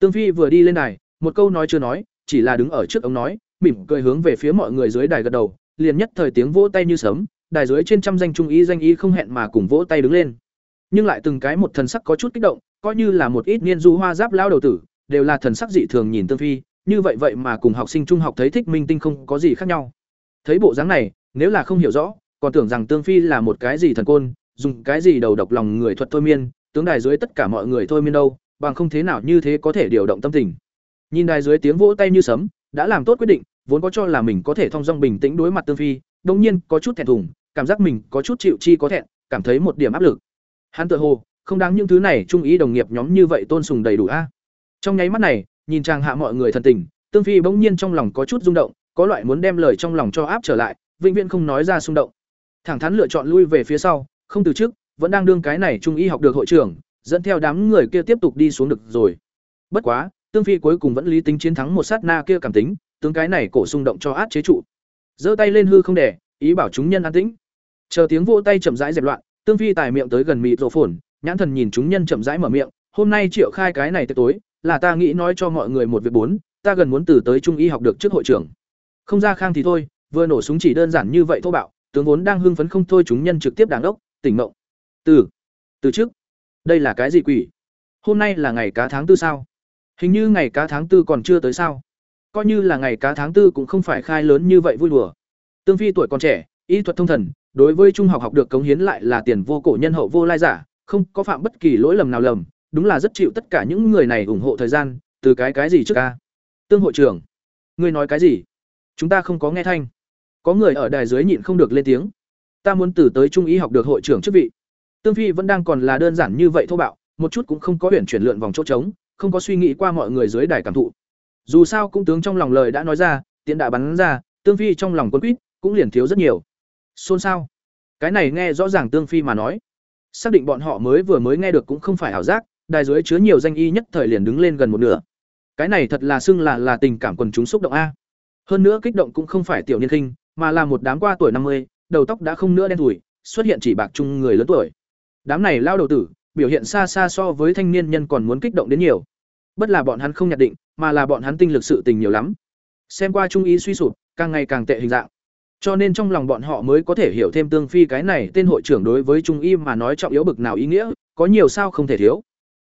Tương Phi vừa đi lên đài, một câu nói chưa nói, chỉ là đứng ở trước ống nói, mỉm cười hướng về phía mọi người dưới đài gật đầu, liền nhất thời tiếng vỗ tay như sấm, đài dưới trên trăm danh trung ý danh ý không hẹn mà cùng vỗ tay đứng lên. Nhưng lại từng cái một thần sắc có chút kích động, coi như là một ít niên du hoa giáp lao đầu tử, đều là thần sắc dị thường nhìn Tương Phi, như vậy vậy mà cùng học sinh trung học thấy thích minh tinh không có gì khác nhau. Thấy bộ dáng này, nếu là không hiểu rõ, còn tưởng rằng Tương Phi là một cái gì thần côn, dùng cái gì đầu độc lòng người thuật thôi miên, tướng đài dưới tất cả mọi người thôi miên đâu, bằng không thế nào như thế có thể điều động tâm tình. Nhìn đài dưới tiếng vỗ tay như sấm, đã làm tốt quyết định, vốn có cho là mình có thể thông dong bình tĩnh đối mặt Tương Phi, đương nhiên có chút thẹn thùng, cảm giác mình có chút chịu chi có thẹn, cảm thấy một điểm áp lực. Hắn tự hồ, không đáng những thứ này trung ý đồng nghiệp nhóm như vậy tôn sùng đầy đủ a. Trong nháy mắt này, nhìn chàng hạ mọi người thần tình, Tương Phi bỗng nhiên trong lòng có chút rung động, có loại muốn đem lời trong lòng cho áp trở lại, vĩnh viễn không nói ra xung động. Thẳng thắn lựa chọn lui về phía sau, không từ trước, vẫn đang đương cái này trung y học được hội trưởng, dẫn theo đám người kia tiếp tục đi xuống được rồi. Bất quá, Tương Phi cuối cùng vẫn lý tính chiến thắng một sát na kia cảm tính, tướng cái này cổ xung động cho át chế trụ. Giơ tay lên hư không để, ý bảo chúng nhân an tĩnh. Chờ tiếng vỗ tay chậm rãi dẹp loạn, Tương Phi tài miệng tới gần mịt rồ phồn, nhãn thần nhìn chúng nhân chậm rãi mở miệng, "Hôm nay Triệu khai cái này tới tối, là ta nghĩ nói cho mọi người một việc bốn, ta gần muốn từ tới trung y học được trước hội trưởng." Không ra khang thì thôi, vừa nổ súng chỉ đơn giản như vậy thô bạo, tướng vốn đang hưng phấn không thôi chúng nhân trực tiếp đàng đốc, tỉnh ngộ, Từ, từ trước, đây là cái gì quỷ? Hôm nay là ngày cá tháng tư sao? Hình như ngày cá tháng tư còn chưa tới sao? Coi như là ngày cá tháng tư cũng không phải khai lớn như vậy vui đùa. Tương Phi tuổi còn trẻ, y thuật thông thần, đối với trung học học được cống hiến lại là tiền vô cổ nhân hậu vô lai giả, không có phạm bất kỳ lỗi lầm nào lầm, đúng là rất chịu tất cả những người này ủng hộ thời gian, từ cái cái gì trước ca. Tương hội trưởng, ngươi nói cái gì? Chúng ta không có nghe thanh. Có người ở đài dưới nhịn không được lên tiếng. Ta muốn từ tới trung ý học được hội trưởng chức vị. Tương Phi vẫn đang còn là đơn giản như vậy thô bạo, một chút cũng không có huyền chuyển lượn vòng chỗ trống, không có suy nghĩ qua mọi người dưới đài cảm thụ. Dù sao cũng tướng trong lòng lời đã nói ra, tiến đã bắn ra, Tương Phi trong lòng quân quýt, cũng liền thiếu rất nhiều. Xôn xao. Cái này nghe rõ ràng Tương Phi mà nói. Xác định bọn họ mới vừa mới nghe được cũng không phải ảo giác, đài dưới chứa nhiều danh y nhất thời liền đứng lên gần một nửa. Cái này thật là xưng là là tình cảm quần chúng xúc động a. Hơn nữa kích động cũng không phải tiểu niên khinh, mà là một đám qua tuổi năm mươi, đầu tóc đã không nữa đen thủi, xuất hiện chỉ bạc trung người lớn tuổi. Đám này lao đầu tử, biểu hiện xa xa so với thanh niên nhân còn muốn kích động đến nhiều. Bất là bọn hắn không nhận định, mà là bọn hắn tinh lực sự tình nhiều lắm. Xem qua trung ý suy sụp, càng ngày càng tệ hình dạng. Cho nên trong lòng bọn họ mới có thể hiểu thêm Tương Phi cái này tên hội trưởng đối với trung y mà nói trọng yếu bực nào ý nghĩa, có nhiều sao không thể thiếu.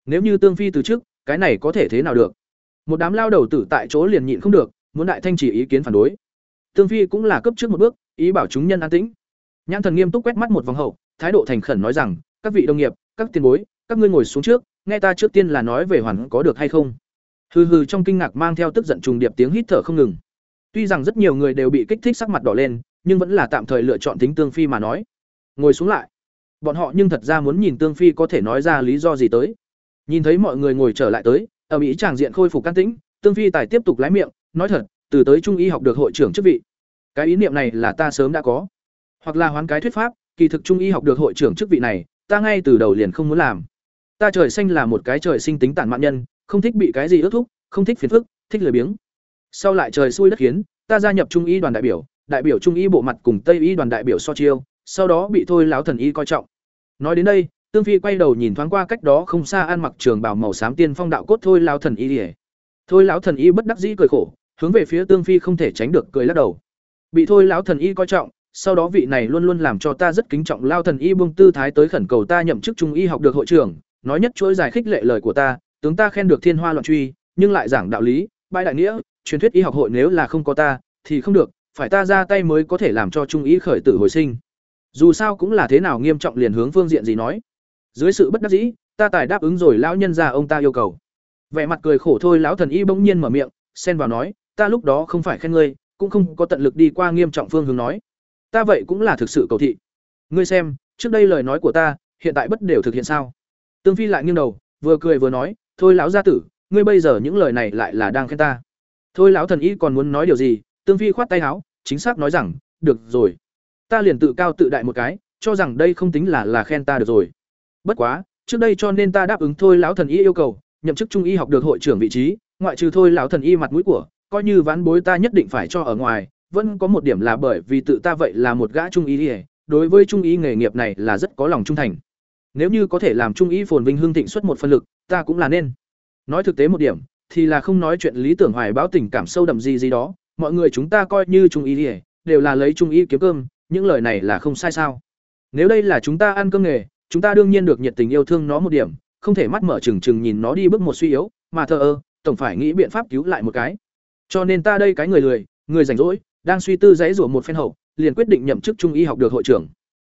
Nếu như Tương Phi từ trước, cái này có thể thế nào được? Một đám lao đầu tử tại chỗ liền nhịn không được, muốn đại thanh chỉ ý kiến phản đối. Tương Phi cũng là cấp trước một bước, ý bảo chúng nhân an tĩnh. Nhãn thần nghiêm túc quét mắt một vòng hậu, thái độ thành khẩn nói rằng, các vị đồng nghiệp, các tiền bối, các ngươi ngồi xuống trước, nghe ta trước tiên là nói về hoàn có được hay không. Hừ hừ trong kinh ngạc mang theo tức giận trùng điệp tiếng hít thở không ngừng. Tuy rằng rất nhiều người đều bị kích thích sắc mặt đỏ lên, nhưng vẫn là tạm thời lựa chọn tính Tương Phi mà nói. Ngồi xuống lại. Bọn họ nhưng thật ra muốn nhìn Tương Phi có thể nói ra lý do gì tới. Nhìn thấy mọi người ngồi trở lại tới, ở Mỹ tràng diện khôi phục can tĩnh, Tương Phi tài tiếp tục lái miệng, nói thật, từ tới trung y học được hội trưởng chức vị. Cái ý niệm này là ta sớm đã có. Hoặc là hoán cái thuyết pháp, kỳ thực trung y học được hội trưởng chức vị này, ta ngay từ đầu liền không muốn làm. Ta trời xanh là một cái trời sinh tính tản mạn nhân, không thích bị cái gì ước thúc, không thích phiền phức, thích lười biếng. Sau lại trời xui đất khiến, ta gia nhập trung y đoàn đại biểu, đại biểu trung y bộ mặt cùng tây y đoàn đại biểu so chiêu, sau đó bị thôi lão thần y coi trọng. Nói đến đây, Tương Phi quay đầu nhìn thoáng qua cách đó không xa ăn mặc trường bào màu xám tiên phong đạo cốt thôi lão thần y. Thôi lão thần y bất đắc dĩ cười khổ, hướng về phía Tương Phi không thể tránh được cười lắc đầu. Bị thôi lão thần y coi trọng, sau đó vị này luôn luôn làm cho ta rất kính trọng lao thần y buông tư thái tới khẩn cầu ta nhậm chức trung y học được hội trưởng, nói nhất chuỗi giải khích lệ lời của ta, tướng ta khen được thiên hoa loạn truy, nhưng lại giảng đạo lý, bãi đại nghĩa, truyền thuyết y học hội nếu là không có ta, thì không được, phải ta ra tay mới có thể làm cho trung y khởi tử hồi sinh. Dù sao cũng là thế nào nghiêm trọng liền hướng phương diện gì nói. Dưới sự bất đắc dĩ, ta tài đáp ứng rồi lão nhân gia ông ta yêu cầu. Vẻ mặt cười khổ thôi lão thần y bỗng nhiên mở miệng, xen vào nói, ta lúc đó không phải khen ngươi, cũng không có tận lực đi qua nghiêm trọng phương hướng nói. Ta vậy cũng là thực sự cầu thị. Ngươi xem, trước đây lời nói của ta, hiện tại bất đều thực hiện sao? Tương Phi lại nghiêng đầu, vừa cười vừa nói, "Thôi lão gia tử, ngươi bây giờ những lời này lại là đang khen ta." Thôi lão thần y còn muốn nói điều gì, Tương Phi khoát tay áo, chính xác nói rằng, "Được rồi, ta liền tự cao tự đại một cái, cho rằng đây không tính là là khen ta được rồi. Bất quá, trước đây cho nên ta đáp ứng thôi lão thần y yêu cầu, nhậm chức trung y học được hội trưởng vị trí, ngoại trừ thôi lão thần y mặt mũi của, coi như ván bối ta nhất định phải cho ở ngoài, vẫn có một điểm là bởi vì tự ta vậy là một gã trung y, đối với trung y nghề nghiệp này là rất có lòng trung thành. Nếu như có thể làm trung y phồn vinh hương thịnh xuất một phân lực, ta cũng là nên. Nói thực tế một điểm, thì là không nói chuyện lý tưởng hoài báo tình cảm sâu đậm gì gì đó, mọi người chúng ta coi như trung y đi, đều là lấy trung y kiếm cơm, những lời này là không sai sao? Nếu đây là chúng ta ăn cơm nghề, chúng ta đương nhiên được nhiệt tình yêu thương nó một điểm, không thể mắt mở trừng trừng nhìn nó đi bước một suy yếu, mà thờ ơ, tổng phải nghĩ biện pháp cứu lại một cái. Cho nên ta đây cái người lười, người rảnh rỗi, đang suy tư giấy rủa một phen hậu, liền quyết định nhậm chức trung y học được hội trưởng.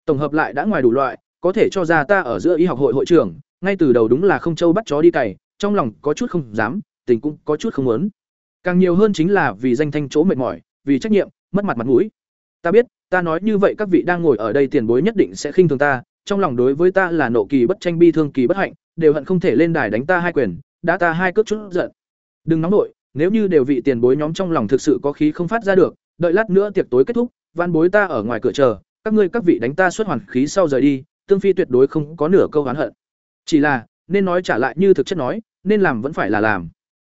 Tổng hợp lại đã ngoài đủ loại, có thể cho ra ta ở giữa y học hội hội trưởng, ngay từ đầu đúng là không châu bắt chó đi cày, trong lòng có chút không dám, tình cũng có chút không muốn. Càng nhiều hơn chính là vì danh thanh chỗ mệt mỏi, vì trách nhiệm, mất mặt mặt mũi. Ta biết, ta nói như vậy các vị đang ngồi ở đây tiền bối nhất định sẽ khinh thường ta, trong lòng đối với ta là nộ kỳ bất tranh bi thương kỳ bất hạnh, đều hận không thể lên đài đánh ta hai quyền, đã ta hai cước chút giận. Đừng nóng nội, nếu như đều vị tiền bối nhóm trong lòng thực sự có khí không phát ra được, đợi lát nữa tiệc tối kết thúc, van bối ta ở ngoài cửa chờ, các ngươi các vị đánh ta xuất hoàn khí sau rời đi, tương phi tuyệt đối không có nửa câu oán hận. Chỉ là, nên nói trả lại như thực chất nói, nên làm vẫn phải là làm.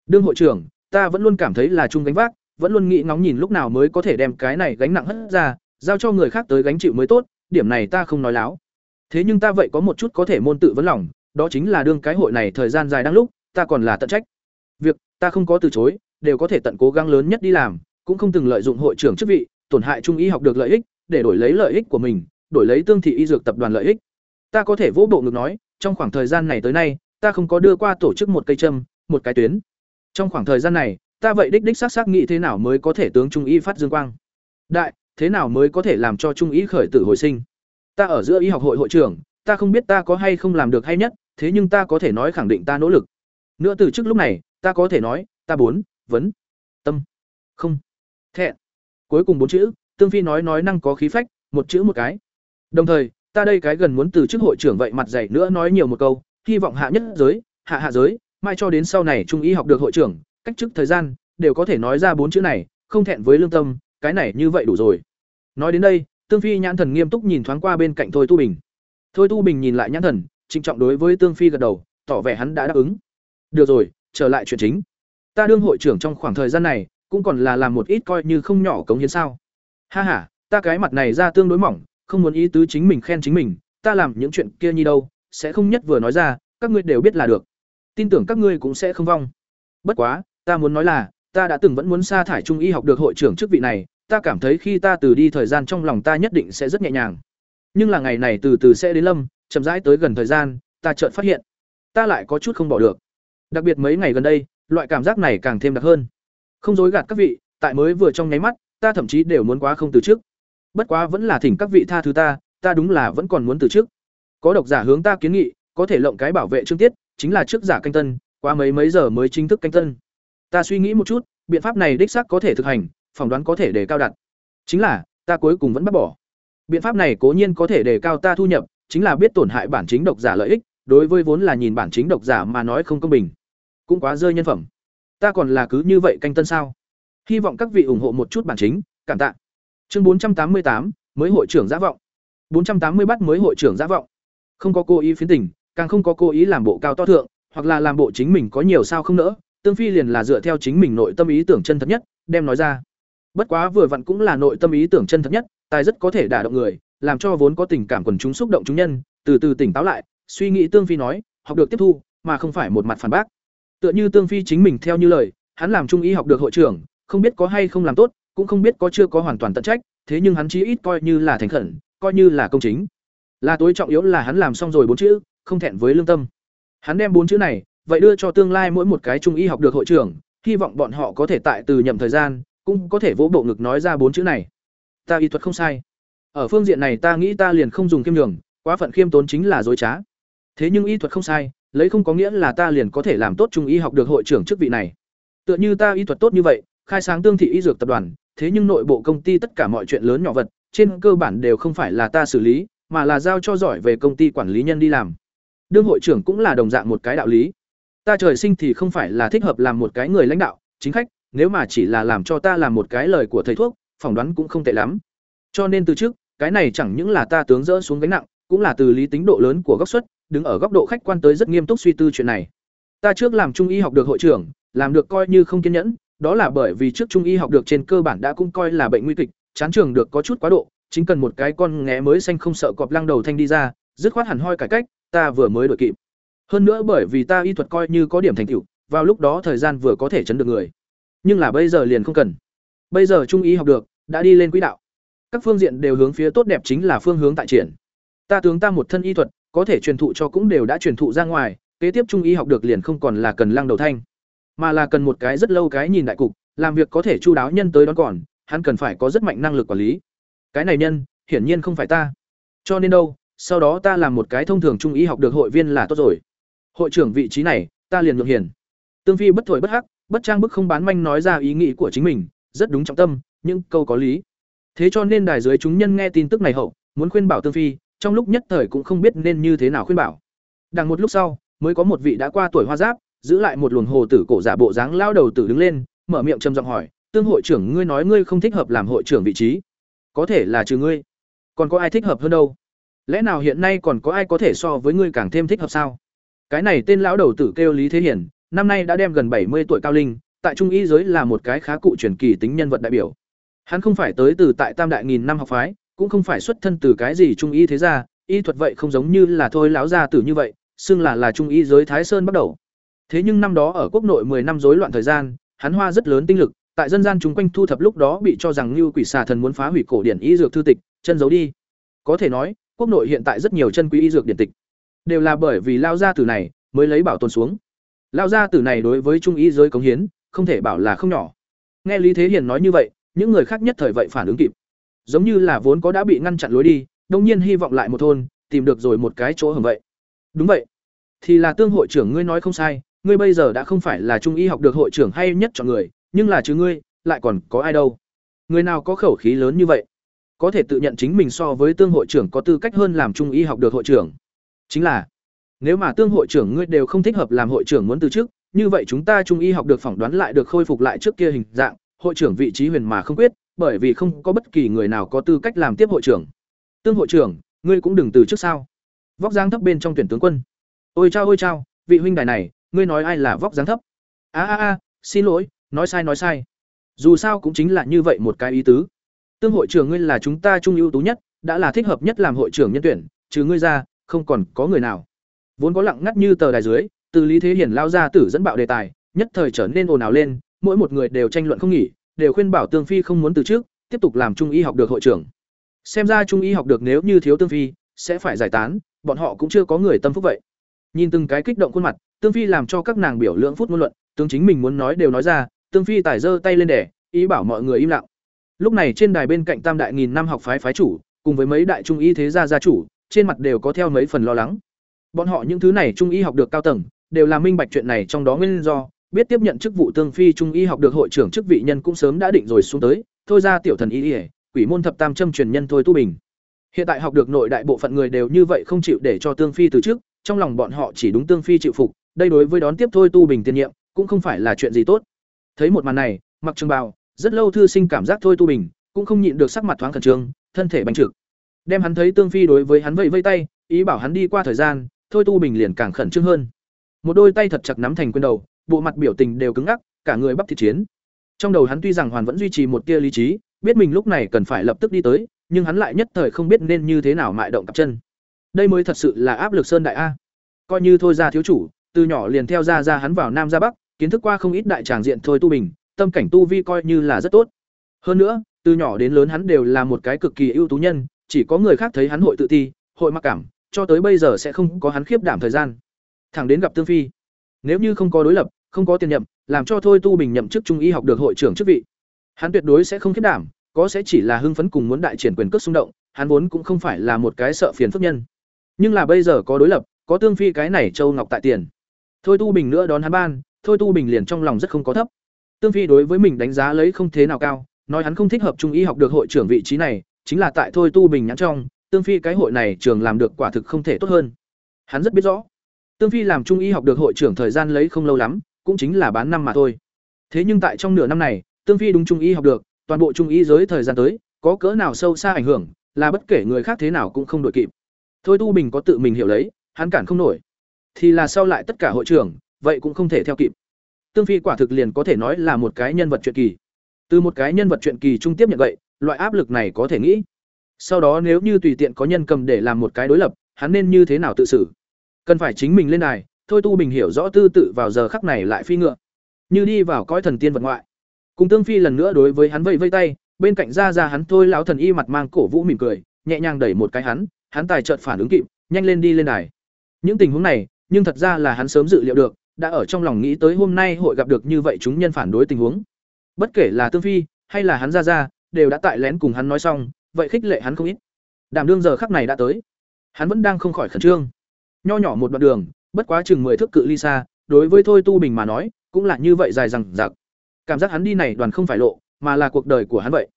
Đương hội trưởng, ta vẫn luôn cảm thấy là chung gánh vác, vẫn luôn nghĩ ngóng nhìn lúc nào mới có thể đem cái này gánh nặng hất ra, giao cho người khác tới gánh chịu mới tốt, điểm này ta không nói láo. Thế nhưng ta vậy có một chút có thể môn tự vấn lòng, đó chính là đương cái hội này thời gian dài đang lúc, ta còn là tận trách. Ta không có từ chối, đều có thể tận cố gắng lớn nhất đi làm, cũng không từng lợi dụng hội trưởng chức vị, tổn hại trung y học được lợi ích, để đổi lấy lợi ích của mình, đổi lấy tương thị y dược tập đoàn lợi ích. Ta có thể vỗ bộ ngực nói, trong khoảng thời gian này tới nay, ta không có đưa qua tổ chức một cây châm, một cái tuyến. Trong khoảng thời gian này, ta vậy đích đích xác xác nghĩ thế nào mới có thể tướng trung y phát dương quang. Đại, thế nào mới có thể làm cho trung y khởi tử hồi sinh? Ta ở giữa y học hội hội trưởng, ta không biết ta có hay không làm được hay nhất, thế nhưng ta có thể nói khẳng định ta nỗ lực. Nữa từ trước lúc này, ta có thể nói, ta bốn, vấn, tâm, không, thẹn. Cuối cùng bốn chữ, Tương Phi nói nói năng có khí phách, một chữ một cái. Đồng thời, ta đây cái gần muốn từ chức hội trưởng vậy mặt dày nữa nói nhiều một câu, hy vọng hạ nhất giới, hạ hạ giới, mai cho đến sau này trung y học được hội trưởng, cách chức thời gian, đều có thể nói ra bốn chữ này, không thẹn với lương tâm, cái này như vậy đủ rồi. Nói đến đây, Tương Phi nhãn thần nghiêm túc nhìn thoáng qua bên cạnh Thôi Tu Bình. Thôi Tu Bình nhìn lại nhãn thần, trịnh trọng đối với Tương Phi gật đầu, tỏ vẻ hắn đã đáp ứng. Được rồi, trở lại chuyện chính. Ta đương hội trưởng trong khoảng thời gian này, cũng còn là làm một ít coi như không nhỏ cống hiến sao? Ha ha, ta cái mặt này ra tương đối mỏng, không muốn ý tứ chính mình khen chính mình, ta làm những chuyện kia như đâu, sẽ không nhất vừa nói ra, các ngươi đều biết là được. Tin tưởng các ngươi cũng sẽ không vong. Bất quá, ta muốn nói là, ta đã từng vẫn muốn sa thải trung y học được hội trưởng chức vị này, ta cảm thấy khi ta từ đi thời gian trong lòng ta nhất định sẽ rất nhẹ nhàng. Nhưng là ngày này từ từ sẽ đến lâm, chậm rãi tới gần thời gian, ta chợt phát hiện, ta lại có chút không bỏ được. Đặc biệt mấy ngày gần đây, loại cảm giác này càng thêm đặc hơn. Không dối gạt các vị, tại mới vừa trong nháy mắt, ta thậm chí đều muốn quá không từ trước. Bất quá vẫn là thỉnh các vị tha thứ ta, ta đúng là vẫn còn muốn từ trước. Có độc giả hướng ta kiến nghị, có thể lộng cái bảo vệ chương tiết, chính là trước giả canh tân, qua mấy mấy giờ mới chính thức canh tân. Ta suy nghĩ một chút, biện pháp này đích xác có thể thực hành, phỏng đoán có thể để cao đặt. Chính là, ta cuối cùng vẫn bắt bỏ. Biện pháp này cố nhiên có thể đề cao ta thu nhập, chính là biết tổn hại bản chính độc giả lợi ích, đối với vốn là nhìn bản chính độc giả mà nói không công bình. Cũng quá rơi nhân phẩm. Ta còn là cứ như vậy canh tân sao? Hy vọng các vị ủng hộ một chút bản chính, cảm tạ. Chương bốn trăm tám mươi tám mới hội trưởng giả vọng. bốn trăm tám mươi bắt mới hội trưởng giả vọng. Không có cố ý phiến tình, càng không có cố ý làm bộ cao to thượng, hoặc là làm bộ chính mình có nhiều sao không nỡ, Tương Phi liền là dựa theo chính mình nội tâm ý tưởng chân thật nhất, đem nói ra. Bất quá vừa vặn cũng là nội tâm ý tưởng chân thật nhất, tài rất có thể đả động người, làm cho vốn có tình cảm quần chúng xúc động chúng nhân, từ từ tỉnh táo lại, suy nghĩ Tương Phi nói, học được tiếp thu, mà không phải một mặt phản bác. Tựa như Tương Phi chính mình theo như lời, hắn làm trung y học được hội trưởng, không biết có hay không làm tốt, cũng không biết có chưa có hoàn toàn tận trách, thế nhưng hắn chí ít coi như là thành khẩn, coi như là công chính. Là tối trọng yếu là hắn làm xong rồi bốn chữ, không thẹn với lương tâm. Hắn đem bốn chữ này, vậy đưa cho tương lai mỗi một cái trung y học được hội trưởng, hy vọng bọn họ có thể tại từ nhậm thời gian, cũng có thể vỗ bộ ngực nói ra bốn chữ này. Ta y thuật không sai. Ở phương diện này ta nghĩ ta liền không dùng khiêm nhường, quá phận khiêm tốn chính là dối trá. Thế nhưng y thuật không sai, lấy không có nghĩa là ta liền có thể làm tốt trung y học được hội trưởng chức vị này. Tựa như ta y thuật tốt như vậy, khai sáng tương thị y dược tập đoàn, thế nhưng nội bộ công ty tất cả mọi chuyện lớn nhỏ vật, trên cơ bản đều không phải là ta xử lý, mà là giao cho giỏi về công ty quản lý nhân đi làm. Đương hội trưởng cũng là đồng dạng một cái đạo lý. Ta trời sinh thì không phải là thích hợp làm một cái người lãnh đạo, chính khách, nếu mà chỉ là làm cho ta làm một cái lời của thầy thuốc, phỏng đoán cũng không tệ lắm. Cho nên từ trước, cái này chẳng những là ta tướng dỡ xuống gánh nặng, cũng là từ lý tính độ lớn của góc xuất, đứng ở góc độ khách quan tới rất nghiêm túc suy tư chuyện này. Ta trước làm trung y học được hội trưởng, làm được coi như không kiên nhẫn, đó là bởi vì trước trung y học được trên cơ bản đã cũng coi là bệnh nguy kịch, chán trường được có chút quá độ, chính cần một cái con ngẽ mới xanh không sợ cọp lăng đầu thanh đi ra, dứt khoát hẳn hoi cải cách, ta vừa mới đổi kịp. Hơn nữa bởi vì ta y thuật coi như có điểm thành tựu, vào lúc đó thời gian vừa có thể chấn được người. Nhưng là bây giờ liền không cần. Bây giờ trung y học được, đã đi lên quỹ đạo. Các phương diện đều hướng phía tốt đẹp chính là phương hướng tại triển. Ta tướng ta một thân y thuật, có thể truyền thụ cho cũng đều đã truyền thụ ra ngoài, kế tiếp trung y học được liền không còn là cần lăng đầu thanh, mà là cần một cái rất lâu cái nhìn đại cục, làm việc có thể chu đáo nhân tới đón còn, hắn cần phải có rất mạnh năng lực quản lý. Cái này nhân, hiển nhiên không phải ta. Cho nên đâu, sau đó ta làm một cái thông thường trung y học được hội viên là tốt rồi. Hội trưởng vị trí này, ta liền nhượng hiển. Tương Phi bất thổi bất hắc, bất trang bức không bán manh nói ra ý nghĩ của chính mình, rất đúng trọng tâm, nhưng câu có lý. Thế cho nên đài dưới chúng nhân nghe tin tức này hậu, muốn khuyên bảo Tương Phi, trong lúc nhất thời cũng không biết nên như thế nào khuyên bảo. Đằng một lúc sau, mới có một vị đã qua tuổi hoa giáp, giữ lại một luồng hồ tử cổ giả bộ dáng lao đầu tử đứng lên, mở miệng trầm giọng hỏi, "Tương hội trưởng, ngươi nói ngươi không thích hợp làm hội trưởng vị trí, có thể là trừ ngươi, còn có ai thích hợp hơn đâu? Lẽ nào hiện nay còn có ai có thể so với ngươi càng thêm thích hợp sao?" Cái này tên lão đầu tử kêu Lý Thế Hiển, năm nay đã đem gần bảy mươi tuổi cao linh, tại trung y giới là một cái khá cụ truyền kỳ tính nhân vật đại biểu. Hắn không phải tới từ tại Tam đại nghìn năm học phái, cũng không phải xuất thân từ cái gì trung y thế gia, y thuật vậy không giống như là thôi lão gia tử như vậy, xưng là là trung y giới Thái Sơn bắt đầu. Thế nhưng năm đó ở quốc nội 10 năm rối loạn thời gian, hắn hoa rất lớn tinh lực, tại dân gian chúng quanh thu thập lúc đó bị cho rằng như quỷ xà thần muốn phá hủy cổ điển y dược thư tịch, chân giấu đi. Có thể nói, quốc nội hiện tại rất nhiều chân quý y dược điển tịch, đều là bởi vì lao gia tử này mới lấy bảo tồn xuống. Lao gia tử này đối với trung y giới cống hiến, không thể bảo là không nhỏ. Nghe Lý Thế Hiền nói như vậy, những người khác nhất thời vậy phản ứng kịp. Giống như là vốn có đã bị ngăn chặn lối đi, đông nhiên hy vọng lại một thôn, tìm được rồi một cái chỗ hưởng vậy. Đúng vậy. Thì là tương hội trưởng ngươi nói không sai, ngươi bây giờ đã không phải là trung y học được hội trưởng hay nhất chọn người, nhưng là chứ ngươi, lại còn có ai đâu? Người nào có khẩu khí lớn như vậy, có thể tự nhận chính mình so với tương hội trưởng có tư cách hơn làm trung y học được hội trưởng? Chính là, nếu mà tương hội trưởng ngươi đều không thích hợp làm hội trưởng muốn từ chức, như vậy chúng ta trung y học được phỏng đoán lại được khôi phục lại trước kia hình dạng, hội trưởng vị trí huyền mà không quyết, bởi vì không có bất kỳ người nào có tư cách làm tiếp hội trưởng. Tương hội trưởng, ngươi cũng đừng từ trước sao? Vóc dáng thấp bên trong tuyển tướng quân. Ôi chao ôi chao, vị huynh đài này, ngươi nói ai là vóc dáng thấp? A a a, xin lỗi, nói sai nói sai. Dù sao cũng chính là như vậy một cái ý tứ. Tương hội trưởng ngươi là chúng ta trung ưu tú nhất, đã là thích hợp nhất làm hội trưởng nhân tuyển, trừ ngươi ra, không còn có người nào. Vốn có lặng ngắt như tờ đài dưới, từ Lý Thế Hiển lao ra tử dẫn bạo đề tài, nhất thời trở nên ồn ào lên, mỗi một người đều tranh luận không nghỉ, đều khuyên bảo Tương Phi không muốn từ trước, tiếp tục làm trung y học được hội trưởng. Xem ra trung y học được nếu như thiếu Tương Phi, sẽ phải giải tán, bọn họ cũng chưa có người tâm phúc vậy. Nhìn từng cái kích động khuôn mặt, Tương Phi làm cho các nàng biểu lượng phút ngôn luận, tướng chính mình muốn nói đều nói ra, Tương Phi tải giơ tay lên để, ý bảo mọi người im lặng. Lúc này trên đài bên cạnh Tam đại nghìn năm học phái phái chủ, cùng với mấy đại trung y thế gia gia chủ, trên mặt đều có theo mấy phần lo lắng. Bọn họ những thứ này trung y học được cao tầng, đều là minh bạch chuyện này trong đó nguyên do, biết tiếp nhận chức vụ Tương Phi trung y học được hội trưởng chức vị nhân cũng sớm đã định rồi xuống tới, thôi ra tiểu thần y, ỉa quỷ môn thập tam châm truyền nhân thôi tu bình. Hiện tại học được nội đại bộ phận người đều như vậy không chịu để cho Tương Phi từ trước, trong lòng bọn họ chỉ đúng Tương Phi chịu phục, đây đối với đón tiếp thôi tu bình tiên nhiệm, cũng không phải là chuyện gì tốt. Thấy một màn này, Mặc Trường Bào, rất lâu thư sinh cảm giác thôi tu bình, cũng không nhịn được sắc mặt thoáng khẩn trương, thân thể bành trực. Đem hắn thấy Tương Phi đối với hắn vẫy vây tay, ý bảo hắn đi qua thời gian, thôi tu bình liền càng khẩn trương hơn. Một đôi tay thật chặt nắm thành quyền đầu, bộ mặt biểu tình đều cứng ngắc, cả người bắp thịt chiến. Trong đầu hắn tuy rằng hoàn vẫn duy trì một tia lý trí, biết mình lúc này cần phải lập tức đi tới, nhưng hắn lại nhất thời không biết nên như thế nào mại động cặp chân. Đây mới thật sự là áp lực sơn đại a. Coi như thôi ra thiếu chủ, từ nhỏ liền theo ra ra hắn vào nam ra bắc, kiến thức qua không ít đại tràng diện thôi tu bình, tâm cảnh tu vi coi như là rất tốt. Hơn nữa, từ nhỏ đến lớn hắn đều là một cái cực kỳ ưu tú nhân, chỉ có người khác thấy hắn hội tự ti, hội mặc cảm, cho tới bây giờ sẽ không có hắn khiếp đảm thời gian. Thẳng đến gặp Tương Phi. Nếu như không có đối lập, không có tiền nhậm, làm cho thôi tu bình nhậm chức trung y học được hội trưởng chức vị. Hắn tuyệt đối sẽ không khiết đảm, có sẽ chỉ là hưng phấn cùng muốn đại triển quyền cước xung động, hắn vốn cũng không phải là một cái sợ phiền phức nhân. Nhưng là bây giờ có đối lập, có Tương Phi cái này châu ngọc tại tiền. Thôi Tu Bình nữa đón hắn ban, Thôi Tu Bình liền trong lòng rất không có thấp. Tương Phi đối với mình đánh giá lấy không thế nào cao, nói hắn không thích hợp trung y học được hội trưởng vị trí này, chính là tại Thôi Tu Bình nhắn trong, Tương Phi cái hội này trường làm được quả thực không thể tốt hơn. Hắn rất biết rõ. Tương Phi làm trung y học được hội trưởng thời gian lấy không lâu lắm, cũng chính là bán năm mà thôi. Thế nhưng tại trong nửa năm này, Tương Phi đúng trung y học được, toàn bộ trung y giới thời gian tới, có cỡ nào sâu xa ảnh hưởng, là bất kể người khác thế nào cũng không đội kịp. Thôi Tu Bình có tự mình hiểu lấy, hắn cản không nổi. Thì là sau lại tất cả hội trưởng, vậy cũng không thể theo kịp. Tương Phi quả thực liền có thể nói là một cái nhân vật truyện kỳ. Từ một cái nhân vật truyện kỳ trung tiếp nhận vậy, loại áp lực này có thể nghĩ. Sau đó nếu như tùy tiện có nhân cầm để làm một cái đối lập, hắn nên như thế nào tự xử? Cần phải chính mình lên đài, thôi tu bình hiểu rõ tư tự vào giờ khắc này lại phi ngựa như đi vào cõi thần tiên vật ngoại. Cùng tương phi lần nữa đối với hắn vẫy vây tay bên cạnh ra ra hắn thôi lão thần y mặt mang cổ vũ mỉm cười nhẹ nhàng đẩy một cái hắn hắn tài chợt phản ứng kịp nhanh lên đi lên đài. Những tình huống này nhưng thật ra là hắn sớm dự liệu được đã ở trong lòng nghĩ tới hôm nay hội gặp được như vậy chúng nhân phản đối tình huống. Bất kể là tương phi hay là hắn ra ra đều đã tại lén cùng hắn nói xong vậy khích lệ hắn không ít. Đảm đương giờ khắc này đã tới. Hắn vẫn đang không khỏi khẩn trương nho nhỏ một đoạn đường, bất quá chừng mười thước cự ly xa, đối với thôi tu bình mà nói, cũng là như vậy dài rằng giặc cảm giác hắn đi này đoàn không phải lộ, mà là cuộc đời của hắn vậy.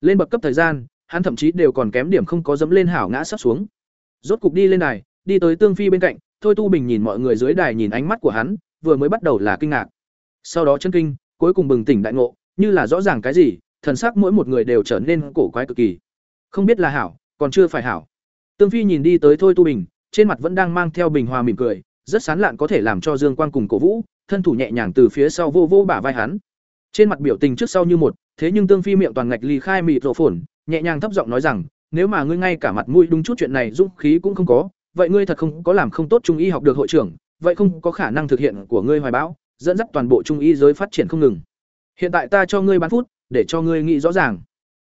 Lên bậc cấp thời gian, hắn thậm chí đều còn kém điểm không có dẫm lên hảo ngã sắp xuống. Rốt cục đi lên đài, đi tới tương phi bên cạnh, thôi tu bình nhìn mọi người dưới đài nhìn ánh mắt của hắn, vừa mới bắt đầu là kinh ngạc. Sau đó chân kinh, cuối cùng bừng tỉnh đại ngộ, như là rõ ràng cái gì, thần sắc mỗi một người đều trở nên cổ quái cực kỳ. Không biết là hảo, còn chưa phải hảo. Tương phi nhìn đi tới thôi tu bình trên mặt vẫn đang mang theo bình hòa mỉm cười, rất sán lạn có thể làm cho dương quang cùng cổ vũ, thân thủ nhẹ nhàng từ phía sau vô vô bả vai hắn. Trên mặt biểu tình trước sau như một, thế nhưng tương phi miệng toàn ngạch ly khai mịt rộ phồn, nhẹ nhàng thấp giọng nói rằng, nếu mà ngươi ngay cả mặt mũi đúng chút chuyện này dũng khí cũng không có, vậy ngươi thật không có làm không tốt trung y học được hội trưởng, vậy không có khả năng thực hiện của ngươi hoài bão, dẫn dắt toàn bộ trung y giới phát triển không ngừng. Hiện tại ta cho ngươi bán phút, để cho ngươi nghĩ rõ ràng.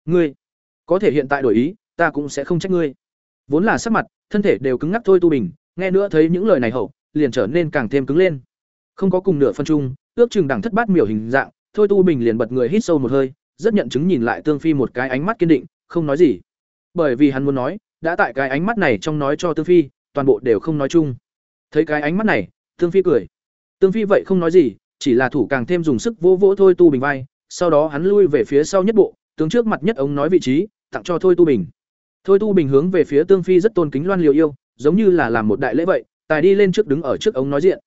Ngươi có thể hiện tại đổi ý, ta cũng sẽ không trách ngươi vốn là sắc mặt, thân thể đều cứng ngắc thôi tu bình, nghe nữa thấy những lời này hậu, liền trở nên càng thêm cứng lên. Không có cùng nửa phân chung, ước chừng đẳng thất bát miểu hình dạng, thôi tu bình liền bật người hít sâu một hơi, rất nhận chứng nhìn lại tương phi một cái ánh mắt kiên định, không nói gì. Bởi vì hắn muốn nói, đã tại cái ánh mắt này trong nói cho tương phi, toàn bộ đều không nói chung. Thấy cái ánh mắt này, tương phi cười. Tương phi vậy không nói gì, chỉ là thủ càng thêm dùng sức vỗ vỗ thôi tu bình vai, sau đó hắn lui về phía sau nhất bộ, tướng trước mặt nhất ống nói vị trí, tặng cho thôi tu bình thôi tu bình hướng về phía tương phi rất tôn kính loan liều yêu, giống như là làm một đại lễ vậy, tài đi lên trước đứng ở trước ống nói diện.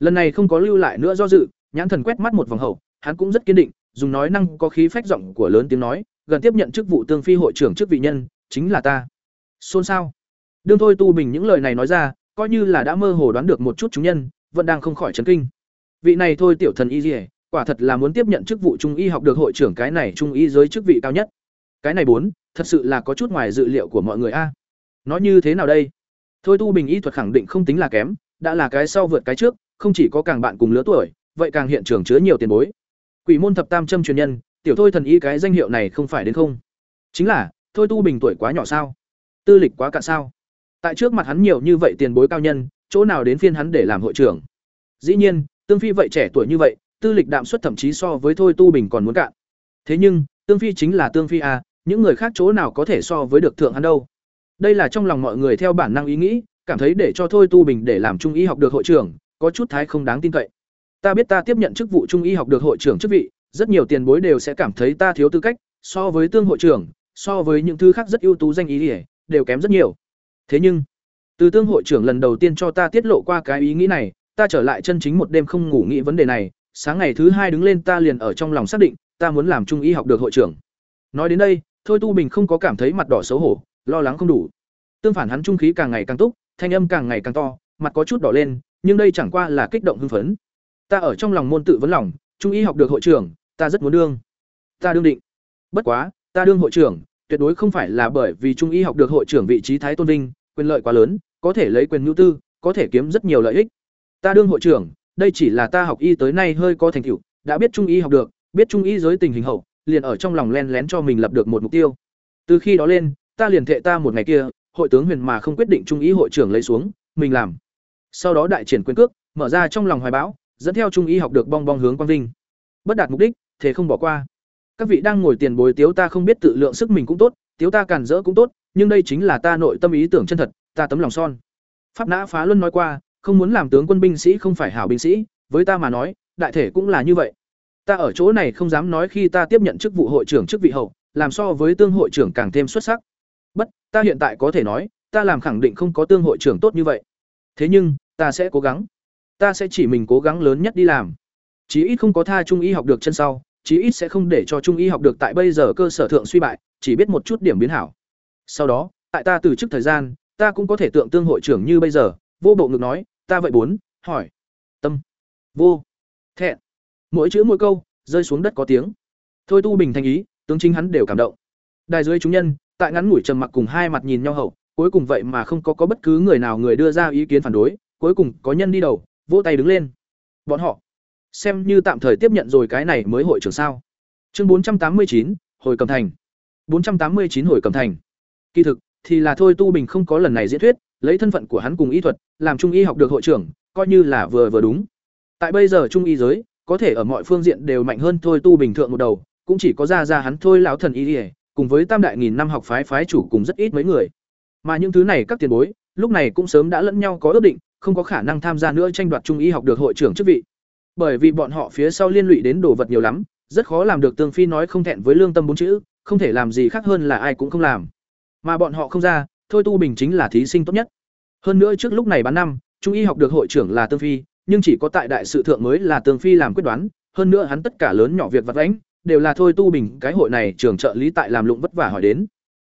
Lần này không có lưu lại nữa do dự, nhãn thần quét mắt một vòng hậu, hắn cũng rất kiên định, dùng nói năng có khí phách giọng của lớn tiếng nói, gần tiếp nhận chức vụ tương phi hội trưởng chức vị nhân, chính là ta. Xôn xao. Đương thôi tu bình những lời này nói ra, coi như là đã mơ hồ đoán được một chút chúng nhân, vẫn đang không khỏi chấn kinh. Vị này thôi tiểu thần y dỉa quả thật là muốn tiếp nhận chức vụ trung y học được hội trưởng cái này trung y giới chức vị cao nhất cái này bốn, thật sự là có chút ngoài dự liệu của mọi người a. Nói như thế nào đây? Thôi tu bình y thuật khẳng định không tính là kém, đã là cái sau vượt cái trước, không chỉ có càng bạn cùng lứa tuổi, vậy càng hiện trường chứa nhiều tiền bối. Quỷ môn thập tam châm truyền nhân, tiểu thôi thần y cái danh hiệu này không phải đến không? Chính là, thôi tu bình tuổi quá nhỏ sao? Tư lịch quá cạn sao? Tại trước mặt hắn nhiều như vậy tiền bối cao nhân, chỗ nào đến phiên hắn để làm hội trưởng? Dĩ nhiên, tương phi vậy trẻ tuổi như vậy, tư lịch đạm suất thậm chí so với thôi tu bình còn muốn cạn. Thế nhưng, tương phi chính là tương phi a những người khác chỗ nào có thể so với được thượng hắn đâu. Đây là trong lòng mọi người theo bản năng ý nghĩ, cảm thấy để cho thôi tu bình để làm trung y học được hội trưởng, có chút thái không đáng tin cậy. Ta biết ta tiếp nhận chức vụ trung y học được hội trưởng chức vị, rất nhiều tiền bối đều sẽ cảm thấy ta thiếu tư cách, so với tương hội trưởng, so với những thứ khác rất ưu tú danh ý ỉa, đều kém rất nhiều. Thế nhưng, từ tương hội trưởng lần đầu tiên cho ta tiết lộ qua cái ý nghĩ này, ta trở lại chân chính một đêm không ngủ nghĩ vấn đề này, sáng ngày thứ hai đứng lên ta liền ở trong lòng xác định, ta muốn làm trung y học được hội trưởng. Nói đến đây thôi tu bình không có cảm thấy mặt đỏ xấu hổ, lo lắng không đủ. Tương phản hắn trung khí càng ngày càng túc, thanh âm càng ngày càng to, mặt có chút đỏ lên, nhưng đây chẳng qua là kích động hưng phấn. Ta ở trong lòng môn tự vấn lòng, trung y học được hội trưởng, ta rất muốn đương. Ta đương định. Bất quá, ta đương hội trưởng, tuyệt đối không phải là bởi vì trung y học được hội trưởng vị trí thái tôn vinh, quyền lợi quá lớn, có thể lấy quyền nhu tư, có thể kiếm rất nhiều lợi ích. Ta đương hội trưởng, đây chỉ là ta học y tới nay hơi có thành tựu, đã biết trung y học được, biết trung y giới tình hình hậu liền ở trong lòng len lén cho mình lập được một mục tiêu. Từ khi đó lên, ta liền thệ ta một ngày kia, hội tướng huyền mà không quyết định trung ý hội trưởng lấy xuống, mình làm. Sau đó đại triển quyền cước, mở ra trong lòng hoài bão, dẫn theo trung ý học được bong bong hướng quang vinh. Bất đạt mục đích, thế không bỏ qua. Các vị đang ngồi tiền bối tiếu ta không biết tự lượng sức mình cũng tốt, tiếu ta cản rỡ cũng tốt, nhưng đây chính là ta nội tâm ý tưởng chân thật, ta tấm lòng son. Pháp nã phá luân nói qua, không muốn làm tướng quân binh sĩ không phải hảo binh sĩ, với ta mà nói, đại thể cũng là như vậy ta ở chỗ này không dám nói khi ta tiếp nhận chức vụ hội trưởng chức vị hậu, làm so với tương hội trưởng càng thêm xuất sắc. Bất, ta hiện tại có thể nói, ta làm khẳng định không có tương hội trưởng tốt như vậy. Thế nhưng, ta sẽ cố gắng. Ta sẽ chỉ mình cố gắng lớn nhất đi làm. Chí ít không có tha trung y học được chân sau, chí ít sẽ không để cho trung y học được tại bây giờ cơ sở thượng suy bại, chỉ biết một chút điểm biến hảo. Sau đó, tại ta từ chức thời gian, ta cũng có thể tượng tương hội trưởng như bây giờ. Vô bộ ngực nói, ta vậy bốn, hỏi. Tâm. Vô. Thẹn mỗi chữ mỗi câu rơi xuống đất có tiếng thôi tu bình thành ý tướng chính hắn đều cảm động đài dưới chúng nhân tại ngắn ngủi trầm mặc cùng hai mặt nhìn nhau hậu cuối cùng vậy mà không có có bất cứ người nào người đưa ra ý kiến phản đối cuối cùng có nhân đi đầu vỗ tay đứng lên. Bọn họ xem như tạm thời tiếp nhận rồi cái này mới hội trưởng sao. Chương bốn trăm tám mươi chín hồi cầm thành. bốn trăm tám mươi chín hồi cầm thành. Kỳ thực thì là thôi Tu Bình không có lần này diễn thuyết, lấy thân phận của hắn cùng y thuật, làm trung y học được hội trưởng, coi như là vừa vừa đúng. Tại bây giờ trung y giới, có thể ở mọi phương diện đều mạnh hơn thôi Tu Bình thường một đầu, cũng chỉ có ra ra hắn thôi lão thần y, cùng với tam đại nghìn năm học phái phái chủ cùng rất ít mấy người. Mà những thứ này các tiền bối, lúc này cũng sớm đã lẫn nhau có ước định, không có khả năng tham gia nữa tranh đoạt trung y học được hội trưởng chức vị. Bởi vì bọn họ phía sau liên lụy đến đồ vật nhiều lắm, rất khó làm được Tương Phi nói không thẹn với lương tâm bốn chữ, không thể làm gì khác hơn là ai cũng không làm. Mà bọn họ không ra, thôi tu bình chính là thí sinh tốt nhất. Hơn nữa trước lúc này bán năm, trung y học được hội trưởng là Tương Phi, nhưng chỉ có tại đại sự thượng mới là Tường Phi làm quyết đoán, hơn nữa hắn tất cả lớn nhỏ việc vặt vãnh đều là thôi tu bình cái hội này trưởng trợ lý tại làm lụng vất vả hỏi đến.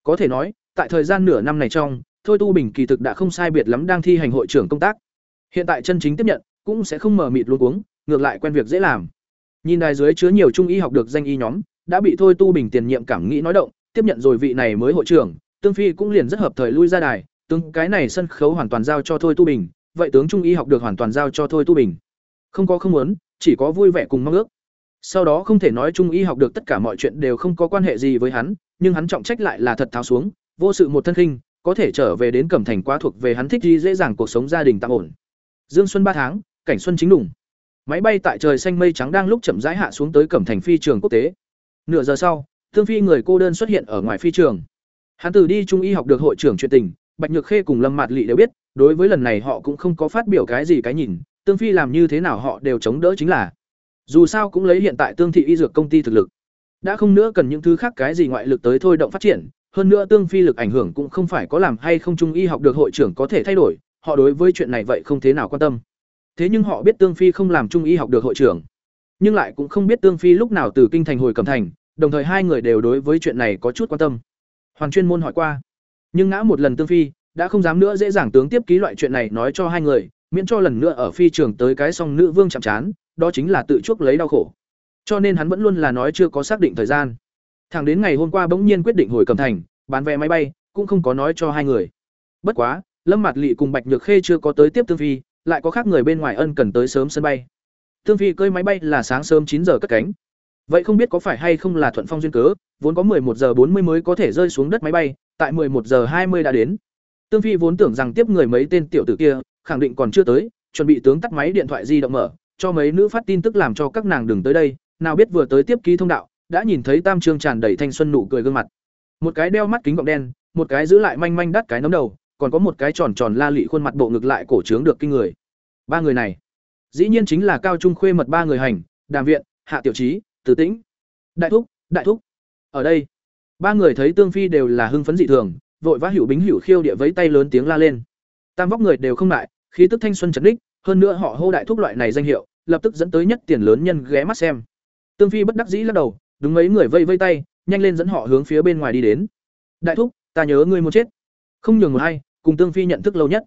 Có thể nói, tại thời gian nửa năm này trong, thôi tu bình kỳ thực đã không sai biệt lắm đang thi hành hội trưởng công tác. Hiện tại chân chính tiếp nhận, cũng sẽ không mở mịt luôn uống, ngược lại quen việc dễ làm. Nhìn đài dưới chứa nhiều trung y học được danh y nhóm, đã bị thôi tu bình tiền nhiệm cảm nghĩ nói động, tiếp nhận rồi vị này mới hội trưởng, Tương Phi cũng liền rất hợp thời lui ra đài, tướng cái này sân khấu hoàn toàn giao cho thôi tu bình, vậy tướng trung y học được hoàn toàn giao cho thôi tu bình. Không có không muốn, chỉ có vui vẻ cùng mong ước. Sau đó không thể nói trung y học được tất cả mọi chuyện đều không có quan hệ gì với hắn, nhưng hắn trọng trách lại là thật tháo xuống, vô sự một thân khinh, có thể trở về đến Cẩm Thành quá thuộc về hắn thích đi dễ dàng cuộc sống gia đình tạm ổn. Dương xuân ba tháng, cảnh xuân chính đủng. Máy bay tại trời xanh mây trắng đang lúc chậm rãi hạ xuống tới Cẩm Thành phi trường quốc tế. Nửa giờ sau, Thương Phi người cô đơn xuất hiện ở ngoài phi trường. Hắn từ đi trung y học được hội trưởng chuyện tình, Bạch Nhược Khê cùng Lâm Mạt Lệ đều biết, đối với lần này họ cũng không có phát biểu cái gì cái nhìn, Tương Phi làm như thế nào họ đều chống đỡ chính là. Dù sao cũng lấy hiện tại Tương thị y dược công ty thực lực, đã không nữa cần những thứ khác cái gì ngoại lực tới thôi động phát triển, hơn nữa Tương Phi lực ảnh hưởng cũng không phải có làm hay không trung y học được hội trưởng có thể thay đổi, họ đối với chuyện này vậy không thế nào quan tâm. Thế nhưng họ biết Tương Phi không làm trung y học được hội trưởng, nhưng lại cũng không biết Tương Phi lúc nào từ kinh thành hồi cầm thành, đồng thời hai người đều đối với chuyện này có chút quan tâm. Hoàng chuyên môn hỏi qua, nhưng ngã một lần Tương Phi, đã không dám nữa dễ dàng tướng tiếp ký loại chuyện này nói cho hai người, miễn cho lần nữa ở phi trường tới cái song nữ vương chạm chán, đó chính là tự chuốc lấy đau khổ. Cho nên hắn vẫn luôn là nói chưa có xác định thời gian. Thẳng đến ngày hôm qua bỗng nhiên quyết định hồi cầm thành, bán vé máy bay, cũng không có nói cho hai người. Bất quá, Lâm Mạt lị cùng Bạch Nhược Khê chưa có tới tiếp Tương Phi, lại có khác người bên ngoài ân cần tới sớm sân bay. Tương Phi cơi máy bay là sáng sớm chín giờ cất cánh. Vậy không biết có phải hay không là thuận phong duyên cớ, vốn có một giờ bốn mươi mới có thể rơi xuống đất máy bay, tại một giờ hai mươi đã đến. Tương Phi vốn tưởng rằng tiếp người mấy tên tiểu tử kia, khẳng định còn chưa tới, chuẩn bị tướng tắt máy điện thoại di động mở, cho mấy nữ phát tin tức làm cho các nàng đừng tới đây, nào biết vừa tới tiếp ký thông đạo, đã nhìn thấy Tam Trương tràn đầy thanh xuân nụ cười gương mặt. Một cái đeo mắt kính gọng đen, một cái giữ lại manh manh đắt cái nấm đầu, còn có một cái tròn tròn la lị khuôn mặt bộ ngực lại cổ trướng được kinh người. Ba người này, dĩ nhiên chính là cao trung khuê mật ba người hành, Đàm Viện, Hạ Tiểu Trí, Từ Tĩnh. Đại thúc, đại thúc. Ở đây, ba người thấy Tương Phi đều là hưng phấn dị thường, vội vã hữu bính hữu khiêu địa vẫy tay lớn tiếng la lên. Tam vóc người đều không lại, khí tức thanh xuân trấn đích, hơn nữa họ hô đại thúc loại này danh hiệu, lập tức dẫn tới nhất tiền lớn nhân ghé mắt xem. Tương Phi bất đắc dĩ lắc đầu, đúng mấy người vây vây tay, nhanh lên dẫn họ hướng phía bên ngoài đi đến. Đại thúc, ta nhớ ngươi muốn chết. Không nhường một hay, cùng Tương Phi nhận thức lâu nhất.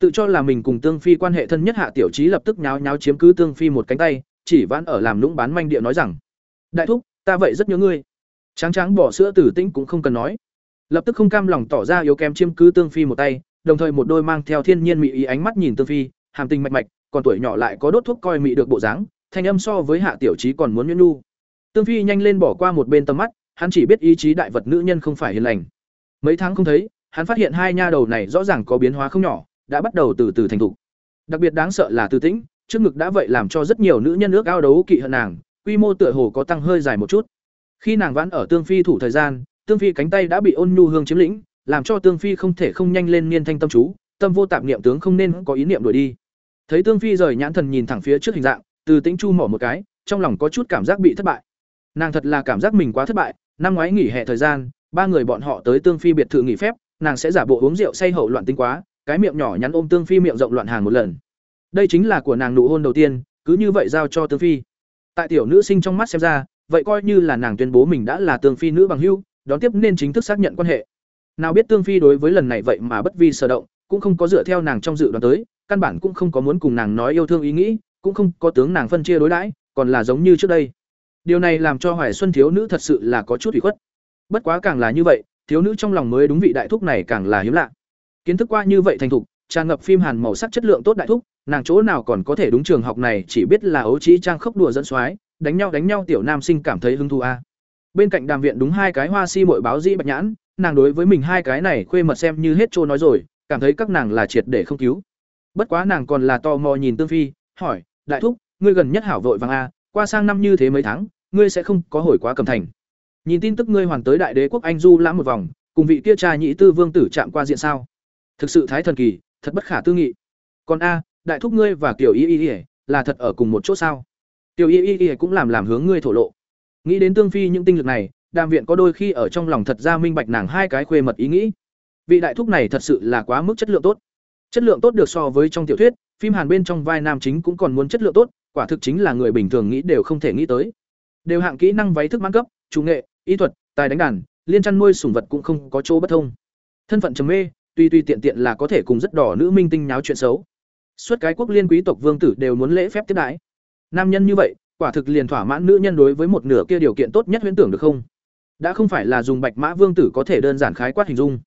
Tự cho là mình cùng Tương Phi quan hệ thân nhất Hạ Tiểu trí lập tức nháo nháo chiếm cứ Tương Phi một cánh tay, chỉ vãn ở làm nũng bán manh địa nói rằng: "Đại thúc, ta vậy rất nhớ ngươi." Tráng tráng bỏ sữa tử tĩnh cũng không cần nói. Lập tức không cam lòng tỏ ra yếu kém chiếm cứ Tương Phi một tay, đồng thời một đôi mang theo thiên nhiên mị ý ánh mắt nhìn Tương Phi, hàm tình mạch mạch, còn tuổi nhỏ lại có đốt thuốc coi mị được bộ dáng, thanh âm so với Hạ Tiểu Chí còn muốn nhuyễn nhu. Tương Phi nhanh lên bỏ qua một bên tầm mắt, hắn chỉ biết ý chí đại vật nữ nhân không phải hiền lành. Mấy tháng không thấy, hắn phát hiện hai nha đầu này rõ ràng có biến hóa không nhỏ, đã bắt đầu từ từ thành thục. Đặc biệt đáng sợ là Tư Tĩnh, trước ngực đã vậy làm cho rất nhiều nữ nhân ước ao đấu kỵ hận nàng, quy mô tựa hồ có tăng hơi dài một chút. Khi nàng vãn ở Tương Phi thủ thời gian, Tương Phi cánh tay đã bị ôn nhu hương chiếm lĩnh, làm cho Tương Phi không thể không nhanh lên niên thanh tâm chú, tâm vô tạp niệm tướng không nên có ý niệm đuổi đi. Thấy Tương Phi rời nhãn thần nhìn thẳng phía trước hình dạng, Từ Tĩnh chu mỏ một cái, trong lòng có chút cảm giác bị thất bại. Nàng thật là cảm giác mình quá thất bại, năm ngoái nghỉ hè thời gian, ba người bọn họ tới Tương Phi biệt thự nghỉ phép, nàng sẽ giả bộ uống rượu say hậu loạn tinh quá, cái miệng nhỏ nhắn ôm Tương Phi miệng rộng loạn hàng một lần. Đây chính là của nàng nụ hôn đầu tiên, cứ như vậy giao cho Tương Phi. Tại tiểu nữ sinh trong mắt xem ra, vậy coi như là nàng tuyên bố mình đã là Tương Phi nữ bằng hưu đón tiếp nên chính thức xác nhận quan hệ. Nào biết Tương Phi đối với lần này vậy mà bất vi sở động, cũng không có dựa theo nàng trong dự đoán tới, căn bản cũng không có muốn cùng nàng nói yêu thương ý nghĩ, cũng không có tướng nàng phân chia đối đãi, còn là giống như trước đây. Điều này làm cho Hoài Xuân thiếu nữ thật sự là có chút ủy khuất. Bất quá càng là như vậy, thiếu nữ trong lòng mới đúng vị đại thúc này càng là hiếm lạ. Kiến thức qua như vậy thành thục, tràn ngập phim hàn màu sắc chất lượng tốt đại thúc, nàng chỗ nào còn có thể đúng trường học này chỉ biết là ấu trí trang khốc đùa dẫn soái đánh nhau đánh nhau, tiểu nam sinh cảm thấy hứng thú a. Bên cạnh đàm viện đúng hai cái hoa si muội báo dĩ bạch nhãn, nàng đối với mình hai cái này khuê mật xem như hết trô nói rồi, cảm thấy các nàng là triệt để không cứu. Bất quá nàng còn là tò mò nhìn tương phi, hỏi, đại thúc, ngươi gần nhất hảo vội vàng a qua sang năm như thế mấy tháng, ngươi sẽ không có hồi quá cầm thành. Nhìn tin tức ngươi hoàn tới đại đế quốc anh du lãm một vòng, cùng vị kia cha nhị tư vương tử chạm qua diện sao? Thực sự thái thần kỳ, thật bất khả tư nghị. Còn a, đại thúc ngươi và kiểu y y y, là thật ở cùng một chỗ sao? Tiểu y y y cũng làm làm hướng ngươi thổ lộ. Nghĩ đến tương phi những tinh lực này, đàm viện có đôi khi ở trong lòng thật ra minh bạch nàng hai cái khuê mật ý nghĩ. Vị đại thúc này thật sự là quá mức chất lượng tốt. Chất lượng tốt được so với trong tiểu thuyết, phim hàn bên trong vai nam chính cũng còn muốn chất lượng tốt, quả thực chính là người bình thường nghĩ đều không thể nghĩ tới. Đều hạng kỹ năng váy thức mãn cấp, chủ nghệ, y thuật, tài đánh đàn, liên chăn nuôi sủng vật cũng không có chỗ bất thông. Thân phận trầm mê, tuy tuy tiện tiện là có thể cùng rất đỏ nữ minh tinh nháo chuyện xấu. Suốt cái quốc liên quý tộc vương tử đều muốn lễ phép tiếp đãi nam nhân như vậy, quả thực liền thỏa mãn nữ nhân đối với một nửa kia điều kiện tốt nhất huyễn tưởng được không? Đã không phải là dùng bạch mã vương tử có thể đơn giản khái quát hình dung.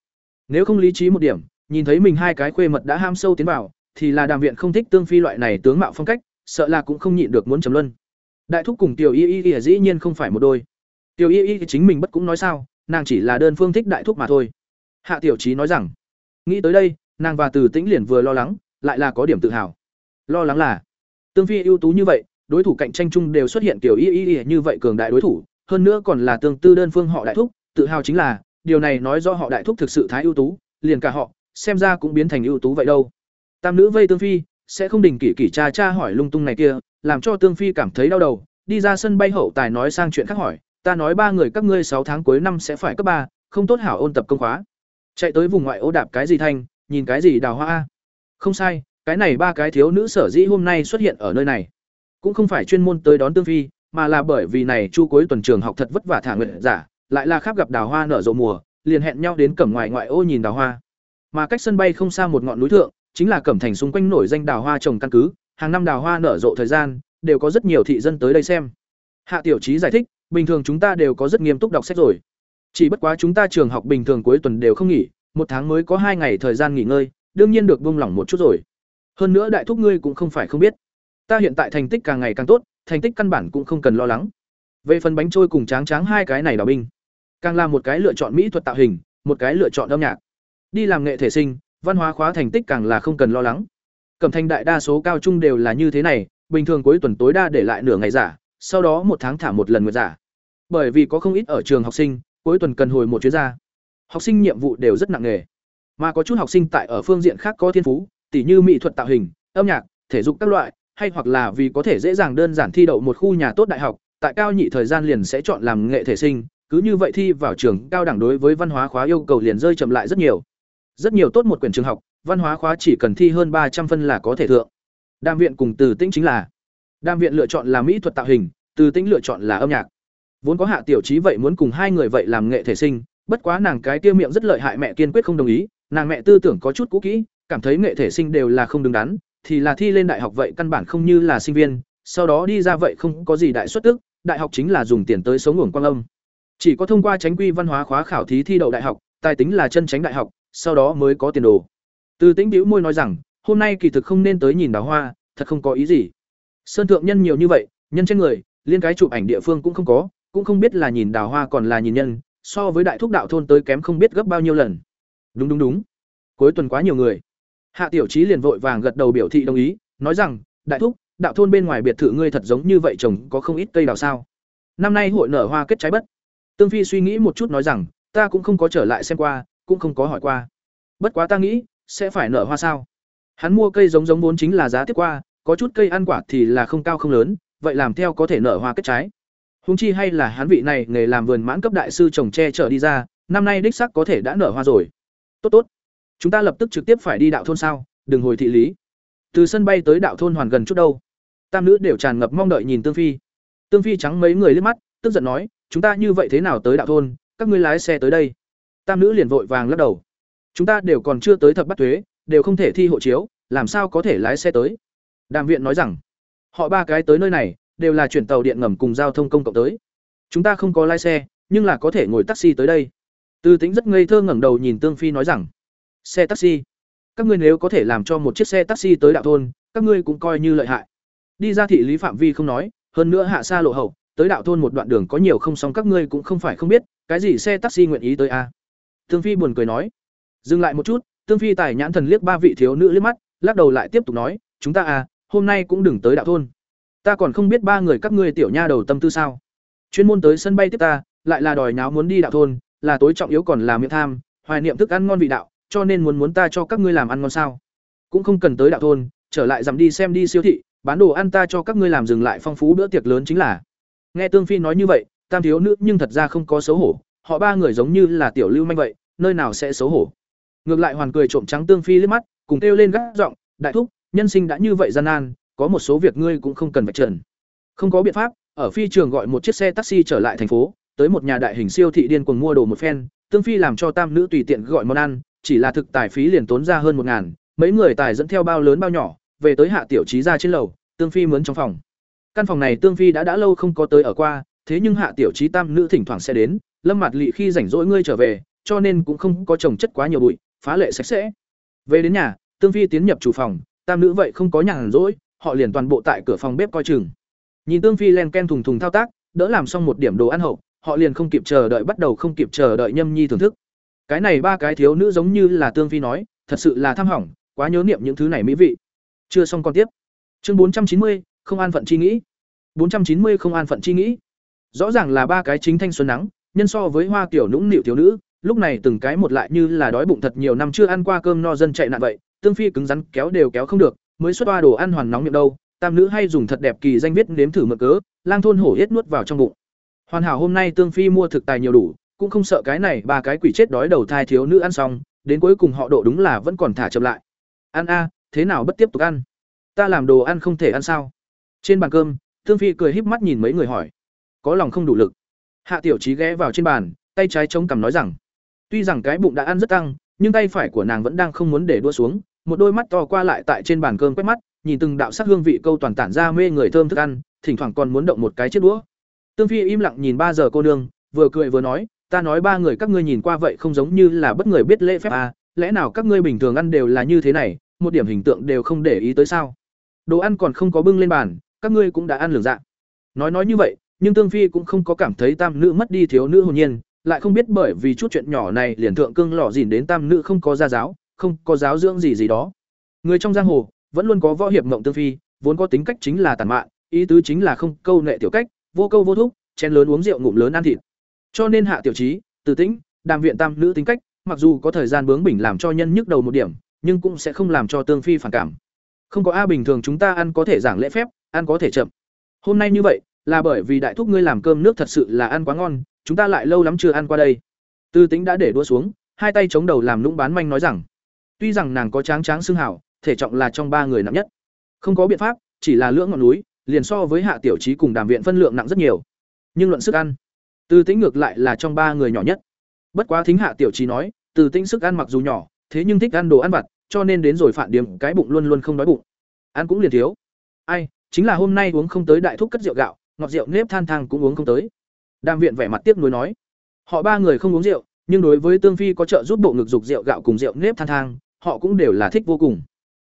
Nếu không lý trí một điểm, nhìn thấy mình hai cái khuê mật đã ham sâu tiến vào, thì là đàm viện không thích tương phi loại này tướng mạo phong cách, sợ là cũng không nhịn được muốn trầm luân. Đại thúc cùng tiểu y y y dĩ nhiên không phải một đôi. Tiểu y y chính mình bất cũng nói sao, nàng chỉ là đơn phương thích đại thúc mà thôi. Hạ tiểu trí nói rằng, nghĩ tới đây, nàng và từ tĩnh liền vừa lo lắng, lại là có điểm tự hào. Lo lắng là, tương phi ưu tú như vậy đối thủ cạnh tranh chung đều xuất hiện tiểu y y y như vậy cường đại đối thủ, hơn nữa còn là tương tư đơn phương họ đại thúc, tự hào chính là, điều này nói do họ đại thúc thực sự thái ưu tú, liền cả họ, xem ra cũng biến thành ưu tú vậy đâu. Tam nữ vây tương phi, sẽ không đình kỷ kỷ cha cha hỏi lung tung này kia, làm cho tương phi cảm thấy đau đầu, đi ra sân bay hậu tài nói sang chuyện khác hỏi, ta nói ba người các ngươi sáu tháng cuối năm sẽ phải cấp ba, không tốt hảo ôn tập công khóa. Chạy tới vùng ngoại ô đạp cái gì thanh, nhìn cái gì đào hoa không sai, cái này ba cái thiếu nữ sở dĩ hôm nay xuất hiện ở nơi này cũng không phải chuyên môn tới đón tương phi, mà là bởi vì này chu cuối tuần trường học thật vất vả thả nguyện giả, lại là khắp gặp đào hoa nở rộ mùa, liền hẹn nhau đến cẩm ngoài ngoại ô nhìn đào hoa. Mà cách sân bay không xa một ngọn núi thượng, chính là cẩm thành xung quanh nổi danh đào hoa trồng căn cứ, hàng năm đào hoa nở rộ thời gian, đều có rất nhiều thị dân tới đây xem. Hạ tiểu trí giải thích, bình thường chúng ta đều có rất nghiêm túc đọc sách rồi. Chỉ bất quá chúng ta trường học bình thường cuối tuần đều không nghỉ, một tháng mới có hai ngày thời gian nghỉ ngơi, đương nhiên được buông lỏng một chút rồi. Hơn nữa đại thúc ngươi cũng không phải không biết ta hiện tại thành tích càng ngày càng tốt, thành tích căn bản cũng không cần lo lắng. Về phần bánh trôi cùng tráng tráng hai cái này đào binh, càng là một cái lựa chọn mỹ thuật tạo hình, một cái lựa chọn âm nhạc. Đi làm nghệ thể sinh, văn hóa khóa thành tích càng là không cần lo lắng. Cẩm thành đại đa số cao trung đều là như thế này, bình thường cuối tuần tối đa để lại nửa ngày giả, sau đó một tháng thả một lần nguyệt giả. Bởi vì có không ít ở trường học sinh, cuối tuần cần hồi một chuyến ra. Học sinh nhiệm vụ đều rất nặng nề. Mà có chút học sinh tại ở phương diện khác có thiên phú, tỉ như mỹ thuật tạo hình, âm nhạc, thể dục các loại hay hoặc là vì có thể dễ dàng đơn giản thi đậu một khu nhà tốt đại học, tại cao nhị thời gian liền sẽ chọn làm nghệ thể sinh, cứ như vậy thi vào trường cao đẳng đối với văn hóa khóa yêu cầu liền rơi chậm lại rất nhiều. Rất nhiều tốt một quyển trường học, văn hóa khóa chỉ cần thi hơn ba trăm phân là có thể thượng. Đam viện cùng từ tĩnh chính là, đam viện lựa chọn là mỹ thuật tạo hình, từ tĩnh lựa chọn là âm nhạc. Vốn có hạ tiểu trí vậy muốn cùng hai người vậy làm nghệ thể sinh, bất quá nàng cái kia miệng rất lợi hại mẹ kiên quyết không đồng ý, nàng mẹ tư tưởng có chút cũ kỹ, cảm thấy nghệ thể sinh đều là không đứng đắn thì là thi lên đại học vậy căn bản không như là sinh viên, sau đó đi ra vậy không có gì đại xuất tức, đại học chính là dùng tiền tới sống ngủng quang âm. Chỉ có thông qua tránh quy văn hóa khóa khảo thí thi đậu đại học, tài tính là chân tránh đại học, sau đó mới có tiền đồ. Từ tĩnh bĩu môi nói rằng, hôm nay kỳ thực không nên tới nhìn đào hoa, thật không có ý gì. Sơn thượng nhân nhiều như vậy, nhân trên người, liên cái chụp ảnh địa phương cũng không có, cũng không biết là nhìn đào hoa còn là nhìn nhân, so với đại thúc đạo thôn tới kém không biết gấp bao nhiêu lần. Đúng đúng đúng. Cuối tuần quá nhiều người hạ tiểu trí liền vội vàng gật đầu biểu thị đồng ý, nói rằng, đại thúc, đạo thôn bên ngoài biệt thự ngươi thật giống như vậy trồng có không ít cây đào sao? Năm nay hội nở hoa kết trái bất. Tương phi suy nghĩ một chút nói rằng, ta cũng không có trở lại xem qua, cũng không có hỏi qua. Bất quá ta nghĩ, sẽ phải nở hoa sao? Hắn mua cây giống giống vốn chính là giá tiếp qua, có chút cây ăn quả thì là không cao không lớn, vậy làm theo có thể nở hoa kết trái. Húng chi hay là hắn vị này nghề làm vườn mãn cấp đại sư trồng tre trở đi ra, năm nay đích sắc có thể đã nở hoa rồi. Tốt tốt chúng ta lập tức trực tiếp phải đi đạo thôn sao? Đừng hồi thị lý. Từ sân bay tới đạo thôn hoàn gần chút đâu. Tam nữ đều tràn ngập mong đợi nhìn tương phi. Tương phi trắng mấy người liếc mắt, tức giận nói, chúng ta như vậy thế nào tới đạo thôn? Các ngươi lái xe tới đây. Tam nữ liền vội vàng lắc đầu. Chúng ta đều còn chưa tới thập bắt thuế, đều không thể thi hộ chiếu, làm sao có thể lái xe tới? Đàm viện nói rằng, họ ba cái tới nơi này, đều là chuyển tàu điện ngầm cùng giao thông công cộng tới. Chúng ta không có lái xe, nhưng là có thể ngồi taxi tới đây. Tư tính rất ngây thơ ngẩng đầu nhìn tương phi nói rằng xe taxi. Các ngươi nếu có thể làm cho một chiếc xe taxi tới đạo thôn, các ngươi cũng coi như lợi hại. Đi ra thị lý phạm vi không nói, hơn nữa hạ xa lộ hậu, tới đạo thôn một đoạn đường có nhiều không xong các ngươi cũng không phải không biết, cái gì xe taxi nguyện ý tới a? À. tương phi buồn cười nói. Dừng lại một chút tương phi tài nhãn thần liếc ba vị thiếu nữ liếc mắt, lắc đầu lại tiếp tục nói, chúng ta à hôm nay cũng đừng tới đạo thôn. Ta còn không biết ba người các ngươi tiểu nha đầu tâm tư sao. Chuyên môn tới sân bay tiếp ta, lại là đòi nháo muốn đi đạo thôn, là tối trọng yếu còn là miệng tham, hoài niệm thức ăn ngon vị đạo cho nên muốn muốn ta cho các ngươi làm ăn ngon sao? Cũng không cần tới đạo thôn, trở lại dặm đi xem đi siêu thị, bán đồ ăn ta cho các ngươi làm dừng lại phong phú bữa tiệc lớn chính là. Nghe tương phi nói như vậy, tam thiếu nữ nhưng thật ra không có xấu hổ, họ ba người giống như là tiểu lưu manh vậy, nơi nào sẽ xấu hổ? Ngược lại hoàn cười trộm trắng tương phi liếc mắt, cùng kêu lên gắt giọng, đại thúc, nhân sinh đã như vậy gian nan, có một số việc ngươi cũng không cần vạch trần. Không có biện pháp, ở phi trường gọi một chiếc xe taxi trở lại thành phố, tới một nhà đại hình siêu thị điên cuồng mua đồ một phen, tương phi làm cho tam nữ tùy tiện gọi món ăn chỉ là thực tài phí liền tốn ra hơn một ngàn, mấy người tài dẫn theo bao lớn bao nhỏ, về tới hạ tiểu trí ra trên lầu, tương phi mướn trong phòng. Căn phòng này tương phi đã đã lâu không có tới ở qua, thế nhưng hạ tiểu trí tam nữ thỉnh thoảng sẽ đến, lâm mặt lị khi rảnh rỗi ngươi trở về, cho nên cũng không có trồng chất quá nhiều bụi, phá lệ sạch sẽ. Về đến nhà, tương phi tiến nhập chủ phòng, tam nữ vậy không có nhàn rỗi, họ liền toàn bộ tại cửa phòng bếp coi chừng. Nhìn tương phi len ken thùng thùng thao tác, đỡ làm xong một điểm đồ ăn hậu, họ liền không kịp chờ đợi, bắt đầu không kịp chờ đợi nhâm nhi thưởng thức cái này ba cái thiếu nữ giống như là tương phi nói, thật sự là tham hỏng, quá nhớ niệm những thứ này mỹ vị. Chưa xong còn tiếp. Chương bốn trăm chín mươi, không an phận chi nghĩ. bốn trăm chín mươi, không an phận chi nghĩ. Rõ ràng là ba cái chính thanh xuân nắng, nhân so với hoa kiểu nũng nịu thiếu nữ, lúc này từng cái một lại như là đói bụng thật nhiều năm chưa ăn qua cơm no dân chạy nạn vậy, tương phi cứng rắn kéo đều kéo không được, mới xuất toa đồ ăn hoàn nóng miệng đâu, tam nữ hay dùng thật đẹp kỳ danh viết nếm thử mực cớ, lang thôn hổ hết nuốt vào trong bụng. Hoàn hảo hôm nay tương phi mua thực tài nhiều đủ cũng không sợ cái này ba cái quỷ chết đói đầu thai thiếu nữ ăn xong, đến cuối cùng họ độ đúng là vẫn còn thả chậm lại. Ăn a, thế nào bất tiếp tục ăn? Ta làm đồ ăn không thể ăn sao? Trên bàn cơm tương phi cười híp mắt nhìn mấy người hỏi. Có lòng không đủ lực. Hạ tiểu trí ghé vào trên bàn, tay trái chống cằm nói rằng, tuy rằng cái bụng đã ăn rất tăng nhưng tay phải của nàng vẫn đang không muốn để đua xuống. Một đôi mắt to qua lại tại trên bàn cơm quét mắt, nhìn từng đạo sắc hương vị câu toàn tản ra mê người thơm thức ăn, thỉnh thoảng còn muốn động một cái chiếc đũa. Tương phi im lặng nhìn ba giờ cô nương, vừa cười vừa nói ta nói ba người các ngươi nhìn qua vậy không giống như là bất người biết lễ phép à lẽ nào các ngươi bình thường ăn đều là như thế này, một điểm hình tượng đều không để ý tới sao? Đồ ăn còn không có bưng lên bàn, các ngươi cũng đã ăn lường dạ. Nói nói như vậy, nhưng tương phi cũng không có cảm thấy tam nữ mất đi thiếu nữ hồn nhiên, lại không biết bởi vì chút chuyện nhỏ này liền thượng cương lọ gìn đến tam nữ không có gia giáo, không có giáo dưỡng gì gì đó. Người trong giang hồ, vẫn luôn có võ hiệp mộng tương phi, vốn có tính cách chính là tàn mạn, ý tứ chính là không câu nệ tiểu cách, vô câu vô thúc, chén lớn uống rượu ngụm lớn ăn thịt cho nên hạ tiểu trí, từ tĩnh, đàm viện tam nữ tính cách, mặc dù có thời gian bướng bỉnh làm cho nhân nhức đầu một điểm, nhưng cũng sẽ không làm cho tương phi phản cảm. Không có a bình thường chúng ta ăn có thể giảng lễ phép, ăn có thể chậm. Hôm nay như vậy, là bởi vì đại thúc ngươi làm cơm nước thật sự là ăn quá ngon, chúng ta lại lâu lắm chưa ăn qua đây. Tư tính đã để đua xuống, hai tay chống đầu làm nũng bán manh nói rằng, tuy rằng nàng có tráng tráng xương hảo, thể trọng là trong ba người nặng nhất. Không có biện pháp, chỉ là lưỡng ngọn núi, liền so với hạ tiểu trí cùng đàm viện phân lượng nặng rất nhiều. Nhưng luận sức ăn từ tính ngược lại là trong ba người nhỏ nhất. Bất quá thính hạ tiểu trí nói, từ tính sức ăn mặc dù nhỏ, thế nhưng thích ăn đồ ăn vặt, cho nên đến rồi phản điểm cái bụng luôn luôn không đói bụng. Ăn cũng liền thiếu. Ai, chính là hôm nay uống không tới đại thúc cất rượu gạo, ngọt rượu nếp than thang cũng uống không tới. Đàm viện vẻ mặt tiếc nuối nói, họ ba người không uống rượu, nhưng đối với tương phi có trợ giúp bộ ngực dục rượu gạo cùng rượu nếp than thang, họ cũng đều là thích vô cùng.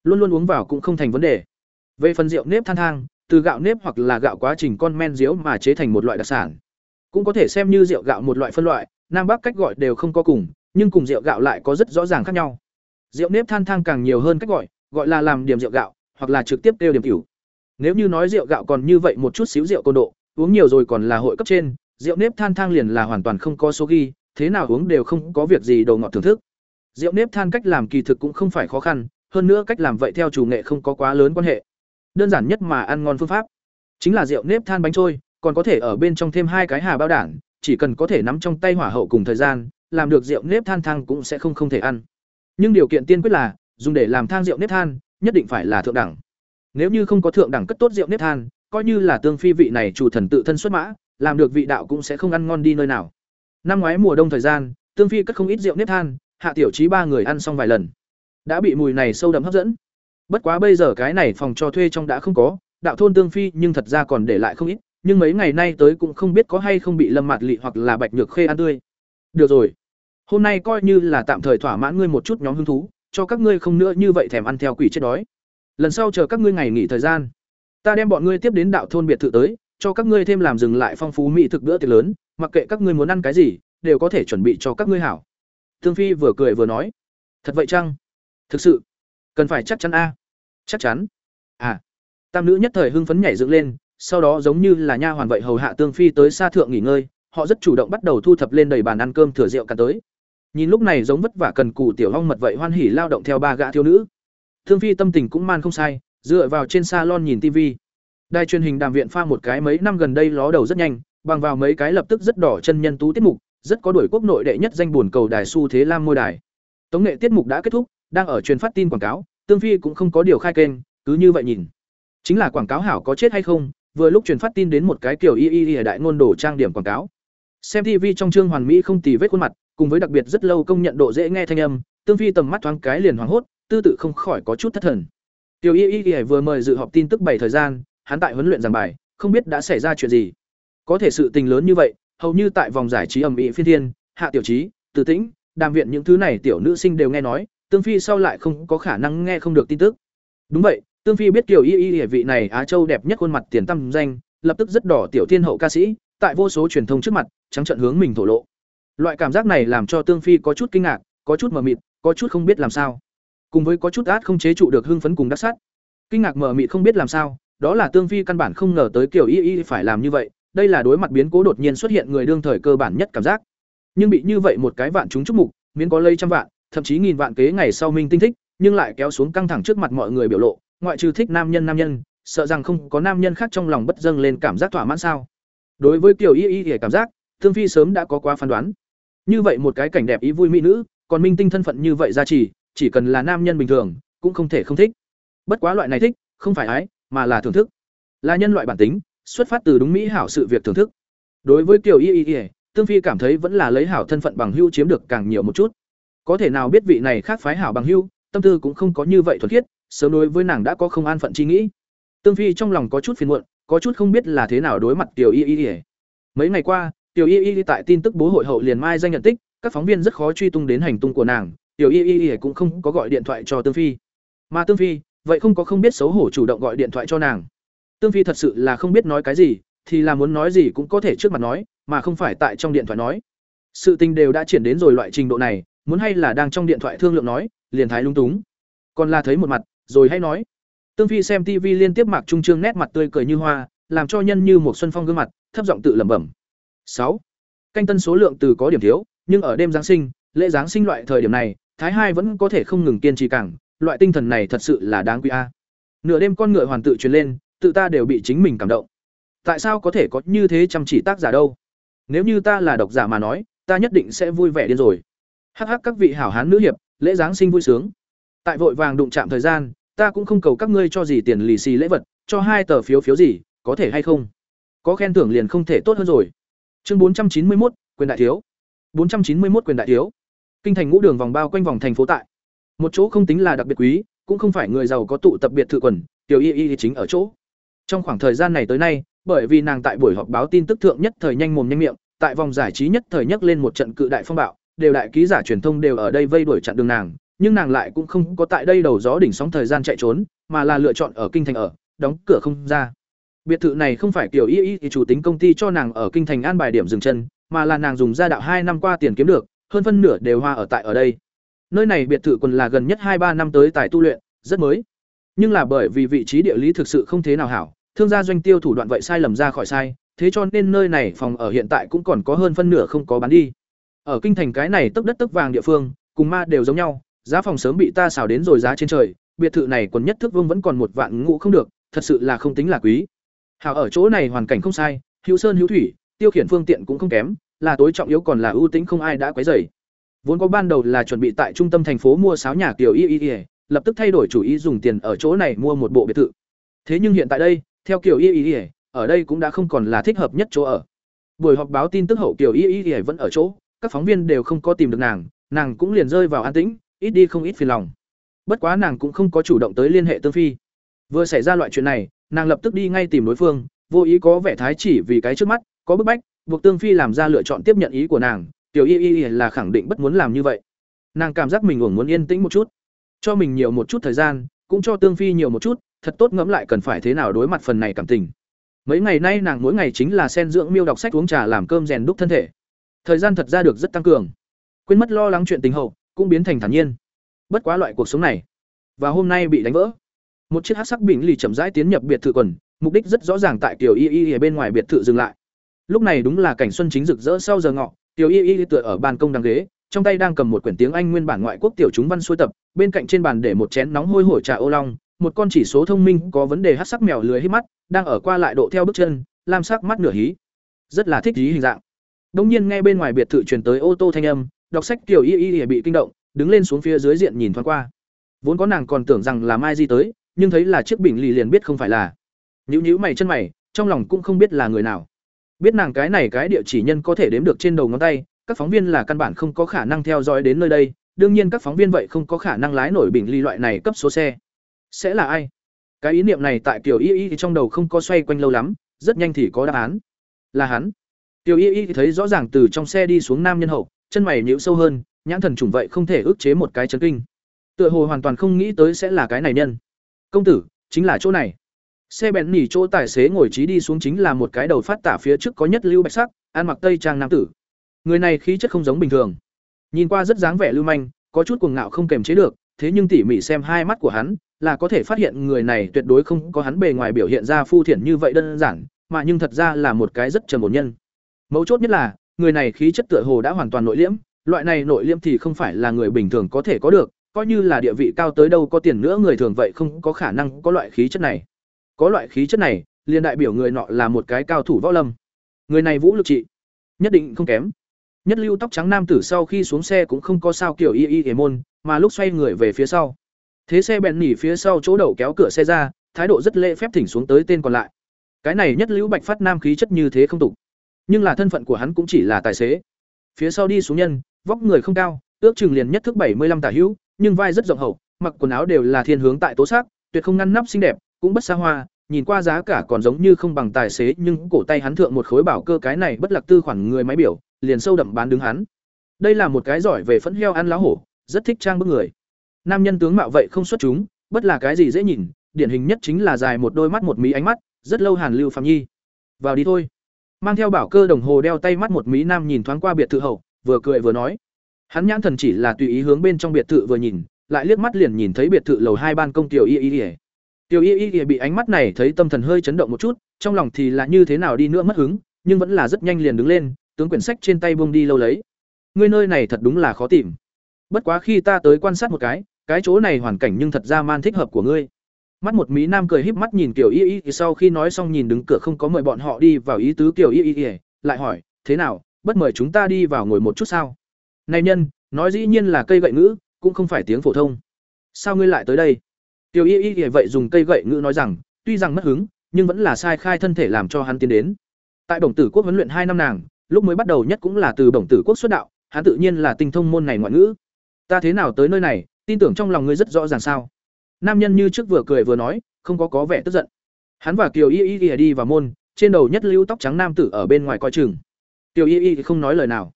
Luôn luôn uống vào cũng không thành vấn đề. Về phần rượu nếp than thang, từ gạo nếp hoặc là gạo quá trình con men diếu mà chế thành một loại đặc sản cũng có thể xem như rượu gạo một loại phân loại, nam bắc cách gọi đều không có cùng, nhưng cùng rượu gạo lại có rất rõ ràng khác nhau. Rượu nếp than thang càng nhiều hơn cách gọi gọi là làm điểm rượu gạo, hoặc là trực tiếp kêu điểm cửu nếu như nói rượu gạo còn như vậy một chút xíu rượu côn độ, uống nhiều rồi còn là hội cấp trên, rượu nếp than thang liền là hoàn toàn không có số ghi, thế nào uống đều không có việc gì đồ ngọt thưởng thức. Rượu nếp than cách làm kỳ thực cũng không phải khó khăn, hơn nữa cách làm vậy theo chủ nghệ không có quá lớn quan hệ. Đơn giản nhất mà ăn ngon phương pháp, chính là rượu nếp than bánh trôi còn có thể ở bên trong thêm hai cái hà bao đản chỉ cần có thể nắm trong tay hỏa hậu cùng thời gian, làm được rượu nếp than thang cũng sẽ không không thể ăn. Nhưng điều kiện tiên quyết là, dùng để làm thang rượu nếp than, nhất định phải là thượng đẳng. Nếu như không có thượng đẳng cất tốt rượu nếp than, coi như là tương phi vị này chủ thần tự thân xuất mã, làm được vị đạo cũng sẽ không ăn ngon đi nơi nào. Năm ngoái mùa đông thời gian, tương phi cất không ít rượu nếp than, hạ tiểu trí ba người ăn xong vài lần. Đã bị mùi này sâu đậm hấp dẫn. Bất quá bây giờ cái này phòng cho thuê trong đã không có, đạo thôn tương phi nhưng thật ra còn để lại không ít nhưng mấy ngày nay tới cũng không biết có hay không bị lâm mạt lị hoặc là bạch nhược khê ăn tươi. Được rồi. Hôm nay coi như là tạm thời thỏa mãn ngươi một chút nhóm hứng thú, cho các ngươi không nữa như vậy thèm ăn theo quỷ chết đói. Lần sau chờ các ngươi ngày nghỉ thời gian, ta đem bọn ngươi tiếp đến đạo thôn biệt thự tới, cho các ngươi thêm làm dừng lại phong phú mỹ thực bữa tiệc lớn, mặc kệ các ngươi muốn ăn cái gì, đều có thể chuẩn bị cho các ngươi hảo. Tương phi vừa cười vừa nói. Thật vậy chăng? Thực sự, cần phải chắc chắn a. Chắc chắn. À. Tam nữ nhất thời hưng phấn nhảy dựng lên sau đó giống như là nha hoàn vậy hầu hạ tương phi tới xa thượng nghỉ ngơi, họ rất chủ động bắt đầu thu thập lên đầy bàn ăn cơm thừa rượu cả tới. Nhìn lúc này giống vất vả cần cù tiểu hong mật vậy hoan hỉ lao động theo ba gã thiếu nữ. Thương phi tâm tình cũng man không sai, dựa vào trên salon nhìn tivi đài truyền hình đàm viện pha một cái mấy năm gần đây ló đầu rất nhanh, bằng vào mấy cái lập tức rất đỏ chân nhân tú tiết mục, rất có đuổi quốc nội đệ nhất danh buồn cầu đài xu thế lam môi đài. Tống nghệ tiết mục đã kết thúc, đang ở truyền phát tin quảng cáo, tương phi cũng không có điều khai kênh, cứ như vậy nhìn. Chính là quảng cáo hảo có chết hay không vừa lúc truyền phát tin đến một cái kiểu y y y đại ngôn đồ trang điểm quảng cáo. Xem tv trong chương hoàn mỹ không tì vết khuôn mặt, cùng với đặc biệt rất lâu công nhận độ dễ nghe thanh âm, tương phi tầm mắt thoáng cái liền hoảng hốt, tư tự không khỏi có chút thất thần. Tiểu y y y vừa mời dự họp tin tức bảy thời gian, hắn tại huấn luyện giảng bài, không biết đã xảy ra chuyện gì. Có thể sự tình lớn như vậy, hầu như tại vòng giải trí ẩm ĩ phiên thiên, hạ tiểu trí từ tĩnh, đàm viện những thứ này tiểu nữ sinh đều nghe nói, tương phi sau lại không có khả năng nghe không được tin tức. Đúng vậy tương phi biết Kiều y y địa vị này á châu đẹp nhất khuôn mặt tiền tâm danh, lập tức rất đỏ tiểu thiên hậu ca sĩ, tại vô số truyền thông trước mặt, trắng trận hướng mình thổ lộ. Loại cảm giác này làm cho tương phi có chút kinh ngạc, có chút mờ mịt, có chút không biết làm sao. Cùng với có chút át không chế trụ được hưng phấn cùng đắc sát. Kinh ngạc mờ mịt không biết làm sao, đó là tương phi căn bản không ngờ tới Kiều y y phải làm như vậy, đây là đối mặt biến cố đột nhiên xuất hiện người đương thời cơ bản nhất cảm giác. Nhưng bị như vậy một cái vạn chúng chúc mục, miễn có lây trăm vạn, thậm chí nghìn vạn kế ngày sau minh tinh thích, nhưng lại kéo xuống căng thẳng trước mặt mọi người biểu lộ ngoại trừ thích nam nhân nam nhân, sợ rằng không có nam nhân khác trong lòng bất dâng lên cảm giác thỏa mãn sao? Đối với kiểu y y thì cảm giác, thương phi sớm đã có quá phán đoán. Như vậy một cái cảnh đẹp ý vui mỹ nữ, còn minh tinh thân phận như vậy ra chỉ chỉ cần là nam nhân bình thường, cũng không thể không thích. Bất quá loại này thích, không phải ái, mà là thưởng thức. Là nhân loại bản tính, xuất phát từ đúng mỹ hảo sự việc thưởng thức. Đối với kiểu y y y tương phi cảm thấy vẫn là lấy hảo thân phận bằng hưu chiếm được càng nhiều một chút. Có thể nào biết vị này khác phái hảo bằng hưu tâm tư cũng không có như vậy thuần khiết sớm đối với nàng đã có không an phận chi nghĩ. Tương phi trong lòng có chút phiền muộn, có chút không biết là thế nào đối mặt tiểu y y y. Mấy ngày qua, tiểu y y tại tin tức bố hội hậu liền mai danh nhận tích, các phóng viên rất khó truy tung đến hành tung của nàng, tiểu y y y cũng không có gọi điện thoại cho tương phi. Mà tương phi, vậy không có không biết xấu hổ chủ động gọi điện thoại cho nàng. Tương phi thật sự là không biết nói cái gì, thì là muốn nói gì cũng có thể trước mặt nói, mà không phải tại trong điện thoại nói. Sự tình đều đã triển đến rồi loại trình độ này, muốn hay là đang trong điện thoại thương lượng nói, liền thái lung túng. Còn là thấy một mặt rồi hãy nói. Tương phi xem tv liên tiếp mạc trung trương nét mặt tươi cười như hoa, làm cho nhân như một xuân phong gương mặt, thấp giọng tự lẩm bẩm. Sáu. Canh tân số lượng từ có điểm thiếu, nhưng ở đêm giáng sinh, lễ giáng sinh loại thời điểm này, thái hai vẫn có thể không ngừng kiên trì cảng, loại tinh thần này thật sự là đáng quý a. Nửa đêm con ngựa hoàn tự truyền lên, tự ta đều bị chính mình cảm động. Tại sao có thể có như thế chăm chỉ tác giả đâu? Nếu như ta là độc giả mà nói, ta nhất định sẽ vui vẻ điên rồi. Hắc hắc các vị hảo hán nữ hiệp, lễ giáng sinh vui sướng tại vội vàng đụng chạm thời gian, ta cũng không cầu các ngươi cho gì tiền lì xì lễ vật, cho hai tờ phiếu phiếu gì, có thể hay không? Có khen thưởng liền không thể tốt hơn rồi. Chương bốn trăm chín mươi một quyền đại thiếu. bốn trăm chín mươi một quyền đại thiếu. Kinh thành ngũ đường vòng bao quanh vòng thành phố tại. Một chỗ không tính là đặc biệt quý, cũng không phải người giàu có tụ tập biệt thự quần, tiểu y y chính ở chỗ. Trong khoảng thời gian này tới nay, bởi vì nàng tại buổi họp báo tin tức thượng nhất thời nhanh mồm nhanh miệng, tại vòng giải trí nhất thời nhất lên một trận cự đại phong bạo, đều đại ký giả truyền thông đều ở đây vây đuổi chặn đường nàng nhưng nàng lại cũng không có tại đây đầu gió đỉnh sóng thời gian chạy trốn, mà là lựa chọn ở kinh thành ở, đóng cửa không ra. Biệt thự này không phải kiểu y y thì chủ tính công ty cho nàng ở kinh thành an bài điểm dừng chân, mà là nàng dùng gia đạo hai năm qua tiền kiếm được, hơn phân nửa đều hoa ở tại ở đây. Nơi này biệt thự còn là gần nhất hai ba năm tới tại tu luyện, rất mới. Nhưng là bởi vì vị trí địa lý thực sự không thế nào hảo, thương gia doanh tiêu thủ đoạn vậy sai lầm ra khỏi sai, thế cho nên nơi này phòng ở hiện tại cũng còn có hơn phân nửa không có bán đi. Ở kinh thành cái này tấc đất tấc vàng địa phương, cùng ma đều giống nhau giá phòng sớm bị ta xào đến rồi giá trên trời, biệt thự này còn nhất thước vương vẫn còn một vạn ngũ không được, thật sự là không tính là quý. Hảo ở chỗ này hoàn cảnh không sai, hữu sơn hữu thủy, tiêu khiển phương tiện cũng không kém, là tối trọng yếu còn là ưu tính không ai đã quấy rầy. Vốn có ban đầu là chuẩn bị tại trung tâm thành phố mua sáo nhà kiểu y y y, lập tức thay đổi chủ ý dùng tiền ở chỗ này mua một bộ biệt thự. Thế nhưng hiện tại đây, theo kiểu y y y, ở đây cũng đã không còn là thích hợp nhất chỗ ở. Buổi họp báo tin tức hậu kiểu y y y vẫn ở chỗ, các phóng viên đều không có tìm được nàng nàng cũng liền rơi vào an tĩnh ít đi không ít phiền lòng. Bất quá nàng cũng không có chủ động tới liên hệ tương phi. Vừa xảy ra loại chuyện này, nàng lập tức đi ngay tìm đối phương, vô ý có vẻ thái chỉ vì cái trước mắt, có bức bách, buộc tương phi làm ra lựa chọn tiếp nhận ý của nàng, tiểu y y là khẳng định bất muốn làm như vậy. Nàng cảm giác mình uổng muốn yên tĩnh một chút, cho mình nhiều một chút thời gian, cũng cho tương phi nhiều một chút, thật tốt ngẫm lại cần phải thế nào đối mặt phần này cảm tình. Mấy ngày nay nàng mỗi ngày chính là sen dưỡng miêu đọc sách uống trà làm cơm rèn đúc thân thể. Thời gian thật ra được rất tăng cường. Quên mất lo lắng chuyện tình hậu cũng biến thành thản nhiên. Bất quá loại cuộc sống này, và hôm nay bị đánh vỡ. Một chiếc hát sắc bình lì chậm rãi tiến nhập biệt thự quần, mục đích rất rõ ràng tại tiểu y y ở bên ngoài biệt thự dừng lại. Lúc này đúng là cảnh xuân chính rực rỡ sau giờ ngọ, tiểu y y tựa ở ban công đằng ghế, trong tay đang cầm một quyển tiếng anh nguyên bản ngoại quốc tiểu chúng văn xuôi tập, bên cạnh trên bàn để một chén nóng hôi hổi trà ô long, một con chỉ số thông minh có vấn đề hát sắc mèo lười hít mắt, đang ở qua lại độ theo bước chân, lam sắc mắt nửa hí. Rất là thích hí hình dạng. Đông nhiên nghe bên ngoài biệt thự truyền tới ô tô thanh âm đọc sách tiểu y y bị kinh động, đứng lên xuống phía dưới diện nhìn thoáng qua. Vốn có nàng còn tưởng rằng là mai di tới, nhưng thấy là chiếc bình lì liền biết không phải là. Nhữ nhữ mày chân mày, trong lòng cũng không biết là người nào. Biết nàng cái này cái địa chỉ nhân có thể đếm được trên đầu ngón tay, các phóng viên là căn bản không có khả năng theo dõi đến nơi đây, đương nhiên các phóng viên vậy không có khả năng lái nổi bình ly loại này cấp số xe. Sẽ là ai? Cái ý niệm này tại tiểu y y trong đầu không có xoay quanh lâu lắm, rất nhanh thì có đáp án. Là hắn. Tiểu y y thấy rõ ràng từ trong xe đi xuống nam nhân hậu chân mày nhíu sâu hơn, nhãn thần trùng vậy không thể ức chế một cái chấn kinh. Tựa hồ hoàn toàn không nghĩ tới sẽ là cái này nhân. Công tử, chính là chỗ này. Xe bèn nỉ chỗ tài xế ngồi trí đi xuống chính là một cái đầu phát tả phía trước có nhất lưu bạch sắc, ăn mặc tây trang nam tử. Người này khí chất không giống bình thường. Nhìn qua rất dáng vẻ lưu manh, có chút cuồng ngạo không kềm chế được, thế nhưng tỉ mỉ xem hai mắt của hắn, là có thể phát hiện người này tuyệt đối không có hắn bề ngoài biểu hiện ra phu thiển như vậy đơn giản, mà nhưng thật ra là một cái rất trầm ổn nhân. Mấu chốt nhất là người này khí chất tựa hồ đã hoàn toàn nội liễm, loại này nội liễm thì không phải là người bình thường có thể có được, coi như là địa vị cao tới đâu có tiền nữa người thường vậy không có khả năng có loại khí chất này. Có loại khí chất này, liền đại biểu người nọ là một cái cao thủ võ lâm. Người này vũ lực trị, nhất định không kém. Nhất lưu tóc trắng nam tử sau khi xuống xe cũng không có sao kiểu y y hề môn, mà lúc xoay người về phía sau. Thế xe bèn nỉ phía sau chỗ đầu kéo cửa xe ra, thái độ rất lễ phép thỉnh xuống tới tên còn lại. Cái này nhất lưu bạch phát nam khí chất như thế không tục nhưng là thân phận của hắn cũng chỉ là tài xế. Phía sau đi xuống nhân, vóc người không cao, ước chừng liền nhất thức bảy mươi 75 tả hữu, nhưng vai rất rộng hậu, mặc quần áo đều là thiên hướng tại tố sắc tuyệt không ngăn nắp xinh đẹp, cũng bất xa hoa, nhìn qua giá cả còn giống như không bằng tài xế, nhưng cổ tay hắn thượng một khối bảo cơ cái này bất lạc tư khoản người máy biểu, liền sâu đậm bán đứng hắn. Đây là một cái giỏi về phẫn heo ăn lá hổ, rất thích trang bức người. Nam nhân tướng mạo vậy không xuất chúng, bất là cái gì dễ nhìn, điển hình nhất chính là dài một đôi mắt một mí ánh mắt, rất lâu hàn lưu phạm nhi. Vào đi thôi mang theo bảo cơ đồng hồ đeo tay mắt một mỹ nam nhìn thoáng qua biệt thự hậu, vừa cười vừa nói. Hắn nhãn thần chỉ là tùy ý hướng bên trong biệt thự vừa nhìn, lại liếc mắt liền nhìn thấy biệt thự lầu hai ban công tiểu y y y. Tiểu y y y bị ánh mắt này thấy tâm thần hơi chấn động một chút, trong lòng thì là như thế nào đi nữa mất hứng, nhưng vẫn là rất nhanh liền đứng lên, tướng quyển sách trên tay bông đi lâu lấy. Ngươi nơi này thật đúng là khó tìm. Bất quá khi ta tới quan sát một cái cái chỗ này hoàn cảnh nhưng thật ra man thích hợp của ngươi mắt một mỹ nam cười híp mắt nhìn kiểu y y sau khi nói xong nhìn đứng cửa không có mời bọn họ đi vào ý tứ kiểu y y, lại hỏi, thế nào, bất mời chúng ta đi vào ngồi một chút sao? Này nhân, nói dĩ nhiên là cây gậy ngữ, cũng không phải tiếng phổ thông. Sao ngươi lại tới đây? Tiểu y y vậy dùng cây gậy ngữ nói rằng, tuy rằng mất hứng, nhưng vẫn là sai khai thân thể làm cho hắn tiến đến. Tại đồng tử quốc huấn luyện hai năm nàng, lúc mới bắt đầu nhất cũng là từ đồng tử quốc xuất đạo, hắn tự nhiên là tinh thông môn này ngoại ngữ. Ta thế nào tới nơi này, tin tưởng trong lòng ngươi rất rõ ràng sao? Nam nhân như trước vừa cười vừa nói, không có có vẻ tức giận. Hắn và kiều y y y đi vào môn, trên đầu nhất lưu tóc trắng nam tử ở bên ngoài coi chừng. Kiều y y không nói lời nào.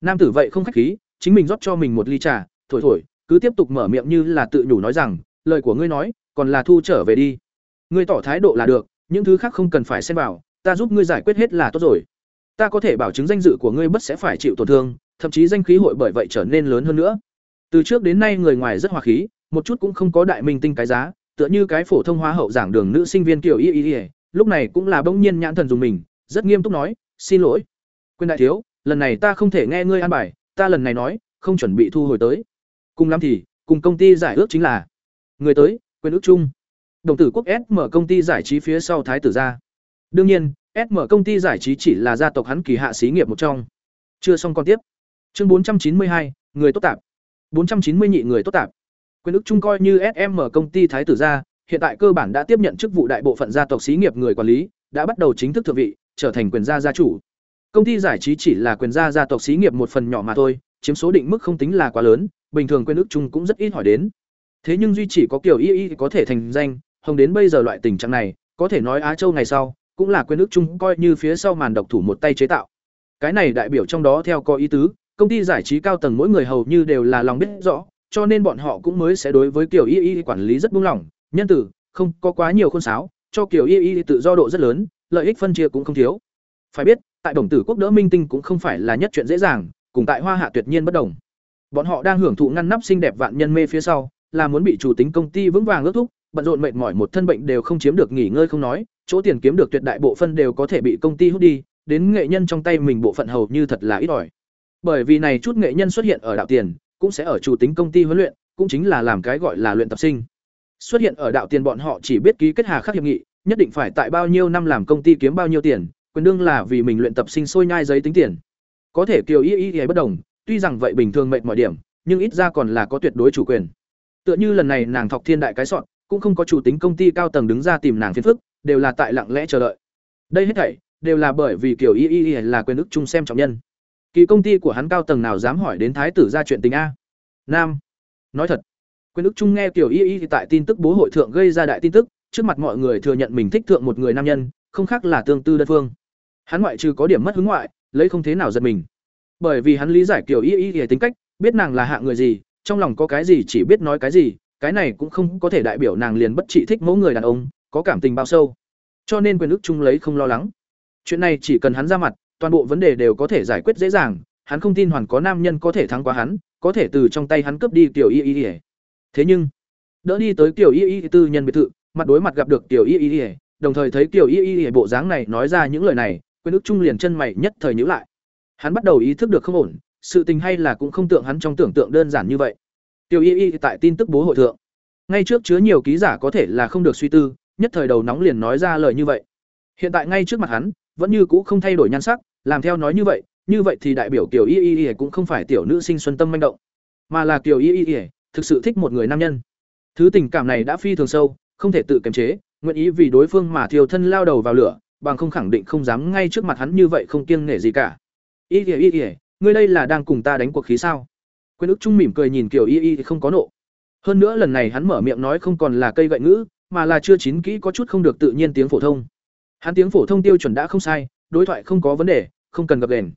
Nam tử vậy không khách khí, chính mình rót cho mình một ly trà, thổi thổi, cứ tiếp tục mở miệng như là tự nhủ nói rằng, lời của ngươi nói, còn là thu trở về đi. Ngươi tỏ thái độ là được, những thứ khác không cần phải xem vào, ta giúp ngươi giải quyết hết là tốt rồi. Ta có thể bảo chứng danh dự của ngươi bất sẽ phải chịu tổn thương, thậm chí danh khí hội bởi vậy trở nên lớn hơn nữa. Từ trước đến nay người ngoài rất hòa khí một chút cũng không có đại minh tinh cái giá, tựa như cái phổ thông hoa hậu giảng đường nữ sinh viên kiểu y y y, lúc này cũng là bỗng nhiên nhãn thần dùng mình, rất nghiêm túc nói, xin lỗi, quên đại thiếu, lần này ta không thể nghe ngươi an bài, ta lần này nói, không chuẩn bị thu hồi tới. Cùng lắm thì, cùng công ty giải ước chính là, người tới, quên ước chung. Đồng tử quốc s mở công ty giải trí phía sau thái tử gia đương nhiên, s mở công ty giải trí chỉ là gia tộc hắn kỳ hạ xí nghiệp một trong. Chưa xong còn tiếp. Chương bốn trăm chín mươi hai, người tốt tạp. Bốn trăm chín mươi nhị người tốt tạp quyền ức chung coi như sm công ty thái tử gia, hiện tại cơ bản đã tiếp nhận chức vụ đại bộ phận gia tộc xí nghiệp người quản lý, đã bắt đầu chính thức thượng vị, trở thành quyền gia gia chủ. Công ty giải trí chỉ là quyền gia gia tộc xí nghiệp một phần nhỏ mà thôi, chiếm số định mức không tính là quá lớn, bình thường quyền ức chung cũng rất ít hỏi đến. Thế nhưng duy chỉ có kiểu y y có thể thành danh, hồng đến bây giờ loại tình trạng này, có thể nói á châu ngày sau, cũng là quyền ức chung coi như phía sau màn độc thủ một tay chế tạo. Cái này đại biểu trong đó theo có ý tứ, công ty giải trí cao tầng mỗi người hầu như đều là lòng biết rõ cho nên bọn họ cũng mới sẽ đối với kiểu y y quản lý rất buông lỏng. Nhân tử, không có quá nhiều khôn sáo, cho kiểu y y tự do độ rất lớn, lợi ích phân chia cũng không thiếu. Phải biết, tại đồng tử quốc đỡ minh tinh cũng không phải là nhất chuyện dễ dàng, cùng tại hoa hạ tuyệt nhiên bất đồng. Bọn họ đang hưởng thụ ngăn nắp xinh đẹp vạn nhân mê phía sau, là muốn bị chủ tính công ty vững vàng ước thúc, bận rộn mệt mỏi một thân bệnh đều không chiếm được nghỉ ngơi không nói, chỗ tiền kiếm được tuyệt đại bộ phân đều có thể bị công ty hút đi, đến nghệ nhân trong tay mình bộ phận hầu như thật là ít ỏi. Bởi vì này chút nghệ nhân xuất hiện ở đạo tiền cũng sẽ ở chủ tính công ty huấn luyện, cũng chính là làm cái gọi là luyện tập sinh. Xuất hiện ở đạo tiền bọn họ chỉ biết ký kết hà khắc hiệp nghị, nhất định phải tại bao nhiêu năm làm công ty kiếm bao nhiêu tiền, quyền đương là vì mình luyện tập sinh sôi nhai giấy tính tiền. Có thể kiều y y y bất đồng, tuy rằng vậy bình thường mệt mọi điểm, nhưng ít ra còn là có tuyệt đối chủ quyền. Tựa như lần này nàng thọc thiên đại cái soạn cũng không có chủ tính công ty cao tầng đứng ra tìm nàng phiền phức, đều là tại lặng lẽ chờ đợi. Đây hết thảy, đều là bởi vì kiểu y y y là quyền ức chung xem trọng nhân kỳ công ty của hắn cao tầng nào dám hỏi đến thái tử ra chuyện tình a? Nam. Nói thật. Quyền ức Trung nghe kiểu y y tại tin tức bố hội thượng gây ra đại tin tức, trước mặt mọi người thừa nhận mình thích thượng một người nam nhân, không khác là tương tư đơn phương. Hắn ngoại trừ có điểm mất hứng ngoại, lấy không thế nào giật mình. Bởi vì hắn lý giải kiểu y y thì tính cách, biết nàng là hạng người gì, trong lòng có cái gì chỉ biết nói cái gì, cái này cũng không có thể đại biểu nàng liền bất trị thích mẫu người đàn ông, có cảm tình bao sâu. Cho nên quyền ức Trung lấy không lo lắng. Chuyện này chỉ cần hắn ra mặt toàn bộ vấn đề đều có thể giải quyết dễ dàng, hắn không tin hoàn có nam nhân có thể thắng quá hắn, có thể từ trong tay hắn cướp đi tiểu y y y. Thế nhưng, đỡ đi tới tiểu y y tư nhân biệt thự, mặt đối mặt gặp được tiểu y y y, đồng thời thấy tiểu y y y bộ dáng này nói ra những lời này quên ức trung liền chân mày nhất thời nhữ lại. Hắn bắt đầu ý thức được không ổn, sự tình hay là cũng không tượng hắn trong tưởng tượng đơn giản như vậy. Tiểu y y tại tin tức bố hội thượng. Ngay trước chứa nhiều ký giả có thể là không được suy tư, nhất thời đầu nóng liền nói ra lời như vậy. Hiện tại ngay trước mặt hắn, vẫn như cũ không thay đổi nhan sắc làm theo nói như vậy như vậy thì đại biểu kiểu y y y cũng không phải tiểu nữ sinh xuân tâm manh động, mà là kiểu y y y thực sự thích một người nam nhân. Thứ tình cảm này đã phi thường sâu, không thể tự kiềm chế, nguyện ý vì đối phương mà thiêu thân lao đầu vào lửa, bằng không khẳng định không dám ngay trước mặt hắn như vậy không kiêng nể gì cả. Y y y y, ngươi đây là đang cùng ta đánh cuộc khí sao? Quyền ức trung mỉm cười nhìn kiểu y y không có nộ. Hơn nữa lần này hắn mở miệng nói không còn là cây gậy ngữ, mà là chưa chín kỹ có chút không được tự nhiên tiếng phổ thông. Hắn tiếng phổ thông tiêu chuẩn đã không sai đối thoại không có vấn đề, không cần gập đền.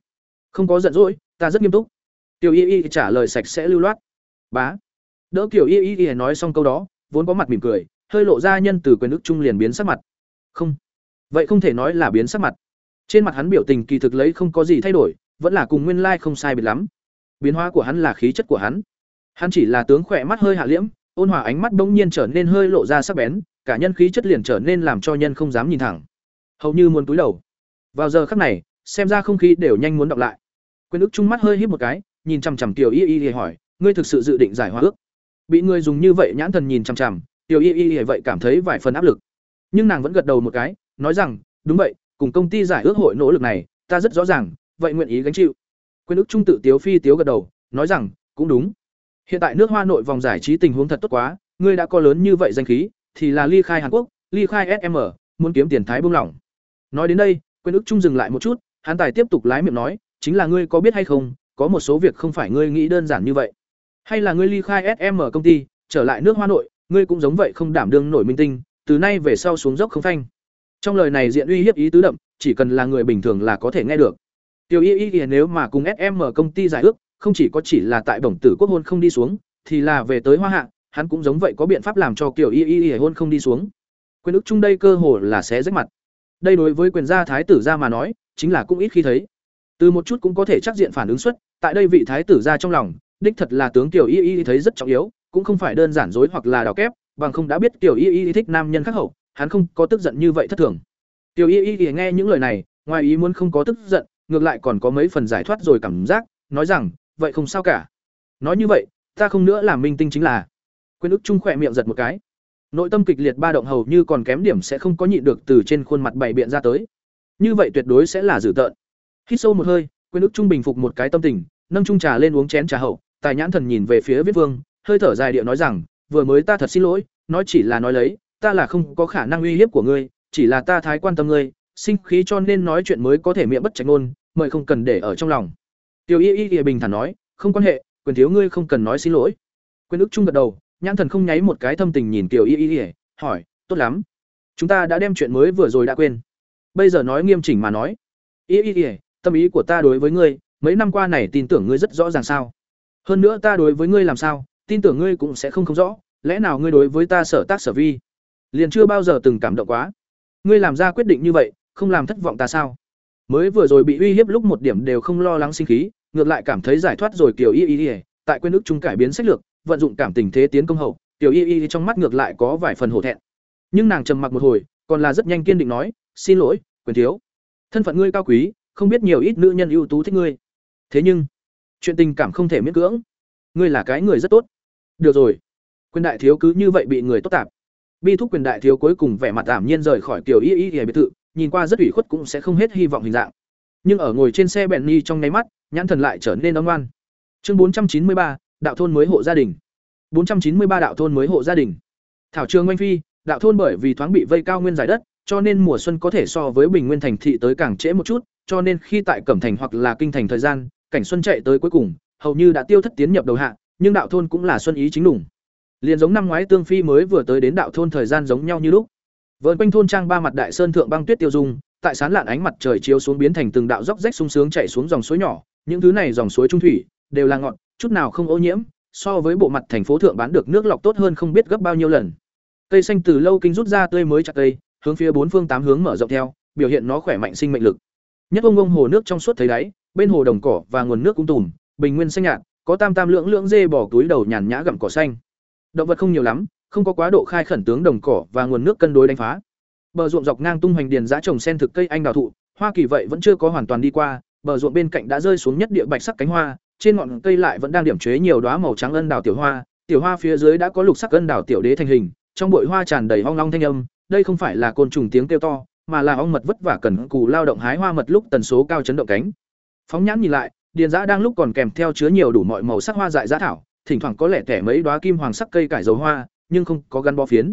Không có giận dỗi, ta rất nghiêm túc. Tiểu y y trả lời sạch sẽ lưu loát. Bá. Đỡ kiểu y y y nói xong câu đó, vốn có mặt mỉm cười, hơi lộ ra nhân từ quyền ức trung liền biến sắc mặt. Không. Vậy không thể nói là biến sắc mặt. Trên mặt hắn biểu tình kỳ thực lấy không có gì thay đổi, vẫn là cùng nguyên lai không sai biệt lắm. Biến hóa của hắn là khí chất của hắn. Hắn chỉ là tướng khỏe mắt hơi hạ liễm, ôn hòa ánh mắt bỗng nhiên trở nên hơi lộ ra sắc bén, cả nhân khí chất liền trở nên làm cho nhân không dám nhìn thẳng. Hầu như muốn túi đầu vào giờ khắc này, xem ra không khí đều nhanh muốn đọc lại. Quyền ức trung mắt hơi híp một cái, nhìn chằm chằm tiểu y y y hỏi, ngươi thực sự dự định giải hòa ước? Bị người dùng như vậy nhãn thần nhìn chằm chằm, tiểu y y y vậy cảm thấy vài phần áp lực. Nhưng nàng vẫn gật đầu một cái, nói rằng, đúng vậy, cùng công ty giải ước hội nỗ lực này, ta rất rõ ràng, vậy nguyện ý gánh chịu. Quyền ức trung tự tiếu phi tiếu gật đầu, nói rằng, cũng đúng. Hiện tại nước hoa nội vòng giải trí tình huống thật tốt quá, ngươi đã có lớn như vậy danh khí, thì là ly khai hàn quốc, ly khai sm muốn kiếm tiền thái Bung lỏng. Nói đến đây quên ức trung dừng lại một chút, hắn tài tiếp tục lái miệng nói, chính là ngươi có biết hay không, có một số việc không phải ngươi nghĩ đơn giản như vậy. Hay là ngươi ly khai sm công ty, trở lại nước hoa nội, ngươi cũng giống vậy không đảm đương nổi minh tinh, từ nay về sau xuống dốc không phanh. Trong lời này diện uy hiếp ý tứ đậm, chỉ cần là người bình thường là có thể nghe được. Tiểu y y nếu mà cùng sm công ty giải ước, không chỉ có chỉ là tại bổng tử quốc hôn không đi xuống, thì là về tới hoa hạ, hắn cũng giống vậy có biện pháp làm cho kiểu y y y hôn không đi xuống. Quyền ức chung đây cơ hồ là sẽ rách mặt đây đối với quyền gia thái tử gia mà nói, chính là cũng ít khi thấy. Từ một chút cũng có thể chắc diện phản ứng xuất, tại đây vị thái tử gia trong lòng, đích thật là tướng tiểu y y thấy rất trọng yếu, cũng không phải đơn giản dối hoặc là đào kép, bằng không đã biết tiểu y y thích nam nhân khắc hậu, hắn không có tức giận như vậy thất thường. Tiểu y y nghe những lời này, ngoài ý muốn không có tức giận, ngược lại còn có mấy phần giải thoát rồi cảm giác, nói rằng, vậy không sao cả. Nói như vậy, ta không nữa làm minh tinh chính là. Quyền ức trung khỏe miệng giật một cái nội tâm kịch liệt ba động hầu như còn kém điểm sẽ không có nhịn được từ trên khuôn mặt bảy biện ra tới. Như vậy tuyệt đối sẽ là dữ tợn. Hít sâu một hơi quyền ức trung bình phục một cái tâm tình, nâng trung trà lên uống chén trà hậu, tài nhãn thần nhìn về phía viết vương, hơi thở dài điệu nói rằng, vừa mới ta thật xin lỗi, nói chỉ là nói lấy, ta là không có khả năng uy hiếp của ngươi, chỉ là ta thái quan tâm ngươi, sinh khí cho nên nói chuyện mới có thể miệng bất tránh ngôn, mời không cần để ở trong lòng. Tiểu y y y bình thản nói, không quan hệ, quyền thiếu ngươi không cần nói xin lỗi. Quyền ức trung gật đầu nhãn thần không nháy một cái thâm tình nhìn tiểu y y y hỏi tốt lắm chúng ta đã đem chuyện mới vừa rồi đã quên bây giờ nói nghiêm chỉnh mà nói y y y tâm ý của ta đối với ngươi mấy năm qua này tin tưởng ngươi rất rõ ràng sao hơn nữa ta đối với ngươi làm sao tin tưởng ngươi cũng sẽ không không rõ, lẽ nào ngươi đối với ta sở tác sở vi, liền chưa bao giờ từng cảm động quá. Ngươi làm ra quyết định như vậy, không làm thất vọng ta sao? Mới vừa rồi bị uy hiếp lúc một điểm đều không lo lắng sinh khí, ngược lại cảm thấy giải thoát rồi kiểu y y y, tại quên nước trung cải biến sách lược, vận dụng cảm tình thế tiến công hậu, tiểu y y trong mắt ngược lại có vài phần hổ thẹn. Nhưng nàng trầm mặc một hồi, còn là rất nhanh kiên định nói, "Xin lỗi, quyền thiếu. Thân phận ngươi cao quý, không biết nhiều ít nữ nhân ưu tú thích ngươi. Thế nhưng, chuyện tình cảm không thể miễn cưỡng. Ngươi là cái người rất tốt." Được rồi. Quyền đại thiếu cứ như vậy bị người tốt tạp. Bi thúc quyền đại thiếu cuối cùng vẻ mặt ảm nhiên rời khỏi tiểu y y y biệt thự, nhìn qua rất ủy khuất cũng sẽ không hết hy vọng hình dạng. Nhưng ở ngồi trên xe Bentley trong nháy mắt, nhãn thần lại trở nên ấm ngoan. Chương 493, đạo thôn mới hộ gia đình. 493 đạo thôn mới hộ gia đình. Thảo trường Oanh Phi, đạo thôn bởi vì thoáng bị vây cao nguyên giải đất, cho nên mùa xuân có thể so với Bình Nguyên thành thị tới càng trễ một chút, cho nên khi tại Cẩm Thành hoặc là Kinh Thành thời gian, cảnh xuân chạy tới cuối cùng, hầu như đã tiêu thất tiến nhập đầu hạ, nhưng đạo thôn cũng là xuân ý chính đủng. Liền giống năm ngoái Tương Phi mới vừa tới đến đạo thôn thời gian giống nhau như lúc. Vườn quanh thôn trang ba mặt đại sơn thượng băng tuyết tiêu dung, tại sán lạn ánh mặt trời chiếu xuống biến thành từng đạo dốc rách sung sướng chảy xuống dòng suối nhỏ, những thứ này dòng suối trung thủy đều là ngọt, chút nào không ô nhiễm, so với bộ mặt thành phố thượng bán được nước lọc tốt hơn không biết gấp bao nhiêu lần. Cây xanh từ lâu kinh rút ra tươi mới chặt cây, hướng phía bốn phương tám hướng mở rộng theo, biểu hiện nó khỏe mạnh sinh mệnh lực. Nhất ông ông hồ nước trong suốt thấy đáy, bên hồ đồng cỏ và nguồn nước cũng tùm, bình nguyên xanh nhạt, có tam tam lưỡng lưỡng dê bò túi đầu nhàn nhã gặm cỏ xanh. Động vật không nhiều lắm, không có quá độ khai khẩn tướng đồng cỏ và nguồn nước cân đối đánh phá. Bờ ruộng dọc ngang tung hoành điền dã trồng sen thực cây anh đào thụ, hoa kỳ vậy vẫn chưa có hoàn toàn đi qua, bờ ruộng bên cạnh đã rơi xuống nhất địa bạch sắc cánh hoa, trên ngọn cây lại vẫn đang điểm chế nhiều đóa màu trắng ân đào tiểu hoa, tiểu hoa phía dưới đã có lục sắc ân đào tiểu đế thành hình, trong bụi hoa tràn đầy ong long thanh âm, đây không phải là côn trùng tiếng kêu to, mà là ong mật vất vả cần cù lao động hái hoa mật lúc tần số cao chấn động cánh. Phóng nhãn nhìn lại, điền dã đang lúc còn kèm theo chứa nhiều đủ mọi màu sắc hoa dại giá thảo, thỉnh thoảng có lẻ tẻ mấy đóa kim hoàng sắc cây cải dầu hoa, nhưng không có gắn bó phiến.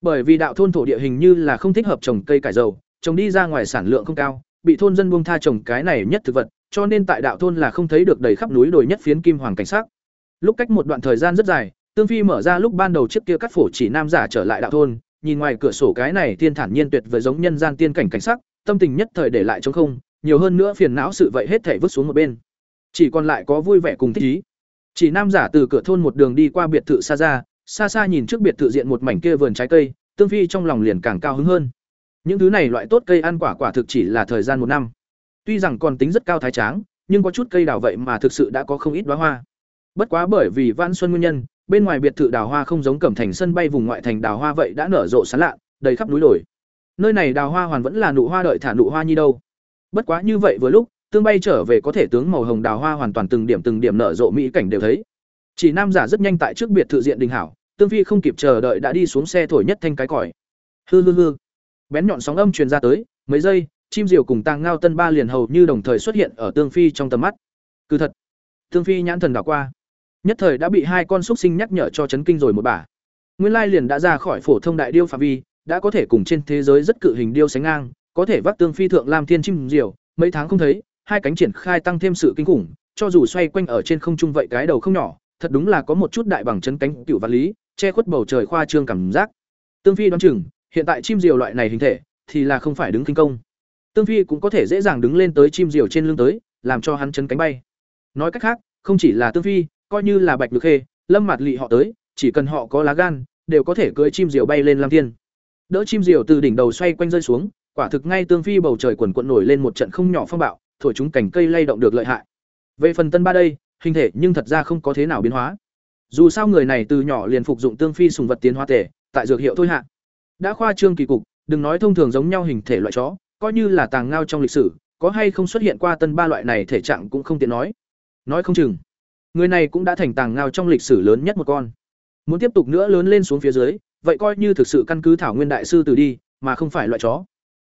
Bởi vì đạo thôn thổ địa hình như là không thích hợp trồng cây cải dầu, trồng đi ra ngoài sản lượng không cao, bị thôn dân buông tha trồng cái này nhất thực vật, cho nên tại đạo thôn là không thấy được đầy khắp núi đồi nhất phiến kim hoàng cảnh sắc. Lúc cách một đoạn thời gian rất dài, Tương Phi mở ra lúc ban đầu chiếc kia cắt phổ chỉ nam giả trở lại đạo thôn, nhìn ngoài cửa sổ cái này thiên thản nhiên tuyệt vời giống nhân gian tiên cảnh cảnh sắc, tâm tình nhất thời để lại trống không, nhiều hơn nữa phiền não sự vậy hết thảy vứt xuống một bên. Chỉ còn lại có vui vẻ cùng thích ý. Chỉ nam giả từ cửa thôn một đường đi qua biệt thự xa ra, xa xa nhìn trước biệt thự diện một mảnh kia vườn trái cây, Tương Phi trong lòng liền càng cao hứng hơn. Những thứ này loại tốt cây ăn quả quả thực chỉ là thời gian một năm. Tuy rằng còn tính rất cao thái tráng, nhưng có chút cây đào vậy mà thực sự đã có không ít đóa hoa. Bất quá bởi vì Vãn Xuân nguyên nhân, bên ngoài biệt thự đào hoa không giống cẩm thành sân bay vùng ngoại thành đào hoa vậy đã nở rộ sáng lạ, đầy khắp núi đồi. Nơi này đào hoa hoàn vẫn là nụ hoa đợi thả nụ hoa nhi đâu. Bất quá như vậy vừa lúc, tương bay trở về có thể tướng màu hồng đào hoa hoàn toàn từng điểm từng điểm nở rộ mỹ cảnh đều thấy. Chỉ nam giả rất nhanh tại trước biệt thự diện đình hảo, Tương Phi không kịp chờ đợi đã đi xuống xe thổi nhất thanh cái còi. Hư hư hư. Bén nhọn sóng âm truyền ra tới, mấy giây, chim diều cùng tàng ngao tân ba liền hầu như đồng thời xuất hiện ở Tương Phi trong tầm mắt. Cứ thật. Tương Phi nhãn thần đảo qua, nhất thời đã bị hai con xúc sinh nhắc nhở cho chấn kinh rồi một bả. Nguyên lai liền đã ra khỏi phổ thông đại điêu phạm vi, đã có thể cùng trên thế giới rất cự hình điêu sánh ngang, có thể vác Tương Phi thượng làm thiên chim diều, mấy tháng không thấy, hai cánh triển khai tăng thêm sự kinh khủng, cho dù xoay quanh ở trên không trung vậy cái đầu không nhỏ, thật đúng là có một chút đại bằng chấn cánh cựu vật lý, che khuất bầu trời khoa trương cảm giác. Tương Phi đoán chừng, hiện tại chim diều loại này hình thể, thì là không phải đứng kinh công. Tương Phi cũng có thể dễ dàng đứng lên tới chim diều trên lưng tới, làm cho hắn chấn cánh bay. Nói cách khác, không chỉ là Tương Phi, coi như là Bạch Nhược Khê, Lâm Mạt Lệ họ tới, chỉ cần họ có lá gan, đều có thể cưỡi chim diều bay lên lam thiên. Đỡ chim diều từ đỉnh đầu xoay quanh rơi xuống, quả thực ngay Tương Phi bầu trời quần quần nổi lên một trận không nhỏ phong bạo, thổi chúng cảnh cây lay động được lợi hại. Về phần Tân Ba đây, hình thể nhưng thật ra không có thế nào biến hóa. Dù sao người này từ nhỏ liền phục dụng Tương Phi sùng vật tiến hóa thể, tại dược hiệu thôi hạ. Đã khoa trương kỳ cục, đừng nói thông thường giống nhau hình thể loại chó, coi như là tàng ngao trong lịch sử, có hay không xuất hiện qua tân ba loại này thể trạng cũng không tiện nói. Nói không chừng, người này cũng đã thành tàng ngao trong lịch sử lớn nhất một con. Muốn tiếp tục nữa lớn lên xuống phía dưới, vậy coi như thực sự căn cứ thảo nguyên đại sư từ đi, mà không phải loại chó.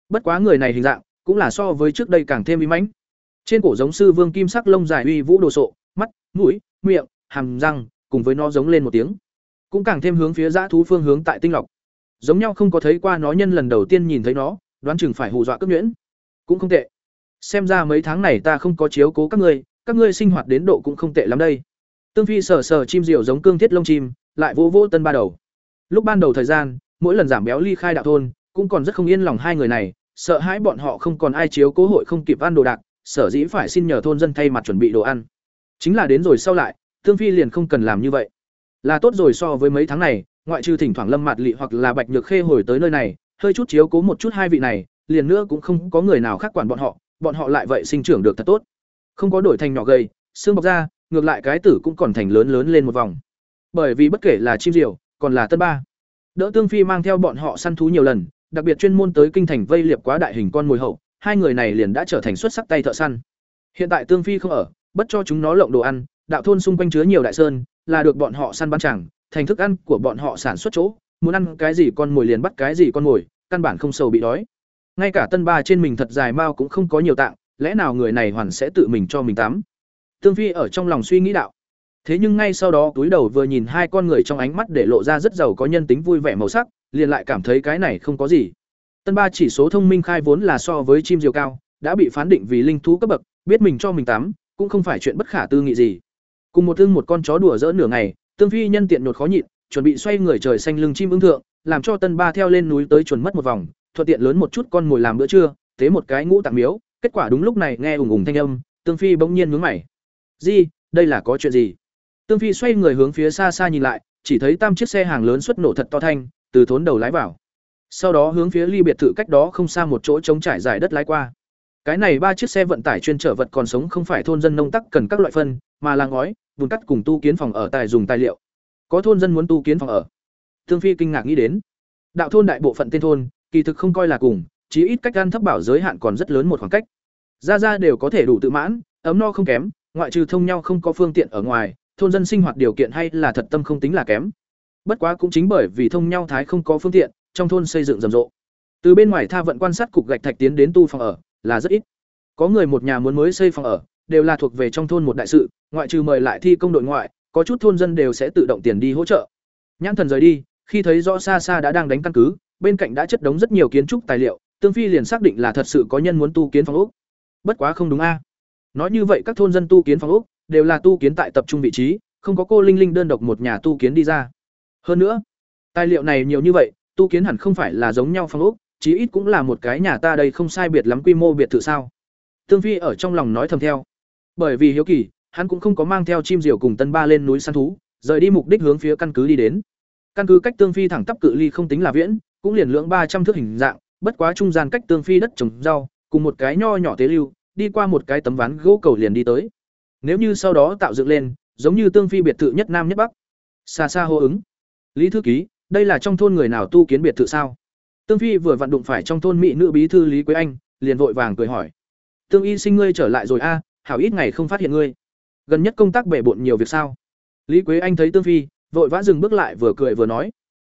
Bất quá người này hình dạng, cũng là so với trước đây càng thêm uy mãnh. Trên cổ giống sư vương kim sắc lông dài uy vũ đồ sộ, mắt, mũi, miệng, hàm răng, cùng với nó giống lên một tiếng. Cũng càng thêm hướng phía dã thú phương hướng tại tinh lọc giống nhau không có thấy qua nó nhân lần đầu tiên nhìn thấy nó đoán chừng phải hù dọa cấp nhuyễn. Cũng không tệ. Xem ra mấy tháng này ta không có chiếu cố các ngươi các ngươi sinh hoạt đến độ cũng không tệ lắm đây. Tương phi sờ sờ chim diều giống cương thiết lông chim lại vỗ vỗ tân ba đầu. Lúc ban đầu thời gian mỗi lần giảm béo ly khai đạo thôn cũng còn rất không yên lòng hai người này sợ hãi bọn họ không còn ai chiếu cố hội không kịp ăn đồ đạc sở dĩ phải xin nhờ thôn dân thay mặt chuẩn bị đồ ăn. Chính là đến rồi sau lại tương phi liền không cần làm như vậy. Là tốt rồi so với mấy tháng này, ngoại trừ thỉnh thoảng Lâm Mạt Lị hoặc là Bạch Nhược Khê hồi tới nơi này, hơi chút chiếu cố một chút hai vị này, liền nữa cũng không có người nào khác quản bọn họ, bọn họ lại vậy sinh trưởng được thật tốt. Không có đổi thành nhỏ gầy, xương bọc ra, ngược lại cái tử cũng còn thành lớn lớn lên một vòng. Bởi vì bất kể là chim diều, còn là tân ba, đỡ Tương Phi mang theo bọn họ săn thú nhiều lần, đặc biệt chuyên môn tới kinh thành vây liệp quá đại hình con mồi hậu, hai người này liền đã trở thành xuất sắc tay thợ săn. Hiện tại Tương Phi không ở, bất cho chúng nó lộng đồ ăn, đạo thôn xung quanh chứa nhiều đại sơn, là được bọn họ săn bắn chẳng, thành thức ăn của bọn họ sản xuất chỗ, muốn ăn cái gì con mồi liền bắt cái gì con mồi, căn bản không sầu bị đói. Ngay cả tân ba trên mình thật dài mao cũng không có nhiều tạng, lẽ nào người này hoàn sẽ tự mình cho mình tắm. Tương Phi ở trong lòng suy nghĩ đạo. Thế nhưng ngay sau đó túi đầu vừa nhìn hai con người trong ánh mắt để lộ ra rất giàu có nhân tính vui vẻ màu sắc, liền lại cảm thấy cái này không có gì. Tân ba chỉ số thông minh khai vốn là so với chim diều cao, đã bị phán định vì linh thú cấp bậc, biết mình cho mình tắm, cũng không phải chuyện bất khả tư nghị gì. Cùng một thương một con chó đùa dỡ nửa ngày, Tương Phi nhân tiện nhột khó nhịn, chuẩn bị xoay người trời xanh lưng chim ứng thượng, làm cho Tân Ba theo lên núi tới chuẩn mất một vòng, thuận tiện lớn một chút con ngồi làm bữa trưa, tế một cái ngũ tạng miếu, kết quả đúng lúc này nghe ùng ùng thanh âm, Tương Phi bỗng nhiên nhướng mày. "Gì? Đây là có chuyện gì?" Tương Phi xoay người hướng phía xa xa nhìn lại, chỉ thấy tam chiếc xe hàng lớn xuất nổ thật to thanh, từ thốn đầu lái vào. Sau đó hướng phía ly biệt thự cách đó không xa một chỗ trống trải dài đất lái qua. Cái này ba chiếc xe vận tải chuyên chở vật còn sống không phải thôn dân nông tắc cần các loại phân, mà là ngói, bùn cắt cùng tu kiến phòng ở tài dùng tài liệu. Có thôn dân muốn tu kiến phòng ở. thương Phi kinh ngạc nghĩ đến, đạo thôn đại bộ phận tên thôn, kỳ thực không coi là cùng, chí ít cách ăn thấp bảo giới hạn còn rất lớn một khoảng cách. Ra ra đều có thể đủ tự mãn, ấm no không kém, ngoại trừ thông nhau không có phương tiện ở ngoài, thôn dân sinh hoạt điều kiện hay là thật tâm không tính là kém. Bất quá cũng chính bởi vì thông nhau thái không có phương tiện, trong thôn xây dựng rầm rộ. Từ bên ngoài tha vận quan sát cục gạch thạch tiến đến tu phòng ở, là rất ít. Có người một nhà muốn mới xây phòng ở, đều là thuộc về trong thôn một đại sự, ngoại trừ mời lại thi công đội ngoại, có chút thôn dân đều sẽ tự động tiền đi hỗ trợ. Nhãn thần rời đi, khi thấy rõ xa xa đã đang đánh căn cứ, bên cạnh đã chất đống rất nhiều kiến trúc tài liệu, Tương Phi liền xác định là thật sự có nhân muốn tu kiến phòng ốc. Bất quá không đúng a. Nói như vậy các thôn dân tu kiến phòng ốc đều là tu kiến tại tập trung vị trí, không có cô Linh Linh đơn độc một nhà tu kiến đi ra. Hơn nữa, tài liệu này nhiều như vậy, tu kiến hẳn không phải là giống nhau phòng ốc, chí ít cũng là một cái nhà ta đây không sai biệt lắm quy mô biệt thự sao? Tương Phi ở trong lòng nói thầm theo. Bởi vì hiếu kỳ, hắn cũng không có mang theo chim diều cùng Tân Ba lên núi săn thú, rời đi mục đích hướng phía căn cứ đi đến. Căn cứ cách Tương Phi thẳng tắp cự ly không tính là viễn, cũng liền lưỡng ba trăm thước hình dạng, bất quá trung gian cách Tương Phi đất trồng rau, cùng một cái nho nhỏ tế lưu, đi qua một cái tấm ván gỗ cầu liền đi tới. Nếu như sau đó tạo dựng lên, giống như Tương Phi biệt thự nhất nam nhất bắc. Xa xa hô ứng. Lý thư ký, đây là trong thôn người nào tu kiến biệt thự sao? Tương Phi vừa vặn đụng phải trong thôn mỹ nữ bí thư Lý Quế Anh, liền vội vàng cười hỏi. Tương Y sinh ngươi trở lại rồi a, hảo ít ngày không phát hiện ngươi. Gần nhất công tác bể bộn nhiều việc sao? Lý Quế Anh thấy Tương Phi, vội vã dừng bước lại vừa cười vừa nói.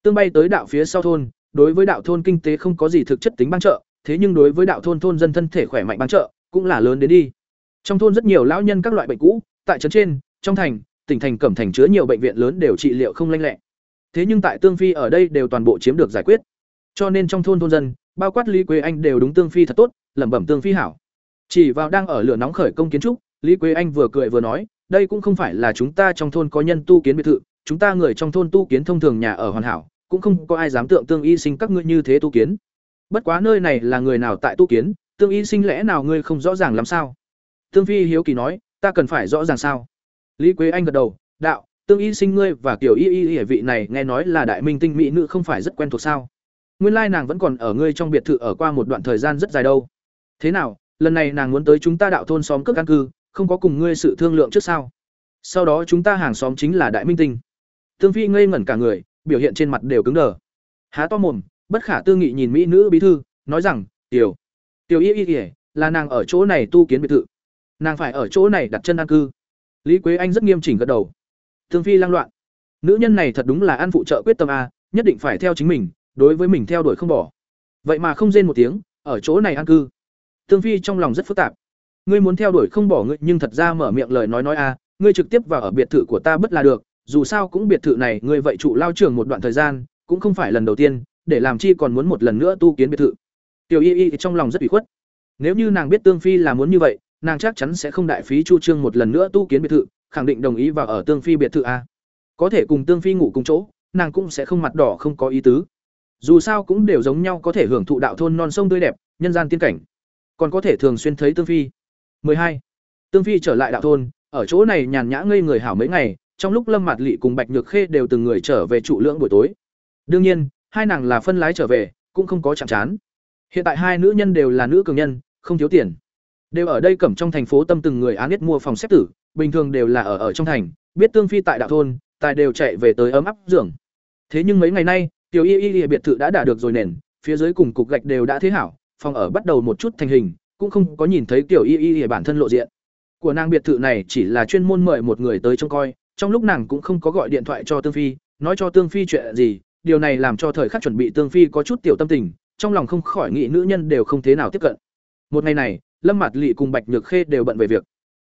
Tương bay tới đạo phía sau thôn, đối với đạo thôn kinh tế không có gì thực chất tính ban trợ, thế nhưng đối với đạo thôn thôn dân thân thể khỏe mạnh ban trợ, cũng là lớn đến đi. Trong thôn rất nhiều lão nhân các loại bệnh cũ, tại trấn trên, trong thành, tỉnh thành cẩm thành chứa nhiều bệnh viện lớn đều trị liệu không lanh lẹ. Thế nhưng tại Tương Phi ở đây đều toàn bộ chiếm được giải quyết. Cho nên trong thôn thôn dân, bao quát Lý Quế Anh đều đúng Tương Phi thật tốt, lẩm bẩm Tương Phi hảo. Chỉ vào đang ở lửa nóng khởi công kiến trúc, Lý Quế Anh vừa cười vừa nói, đây cũng không phải là chúng ta trong thôn có nhân tu kiến biệt thự, chúng ta người trong thôn tu kiến thông thường nhà ở hoàn hảo, cũng không có ai dám tượng tương y sinh các ngươi như thế tu kiến. Bất quá nơi này là người nào tại tu kiến, tương y sinh lẽ nào ngươi không rõ ràng làm sao? Tương Phi hiếu kỳ nói, ta cần phải rõ ràng sao? Lý Quế Anh gật đầu, đạo, tương y sinh ngươi và kiểu y y y vị này nghe nói là đại minh tinh mỹ nữ không phải rất quen thuộc sao? Nguyên lai nàng vẫn còn ở ngươi trong biệt thự ở qua một đoạn thời gian rất dài đâu. Thế nào, lần này nàng muốn tới chúng ta đạo thôn xóm cướp căn cư không có cùng ngươi sự thương lượng trước sao? Sau đó chúng ta hàng xóm chính là đại minh tinh. Tương phi ngây ngẩn cả người, biểu hiện trên mặt đều cứng đờ. Há to mồm, bất khả tư nghị nhìn mỹ nữ bí thư, nói rằng, tiểu tiểu y y kể là nàng ở chỗ này tu kiến biệt thự. Nàng phải ở chỗ này đặt chân an cư. Lý quế anh rất nghiêm chỉnh gật đầu. Tương phi lang loạn. Nữ nhân này thật đúng là ăn phụ trợ quyết tâm a, nhất định phải theo chính mình, đối với mình theo đuổi không bỏ. Vậy mà không rên một tiếng, ở chỗ này an cư. Tương Phi trong lòng rất phức tạp. Ngươi muốn theo đuổi không bỏ ngươi, nhưng thật ra mở miệng lời nói nói a, ngươi trực tiếp vào ở biệt thự của ta bất là được, dù sao cũng biệt thự này ngươi vậy trụ lao trưởng một đoạn thời gian, cũng không phải lần đầu tiên, để làm chi còn muốn một lần nữa tu kiến biệt thự. Tiểu Y Y trong lòng rất ủy khuất. Nếu như nàng biết Tương Phi là muốn như vậy, nàng chắc chắn sẽ không đại phí chu trương một lần nữa tu kiến biệt thự, khẳng định đồng ý vào ở Tương Phi biệt thự a. Có thể cùng Tương Phi ngủ cùng chỗ, nàng cũng sẽ không mặt đỏ không có ý tứ. Dù sao cũng đều giống nhau có thể hưởng thụ đạo thôn non sông tươi đẹp, nhân gian tiên cảnh còn có thể thường xuyên thấy tương phi 12. tương phi trở lại đạo thôn, ở chỗ này nhàn nhã ngây người hảo mấy ngày, trong lúc lâm mạt lị cùng bạch nhược khê đều từng người trở về trụ lưỡng buổi tối. Đương nhiên, hai nàng là phân lái trở về, cũng không có chạm chán. Hiện tại hai nữ nhân đều là nữ cường nhân, không thiếu tiền. Đều ở đây cẩm trong thành phố tâm từng người án nhất mua phòng xếp tử, bình thường đều là ở ở trong thành, biết tương phi tại đạo thôn, tài đều chạy về tới ấm áp giường. Thế nhưng mấy ngày nay, tiểu y y biệt thự đã đả được rồi nền, phía dưới cùng cục gạch đều đã thế hảo, phòng ở bắt đầu một chút thành hình cũng không có nhìn thấy tiểu y y bản thân lộ diện. Của nàng biệt thự này chỉ là chuyên môn mời một người tới trông coi, trong lúc nàng cũng không có gọi điện thoại cho tương phi, nói cho tương phi chuyện gì, điều này làm cho thời khắc chuẩn bị tương phi có chút tiểu tâm tình, trong lòng không khỏi nghĩ nữ nhân đều không thế nào tiếp cận. Một ngày này, lâm mặt lỵ cùng bạch nhược khê đều bận về việc.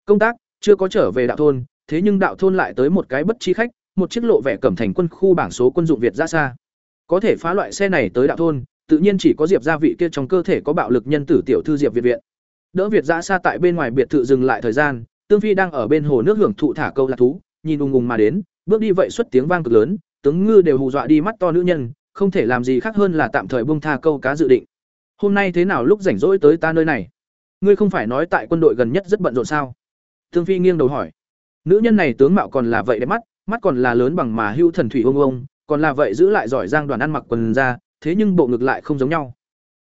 Công tác chưa có trở về đạo thôn, thế nhưng đạo thôn lại tới một cái bất chi khách, một chiếc lộ vẻ cẩm thành quân khu bảng số quân dụng việt ra xa. Có thể phá loại xe này tới đạo thôn tự nhiên chỉ có diệp gia vị kia trong cơ thể có bạo lực nhân tử tiểu thư diệp việt viện. Đỡ việt giã xa tại bên ngoài biệt thự dừng lại thời gian, tương phi đang ở bên hồ nước hưởng thụ thả câu lạc thú, nhìn ùng ùng mà đến, bước đi vậy xuất tiếng vang cực lớn, tướng ngư đều hù dọa đi mắt to nữ nhân, không thể làm gì khác hơn là tạm thời bông tha câu cá dự định. Hôm nay thế nào lúc rảnh rỗi tới ta nơi này? Ngươi không phải nói tại quân đội gần nhất rất bận rộn sao? Tương phi nghiêng đầu hỏi. Nữ nhân này tướng mạo còn là vậy đẹp mắt mắt còn là lớn bằng mà hưu thần thủy ông ông, còn là vậy giữ lại giỏi giang đoàn ăn mặc quần ra thế nhưng bộ ngực lại không giống nhau.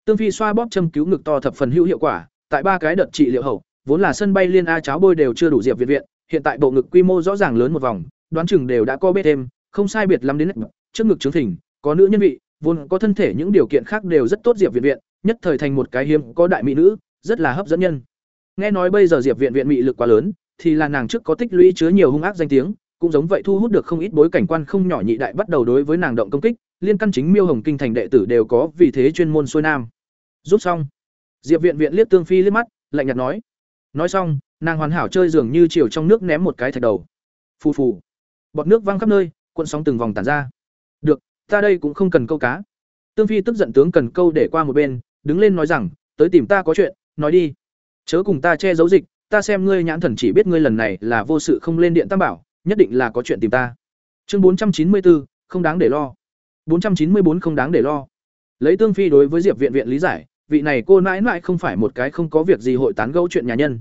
Tương phi xoa bóp châm cứu ngực to thập phần hữu hiệu quả, tại ba cái đợt trị liệu hậu, vốn là sân bay liên a cháo bôi đều chưa đủ diệp viện viện, hiện tại bộ ngực quy mô rõ ràng lớn một vòng, đoán chừng đều đã co bê thêm, không sai biệt lắm đến nét trước ngực trướng thỉnh, có nữ nhân vị, vốn có thân thể những điều kiện khác đều rất tốt diệp viện viện, nhất thời thành một cái hiếm có đại mỹ nữ, rất là hấp dẫn nhân. Nghe nói bây giờ diệp viện viện mỹ lực quá lớn, thì là nàng trước có tích lũy chứa nhiều hung ác danh tiếng, cũng giống vậy thu hút được không ít bối cảnh quan không nhỏ nhị đại bắt đầu đối với nàng động công kích liên căn chính miêu hồng kinh thành đệ tử đều có vì thế chuyên môn xuôi nam. Rút xong, diệp viện viện liếc tương phi liếc mắt, lạnh nhạt nói. Nói xong, nàng hoàn hảo chơi dường như chiều trong nước ném một cái thạch đầu. Phù phù. Bọt nước văng khắp nơi, cuộn sóng từng vòng tản ra. Được, ta đây cũng không cần câu cá. Tương phi tức giận tướng cần câu để qua một bên, đứng lên nói rằng, tới tìm ta có chuyện, nói đi. Chớ cùng ta che giấu dịch, ta xem ngươi nhãn thần chỉ biết ngươi lần này là vô sự không lên điện tam bảo, nhất định là có chuyện tìm ta. Chương bốn trăm chín mươi bốn không đáng để lo bốn trăm chín mươi bốn không đáng để lo. Lấy tương phi đối với diệp viện viện lý giải, vị này cô nãi nãi không phải một cái không có việc gì hội tán gẫu chuyện nhà nhân.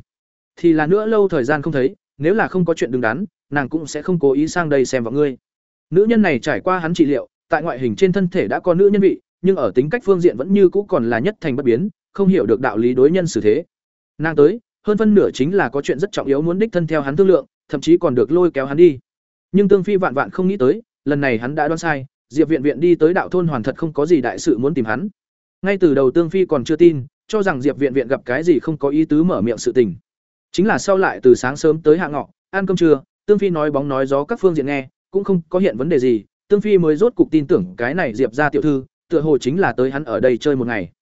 Thì là nữa lâu thời gian không thấy, nếu là không có chuyện đứng đắn, nàng cũng sẽ không cố ý sang đây xem vào ngươi. Nữ nhân này trải qua hắn trị liệu, tại ngoại hình trên thân thể đã có nữ nhân vị, nhưng ở tính cách phương diện vẫn như cũ còn là nhất thành bất biến, không hiểu được đạo lý đối nhân xử thế. Nàng tới, hơn phân nửa chính là có chuyện rất trọng yếu muốn đích thân theo hắn thương lượng, thậm chí còn được lôi kéo hắn đi. Nhưng tương phi vạn vạn không nghĩ tới, lần này hắn đã đoán sai diệp viện viện đi tới đạo thôn hoàn thật không có gì đại sự muốn tìm hắn. Ngay từ đầu tương phi còn chưa tin, cho rằng diệp viện viện gặp cái gì không có ý tứ mở miệng sự tình. Chính là sau lại từ sáng sớm tới hạ ngọ, ăn cơm trưa, tương phi nói bóng nói gió các phương diện nghe, cũng không có hiện vấn đề gì. Tương phi mới rốt cục tin tưởng cái này diệp ra tiểu thư, tựa hồ chính là tới hắn ở đây chơi một ngày.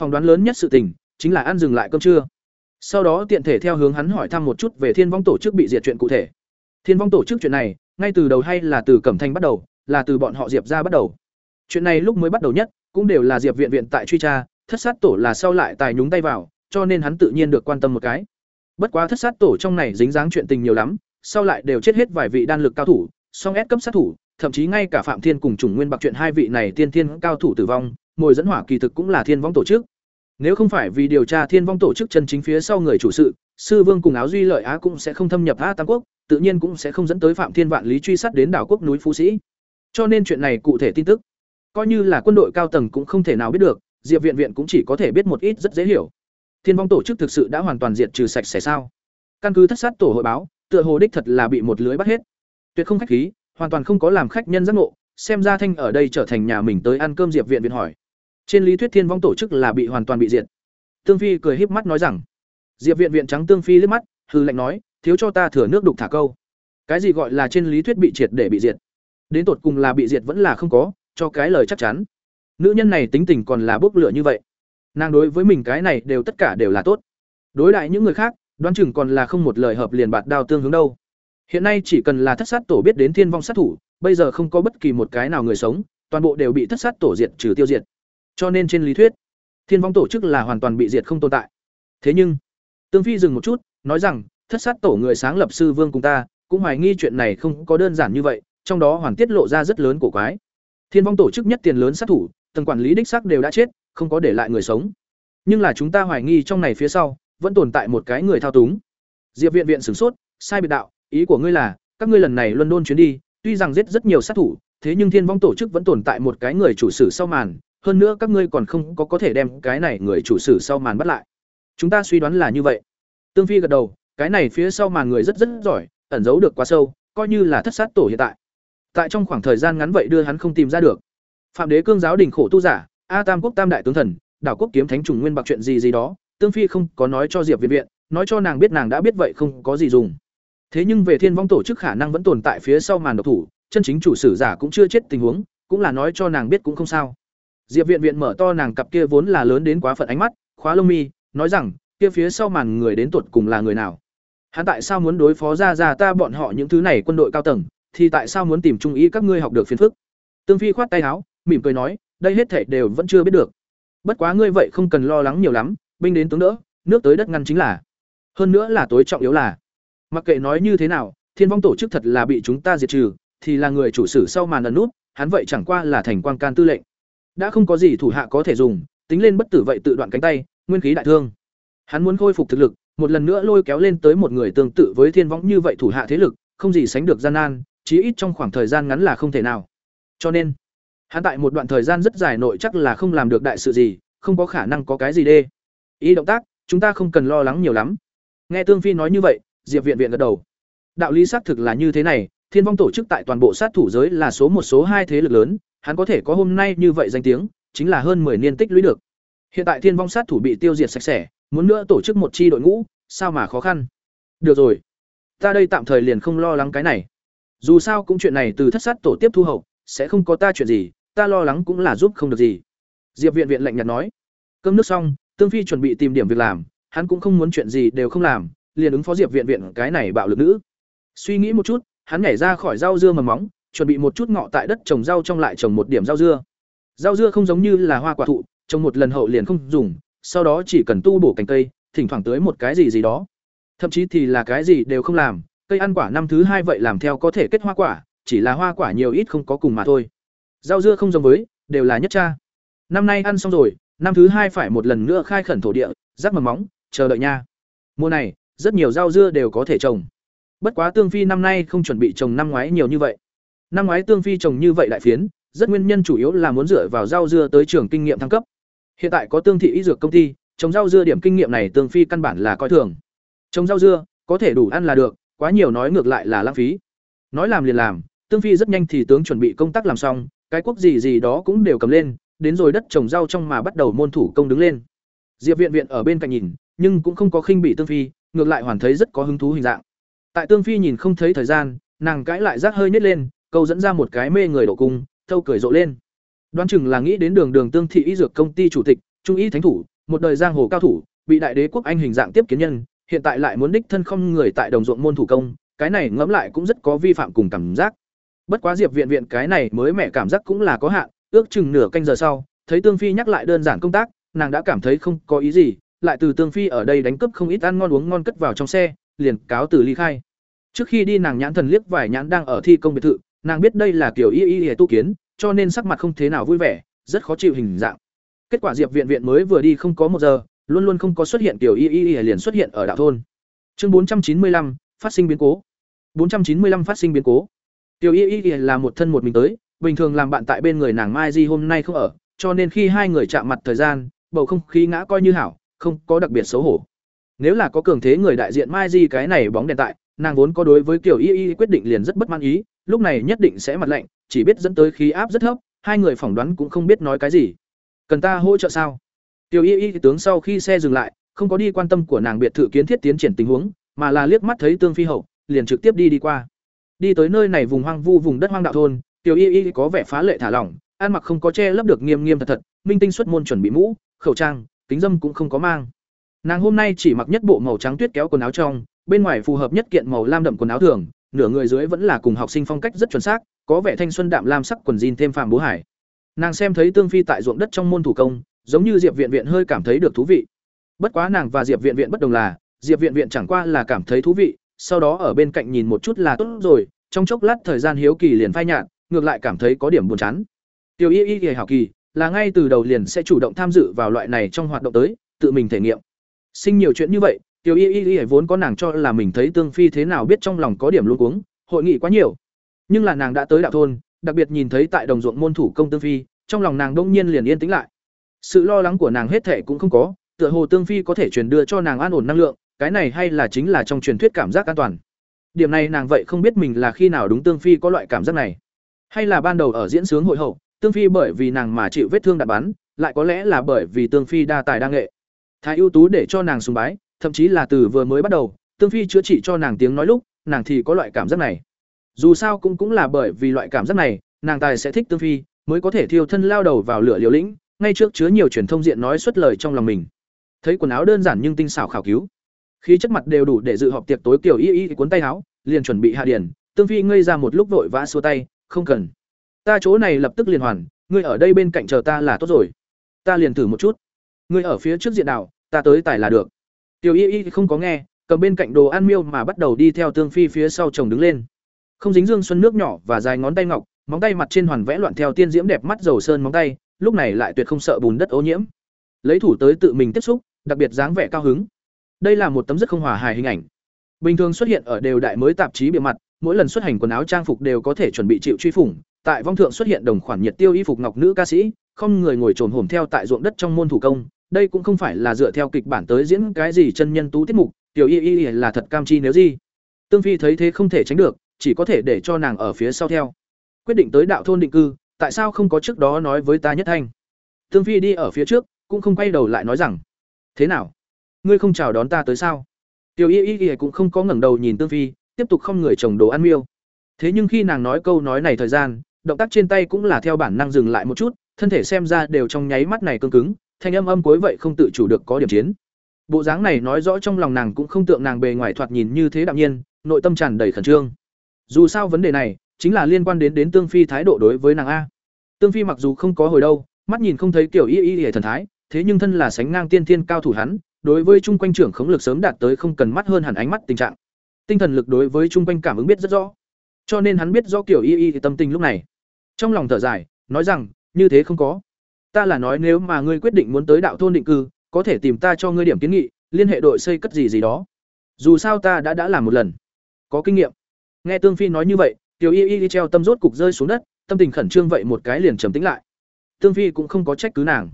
Phỏng đoán lớn nhất sự tình, chính là ăn dừng lại cơm trưa. Sau đó tiện thể theo hướng hắn hỏi thăm một chút về thiên vong tổ chức bị diệt chuyện cụ thể. Thiên vong tổ chức chuyện này, ngay từ đầu hay là từ cẩm thanh bắt đầu là từ bọn họ diệp ra bắt đầu. Chuyện này lúc mới bắt đầu nhất, cũng đều là diệp viện viện tại truy tra, thất sát tổ là sau lại tài nhúng tay vào, cho nên hắn tự nhiên được quan tâm một cái. Bất quá thất sát tổ trong này dính dáng chuyện tình nhiều lắm, sau lại đều chết hết vài vị đan lực cao thủ, song ép cấp sát thủ, thậm chí ngay cả phạm thiên cùng chủng nguyên bạc chuyện hai vị này tiên thiên cao thủ tử vong, mồi dẫn hỏa kỳ thực cũng là thiên vong tổ chức. Nếu không phải vì điều tra thiên vong tổ chức chân chính phía sau người chủ sự, sư vương cùng áo duy lợi á cũng sẽ không thâm nhập a tam quốc, tự nhiên cũng sẽ không dẫn tới phạm thiên vạn lý truy sát đến đảo quốc núi phú sĩ cho nên chuyện này cụ thể tin tức, coi như là quân đội cao tầng cũng không thể nào biết được, diệp viện viện cũng chỉ có thể biết một ít rất dễ hiểu. Thiên vong tổ chức thực sự đã hoàn toàn diệt trừ sạch sẽ sao? Căn cứ thất sát tổ hội báo, tựa hồ đích thật là bị một lưới bắt hết. Tuyệt không khách khí, hoàn toàn không có làm khách nhân giác ngộ, xem ra thanh ở đây trở thành nhà mình tới ăn cơm diệp viện viện hỏi. Trên lý thuyết thiên vong tổ chức là bị hoàn toàn bị diệt. Tương phi cười híp mắt nói rằng, diệp viện viện trắng tương phi liếc mắt hư lệnh nói, thiếu cho ta thừa nước đục thả câu. Cái gì gọi là trên lý thuyết bị triệt để bị diệt? Đến tột cùng là bị diệt vẫn là không có, cho cái lời chắc chắn. Nữ nhân này tính tình còn là bốc lửa như vậy. Nàng đối với mình cái này đều tất cả đều là tốt. Đối đại những người khác, đoán chừng còn là không một lời hợp liền bạt đao tương hướng đâu. Hiện nay chỉ cần là thất sát tổ biết đến thiên vong sát thủ, bây giờ không có bất kỳ một cái nào người sống, toàn bộ đều bị thất sát tổ diệt trừ tiêu diệt. Cho nên trên lý thuyết, thiên vong tổ chức là hoàn toàn bị diệt không tồn tại. Thế nhưng, tương phi dừng một chút, nói rằng, thất sát tổ người sáng lập sư vương cùng ta, cũng hoài nghi chuyện này không có đơn giản như vậy trong đó hoàn tiết lộ ra rất lớn cổ quái thiên vong tổ chức nhất tiền lớn sát thủ tầng quản lý đích xác đều đã chết không có để lại người sống nhưng là chúng ta hoài nghi trong này phía sau vẫn tồn tại một cái người thao túng diệp viện viện sửng sốt sai biệt đạo ý của ngươi là các ngươi lần này London chuyến đi, tuy rằng giết rất nhiều sát thủ, thế nhưng Thiên Vong tổ chức vẫn tồn tại một cái người chủ sử sau màn, hơn nữa các ngươi còn không có có thể đem cái này người chủ sử sau màn bắt lại. Chúng ta suy đoán là như vậy. Tương Phi gật đầu, cái này phía sau màn người rất rất giỏi, ẩn giấu được quá sâu, coi như là thất sát tổ hiện tại. Tại trong khoảng thời gian ngắn vậy đưa hắn không tìm ra được. Phạm Đế cương giáo đình khổ tu giả, A Tam quốc tam đại tướng thần, đảo quốc kiếm thánh trùng nguyên bạc chuyện gì gì đó, Tương Phi không có nói cho Diệp Viện Viện, nói cho nàng biết nàng đã biết vậy không có gì dùng. Thế nhưng về Thiên Vong tổ chức khả năng vẫn tồn tại phía sau màn độc thủ, chân chính chủ sử giả cũng chưa chết tình huống, cũng là nói cho nàng biết cũng không sao. Diệp Viện Viện mở to nàng cặp kia vốn là lớn đến quá phận ánh mắt, khóa lông mi, nói rằng, kia phía sau màn người đến tuột cùng là người nào? Hắn tại sao muốn đối phó ra ra ta bọn họ những thứ này quân đội cao tầng, thì tại sao muốn tìm trung ý các ngươi học được phiền phức? Tương Phi khoát tay áo, mỉm cười nói, đây hết thể đều vẫn chưa biết được. Bất quá ngươi vậy không cần lo lắng nhiều lắm, binh đến tướng đỡ, nước tới đất ngăn chính là. Hơn nữa là tối trọng yếu là, mặc kệ nói như thế nào, Thiên Vong tổ chức thật là bị chúng ta diệt trừ, thì là người chủ sử sau màn ẩn nút, hắn vậy chẳng qua là thành quan can tư lệnh. Đã không có gì thủ hạ có thể dùng, tính lên bất tử vậy tự đoạn cánh tay, nguyên khí đại thương. Hắn muốn khôi phục thực lực, một lần nữa lôi kéo lên tới một người tương tự với Thiên Vong như vậy thủ hạ thế lực, không gì sánh được gian nan, chí ít trong khoảng thời gian ngắn là không thể nào. Cho nên, hắn tại một đoạn thời gian rất dài nội chắc là không làm được đại sự gì, không có khả năng có cái gì đê. Ý động tác, chúng ta không cần lo lắng nhiều lắm. Nghe Tương Phi nói như vậy, Diệp Viện Viện gật đầu. Đạo lý xác thực là như thế này, Thiên Vong tổ chức tại toàn bộ sát thủ giới là số một số hai thế lực lớn, hắn có thể có hôm nay như vậy danh tiếng, chính là hơn 10 niên tích lũy được. Hiện tại Thiên Vong sát thủ bị tiêu diệt sạch sẽ, muốn nữa tổ chức một chi đội ngũ, sao mà khó khăn. Được rồi, ta đây tạm thời liền không lo lắng cái này. Dù sao cũng chuyện này từ thất sát tổ tiếp thu hậu, sẽ không có ta chuyện gì, ta lo lắng cũng là giúp không được gì. Diệp Viện Viện lạnh nhạt nói. Cơm nước xong, Tương Phi chuẩn bị tìm điểm việc làm, hắn cũng không muốn chuyện gì đều không làm, liền ứng phó Diệp Viện Viện cái này bạo lực nữ. Suy nghĩ một chút, hắn nhảy ra khỏi rau dưa mầm móng, chuẩn bị một chút ngọ tại đất trồng rau trong lại trồng một điểm rau dưa. Rau dưa không giống như là hoa quả thụ, trồng một lần hậu liền không dùng, sau đó chỉ cần tu bổ cành cây, thỉnh thoảng tưới một cái gì gì đó. Thậm chí thì là cái gì đều không làm, cây ăn quả năm thứ hai vậy làm theo có thể kết hoa quả, chỉ là hoa quả nhiều ít không có cùng mà thôi. Rau dưa không giống với, đều là nhất cha. Năm nay ăn xong rồi, năm thứ hai phải một lần nữa khai khẩn thổ địa, rắc mầm móng, chờ đợi nha. Mùa này, rất nhiều rau dưa đều có thể trồng. Bất quá Tương Phi năm nay không chuẩn bị trồng năm ngoái nhiều như vậy. Năm ngoái Tương Phi trồng như vậy đại phiến, rất nguyên nhân chủ yếu là muốn dựa vào rau dưa tới trường kinh nghiệm thăng cấp. Hiện tại có Tương thị y dược công ty, trồng rau dưa điểm kinh nghiệm này Tương Phi căn bản là coi thường. Trồng rau dưa, có thể đủ ăn là được, quá nhiều nói ngược lại là lãng phí. Nói làm liền làm, Tương Phi rất nhanh thì tướng chuẩn bị công tác làm xong, cái quốc gì gì đó cũng đều cầm lên, đến rồi đất trồng rau trong mà bắt đầu môn thủ công đứng lên. Diệp Viện Viện ở bên cạnh nhìn, nhưng cũng không có khinh bị Tương Phi, ngược lại hoàn thấy rất có hứng thú hình dạng. Tại Tương Phi nhìn không thấy thời gian, nàng cãi lại rác hơi nhếch lên, câu dẫn ra một cái mê người độ cung, thâu cười rộ lên. Đoán chừng là nghĩ đến đường đường Tương thị y dược công ty chủ tịch, trung y thánh thủ, một đời giang hồ cao thủ, bị đại đế quốc anh hình dạng tiếp kiến nhân, hiện tại lại muốn đích thân không người tại đồng ruộng môn thủ công, cái này ngẫm lại cũng rất có vi phạm cùng cảm giác. Bất quá Diệp Viện Viện cái này mới mẹ cảm giác cũng là có hạn, ước chừng nửa canh giờ sau, thấy Tương Phi nhắc lại đơn giản công tác, nàng đã cảm thấy không có ý gì, lại từ Tương Phi ở đây đánh cướp không ít ăn ngon uống ngon cất vào trong xe, liền cáo từ ly khai. Trước khi đi nàng nhãn thần liếc vài nhãn đang ở thi công biệt thự, nàng biết đây là kiểu y y y tu kiến, cho nên sắc mặt không thế nào vui vẻ, rất khó chịu hình dạng. Kết quả Diệp Viện Viện mới vừa đi không có một giờ, luôn luôn không có xuất hiện kiểu y y y liền xuất hiện ở đạo thôn. Chương bốn trăm chín mươi lăm phát sinh biến cố. bốn trăm chín mươi lăm phát sinh biến cố. Tiểu Y Y là một thân một mình tới, bình thường làm bạn tại bên người nàng Mai Di hôm nay không ở, cho nên khi hai người chạm mặt thời gian, bầu không khí ngã coi như hảo, không có đặc biệt xấu hổ. Nếu là có cường thế người đại diện Mai Di cái này bóng đèn tại, nàng vốn có đối với Tiểu Y Y quyết định liền rất bất mãn ý, lúc này nhất định sẽ mặt lạnh, chỉ biết dẫn tới khí áp rất thấp, hai người phỏng đoán cũng không biết nói cái gì. Cần ta hỗ trợ sao? Tiểu Y Y tướng sau khi xe dừng lại, không có đi quan tâm của nàng biệt thự kiến thiết tiến triển tình huống, mà là liếc mắt thấy Tương Phi hậu, liền trực tiếp đi đi qua. Đi tới nơi này vùng hoang vu vùng đất hoang đạo thôn, Tiểu Y Y có vẻ phá lệ thả lỏng, ăn mặc không có che lấp được nghiêm nghiêm thật thật, minh tinh xuất môn chuẩn bị mũ, khẩu trang, kính dâm cũng không có mang. Nàng hôm nay chỉ mặc nhất bộ màu trắng tuyết kéo quần áo trong, bên ngoài phù hợp nhất kiện màu lam đậm quần áo thường, nửa người dưới vẫn là cùng học sinh phong cách rất chuẩn xác, có vẻ thanh xuân đạm lam sắc quần jean thêm phàm bố hải. Nàng xem thấy Tương Phi tại ruộng đất trong môn thủ công, giống như Diệp Viện Viện hơi cảm thấy được thú vị. Bất quá nàng và Diệp Viện Viện bất đồng là, Diệp Viện Viện chẳng qua là cảm thấy thú vị, sau đó ở bên cạnh nhìn một chút là tốt rồi, trong chốc lát thời gian hiếu kỳ liền phai nhạt, ngược lại cảm thấy có điểm buồn chán. Tiêu Y Y kỳ hảo kỳ, là ngay từ đầu liền sẽ chủ động tham dự vào loại này trong hoạt động tới, tự mình thể nghiệm. Sinh nhiều chuyện như vậy, Tiêu Y Y Y vốn có nàng cho là mình thấy Tương Phi thế nào biết trong lòng có điểm luôn cuống, hội nghị quá nhiều nhưng là nàng đã tới đạo thôn đặc biệt nhìn thấy tại đồng ruộng môn thủ công tương phi trong lòng nàng đông nhiên liền yên tĩnh lại sự lo lắng của nàng hết thệ cũng không có, tựa hồ tương phi có thể truyền đưa cho nàng an ổn năng lượng, cái này hay là chính là trong truyền thuyết cảm giác an toàn. Điểm này nàng vậy không biết mình là khi nào đúng tương phi có loại cảm giác này. Hay là ban đầu ở diễn sướng hội hậu, tương phi bởi vì nàng mà chịu vết thương đạn bắn, lại có lẽ là bởi vì tương phi đa tài đa nghệ. Thái ưu tú để cho nàng sùng bái, thậm chí là từ vừa mới bắt đầu, tương phi chữa trị cho nàng tiếng nói lúc, nàng thì có loại cảm giác này. Dù sao cũng cũng là bởi vì loại cảm giác này, nàng tài sẽ thích tương phi, mới có thể thiêu thân lao đầu vào lửa liều lĩnh ngay trước chứa nhiều truyền thông diện nói xuất lời trong lòng mình. Thấy quần áo đơn giản nhưng tinh xảo khảo cứu. Khí chất mặt đều đủ để dự họp tiệc tối kiểu y y cuốn tay áo liền chuẩn bị hạ điển. Tương phi ngây ra một lúc vội vã xua tay không cần. Ta chỗ này lập tức liền hoàn ngươi ở đây bên cạnh chờ ta là tốt rồi. Ta liền thử một chút. Ngươi ở phía trước diện đảo, ta tới tài là được. Tiểu y y không có nghe cầm bên cạnh đồ ăn miêu mà bắt đầu đi theo tương phi phía sau chồng đứng lên. Không dính dương xuân nước nhỏ và dài ngón tay ngọc móng tay mặt trên hoàn vẽ loạn theo tiên diễm đẹp mắt dầu sơn móng tay lúc này lại tuyệt không sợ bùn đất ô nhiễm. Lấy thủ tới tự mình tiếp xúc, đặc biệt dáng vẻ cao hứng. Đây là một tấm rất không hòa hài hình ảnh. Bình thường xuất hiện ở đều đại mới tạp chí bìa mặt, mỗi lần xuất hành quần áo trang phục đều có thể chuẩn bị chịu truy phủng. Tại vong thượng xuất hiện đồng khoản nhiệt tiêu y phục ngọc nữ ca sĩ, không người ngồi trồn hổm theo tại ruộng đất trong môn thủ công. Đây cũng không phải là dựa theo kịch bản tới diễn cái gì chân nhân tú tiết mục, tiểu y y là thật cam chi nếu gì. Tương phi thấy thế không thể tránh được, chỉ có thể để cho nàng ở phía sau theo. Quyết định tới đạo thôn định cư tại sao không có trước đó nói với ta nhất thanh? Tương phi đi ở phía trước, cũng không quay đầu lại nói rằng, thế nào? Ngươi không chào đón ta tới sao? Tiểu y y y cũng không có ngẩng đầu nhìn tương phi, tiếp tục không người chồng đồ ăn miêu. Thế nhưng khi nàng nói câu nói này thời gian, động tác trên tay cũng là theo bản năng dừng lại một chút, thân thể xem ra đều trong nháy mắt này cương cứng, thanh âm âm cuối vậy không tự chủ được có điểm chiến. Bộ dáng này nói rõ trong lòng nàng cũng không tượng nàng bề ngoài thoạt nhìn như thế đạm nhiên, nội tâm tràn đầy khẩn trương. Dù sao vấn đề này chính là liên quan đến đến tương phi thái độ đối với nàng a. Tương phi mặc dù không có hồi đâu, mắt nhìn không thấy kiểu y y y thần thái, thế nhưng thân là sánh ngang tiên thiên cao thủ hắn, đối với chung quanh trưởng khống lực sớm đạt tới không cần mắt hơn hẳn ánh mắt tình trạng. Tinh thần lực đối với chung quanh cảm ứng biết rất rõ. Cho nên hắn biết rõ kiểu y y tâm tình lúc này. Trong lòng thở dài, nói rằng, như thế không có. Ta là nói nếu mà ngươi quyết định muốn tới đạo thôn định cư, có thể tìm ta cho ngươi điểm kiến nghị, liên hệ đội xây cất gì gì đó. Dù sao ta đã đã làm một lần. Có kinh nghiệm. Nghe tương phi nói như vậy tiểu y y treo tâm rốt cục rơi xuống đất, tâm tình khẩn trương vậy một cái liền trầm tĩnh lại. Tương phi cũng không có trách cứ nàng.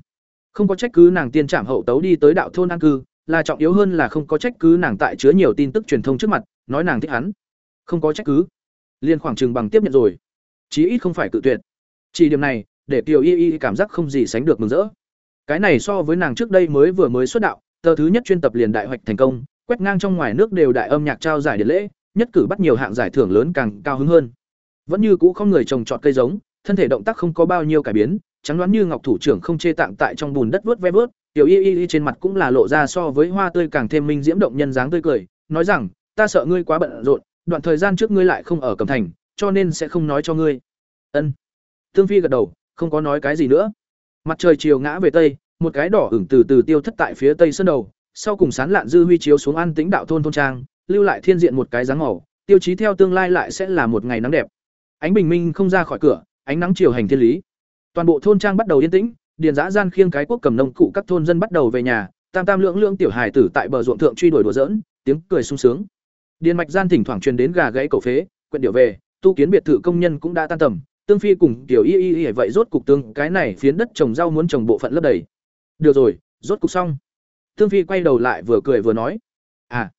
Không có trách cứ nàng tiên trảm hậu tấu đi tới đạo thôn an cư, là trọng yếu hơn là không có trách cứ nàng tại chứa nhiều tin tức truyền thông trước mặt, nói nàng thích hắn. Không có trách cứ. Liền khoảng chừng bằng tiếp nhận rồi. Chí ít không phải cự tuyệt. Chỉ điểm này, để tiểu y y cảm giác không gì sánh được mừng rỡ. Cái này so với nàng trước đây mới vừa mới xuất đạo, tờ thứ nhất chuyên tập liền đại hoạch thành công, quét ngang trong ngoài nước đều đại âm nhạc trao giải điện lễ nhất cử bắt nhiều hạng giải thưởng lớn càng cao hứng hơn. Vẫn như cũ không người trồng trọt cây giống, thân thể động tác không có bao nhiêu cải biến, trắng đoán như ngọc thủ trưởng không chê tạng tại trong bùn đất vớt ve vớt tiểu y y trên mặt cũng là lộ ra so với hoa tươi càng thêm minh diễm động nhân dáng tươi cười, nói rằng, ta sợ ngươi quá bận rộn, đoạn thời gian trước ngươi lại không ở cẩm thành, cho nên sẽ không nói cho ngươi. Ân. Tương phi gật đầu, không có nói cái gì nữa. Mặt trời chiều ngã về tây, một cái đỏ ửng từ từ tiêu thất tại phía tây sơn đầu, sau cùng sán lạn dư huy chiếu xuống an tĩnh đạo thôn thôn trang lưu lại thiên diện một cái dáng màu, tiêu chí theo tương lai lại sẽ là một ngày nắng đẹp. Ánh bình minh không ra khỏi cửa, ánh nắng chiều hành thiên lý. Toàn bộ thôn trang bắt đầu yên tĩnh, điền dã gian khiêng cái quốc cầm nông cụ các thôn dân bắt đầu về nhà, tam tam lượng lượng tiểu hài tử tại bờ ruộng thượng truy đuổi đùa dỡn tiếng cười sung sướng. Điền mạch gian thỉnh thoảng truyền đến gà gãy cổ phế, quyện điệu về, tu kiến biệt thự công nhân cũng đã tan tầm, tương phi cùng tiểu y y y vậy rốt cục tương, cái này phiến đất trồng rau muốn trồng bộ phận lấp đầy. Được rồi, rốt cục xong. Tương phi quay đầu lại vừa cười vừa nói à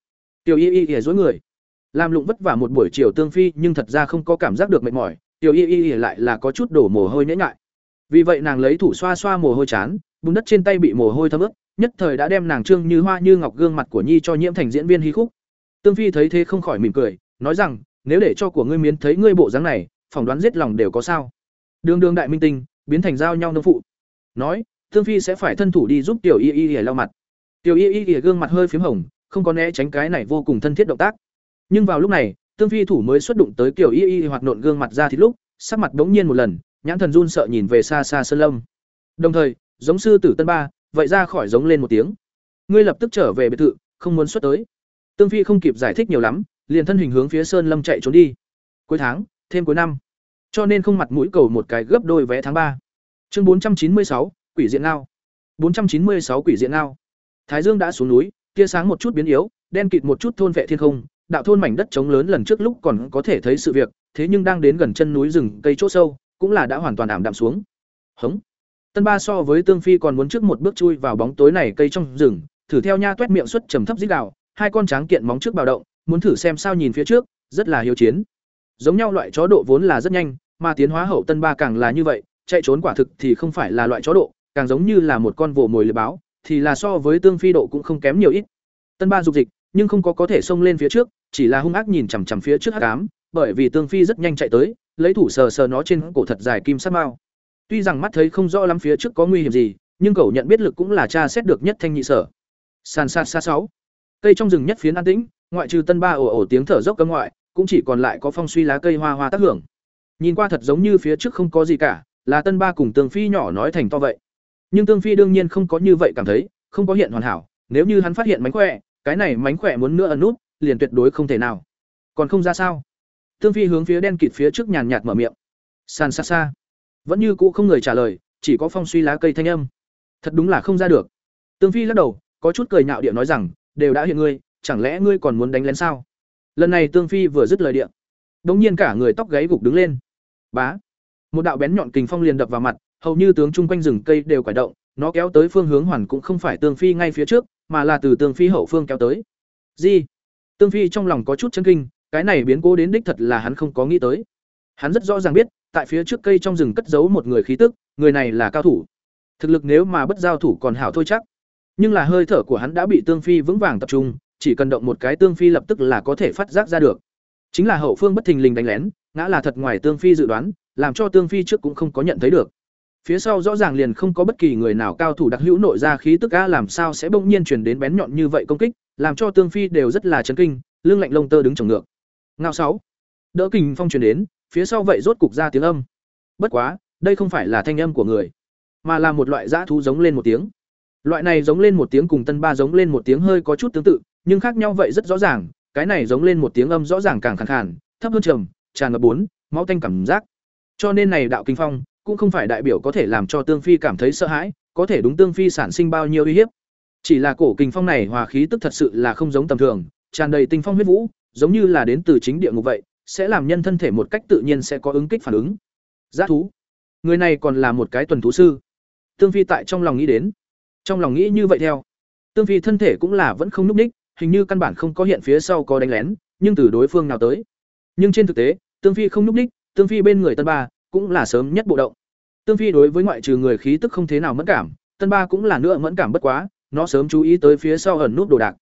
tiểu y y y dối người. Làm lụng vất vả một buổi chiều tương phi, nhưng thật ra không có cảm giác được mệt mỏi. Tiểu y y lại là có chút đổ mồ hôi nhễ ngại vì vậy nàng lấy thủ xoa xoa mồ hôi chán, bùn đất trên tay bị mồ hôi thấm ướt, nhất thời đã đem nàng trương như hoa như ngọc gương mặt của nhi cho nhiễm thành diễn viên hí khúc. Tương phi thấy thế không khỏi mỉm cười, nói rằng, nếu để cho của ngươi miến thấy ngươi bộ dáng này, phỏng đoán giết lòng đều có sao. Đường đường đại minh tinh, biến thành giao nhau nông phụ. Nói, tương phi sẽ phải thân thủ đi giúp tiểu y y y lau mặt. Tiểu y y y gương mặt hơi phím hồng không có né tránh cái này vô cùng thân thiết động tác. Nhưng vào lúc này, tương phi thủ mới xuất đụng tới kiểu y y hoạt nộn gương mặt ra thì lúc, sắc mặt bỗng nhiên một lần, nhãn thần run sợ nhìn về xa xa sơn lâm. Đồng thời, giống sư tử tân ba, vậy ra khỏi giống lên một tiếng. Ngươi lập tức trở về biệt thự, không muốn xuất tới. Tương phi không kịp giải thích nhiều lắm, liền thân hình hướng phía sơn lâm chạy trốn đi. Cuối tháng, thêm cuối năm. Cho nên không mặt mũi cầu một cái gấp đôi vé tháng ba. Chương bốn trăm chín mươi sáu, quỷ diện ngao. Bốn trăm chín mươi sáu quỷ diện ngao. Thái dương đã xuống núi tia sáng một chút biến yếu đen kịt một chút thôn vệ thiên không đạo thôn mảnh đất trống lớn lần trước lúc còn có thể thấy sự việc, thế nhưng đang đến gần chân núi rừng cây chỗ sâu, cũng là đã hoàn toàn ảm đạm xuống. Hống. Tân Ba so với Tương Phi còn muốn trước một bước chui vào bóng tối này cây trong rừng, thử theo nha toét miệng suất trầm thấp dít đạo hai con tráng kiện móng trước bạo động, muốn thử xem sao nhìn phía trước, rất là hiếu chiến. Giống nhau loại chó độ vốn là rất nhanh, mà tiến hóa hậu Tân Ba càng là như vậy, chạy trốn quả thực thì không phải là loại chó độ, càng giống như là một con vồ mồi lừa báo, thì là so với Tương Phi độ cũng không kém nhiều ít. Tân Ba dục dịch, nhưng không có có thể xông lên phía trước, chỉ là hung ác nhìn chằm chằm phía trước hắc ám, bởi vì Tương Phi rất nhanh chạy tới, lấy thủ sờ sờ nó trên cổ thật dài kim sắt mao. Tuy rằng mắt thấy không rõ lắm phía trước có nguy hiểm gì, nhưng cậu nhận biết lực cũng là tra xét được nhất thanh nhị sở. Sàn sạt xa sáu. Cây trong rừng nhất phiến an tĩnh, ngoại trừ Tân Ba ồ ồ tiếng thở dốc cấm ngoại, cũng chỉ còn lại có phong suy lá cây hoa hoa tác hưởng. Nhìn qua thật giống như phía trước không có gì cả, là Tân Ba cùng Tương Phi nhỏ nói thành to vậy. Nhưng Tương Phi đương nhiên không có như vậy cảm thấy, không có hiện hoàn hảo, nếu như hắn phát hiện mánh khỏe, cái này mánh khỏe muốn nữa ẩn nút, liền tuyệt đối không thể nào. Còn không ra sao? Tương Phi hướng phía đen kịt phía trước nhàn nhạt mở miệng. San xa xa. Vẫn như cũ không người trả lời, chỉ có phong suy lá cây thanh âm. Thật đúng là không ra được. Tương Phi lắc đầu, có chút cười nhạo địa nói rằng, đều đã hiện ngươi, chẳng lẽ ngươi còn muốn đánh lén sao? Lần này Tương Phi vừa dứt lời địa, đống nhiên cả người tóc gáy gục đứng lên. Bá. Một đạo bén nhọn kình phong liền đập vào mặt, hầu như tướng chung quanh rừng cây đều quải động, nó kéo tới phương hướng hoàn cũng không phải Tương Phi ngay phía trước, mà là từ Tương Phi hậu phương kéo tới. Gì? Tương Phi trong lòng có chút chấn kinh, cái này biến cố đến đích thật là hắn không có nghĩ tới. Hắn rất rõ ràng biết, tại phía trước cây trong rừng cất giấu một người khí tức, người này là cao thủ. Thực lực nếu mà bất giao thủ còn hảo thôi chắc. Nhưng là hơi thở của hắn đã bị Tương Phi vững vàng tập trung, chỉ cần động một cái Tương Phi lập tức là có thể phát giác ra được. Chính là hậu phương bất thình lình đánh lén, ngã là thật ngoài Tương Phi dự đoán, làm cho Tương Phi trước cũng không có nhận thấy được. Phía sau rõ ràng liền không có bất kỳ người nào cao thủ đặc hữu nội ra khí tức a làm sao sẽ bỗng nhiên truyền đến bén nhọn như vậy công kích, làm cho Tương Phi đều rất là chấn kinh, lưng lạnh lông tơ đứng trồng ngược. Ngao sáu, đỡ kình phong truyền đến, phía sau vậy rốt cục ra tiếng âm. Bất quá, đây không phải là thanh âm của người, mà là một loại dã thú giống lên một tiếng. Loại này giống lên một tiếng cùng tân ba giống lên một tiếng hơi có chút tương tự, nhưng khác nhau vậy rất rõ ràng, cái này giống lên một tiếng âm rõ ràng càng khàn khàn, thấp hơn trầm, tràn ngập bốn, máu tanh cảm giác. Cho nên này đạo kinh phong cũng không phải đại biểu có thể làm cho Tương Phi cảm thấy sợ hãi, có thể đúng Tương Phi sản sinh bao nhiêu uy hiếp. Chỉ là cổ kình phong này hòa khí tức thật sự là không giống tầm thường, tràn đầy tinh phong huyết vũ, giống như là đến từ chính địa ngục vậy, sẽ làm nhân thân thể một cách tự nhiên sẽ có ứng kích phản ứng. Giá thú. Người này còn là một cái tuần thú sư. Tương Phi tại trong lòng nghĩ đến. Trong lòng nghĩ như vậy theo. Tương Phi thân thể cũng là vẫn không núp ních, hình như căn bản không có hiện phía sau có đánh lén, nhưng từ đối phương nào tới. Nhưng trên thực tế, Tương Phi không núp ních, Tương Phi bên người Tân Ba cũng là sớm nhất bộ động. Tương Phi đối với ngoại trừ người khí tức không thế nào mẫn cảm, Tân Ba cũng là nữa mẫn cảm bất quá, nó sớm chú ý tới phía sau ẩn nút đồ đạc.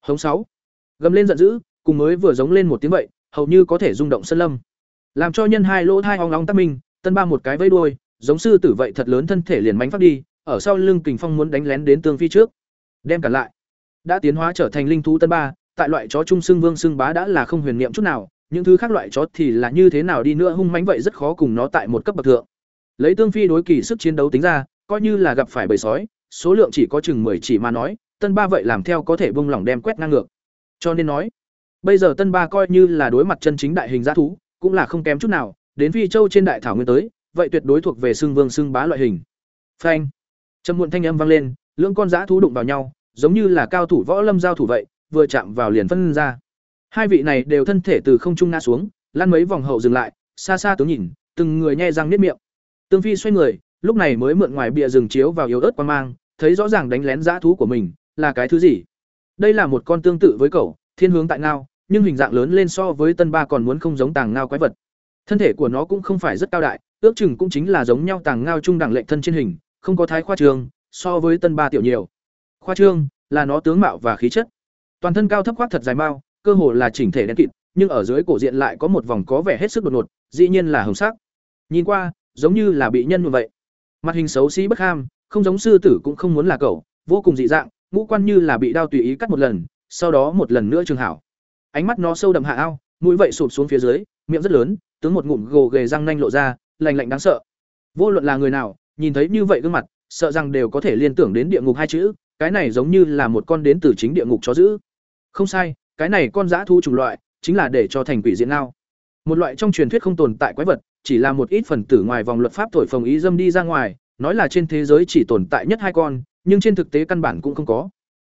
Hống sáu, gầm lên giận dữ, cùng mới vừa giống lên một tiếng vậy, hầu như có thể rung động sân lâm. Làm cho nhân hai lỗ thai ong ong tắc minh, Tân Ba một cái vây đuôi, giống sư tử vậy thật lớn thân thể liền mánh phát đi, ở sau lưng Kình Phong muốn đánh lén đến Tương Phi trước, đem cản lại. Đã tiến hóa trở thành linh thú Tân Ba, tại loại chó trung xương vương xương bá đã là không huyền niệm chút nào, những thứ khác loại chó thì là như thế nào đi nữa hung mãnh vậy rất khó cùng nó tại một cấp bậc thượng. Lấy Tương Phi đối kỳ sức chiến đấu tính ra, coi như là gặp phải bầy sói, số lượng chỉ có chừng 10 chỉ mà nói, Tân Ba vậy làm theo có thể bung lỏng đem quét ngang ngược. Cho nên nói, bây giờ Tân Ba coi như là đối mặt chân chính đại hình giá thú, cũng là không kém chút nào, đến Phi Châu trên đại thảo nguyên tới, vậy tuyệt đối thuộc về xương vương xương bá loại hình. Phanh. Trầm muộn thanh âm vang lên, lưỡng con giá thú đụng vào nhau, giống như là cao thủ võ lâm giao thủ vậy, vừa chạm vào liền phân ra. Hai vị này đều thân thể từ không trung ngã xuống, lăn mấy vòng hậu dừng lại, xa xa tướng nhìn, từng người nhe răng niết miệng. Tương Phi xoay người, lúc này mới mượn ngoài bìa rừng chiếu vào yếu ớt quan mang, thấy rõ ràng đánh lén dã thú của mình, là cái thứ gì. Đây là một con tương tự với cậu, thiên hướng tại ngao, nhưng hình dạng lớn lên so với tân ba còn muốn không giống tàng ngao quái vật. Thân thể của nó cũng không phải rất cao đại, ước chừng cũng chính là giống nhau tàng ngao trung đẳng lệnh thân trên hình, không có thái khoa trương, so với tân ba tiểu nhiều. Khoa trương là nó tướng mạo và khí chất. Toàn thân cao thấp khoác thật dài mao, cơ hồ là chỉnh thể đen kịt, nhưng ở dưới cổ diện lại có một vòng có vẻ hết sức đột ngột, dĩ nhiên là hồng sắc. Nhìn qua, giống như là bị nhân như vậy. Mặt hình xấu xí bất ham, không giống sư tử cũng không muốn là cậu, vô cùng dị dạng, ngũ quan như là bị đao tùy ý cắt một lần, sau đó một lần nữa trường hảo. Ánh mắt nó sâu đậm hạ ao, mũi vậy sụp xuống phía dưới, miệng rất lớn, tướng một ngụm gồ ghề răng nanh lộ ra, lạnh lạnh đáng sợ. Vô luận là người nào, nhìn thấy như vậy gương mặt, sợ rằng đều có thể liên tưởng đến địa ngục hai chữ, cái này giống như là một con đến từ chính địa ngục chó dữ. Không sai, cái này con dã thu chủng loại, chính là để cho thành quỷ diện ngao. Một loại trong truyền thuyết không tồn tại quái vật, chỉ là một ít phần tử ngoài vòng luật pháp thổi phồng ý dâm đi ra ngoài, nói là trên thế giới chỉ tồn tại nhất hai con, nhưng trên thực tế căn bản cũng không có.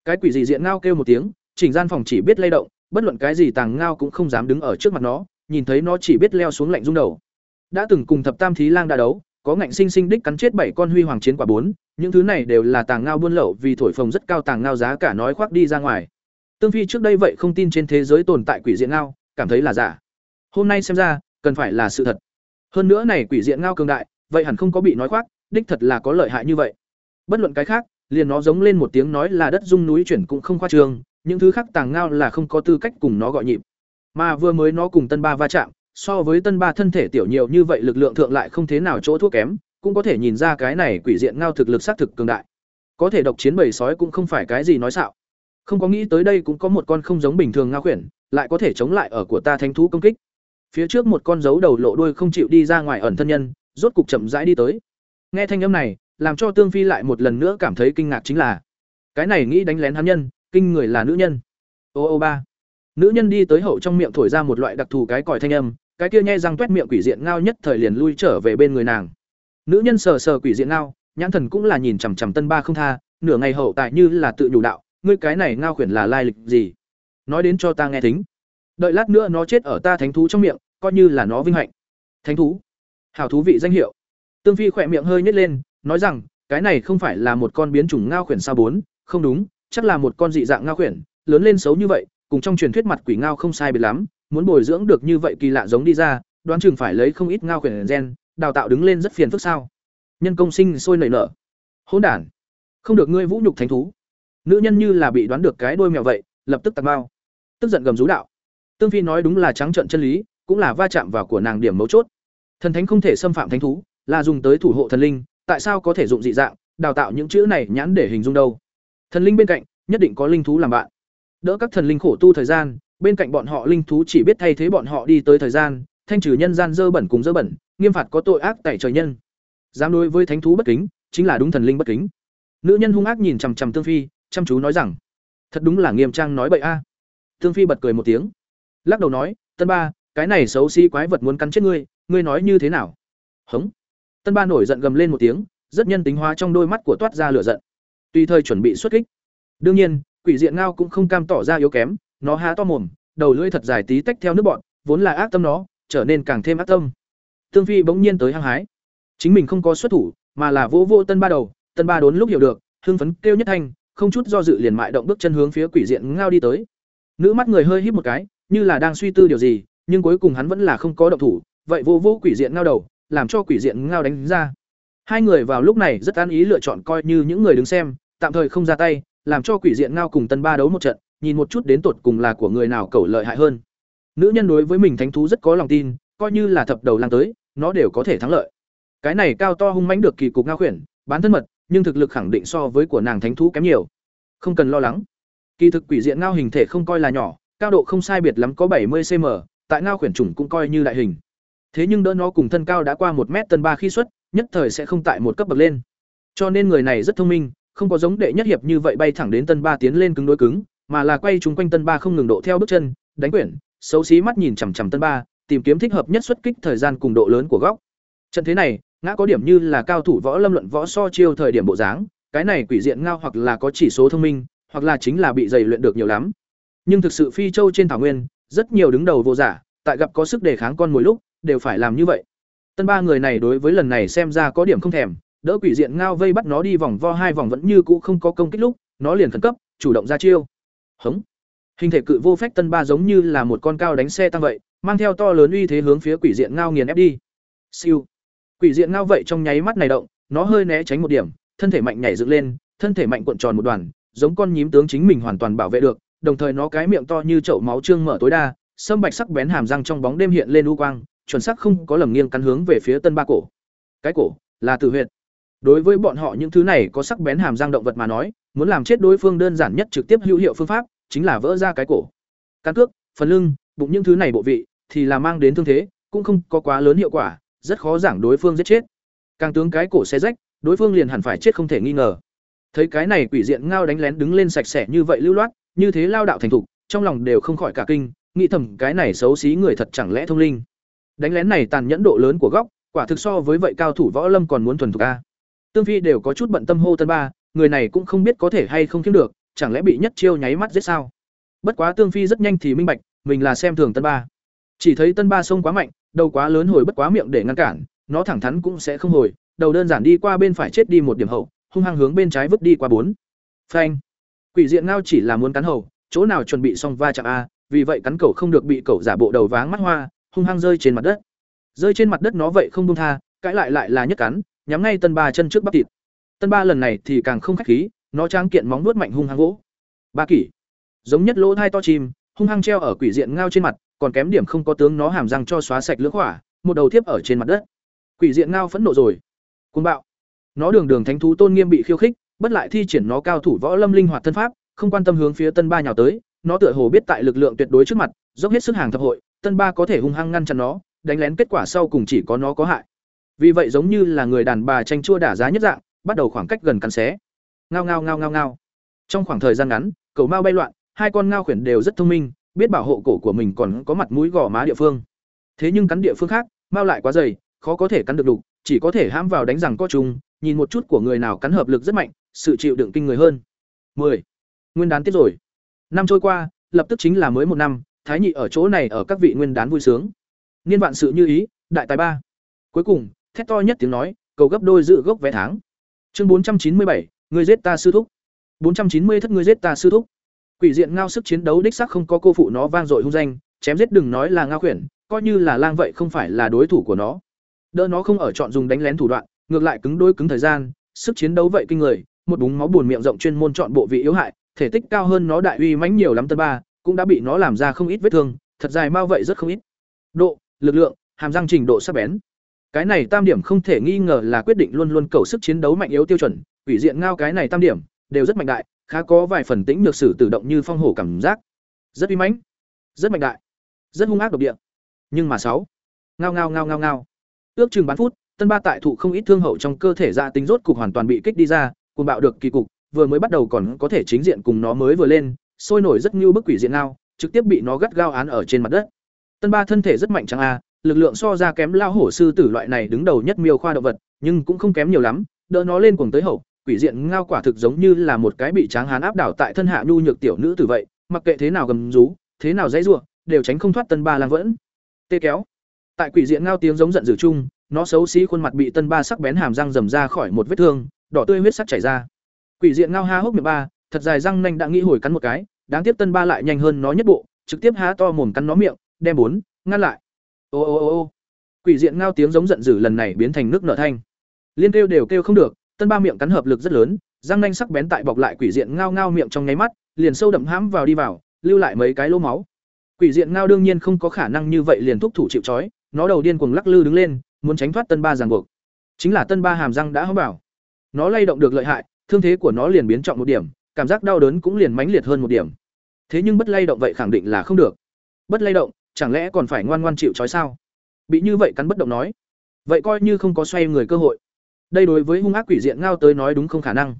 Cái quỷ gì diện ngao kêu một tiếng, chỉnh gian phòng chỉ biết lay động, bất luận cái gì tàng ngao cũng không dám đứng ở trước mặt nó nhìn thấy nó chỉ biết leo xuống lạnh rung đầu đã từng cùng thập tam thí lang đã đấu có ngạnh sinh sinh đích cắn chết bảy con huy hoàng chiến quả bốn những thứ này đều là tàng ngao buôn lậu vì thổi phồng rất cao tàng ngao giá cả nói khoác đi ra ngoài tương phi trước đây vậy không tin trên thế giới tồn tại quỷ diện ngao, cảm thấy là giả. Hôm nay xem ra, cần phải là sự thật. Hơn nữa này quỷ diện ngao cường đại, vậy hẳn không có bị nói khoác, đích thật là có lợi hại như vậy. Bất luận cái khác, liền nó giống lên một tiếng nói là đất dung núi chuyển cũng không khoa trương những thứ khác tàng ngao là không có tư cách cùng nó gọi nhịp. Mà vừa mới nó cùng tân ba va chạm, so với tân ba thân thể tiểu nhiều như vậy lực lượng thượng lại không thế nào chỗ thua kém, cũng có thể nhìn ra cái này quỷ diện ngao thực lực xác thực cường đại. Có thể độc chiến bầy sói cũng không phải cái gì nói xạo không có nghĩ tới đây cũng có một con không giống bình thường ngao khuyển, lại có thể chống lại ở của ta thánh thú công kích. Phía trước một con dấu đầu lộ đuôi không chịu đi ra ngoài ẩn thân nhân, rốt cục chậm rãi đi tới. Nghe thanh âm này, làm cho tương phi lại một lần nữa cảm thấy kinh ngạc chính là, cái này nghĩ đánh lén hắn nhân, kinh người là nữ nhân. Ô ô ba. Nữ nhân đi tới hậu trong miệng thổi ra một loại đặc thù cái còi thanh âm, cái kia nhe răng tuét miệng quỷ diện ngao nhất thời liền lui trở về bên người nàng. Nữ nhân sờ sờ quỷ diện ngao, nhãn thần cũng là nhìn chằm chằm tân ba không tha, nửa ngày hậu tại như là tự nhủ đạo ngươi cái này ngao khuyển là lai lịch gì? Nói đến cho ta nghe thính. Đợi lát nữa nó chết ở ta thánh thú trong miệng, coi như là nó vinh hạnh. Thánh thú. Hảo thú vị danh hiệu. Tương phi khỏe miệng hơi nhét lên, nói rằng, cái này không phải là một con biến chủng ngao khuyển sao bốn? Không đúng, chắc là một con dị dạng ngao khuyển, lớn lên xấu như vậy, cùng trong truyền thuyết mặt quỷ ngao không sai biệt lắm, muốn bồi dưỡng được như vậy kỳ lạ giống đi ra, đoán chừng phải lấy không ít ngao khuyển gen, đào tạo đứng lên rất phiền phức sao? Nhân công sinh sôi nảy nở. Hỗn đản. Không được ngươi vũ nhục thánh thú nữ nhân như là bị đoán được cái đôi mèo vậy, lập tức tạt bao tức giận gầm rú đạo. Tương phi nói đúng là trắng trợn chân lý, cũng là va chạm vào của nàng điểm mấu chốt. Thần thánh không thể xâm phạm thánh thú, là dùng tới thủ hộ thần linh, tại sao có thể dụng dị dạng, đào tạo những chữ này nhãn để hình dung đâu? Thần linh bên cạnh, nhất định có linh thú làm bạn. Đỡ các thần linh khổ tu thời gian, bên cạnh bọn họ linh thú chỉ biết thay thế bọn họ đi tới thời gian, thanh trừ nhân gian dơ bẩn cùng dơ bẩn, nghiêm phạt có tội ác tại trời nhân. Dám đối với thánh thú bất kính, chính là đúng thần linh bất kính. Nữ nhân hung ác nhìn chằm chằm tương phi chăm chú nói rằng, thật đúng là nghiêm trang nói bậy a. Thương phi bật cười một tiếng, lắc đầu nói, tân ba, cái này xấu xí quái vật muốn cắn chết ngươi ngươi nói như thế nào? Hống. Tân ba nổi giận gầm lên một tiếng, rất nhân tính hóa trong đôi mắt của toát ra lửa giận. Tùy thời chuẩn bị xuất kích. Đương nhiên, quỷ diện ngao cũng không cam tỏ ra yếu kém, nó há to mồm, đầu lưỡi thật dài tí tách theo nước bọn, vốn là ác tâm nó, trở nên càng thêm ác tâm. Tương phi bỗng nhiên tới hăng hái. Chính mình không có xuất thủ, mà là vô vô tân ba đầu, tân ba đốn lúc hiểu được, hưng phấn kêu nhất thanh không chút do dự liền mại động bước chân hướng phía quỷ diện ngao đi tới. Nữ mắt người hơi híp một cái, như là đang suy tư điều gì, nhưng cuối cùng hắn vẫn là không có động thủ, vậy vô vô quỷ diện ngao đầu, làm cho quỷ diện ngao đánh ra. Hai người vào lúc này rất an ý lựa chọn coi như những người đứng xem, tạm thời không ra tay, làm cho quỷ diện ngao cùng tân ba đấu một trận, nhìn một chút đến tột cùng là của người nào cầu lợi hại hơn. Nữ nhân đối với mình thánh thú rất có lòng tin, coi như là thập đầu lang tới, nó đều có thể thắng lợi. Cái này cao to hung mãnh được kỳ cục ngao khuyển, bán thân mật nhưng thực lực khẳng định so với của nàng thánh thú kém nhiều. Không cần lo lắng. Kỳ thực quỷ diện ngao hình thể không coi là nhỏ, cao độ không sai biệt lắm có bảy mươi cm tại ngao khuyển chủng cũng coi như đại hình. Thế nhưng đỡ nó cùng thân cao đã qua một mét tân ba khi xuất, nhất thời sẽ không tại một cấp bậc lên. Cho nên người này rất thông minh, không có giống đệ nhất hiệp như vậy bay thẳng đến tân ba tiến lên cứng đối cứng, mà là quay chúng quanh tân ba không ngừng độ theo bước chân, đánh quyển, xấu xí mắt nhìn chằm chằm tân ba, tìm kiếm thích hợp nhất xuất kích thời gian cùng độ lớn của góc. Trận thế này ngã có điểm như là cao thủ võ lâm luận võ so chiêu thời điểm bộ dáng, cái này quỷ diện ngao hoặc là có chỉ số thông minh, hoặc là chính là bị dày luyện được nhiều lắm. Nhưng thực sự phi châu trên thảo nguyên, rất nhiều đứng đầu vô giả, tại gặp có sức đề kháng con mỗi lúc, đều phải làm như vậy. Tân ba người này đối với lần này xem ra có điểm không thèm, đỡ quỷ diện ngao vây bắt nó đi vòng vo hai vòng vẫn như cũ không có công kích lúc, nó liền khẩn cấp, chủ động ra chiêu. Hống. Hình thể cự vô phách tân ba giống như là một con cao đánh xe tăng vậy, mang theo to lớn uy thế hướng phía quỷ diện ngao nghiền ép đi. Siêu quỷ diện ngao vậy trong nháy mắt này động, nó hơi né tránh một điểm, thân thể mạnh nhảy dựng lên, thân thể mạnh cuộn tròn một đoàn, giống con nhím tướng chính mình hoàn toàn bảo vệ được, đồng thời nó cái miệng to như chậu máu trương mở tối đa, sâm bạch sắc bén hàm răng trong bóng đêm hiện lên u quang, chuẩn xác không có lầm nghiêng cắn hướng về phía tân ba cổ. Cái cổ là tử huyệt. Đối với bọn họ những thứ này có sắc bén hàm răng động vật mà nói, muốn làm chết đối phương đơn giản nhất trực tiếp hữu hiệu phương pháp chính là vỡ ra cái cổ. Cán cước, phần lưng, bụng những thứ này bộ vị thì là mang đến thương thế, cũng không có quá lớn hiệu quả rất khó giảng đối phương giết chết. Càng tướng cái cổ xe rách, đối phương liền hẳn phải chết không thể nghi ngờ. Thấy cái này quỷ diện ngao đánh lén đứng lên sạch sẽ như vậy lưu loát, như thế lao đạo thành thục, trong lòng đều không khỏi cả kinh, nghĩ thầm cái này xấu xí người thật chẳng lẽ thông linh. Đánh lén này tàn nhẫn độ lớn của góc, quả thực so với vậy cao thủ võ lâm còn muốn thuần thục a. Tương phi đều có chút bận tâm hô tân ba, người này cũng không biết có thể hay không kiếm được, chẳng lẽ bị nhất chiêu nháy mắt giết sao? Bất quá tương phi rất nhanh thì minh bạch, mình là xem thường tân ba. Chỉ thấy tân ba sông quá mạnh đầu quá lớn hồi bất quá miệng để ngăn cản, nó thẳng thắn cũng sẽ không hồi, đầu đơn giản đi qua bên phải chết đi một điểm hậu, hung hăng hướng bên trái vứt đi qua bốn. Phanh. Quỷ diện ngao chỉ là muốn cắn hầu, chỗ nào chuẩn bị xong va chạm a, vì vậy cắn cẩu không được bị cẩu giả bộ đầu váng mắt hoa, hung hăng rơi trên mặt đất. Rơi trên mặt đất nó vậy không buông tha, cãi lại lại là nhất cắn, nhắm ngay tân ba chân trước bắp thịt. Tân ba lần này thì càng không khách khí, nó tráng kiện móng vuốt mạnh hung hăng gỗ ba kỷ. Giống nhất lỗ thai to chim hung hăng treo ở quỷ diện ngao trên mặt còn kém điểm không có tướng nó hàm răng cho xóa sạch lưỡng hỏa, một đầu tiếp ở trên mặt đất. Quỷ diện ngao phẫn nộ rồi. Côn bạo. Nó đường đường thánh thú tôn nghiêm bị khiêu khích, bất lại thi triển nó cao thủ võ lâm linh hoạt thân pháp, không quan tâm hướng phía tân ba nhào tới, nó tựa hồ biết tại lực lượng tuyệt đối trước mặt, dốc hết sức hàng thập hội, tân ba có thể hung hăng ngăn chặn nó, đánh lén kết quả sau cùng chỉ có nó có hại. Vì vậy giống như là người đàn bà tranh chua đả giá nhất dạng, bắt đầu khoảng cách gần cắn xé. Ngao ngao ngao ngao ngao. Trong khoảng thời gian ngắn cầu mao bay loạn, hai con ngao khuyển đều rất thông minh biết bảo hộ cổ của mình còn có mặt mũi gò má địa phương. Thế nhưng cắn địa phương khác mao lại quá dày, khó có thể cắn được đục, chỉ có thể hãm vào đánh rằng có chung, nhìn một chút của người nào cắn hợp lực rất mạnh, sự chịu đựng kinh người hơn. 10. nguyên đán tiết rồi. Năm trôi qua, lập tức chính là mới một năm, thái nhị ở chỗ này ở các vị nguyên đán vui sướng. Niên vạn sự như ý, đại tài ba. Cuối cùng, thét to nhất tiếng nói, cầu gấp đôi dự gốc vé tháng. Chương bốn trăm chín mươi bảy, người giết ta sư thúc. Bốn trăm chín mươi thất người giết ta sư thúc quỷ diện ngao sức chiến đấu đích sắc không có cô phụ nó vang dội hung danh, chém giết đừng nói là ngao khuyển, coi như là lang vậy không phải là đối thủ của nó. Đỡ nó không ở chọn dùng đánh lén thủ đoạn, ngược lại cứng đôi cứng thời gian, sức chiến đấu vậy kinh người, một búng máu buồn miệng rộng chuyên môn chọn bộ vị yếu hại, thể tích cao hơn nó đại uy mãnh nhiều lắm tân ba, cũng đã bị nó làm ra không ít vết thương, thật dài mau vậy rất không ít. Độ, lực lượng, hàm răng trình độ sắc bén. Cái này tam điểm không thể nghi ngờ là quyết định luôn luôn cầu sức chiến đấu mạnh yếu tiêu chuẩn ủy diện ngao cái này tam điểm, đều rất mạnh đại khá có vài phần tĩnh nhược sử tự động như phong hổ cảm giác. Rất uy mãnh, rất mạnh đại, rất hung ác độc địa. Nhưng mà sáu, ngao ngao ngao ngao ngao. Ước chừng bán phút, tân ba tại thụ không ít thương hậu trong cơ thể dạ tính rốt cục hoàn toàn bị kích đi ra cùng bạo được kỳ cục, vừa mới bắt đầu còn có thể chính diện cùng nó mới vừa lên, sôi nổi rất như bức quỷ diện ngao, trực tiếp bị nó gắt gao án ở trên mặt đất. Tân ba thân thể rất mạnh chẳng a lực lượng so ra kém lao hổ sư tử loại này đứng đầu nhất miêu khoa động vật, nhưng cũng không kém nhiều lắm, đỡ nó lên cuồng tới hậu quỷ diện ngao quả thực giống như là một cái bị tráng hán áp đảo tại thân hạ nhu nhược tiểu nữ tử vậy, mặc kệ thế nào gầm rú, thế nào dãy ruộng đều tránh không thoát tân ba lang vẫn. Tê kéo. Tại quỷ diện ngao tiếng giống giận dữ chung, nó xấu xí khuôn mặt bị tân ba sắc bén hàm răng rầm ra khỏi một vết thương, đỏ tươi huyết sắc chảy ra. Quỷ diện ngao ha hốc miệng ba, thật dài răng nanh đã nghĩ hồi cắn một cái, đáng tiếc tân ba lại nhanh hơn nó nhất bộ, trực tiếp há to mồm cắn nó miệng, đem bốn, ngăn lại. Ô ô ô ô. Quỷ diện ngao tiếng giống giận dữ lần này biến thành nước nở thanh. Liên kêu đều kêu không được tân ba miệng cắn hợp lực rất lớn, răng nanh sắc bén tại bọc lại quỷ diện ngao ngao miệng trong nháy mắt, liền sâu đậm hãm vào đi vào, lưu lại mấy cái lỗ máu. Quỷ diện ngao đương nhiên không có khả năng như vậy liền thúc thủ chịu trói, nó đầu điên cuồng lắc lư đứng lên, muốn tránh thoát tân ba ràng buộc. Chính là tân ba hàm răng đã hóng bảo nó lay động được lợi hại, thương thế của nó liền biến trọng một điểm, cảm giác đau đớn cũng liền mãnh liệt hơn một điểm. Thế nhưng bất lay động vậy khẳng định là không được. Bất lay động, chẳng lẽ còn phải ngoan ngoan chịu trói sao? Bị như vậy cắn bất động nói. Vậy coi như không có xoay người cơ hội đây đối với hung ác quỷ diện ngao tới nói đúng không khả năng.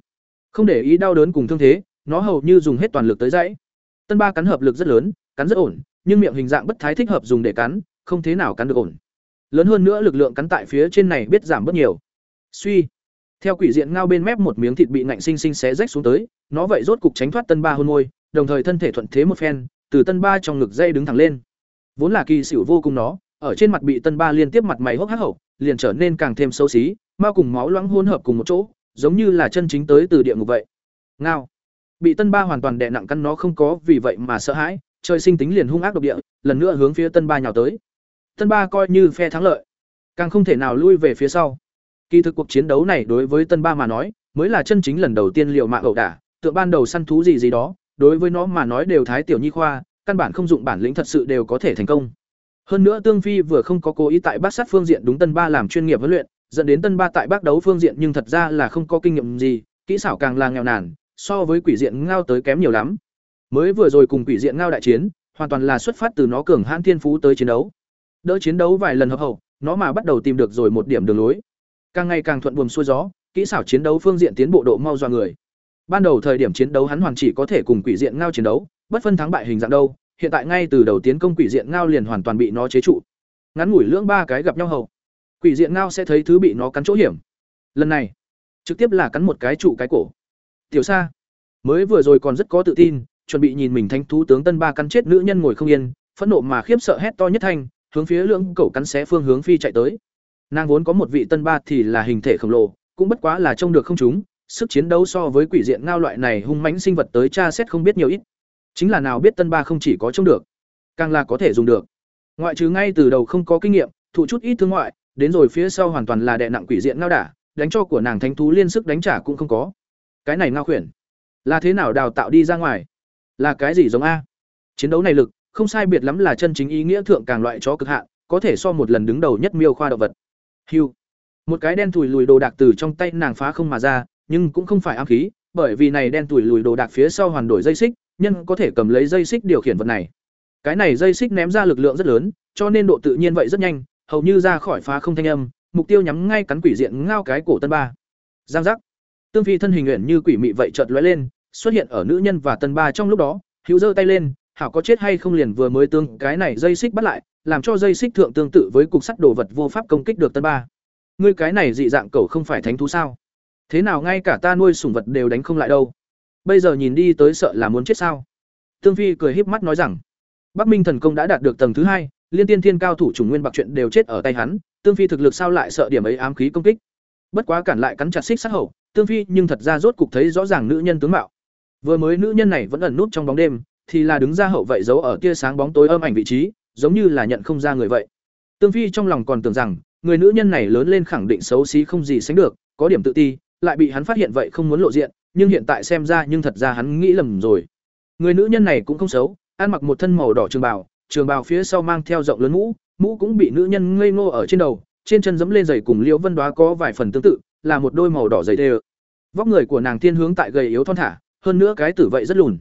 Không để ý đau đớn cùng thương thế, nó hầu như dùng hết toàn lực tới dãy. Tân ba cắn hợp lực rất lớn, cắn rất ổn, nhưng miệng hình dạng bất thái thích hợp dùng để cắn, không thế nào cắn được ổn. Lớn hơn nữa lực lượng cắn tại phía trên này biết giảm bớt nhiều. Suy. Theo quỷ diện ngao bên mép một miếng thịt bị ngạnh sinh sinh xé rách xuống tới, nó vậy rốt cục tránh thoát tân ba hôn môi, đồng thời thân thể thuận thế một phen, từ tân ba trong ngực dây đứng thẳng lên. Vốn là kỳ xỉu vô cùng nó ở trên mặt bị tân ba liên tiếp mặt mày hốc hác hậu, liền trở nên càng thêm xấu xí ma cùng máu loãng hỗn hợp cùng một chỗ, giống như là chân chính tới từ địa ngục vậy. Ngao. Bị tân ba hoàn toàn đè nặng căn nó không có vì vậy mà sợ hãi, trời sinh tính liền hung ác độc địa, lần nữa hướng phía tân ba nhào tới. Tân ba coi như phe thắng lợi, càng không thể nào lui về phía sau. Kỳ thực cuộc chiến đấu này đối với tân ba mà nói, mới là chân chính lần đầu tiên liệu mạng ẩu đả, tựa ban đầu săn thú gì gì đó, đối với nó mà nói đều thái tiểu nhi khoa, căn bản không dụng bản lĩnh thật sự đều có thể thành công hơn nữa tương phi vừa không có cố ý tại bác sát phương diện đúng tân ba làm chuyên nghiệp huấn luyện, dẫn đến tân ba tại bác đấu phương diện nhưng thật ra là không có kinh nghiệm gì, kỹ xảo càng là nghèo nàn, so với quỷ diện ngao tới kém nhiều lắm. Mới vừa rồi cùng quỷ diện ngao đại chiến, hoàn toàn là xuất phát từ nó cường hãn thiên phú tới chiến đấu. Đỡ chiến đấu vài lần hợp hậu, nó mà bắt đầu tìm được rồi một điểm đường lối. Càng ngày càng thuận buồm xuôi gió, kỹ xảo chiến đấu phương diện tiến bộ độ mau do người. Ban đầu thời điểm chiến đấu hắn hoàn chỉ có thể cùng quỷ diện ngao chiến đấu, bất phân thắng bại hình dạng đâu hiện tại ngay từ đầu tiến công quỷ diện ngao liền hoàn toàn bị nó chế trụ. Ngắn ngủi lưỡng ba cái gặp nhau hậu quỷ diện ngao sẽ thấy thứ bị nó cắn chỗ hiểm. Lần này, trực tiếp là cắn một cái trụ cái cổ. Tiểu sa, mới vừa rồi còn rất có tự tin, chuẩn bị nhìn mình thánh thú tướng tân ba cắn chết nữ nhân ngồi không yên, phẫn nộ mà khiếp sợ hét to nhất thanh, hướng phía lưỡng cẩu cắn xé phương hướng phi chạy tới. Nàng vốn có một vị tân ba thì là hình thể khổng lồ, cũng bất quá là trông được không chúng, sức chiến đấu so với quỷ diện ngao loại này hung mãnh sinh vật tới tra xét không biết nhiều ít chính là nào biết tân ba không chỉ có trông được càng là có thể dùng được. Ngoại trừ ngay từ đầu không có kinh nghiệm thụ chút ít thương ngoại đến rồi phía sau hoàn toàn là đè nặng quỷ diện ngao đả đánh cho của nàng thánh thú liên sức đánh trả cũng không có. Cái này ngao khuyển là thế nào đào tạo đi ra ngoài? Là cái gì giống a? Chiến đấu này lực không sai biệt lắm là chân chính ý nghĩa thượng càng loại chó cực hạn có thể so một lần đứng đầu nhất miêu khoa động vật. Hưu. Một cái đen thùi lùi đồ đạc từ trong tay nàng phá không mà ra, nhưng cũng không phải ám khí, bởi vì này đen thùi lùi đồ đạc phía sau hoàn đổi dây xích, nhân có thể cầm lấy dây xích điều khiển vật này. Cái này dây xích ném ra lực lượng rất lớn, cho nên độ tự nhiên vậy rất nhanh, hầu như ra khỏi phá không thanh âm, mục tiêu nhắm ngay cắn quỷ diện ngao cái cổ tân ba. Giang giác. Tương Phi thân hình nguyện như quỷ mị vậy chợt lóe lên, xuất hiện ở nữ nhân và tân ba trong lúc đó, hữu giơ tay lên, hảo có chết hay không liền vừa mới tương cái này dây xích bắt lại, làm cho dây xích thượng tương tự với cục sắt đồ vật vô pháp công kích được tân ba ngươi cái này dị dạng cẩu không phải thánh thú sao thế nào ngay cả ta nuôi sủng vật đều đánh không lại đâu bây giờ nhìn đi tới sợ là muốn chết sao? Tương phi cười híp mắt nói rằng bắc minh thần công đã đạt được tầng thứ hai liên tiên thiên cao thủ chủng nguyên bạc chuyện đều chết ở tay hắn tương phi thực lực sao lại sợ điểm ấy ám khí công kích? Bất quá cản lại cắn chặt xích sát hậu tương phi nhưng thật ra rốt cục thấy rõ ràng nữ nhân tướng mạo. Vừa mới nữ nhân này vẫn ẩn nút trong bóng đêm thì là đứng ra hậu vậy giấu ở tia sáng bóng tối âm ảnh vị trí giống như là nhận không ra người vậy. Tương Phi trong lòng còn tưởng rằng, người nữ nhân này lớn lên khẳng định xấu xí không gì sánh được, có điểm tự ti, lại bị hắn phát hiện vậy không muốn lộ diện, nhưng hiện tại xem ra nhưng thật ra hắn nghĩ lầm rồi. Người nữ nhân này cũng không xấu, ăn mặc một thân màu đỏ trường bào, trường bào phía sau mang theo rộng lớn mũ, mũ cũng bị nữ nhân ngây ngô ở trên đầu, trên chân giẫm lên giày cùng Liễu Vân Đoá có vài phần tương tự, là một đôi màu đỏ giày đê. Vóc người của nàng thiên hướng tại gầy yếu thon thả, hơn nữa cái tử vậy rất lùn.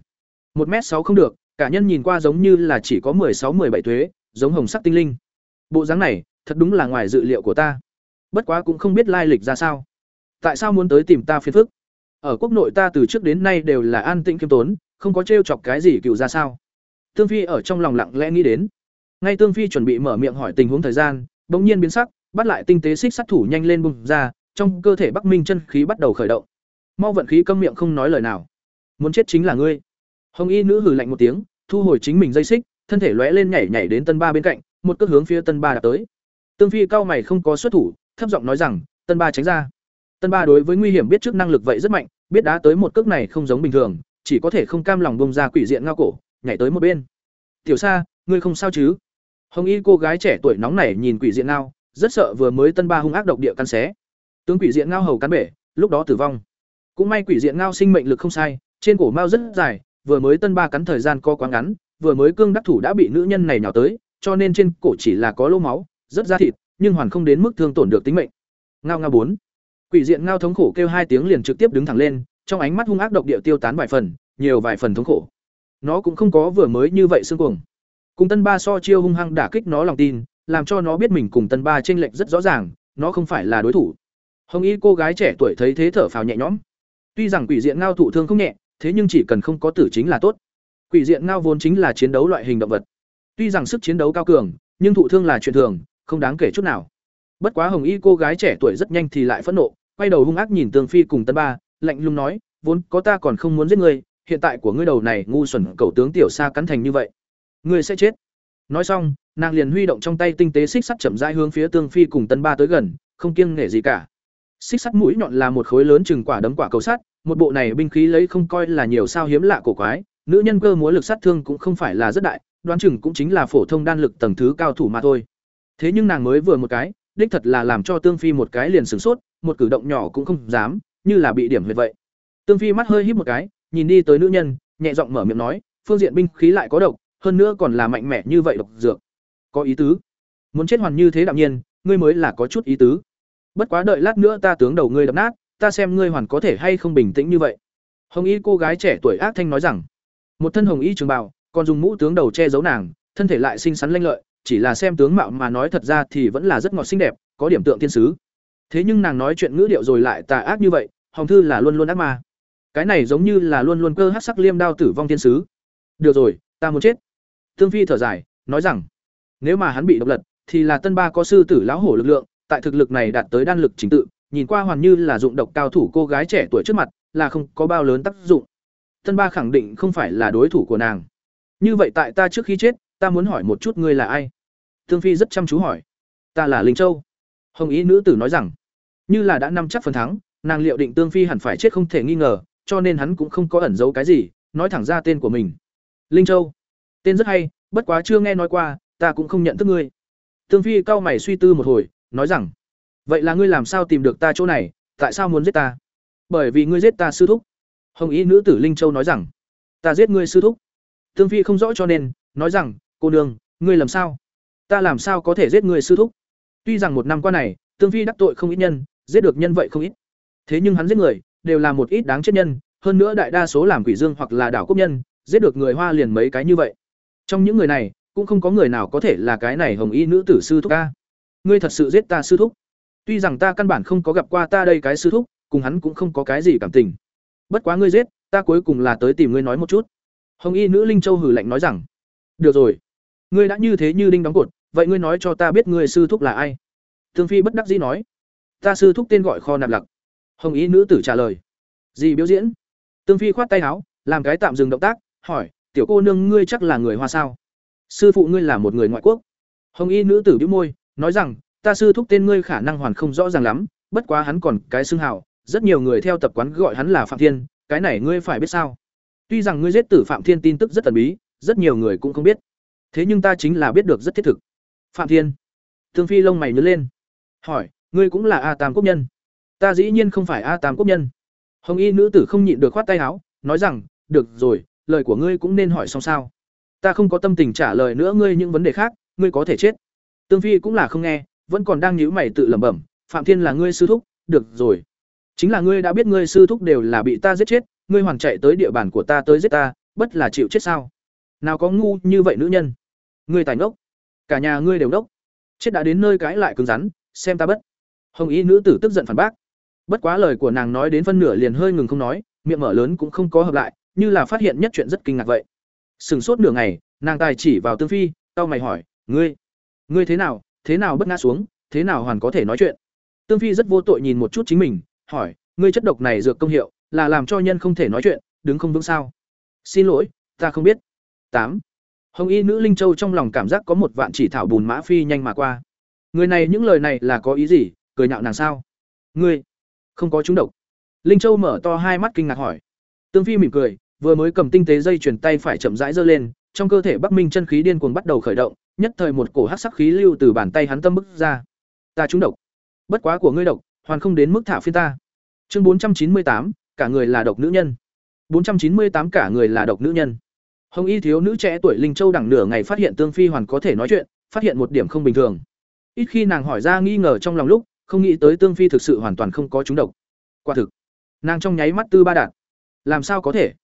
một m sáu không được, cả nhân nhìn qua giống như là chỉ có sáu 17 thuế, giống hồng sắc tinh linh. Bộ dáng này, thật đúng là ngoài dự liệu của ta. Bất quá cũng không biết lai lịch ra sao. Tại sao muốn tới tìm ta phiền phức? Ở quốc nội ta từ trước đến nay đều là an tĩnh kiêm tốn, không có trêu chọc cái gì cựu ra sao? Tương Phi ở trong lòng lặng lẽ nghĩ đến. Ngay Tương Phi chuẩn bị mở miệng hỏi tình huống thời gian, bỗng nhiên biến sắc, bắt lại tinh tế xích sát thủ nhanh lên bùng ra, trong cơ thể Bắc Minh chân khí bắt đầu khởi động. Mau vận khí câm miệng không nói lời nào. Muốn chết chính là ngươi. Hồng Y nữ hừ lạnh một tiếng, thu hồi chính mình dây xích, thân thể lóe lên nhảy nhảy đến Tân Ba bên cạnh, một cước hướng phía Tân Ba đạp tới. Tương Phi cao mày không có xuất thủ, thấp giọng nói rằng, Tân Ba tránh ra. Tân Ba đối với nguy hiểm biết trước năng lực vậy rất mạnh, biết đá tới một cước này không giống bình thường, chỉ có thể không cam lòng bông ra quỷ diện ngao cổ, nhảy tới một bên. "Tiểu Sa, ngươi không sao chứ?" Hồng Y cô gái trẻ tuổi nóng nảy nhìn quỷ diện ngao, rất sợ vừa mới Tân Ba hung ác độc địa căn xé. Tướng quỷ diện ngao hầu cắn bể, lúc đó tử vong. Cũng may quỷ diện ngao sinh mệnh lực không sai, trên cổ mao rất dài, vừa mới Tân Ba cắn thời gian co quá ngắn, vừa mới cương đắc thủ đã bị nữ nhân này nhào tới, cho nên trên cổ chỉ là có lỗ máu, rất da thịt, nhưng hoàn không đến mức thương tổn được tính mệnh. Ngao ngao bốn. Quỷ diện ngao thống khổ kêu hai tiếng liền trực tiếp đứng thẳng lên, trong ánh mắt hung ác độc địa tiêu tán vài phần, nhiều vài phần thống khổ. Nó cũng không có vừa mới như vậy xương cuồng. Cùng Tân Ba so chiêu hung hăng đả kích nó lòng tin, làm cho nó biết mình cùng Tân Ba chênh lệch rất rõ ràng, nó không phải là đối thủ. Hồng Y cô gái trẻ tuổi thấy thế thở phào nhẹ nhõm. Tuy rằng quỷ diện ngao thụ thương không nhẹ, thế nhưng chỉ cần không có tử chính là tốt. Quỷ diện ngao vốn chính là chiến đấu loại hình động vật. Tuy rằng sức chiến đấu cao cường, nhưng thụ thương là chuyện thường, không đáng kể chút nào. Bất quá Hồng Y cô gái trẻ tuổi rất nhanh thì lại phẫn nộ, quay đầu hung ác nhìn Tương Phi cùng Tân Ba, lạnh lùng nói, vốn có ta còn không muốn giết ngươi, hiện tại của ngươi đầu này ngu xuẩn cẩu tướng tiểu xa cắn thành như vậy, ngươi sẽ chết. Nói xong, nàng liền huy động trong tay tinh tế xích sắt chậm rãi hướng phía Tương Phi cùng Tân Ba tới gần, không kiêng nể gì cả. Xích sắt mũi nhọn là một khối lớn chừng quả đấm quả cầu sắt, một bộ này binh khí lấy không coi là nhiều sao hiếm lạ cổ quái, nữ nhân cơ múa lực sát thương cũng không phải là rất đại đoán chừng cũng chính là phổ thông đan lực tầng thứ cao thủ mà thôi thế nhưng nàng mới vừa một cái đích thật là làm cho tương phi một cái liền sửng sốt, một cử động nhỏ cũng không dám, như là bị điểm huyệt vậy. Tương phi mắt hơi híp một cái, nhìn đi tới nữ nhân, nhẹ giọng mở miệng nói, phương diện binh khí lại có độc, hơn nữa còn là mạnh mẽ như vậy độc dược. Có ý tứ. Muốn chết hoàn như thế đạm nhiên, ngươi mới là có chút ý tứ. Bất quá đợi lát nữa ta tướng đầu ngươi đập nát, ta xem ngươi hoàn có thể hay không bình tĩnh như vậy. Hồng y cô gái trẻ tuổi ác thanh nói rằng, một thân hồng y trường bào, còn dùng mũ tướng đầu che giấu nàng, thân thể lại xinh xắn lanh lợi chỉ là xem tướng mạo mà nói thật ra thì vẫn là rất ngọt xinh đẹp có điểm tượng tiên sứ. Thế nhưng nàng nói chuyện ngữ điệu rồi lại tà ác như vậy hồng thư là luôn luôn ác ma. Cái này giống như là luôn luôn cơ hắc sắc liêm đao tử vong tiên sứ. Được rồi ta muốn chết. Tương phi thở dài nói rằng nếu mà hắn bị độc lật thì là tân ba có sư tử lão hổ lực lượng tại thực lực này đạt tới đan lực chính tự nhìn qua hoàn như là dụng độc cao thủ cô gái trẻ tuổi trước mặt là không có bao lớn tác dụng. Tân Ba khẳng định không phải là đối thủ của nàng. Như vậy tại ta trước khi chết, ta muốn hỏi một chút ngươi là ai? Thương Phi rất chăm chú hỏi. Ta là Linh Châu. Hồng ý nữ tử nói rằng, như là đã nắm chắc phần thắng, nàng liệu định Tương Phi hẳn phải chết không thể nghi ngờ, cho nên hắn cũng không có ẩn giấu cái gì, nói thẳng ra tên của mình. Linh Châu. Tên rất hay, bất quá chưa nghe nói qua, ta cũng không nhận thức ngươi. Tương Phi cau mày suy tư một hồi, nói rằng, vậy là ngươi làm sao tìm được ta chỗ này, tại sao muốn giết ta? Bởi vì ngươi giết ta sư thúc. Hồng ý nữ tử Linh Châu nói rằng, ta giết ngươi sư thúc. Tương Phi không rõ cho nên, nói rằng, cô nương, ngươi làm sao? Ta làm sao có thể giết ngươi sư thúc? Tuy rằng một năm qua này, Tương Phi đắc tội không ít nhân, giết được nhân vậy không ít. Thế nhưng hắn giết người, đều là một ít đáng chết nhân, hơn nữa đại đa số làm quỷ dương hoặc là đảo quốc nhân, giết được người Hoa liền mấy cái như vậy. Trong những người này, cũng không có người nào có thể là cái này hồng y nữ tử sư thúc ca. Ngươi thật sự giết ta sư thúc? Tuy rằng ta căn bản không có gặp qua ta đây cái sư thúc, cùng hắn cũng không có cái gì cảm tình. Bất quá ngươi giết, ta cuối cùng là tới tìm ngươi nói một chút. Hồng y nữ Linh Châu hừ lạnh nói rằng, được rồi, ngươi đã như thế như đinh đóng cột, vậy ngươi nói cho ta biết ngươi sư thúc là ai? Thương Phi bất đắc dĩ nói, ta sư thúc tên gọi kho nạp lặc. Hồng y nữ tử trả lời, gì biểu diễn? Tương Phi khoát tay áo, làm cái tạm dừng động tác, hỏi, tiểu cô nương ngươi chắc là người Hoa sao? Sư phụ ngươi là một người ngoại quốc. Hồng y nữ tử bĩu môi, nói rằng, ta sư thúc tên ngươi khả năng hoàn không rõ ràng lắm, bất quá hắn còn cái xưng hào, rất nhiều người theo tập quán gọi hắn là Phạm Thiên, cái này ngươi phải biết sao? Tuy rằng ngươi giết tử Phạm Thiên tin tức rất thần bí, rất nhiều người cũng không biết. Thế nhưng ta chính là biết được rất thiết thực. Phạm Thiên. Thương Phi lông mày nhớ lên. Hỏi, ngươi cũng là A Tam quốc nhân? Ta dĩ nhiên không phải A Tam quốc nhân. Hồng Y nữ tử không nhịn được khoát tay áo, nói rằng, được rồi, lời của ngươi cũng nên hỏi xong sao? Ta không có tâm tình trả lời nữa ngươi những vấn đề khác, ngươi có thể chết. Tương Phi cũng là không nghe, vẫn còn đang nhíu mày tự lẩm bẩm, Phạm Thiên là ngươi sư thúc, được rồi. Chính là ngươi đã biết ngươi sư thúc đều là bị ta giết chết, ngươi hoàn chạy tới địa bàn của ta tới giết ta, bất là chịu chết sao? Nào có ngu như vậy nữ nhân. Ngươi tài ngốc, cả nhà ngươi đều ngốc. Chết đã đến nơi cái lại cứng rắn, xem ta bất. Hồng Y nữ tử tức giận phản bác. Bất quá lời của nàng nói đến phân nửa liền hơi ngừng không nói, miệng mở lớn cũng không có hợp lại, như là phát hiện nhất chuyện rất kinh ngạc vậy. Sừng sốt nửa ngày, nàng tài chỉ vào Tương Phi, tao mày hỏi, "Ngươi, ngươi thế nào, thế nào bất ngã xuống, thế nào hoàn có thể nói chuyện?" Tương Phi rất vô tội nhìn một chút chính mình, hỏi, "Ngươi chất độc này dược công hiệu, là làm cho nhân không thể nói chuyện, đứng không vững sao?" "Xin lỗi, ta không biết." tám Hồng Y nữ linh châu trong lòng cảm giác có một vạn chỉ thảo bùn mã phi nhanh mà qua. Người này những lời này là có ý gì, cười nhạo nàng sao? Ngươi không có trúng độc. Linh Châu mở to hai mắt kinh ngạc hỏi. Tương Phi mỉm cười, vừa mới cầm tinh tế dây chuyền tay phải chậm rãi giơ lên, trong cơ thể Bắc Minh chân khí điên cuồng bắt đầu khởi động, nhất thời một cổ hắc sắc khí lưu từ bàn tay hắn tâm bức ra. Ta trúng độc. Bất quá của ngươi độc, hoàn không đến mức thả phiên ta. Chương bốn trăm chín mươi tám, cả người là độc nữ nhân. bốn trăm chín mươi tám cả người là độc nữ nhân. Hồng Y thiếu nữ trẻ tuổi Linh Châu đẳng nửa ngày phát hiện Tương Phi hoàn có thể nói chuyện, phát hiện một điểm không bình thường. Ít khi nàng hỏi ra nghi ngờ trong lòng lúc, không nghĩ tới Tương Phi thực sự hoàn toàn không có trúng độc. Quả thực, nàng trong nháy mắt tư ba đạt. Làm sao có thể?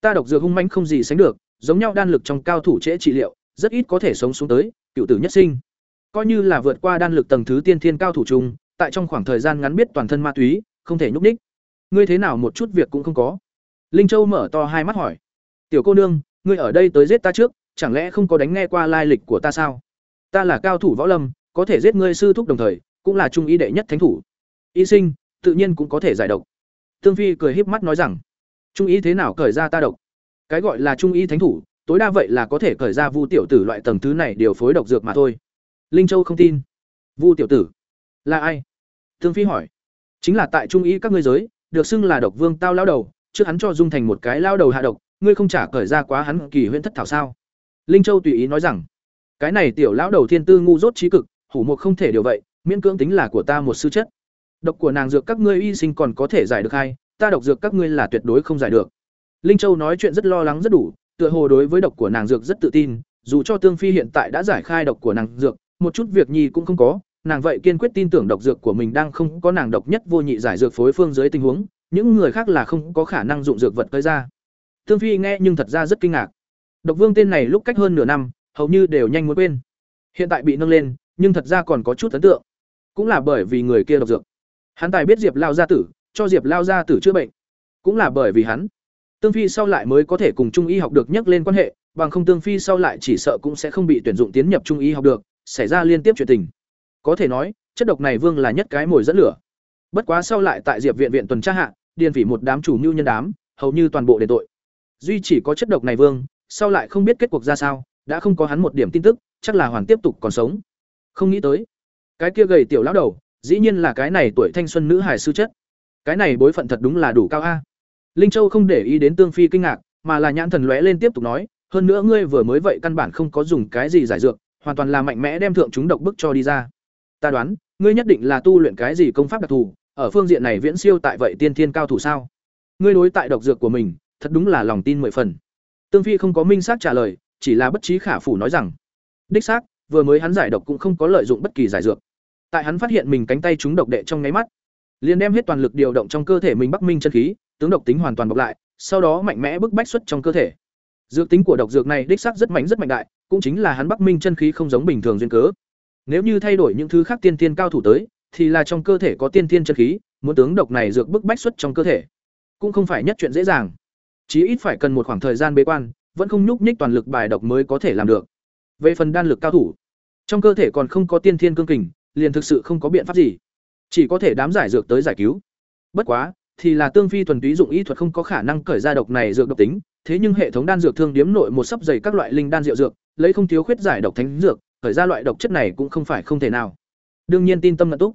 Ta độc dược hung mãnh không gì sánh được, giống nhau đan lực trong cao thủ trễ trị liệu, rất ít có thể sống xuống tới, cựu tử nhất sinh. Coi như là vượt qua đan lực tầng thứ tiên thiên cao thủ trùng, tại trong khoảng thời gian ngắn biết toàn thân ma túy, không thể nhúc nhích. Ngươi thế nào một chút việc cũng không có? Linh Châu mở to hai mắt hỏi. Tiểu cô nương, ngươi ở đây tới giết ta trước, chẳng lẽ không có đánh nghe qua lai lịch của ta sao? Ta là cao thủ võ lâm, có thể giết ngươi sư thúc đồng thời, cũng là trung y đệ nhất thánh thủ. Y sinh, tự nhiên cũng có thể giải độc. Tương Phi cười híp mắt nói rằng, trung y thế nào cởi ra ta độc? Cái gọi là trung y thánh thủ, tối đa vậy là có thể cởi ra Vu tiểu tử loại tầng thứ này điều phối độc dược mà thôi. Linh Châu không tin. Vu tiểu tử là ai? Tương Phi hỏi. Chính là tại trung y các ngươi giới, được xưng là độc vương tao lao đầu, trước hắn cho dung thành một cái lao đầu hạ độc, ngươi không trả cởi ra quá hắn kỳ huyễn thất thảo sao? Linh Châu tùy ý nói rằng, cái này tiểu lão đầu thiên tư ngu dốt trí cực, hủ một không thể điều vậy, miễn cưỡng tính là của ta một sư chất. Độc của nàng dược các ngươi y sinh còn có thể giải được hay, ta độc dược các ngươi là tuyệt đối không giải được. Linh Châu nói chuyện rất lo lắng rất đủ, tựa hồ đối với độc của nàng dược rất tự tin, dù cho Tương Phi hiện tại đã giải khai độc của nàng dược, một chút việc nhi cũng không có, nàng vậy kiên quyết tin tưởng độc dược của mình đang không có nàng độc nhất vô nhị giải dược phối phương dưới tình huống, những người khác là không có khả năng dụng dược vật tới ra. Tương Phi nghe nhưng thật ra rất kinh ngạc. Độc Vương tên này lúc cách hơn nửa năm, hầu như đều nhanh muốn quên. Hiện tại bị nâng lên, nhưng thật ra còn có chút ấn tượng. Cũng là bởi vì người kia độc dược. Hắn tài biết Diệp Lao gia tử, cho Diệp Lao gia tử chữa bệnh. Cũng là bởi vì hắn. Tương Phi sau lại mới có thể cùng trung y học được nhắc lên quan hệ, bằng không Tương Phi sau lại chỉ sợ cũng sẽ không bị tuyển dụng tiến nhập trung y học được, xảy ra liên tiếp chuyện tình. Có thể nói, chất độc này Vương là nhất cái mồi dẫn lửa. Bất quá sau lại tại Diệp viện viện tuần tra hạ, điền phỉ một đám chủ mưu nhân đám, hầu như toàn bộ đền tội duy chỉ có chất độc này vương, sau lại không biết kết cuộc ra sao, đã không có hắn một điểm tin tức, chắc là hoàn tiếp tục còn sống. Không nghĩ tới, cái kia gầy tiểu lão đầu, dĩ nhiên là cái này tuổi thanh xuân nữ hải sư chất. Cái này bối phận thật đúng là đủ cao a. Linh châu không để ý đến tương phi kinh ngạc, mà là nhãn thần lóe lên tiếp tục nói, hơn nữa ngươi vừa mới vậy căn bản không có dùng cái gì giải dược, hoàn toàn là mạnh mẽ đem thượng chúng độc bức cho đi ra. Ta đoán, ngươi nhất định là tu luyện cái gì công pháp đặc thù, ở phương diện này viễn siêu tại vậy tiên thiên cao thủ sao? Ngươi đối tại độc dược của mình thật đúng là lòng tin mười phần. Tương phi không có minh xác trả lời, chỉ là bất trí khả phủ nói rằng, đích xác, vừa mới hắn giải độc cũng không có lợi dụng bất kỳ giải dược. Tại hắn phát hiện mình cánh tay trúng độc đệ trong nháy mắt, liền đem hết toàn lực điều động trong cơ thể mình bắc minh chân khí, tướng độc tính hoàn toàn bọc lại, sau đó mạnh mẽ bức bách xuất trong cơ thể. Dược tính của độc dược này đích xác rất mạnh rất mạnh đại, cũng chính là hắn bắc minh chân khí không giống bình thường duyên cớ. Nếu như thay đổi những thứ khác tiên tiên cao thủ tới, thì là trong cơ thể có tiên tiên chân khí, muốn tướng độc này dược bức bách xuất trong cơ thể, cũng không phải nhất chuyện dễ dàng chí ít phải cần một khoảng thời gian bế quan, vẫn không nhúc nhích toàn lực bài độc mới có thể làm được. Về phần đan lực cao thủ, trong cơ thể còn không có tiên thiên cương kình, liền thực sự không có biện pháp gì. Chỉ có thể đám giải dược tới giải cứu. Bất quá, thì là tương phi thuần túy dụng y thuật không có khả năng cởi ra độc này dược độc tính, thế nhưng hệ thống đan dược thương điếm nội một sấp dày các loại linh đan rượu dược, lấy không thiếu khuyết giải độc thánh dược khởi ra loại độc chất này cũng không phải không thể nào. Đương nhiên tin tâm ngận túc.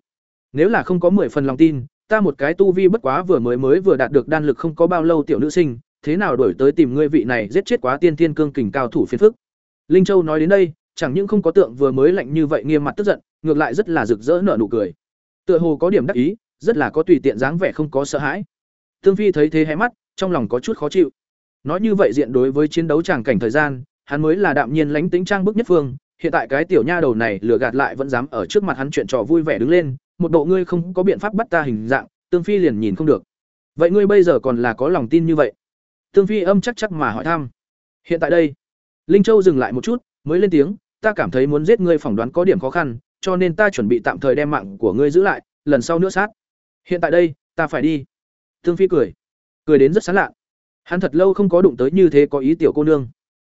Nếu là không có mười phần lòng tin, ta một cái tu vi bất quá vừa mới mới vừa đạt được đan lực không có bao lâu tiểu nữ sinh thế nào đổi tới tìm ngươi vị này giết chết quá tiên thiên cương kình cao thủ phiền phức? Linh châu nói đến đây, chẳng những không có tượng vừa mới lạnh như vậy nghiêm mặt tức giận, ngược lại rất là rực rỡ nở nụ cười. Tựa hồ có điểm đắc ý, rất là có tùy tiện dáng vẻ không có sợ hãi. Tương phi thấy thế hé mắt, trong lòng có chút khó chịu. Nói như vậy diện đối với chiến đấu tràng cảnh thời gian, hắn mới là đạm nhiên lánh tính trang bức nhất phương, hiện tại cái tiểu nha đầu này lừa gạt lại vẫn dám ở trước mặt hắn chuyện trò vui vẻ đứng lên, một bộ ngươi không có biện pháp bắt ta hình dạng tương phi liền nhìn không được. Vậy ngươi bây giờ còn là có lòng tin như vậy? Tương phi âm chắc chắc mà hỏi thăm. Hiện tại đây, linh châu dừng lại một chút, mới lên tiếng, ta cảm thấy muốn giết ngươi phỏng đoán có điểm khó khăn, cho nên ta chuẩn bị tạm thời đem mạng của ngươi giữ lại, lần sau nữa sát. Hiện tại đây, ta phải đi. Tương phi cười. Cười đến rất sán lạ. Hắn thật lâu không có đụng tới như thế có ý tiểu cô nương.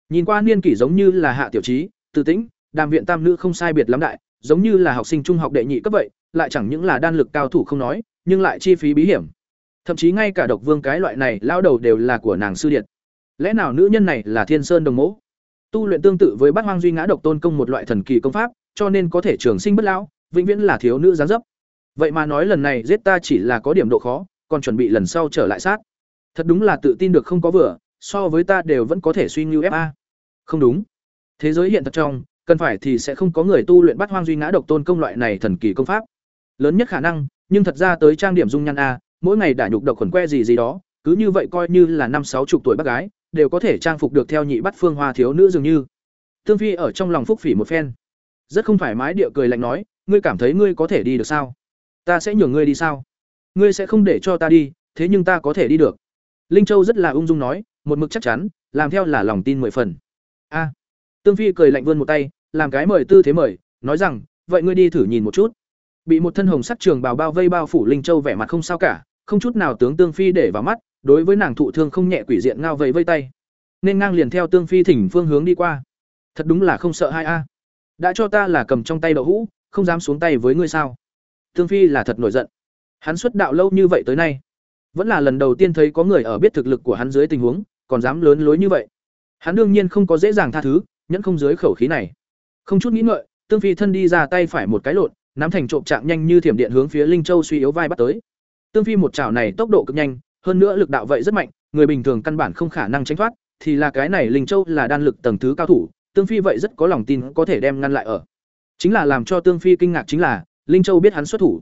Nhìn qua niên kỷ giống như là hạ tiểu trí, từ tĩnh, đàm viện tam nữ không sai biệt lắm đại, giống như là học sinh trung học đệ nhị cấp vậy, lại chẳng những là đan lực cao thủ không nói, nhưng lại chi phí bí hiểm thậm chí ngay cả độc vương cái loại này, lao đầu đều là của nàng sư điện lẽ nào nữ nhân này là thiên sơn đồng mẫu tu luyện tương tự với bát hoang duy ngã độc tôn công một loại thần kỳ công pháp, cho nên có thể trường sinh bất lão, vĩnh viễn là thiếu nữ gián dấp. Vậy mà nói lần này giết ta chỉ là có điểm độ khó, còn chuẩn bị lần sau trở lại sát. Thật đúng là tự tin được không có vừa, so với ta đều vẫn có thể suy ngưu fa không đúng. Thế giới hiện thật trong, cần phải thì sẽ không có người tu luyện bắt hoang duy ngã độc tôn công loại này thần kỳ công pháp. Lớn nhất khả năng, nhưng thật ra tới trang điểm dung nhan a mỗi ngày đả nhục độc khuẩn que gì gì đó, cứ như vậy coi như là năm sáu chục tuổi bác gái, đều có thể trang phục được theo nhị bắt phương hoa thiếu nữ dường như. Tương phi ở trong lòng phúc phỉ một phen. Rất không thoải mái địa cười lạnh nói, ngươi cảm thấy ngươi có thể đi được sao? Ta sẽ nhường ngươi đi sao? Ngươi sẽ không để cho ta đi, thế nhưng ta có thể đi được. Linh châu rất là ung dung nói, một mực chắc chắn, làm theo là lòng tin mười phần. A. Tương phi cười lạnh vươn một tay, làm cái mời tư thế mời, nói rằng, vậy ngươi đi thử nhìn một chút bị một thân hồng sắc trường bào bao vây bao phủ linh châu vẻ mặt không sao cả, không chút nào tướng tương phi để vào mắt, đối với nàng thụ thương không nhẹ quỷ diện ngao vẫy vây tay. Nên ngang liền theo tương phi thỉnh phương hướng đi qua. Thật đúng là không sợ hai a. Đã cho ta là cầm trong tay đậu hũ, không dám xuống tay với ngươi sao? Tương phi là thật nổi giận. Hắn xuất đạo lâu như vậy tới nay, vẫn là lần đầu tiên thấy có người ở biết thực lực của hắn dưới tình huống, còn dám lớn lối như vậy. Hắn đương nhiên không có dễ dàng tha thứ, nhẫn không dưới khẩu khí này. Không chút nghĩ ngợi, tương phi thân đi ra tay phải một cái lộn nắm thành trộm trạng nhanh như thiểm điện hướng phía linh châu suy yếu vai bắt tới. Tương phi một chảo này tốc độ cực nhanh, hơn nữa lực đạo vậy rất mạnh, người bình thường căn bản không khả năng tránh thoát, thì là cái này linh châu là đan lực tầng thứ cao thủ, tương phi vậy rất có lòng tin có thể đem ngăn lại ở. Chính là làm cho tương phi kinh ngạc chính là, linh châu biết hắn xuất thủ.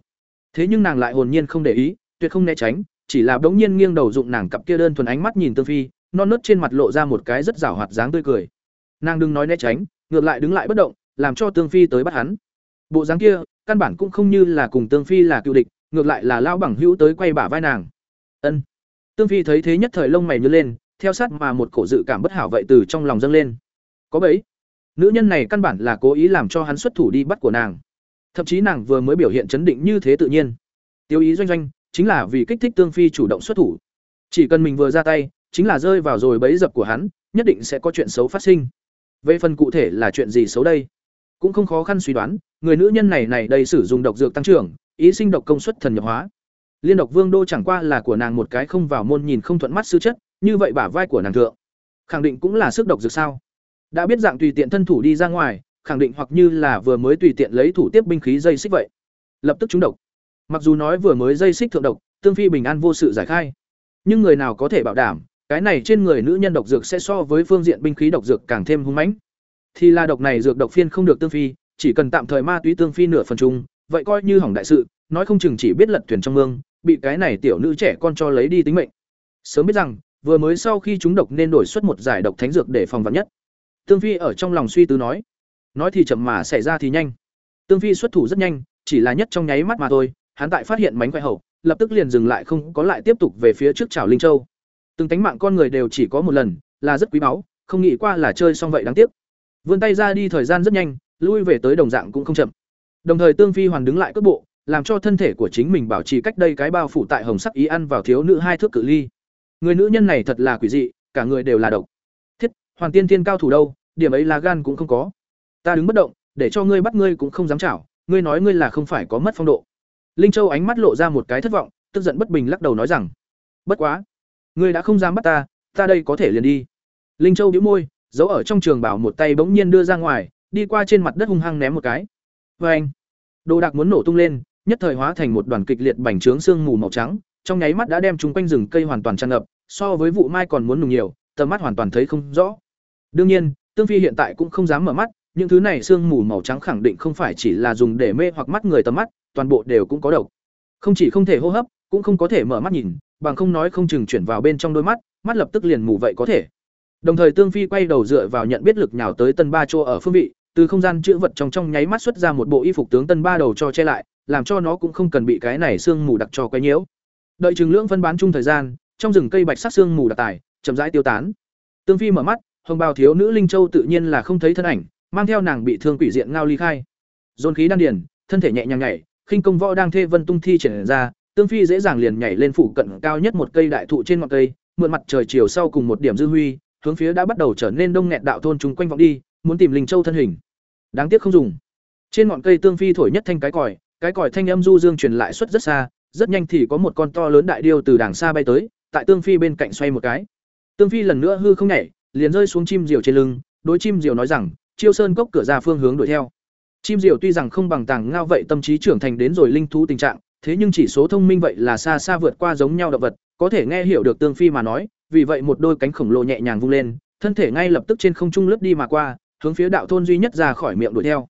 Thế nhưng nàng lại hồn nhiên không để ý, tuyệt không né tránh, chỉ là bỗng nhiên nghiêng đầu dụng nàng cặp kia đơn thuần ánh mắt nhìn tương phi, non nớt trên mặt lộ ra một cái rất rảo hoạt dáng tươi cười. Nàng đừng nói né tránh, ngược lại đứng lại bất động, làm cho tương phi tới bắt hắn bộ dáng kia, căn bản cũng không như là cùng tương phi là cựu địch, ngược lại là lao bằng hữu tới quay bả vai nàng. Ân. Tương phi thấy thế nhất thời lông mày nhớ lên, theo sát mà một cổ dự cảm bất hảo vậy từ trong lòng dâng lên. Có bấy nữ nhân này căn bản là cố ý làm cho hắn xuất thủ đi bắt của nàng. Thậm chí nàng vừa mới biểu hiện chấn định như thế tự nhiên. Tiêu ý doanh doanh, chính là vì kích thích tương phi chủ động xuất thủ. Chỉ cần mình vừa ra tay, chính là rơi vào rồi bẫy dập của hắn, nhất định sẽ có chuyện xấu phát sinh. Về phần cụ thể là chuyện gì xấu đây? Cũng không khó khăn suy đoán, người nữ nhân này này đây sử dụng độc dược tăng trưởng, ý sinh độc công suất thần nhập hóa. Liên độc vương đô chẳng qua là của nàng một cái không vào môn nhìn không thuận mắt sư chất, như vậy bả vai của nàng thượng. Khẳng định cũng là sức độc dược sao? Đã biết dạng tùy tiện thân thủ đi ra ngoài, khẳng định hoặc như là vừa mới tùy tiện lấy thủ tiếp binh khí dây xích vậy. Lập tức trúng độc. Mặc dù nói vừa mới dây xích thượng độc, tương phi bình an vô sự giải khai. Nhưng người nào có thể bảo đảm, cái này trên người nữ nhân độc dược sẽ so với phương diện binh khí độc dược càng thêm hung mãnh thì là độc này dược độc phiên không được tương phi, chỉ cần tạm thời ma túy tương phi nửa phần chung, vậy coi như hỏng đại sự, nói không chừng chỉ biết lật thuyền trong mương, bị cái này tiểu nữ trẻ con cho lấy đi tính mệnh. Sớm biết rằng, vừa mới sau khi chúng độc nên đổi xuất một giải độc thánh dược để phòng vạn nhất. Tương phi ở trong lòng suy tư nói. Nói thì chậm mà xảy ra thì nhanh. Tương phi xuất thủ rất nhanh, chỉ là nhất trong nháy mắt mà thôi, hắn tại phát hiện mánh khoe hậu, lập tức liền dừng lại không có lại tiếp tục về phía trước chảo linh châu. Từng tánh mạng con người đều chỉ có một lần, là rất quý báu, không nghĩ qua là chơi xong vậy đáng tiếc vươn tay ra đi thời gian rất nhanh, lui về tới đồng dạng cũng không chậm. Đồng thời tương phi hoàn đứng lại cước bộ, làm cho thân thể của chính mình bảo trì cách đây cái bao phủ tại hồng sắc ý ăn vào thiếu nữ hai thước cự ly. Người nữ nhân này thật là quỷ dị, cả người đều là độc. Thiết hoàn tiên tiên cao thủ đâu, điểm ấy là gan cũng không có. Ta đứng bất động, để cho ngươi bắt ngươi cũng không dám chảo, ngươi nói ngươi là không phải có mất phong độ. Linh châu ánh mắt lộ ra một cái thất vọng, tức giận bất bình lắc đầu nói rằng, bất quá, ngươi đã không dám bắt ta ta đây có thể liền đi. Linh châu đĩu môi giấu ở trong trường bảo một tay bỗng nhiên đưa ra ngoài, đi qua trên mặt đất hung hăng ném một cái. Vê anh, đồ đạc muốn nổ tung lên, nhất thời hóa thành một đoàn kịch liệt bành trướng sương mù màu trắng, trong nháy mắt đã đem chúng quanh rừng cây hoàn toàn tràn ngập, so với vụ mai còn muốn nùng nhiều, tầm mắt hoàn toàn thấy không rõ. Đương nhiên, tương phi hiện tại cũng không dám mở mắt, những thứ này sương mù màu trắng khẳng định không phải chỉ là dùng để mê hoặc mắt người tầm mắt, toàn bộ đều cũng có độc. Không chỉ không thể hô hấp, cũng không có thể mở mắt nhìn, bằng không nói không chừng chuyển vào bên trong đôi mắt mắt lập tức liền mù vậy có thể đồng thời tương phi quay đầu dựa vào nhận biết lực nhào tới tân ba Trô ở phương vị, từ không gian chữ vật trong trong nháy mắt xuất ra một bộ y phục tướng tân ba đầu cho che lại, làm cho nó cũng không cần bị cái này sương mù đặc cho quấy nhiễu. Đợi chừng lưỡng phân bán chung thời gian, trong rừng cây bạch sắc sương mù đặc tài, chậm rãi tiêu tán. Tương phi mở mắt, hồng bào thiếu nữ linh châu tự nhiên là không thấy thân ảnh, mang theo nàng bị thương quỷ diện ngao ly khai. Dồn khí đan điền, thân thể nhẹ nhàng nhảy, khinh công võ đang thê vân tung thi triển ra, tương phi dễ dàng liền nhảy lên phủ cận cao nhất một cây đại thụ trên ngọn cây, mượn mặt trời chiều sau cùng một điểm dư huy hướng phía đã bắt đầu trở nên đông nghẹt đạo thôn chúng quanh vọng đi, muốn tìm linh châu thân hình. Đáng tiếc không dùng. Trên ngọn cây tương phi thổi nhất thanh cái còi cái còi thanh âm du dương truyền lại suất rất xa, rất nhanh thì có một con to lớn đại điêu từ đàng xa bay tới, tại tương phi bên cạnh xoay một cái. Tương phi lần nữa hư không nhảy, liền rơi xuống chim diều trên lưng, đối chim diều nói rằng, chiêu sơn cốc cửa ra phương hướng đuổi theo. Chim diều tuy rằng không bằng tàng ngao vậy tâm trí trưởng thành đến rồi linh thú tình trạng, thế nhưng chỉ số thông minh vậy là xa xa vượt qua giống nhau động vật, có thể nghe hiểu được tương phi mà nói vì vậy một đôi cánh khổng lồ nhẹ nhàng vung lên, thân thể ngay lập tức trên không trung lướt đi mà qua, hướng phía đạo thôn duy nhất ra khỏi miệng đuổi theo.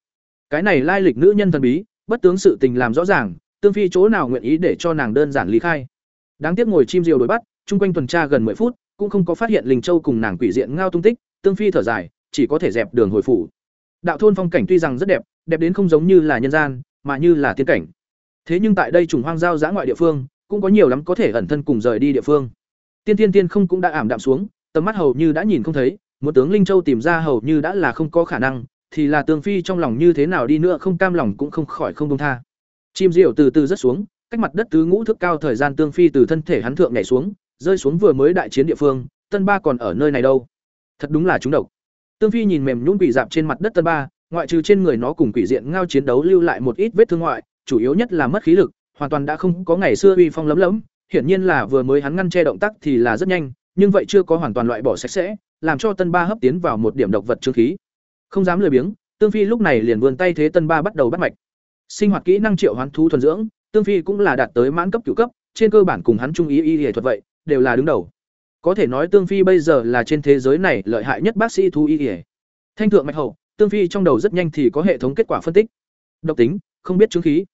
Cái này lai lịch nữ nhân thần bí, bất tướng sự tình làm rõ ràng, tương phi chỗ nào nguyện ý để cho nàng đơn giản lý khai. Đáng tiếc ngồi chim diều đuổi bắt, chung quanh tuần tra gần 10 phút, cũng không có phát hiện linh châu cùng nàng quỷ diện ngao tung tích, tương phi thở dài, chỉ có thể dẹp đường hồi phủ. Đạo thôn phong cảnh tuy rằng rất đẹp đẹp đến không giống như là nhân gian, mà như là tiên cảnh. Thế nhưng tại đây trùng hoang giao giã ngoại địa phương, cũng có nhiều lắm có thể ẩn thân cùng rời đi địa phương tiên tiên tiên không cũng đã ảm đạm xuống, tầm mắt hầu như đã nhìn không thấy, một tướng linh châu tìm ra hầu như đã là không có khả năng, thì là tường phi trong lòng như thế nào đi nữa không cam lòng cũng không khỏi không công tha. Chim diệu từ từ rất xuống, cách mặt đất tứ ngũ thước cao thời gian tương phi từ thân thể hắn thượng nhảy xuống, rơi xuống vừa mới đại chiến địa phương, tân ba còn ở nơi này đâu? Thật đúng là chúng độc. Tương phi nhìn mềm nhũn quỷ dạp trên mặt đất tân ba, ngoại trừ trên người nó cùng quỷ diện ngao chiến đấu lưu lại một ít vết thương ngoại, chủ yếu nhất là mất khí lực, hoàn toàn đã không có ngày xưa uy phong lấm lấm hiển nhiên là vừa mới hắn ngăn che động tác thì là rất nhanh, nhưng vậy chưa có hoàn toàn loại bỏ sạch sẽ, làm cho tân ba hấp tiến vào một điểm độc vật trương khí. Không dám lười biếng, tương phi lúc này liền vươn tay thế tân ba bắt đầu bắt mạch. Sinh hoạt kỹ năng triệu hoán thú thuần dưỡng, tương phi cũng là đạt tới mãn cấp cửu cấp, trên cơ bản cùng hắn trung ý y y thuật vậy, đều là đứng đầu. Có thể nói tương phi bây giờ là trên thế giới này lợi hại nhất bác sĩ thú y y. Thanh thượng mạch hậu, tương phi trong đầu rất nhanh thì có hệ thống kết quả phân tích. Độc tính, không biết chứng khí.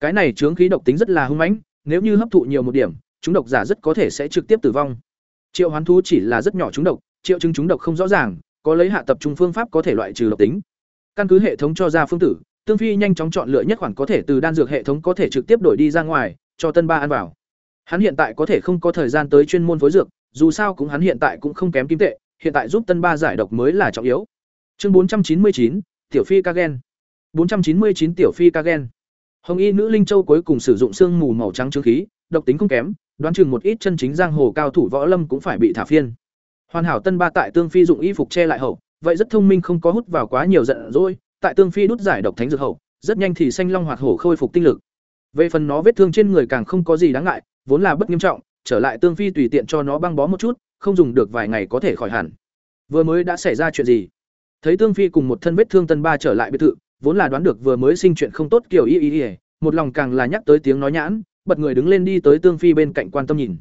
Cái này chứng khí độc tính rất là hung mãnh nếu như hấp thụ nhiều một điểm, chúng độc giả rất có thể sẽ trực tiếp tử vong. Triệu hoán thú chỉ là rất nhỏ chúng độc, triệu chứng chúng độc không rõ ràng, có lấy hạ tập trung phương pháp có thể loại trừ độc tính. Căn cứ hệ thống cho ra phương tử, tương phi nhanh chóng chọn lựa nhất khoản có thể từ đan dược hệ thống có thể trực tiếp đổi đi ra ngoài, cho tân ba ăn vào. Hắn hiện tại có thể không có thời gian tới chuyên môn phối dược, dù sao cũng hắn hiện tại cũng không kém kim tệ, hiện tại giúp tân ba giải độc mới là trọng yếu. Chương bốn trăm chín mươi chín, tiểu phi ca gen. bốn trăm chín mươi chín, tiểu phi ca gen hồng y nữ linh châu cuối cùng sử dụng xương mù màu trắng chứa khí, độc tính không kém, đoán chừng một ít chân chính giang hồ cao thủ võ lâm cũng phải bị thả phiên. Hoàn hảo tân ba tại tương phi dụng y phục che lại hậu, vậy rất thông minh không có hút vào quá nhiều giận rồi tại tương phi đút giải độc thánh dược hậu, rất nhanh thì xanh long hoạt hổ khôi phục tinh lực. Về phần nó vết thương trên người càng không có gì đáng ngại, vốn là bất nghiêm trọng, trở lại tương phi tùy tiện cho nó băng bó một chút, không dùng được vài ngày có thể khỏi hẳn. Vừa mới đã xảy ra chuyện gì? Thấy tương phi cùng một thân vết thương tân ba trở lại biệt thự vốn là đoán được vừa mới sinh chuyện không tốt kiểu y y y, một lòng càng là nhắc tới tiếng nói nhãn, bật người đứng lên đi tới tương phi bên cạnh quan tâm nhìn.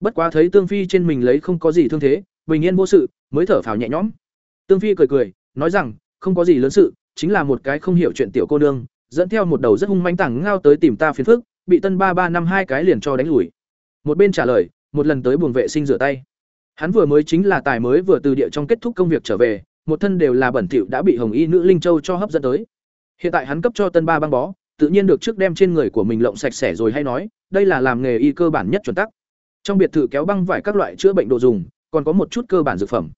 Bất quá thấy tương phi trên mình lấy không có gì thương thế, bình yên vô sự, mới thở phào nhẹ nhõm. Tương phi cười cười, nói rằng, không có gì lớn sự, chính là một cái không hiểu chuyện tiểu cô nương, dẫn theo một đầu rất hung manh tảng ngao tới tìm ta phiền phức, bị tân ba ba năm hai cái liền cho đánh lùi. Một bên trả lời, một lần tới buồng vệ sinh rửa tay. Hắn vừa mới chính là tài mới vừa từ địa trong kết thúc công việc trở về một thân đều là bẩn thỉu đã bị hồng y nữ linh châu cho hấp dẫn tới. Hiện tại hắn cấp cho tân ba băng bó, tự nhiên được trước đem trên người của mình lộng sạch sẽ rồi hay nói, đây là làm nghề y cơ bản nhất chuẩn tắc. Trong biệt thự kéo băng vải các loại chữa bệnh đồ dùng, còn có một chút cơ bản dược phẩm.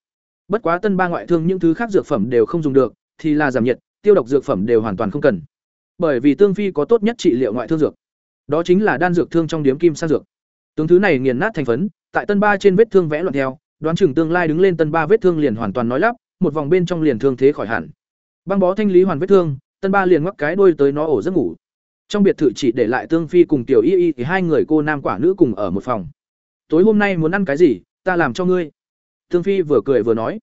Bất quá tân ba ngoại thương những thứ khác dược phẩm đều không dùng được, thì là giảm nhiệt, tiêu độc dược phẩm đều hoàn toàn không cần. Bởi vì tương phi có tốt nhất trị liệu ngoại thương dược. Đó chính là đan dược thương trong điếm kim sang dược. Tướng thứ này nghiền nát thành phấn, tại tân ba trên vết thương vẽ loạn theo, đoán chừng tương lai đứng lên tân ba vết thương liền hoàn toàn nói lắp một vòng bên trong liền thương thế khỏi hẳn. Băng bó thanh lý hoàn vết thương, tân ba liền ngoắc cái đuôi tới nó ổ giấc ngủ. Trong biệt thự chỉ để lại tương phi cùng tiểu y y thì hai người cô nam quả nữ cùng ở một phòng. Tối hôm nay muốn ăn cái gì, ta làm cho ngươi. Tương phi vừa cười vừa nói.